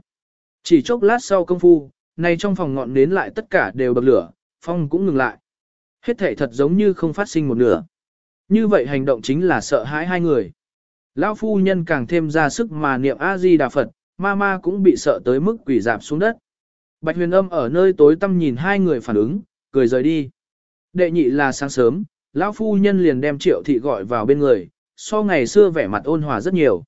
Chỉ chốc lát sau công phu, này trong phòng ngọn nến lại tất cả đều bậc lửa, phong cũng ngừng lại. Hết thể thật giống như không phát sinh một nửa. Như vậy hành động chính là sợ hãi hai người. Lão phu nhân càng thêm ra sức mà niệm A-di Đà Phật, ma ma cũng bị sợ tới mức quỷ dạp xuống đất. Bạch huyền âm ở nơi tối tăm nhìn hai người phản ứng, cười rời đi. Đệ nhị là sáng sớm, lão phu nhân liền đem triệu thị gọi vào bên người, so ngày xưa vẻ mặt ôn hòa rất nhiều.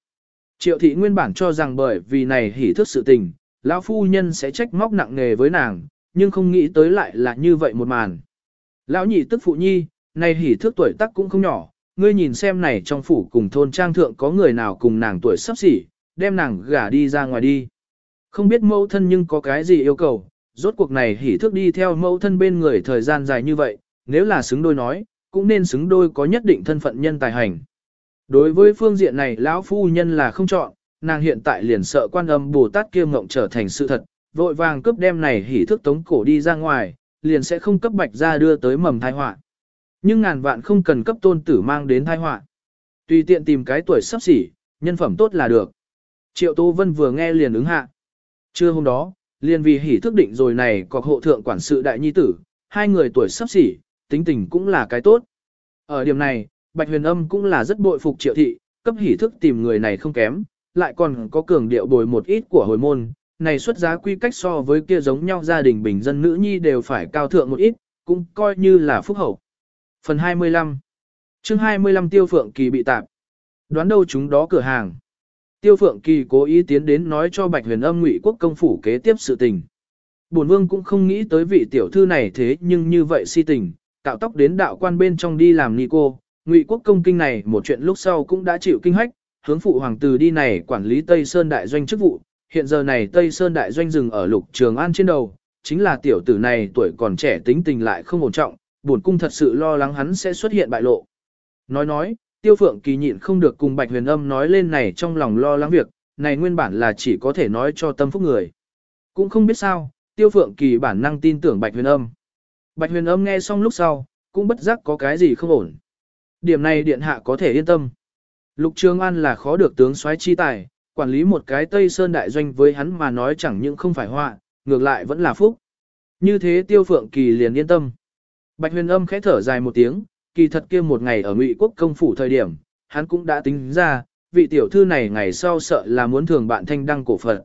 Triệu thị nguyên bản cho rằng bởi vì này hỉ thức sự tình, lão phu nhân sẽ trách móc nặng nề với nàng, nhưng không nghĩ tới lại là như vậy một màn. Lão nhị tức phụ nhi, này hỉ thước tuổi tác cũng không nhỏ, ngươi nhìn xem này trong phủ cùng thôn trang thượng có người nào cùng nàng tuổi sắp xỉ, đem nàng gả đi ra ngoài đi. Không biết mẫu thân nhưng có cái gì yêu cầu, rốt cuộc này hỉ thước đi theo mẫu thân bên người thời gian dài như vậy, nếu là xứng đôi nói, cũng nên xứng đôi có nhất định thân phận nhân tài hành. Đối với phương diện này lão phu nhân là không chọn, nàng hiện tại liền sợ quan âm Bồ Tát kia ngộng trở thành sự thật, vội vàng cướp đem này hỉ thức tống cổ đi ra ngoài, liền sẽ không cấp bạch ra đưa tới mầm thai họa. Nhưng ngàn vạn không cần cấp tôn tử mang đến thai họa. Tùy tiện tìm cái tuổi sắp xỉ, nhân phẩm tốt là được. Triệu Tô Vân vừa nghe liền ứng hạ. Trưa hôm đó, liền vì hỉ thức định rồi này có hộ thượng quản sự đại nhi tử, hai người tuổi sắp xỉ, tính tình cũng là cái tốt. Ở điểm này, Bạch Huyền Âm cũng là rất bội phục triệu thị, cấp hỉ thức tìm người này không kém, lại còn có cường điệu bồi một ít của hồi môn, này xuất giá quy cách so với kia giống nhau gia đình bình dân nữ nhi đều phải cao thượng một ít, cũng coi như là phúc hậu. Phần 25 chương 25 Tiêu Phượng Kỳ bị tạp. Đoán đâu chúng đó cửa hàng. Tiêu Phượng Kỳ cố ý tiến đến nói cho Bạch Huyền Âm Ngụy Quốc công phủ kế tiếp sự tình. Bổn Vương cũng không nghĩ tới vị tiểu thư này thế nhưng như vậy si tình, cạo tóc đến đạo quan bên trong đi làm ni cô, Ngụy Quốc công kinh này một chuyện lúc sau cũng đã chịu kinh hách, hướng phụ hoàng tử đi này quản lý Tây Sơn đại doanh chức vụ, hiện giờ này Tây Sơn đại doanh dừng ở lục trường an trên đầu, chính là tiểu tử này tuổi còn trẻ tính tình lại không ổn trọng, bổn cung thật sự lo lắng hắn sẽ xuất hiện bại lộ. Nói nói, tiêu phượng kỳ nhịn không được cùng bạch huyền âm nói lên này trong lòng lo lắng việc, này nguyên bản là chỉ có thể nói cho tâm phúc người. Cũng không biết sao, tiêu phượng kỳ bản năng tin tưởng bạch huyền âm. Bạch huyền âm nghe xong lúc sau, cũng bất giác có cái gì không ổn. Điểm này điện hạ có thể yên tâm. Lục Trường An là khó được tướng soái chi tài, quản lý một cái Tây Sơn đại doanh với hắn mà nói chẳng những không phải họa, ngược lại vẫn là phúc. Như thế Tiêu Phượng Kỳ liền yên tâm. Bạch Huyền Âm khẽ thở dài một tiếng, kỳ thật kia một ngày ở Ngụy Quốc công phủ thời điểm, hắn cũng đã tính ra, vị tiểu thư này ngày sau sợ là muốn thường bạn thanh đăng cổ phận.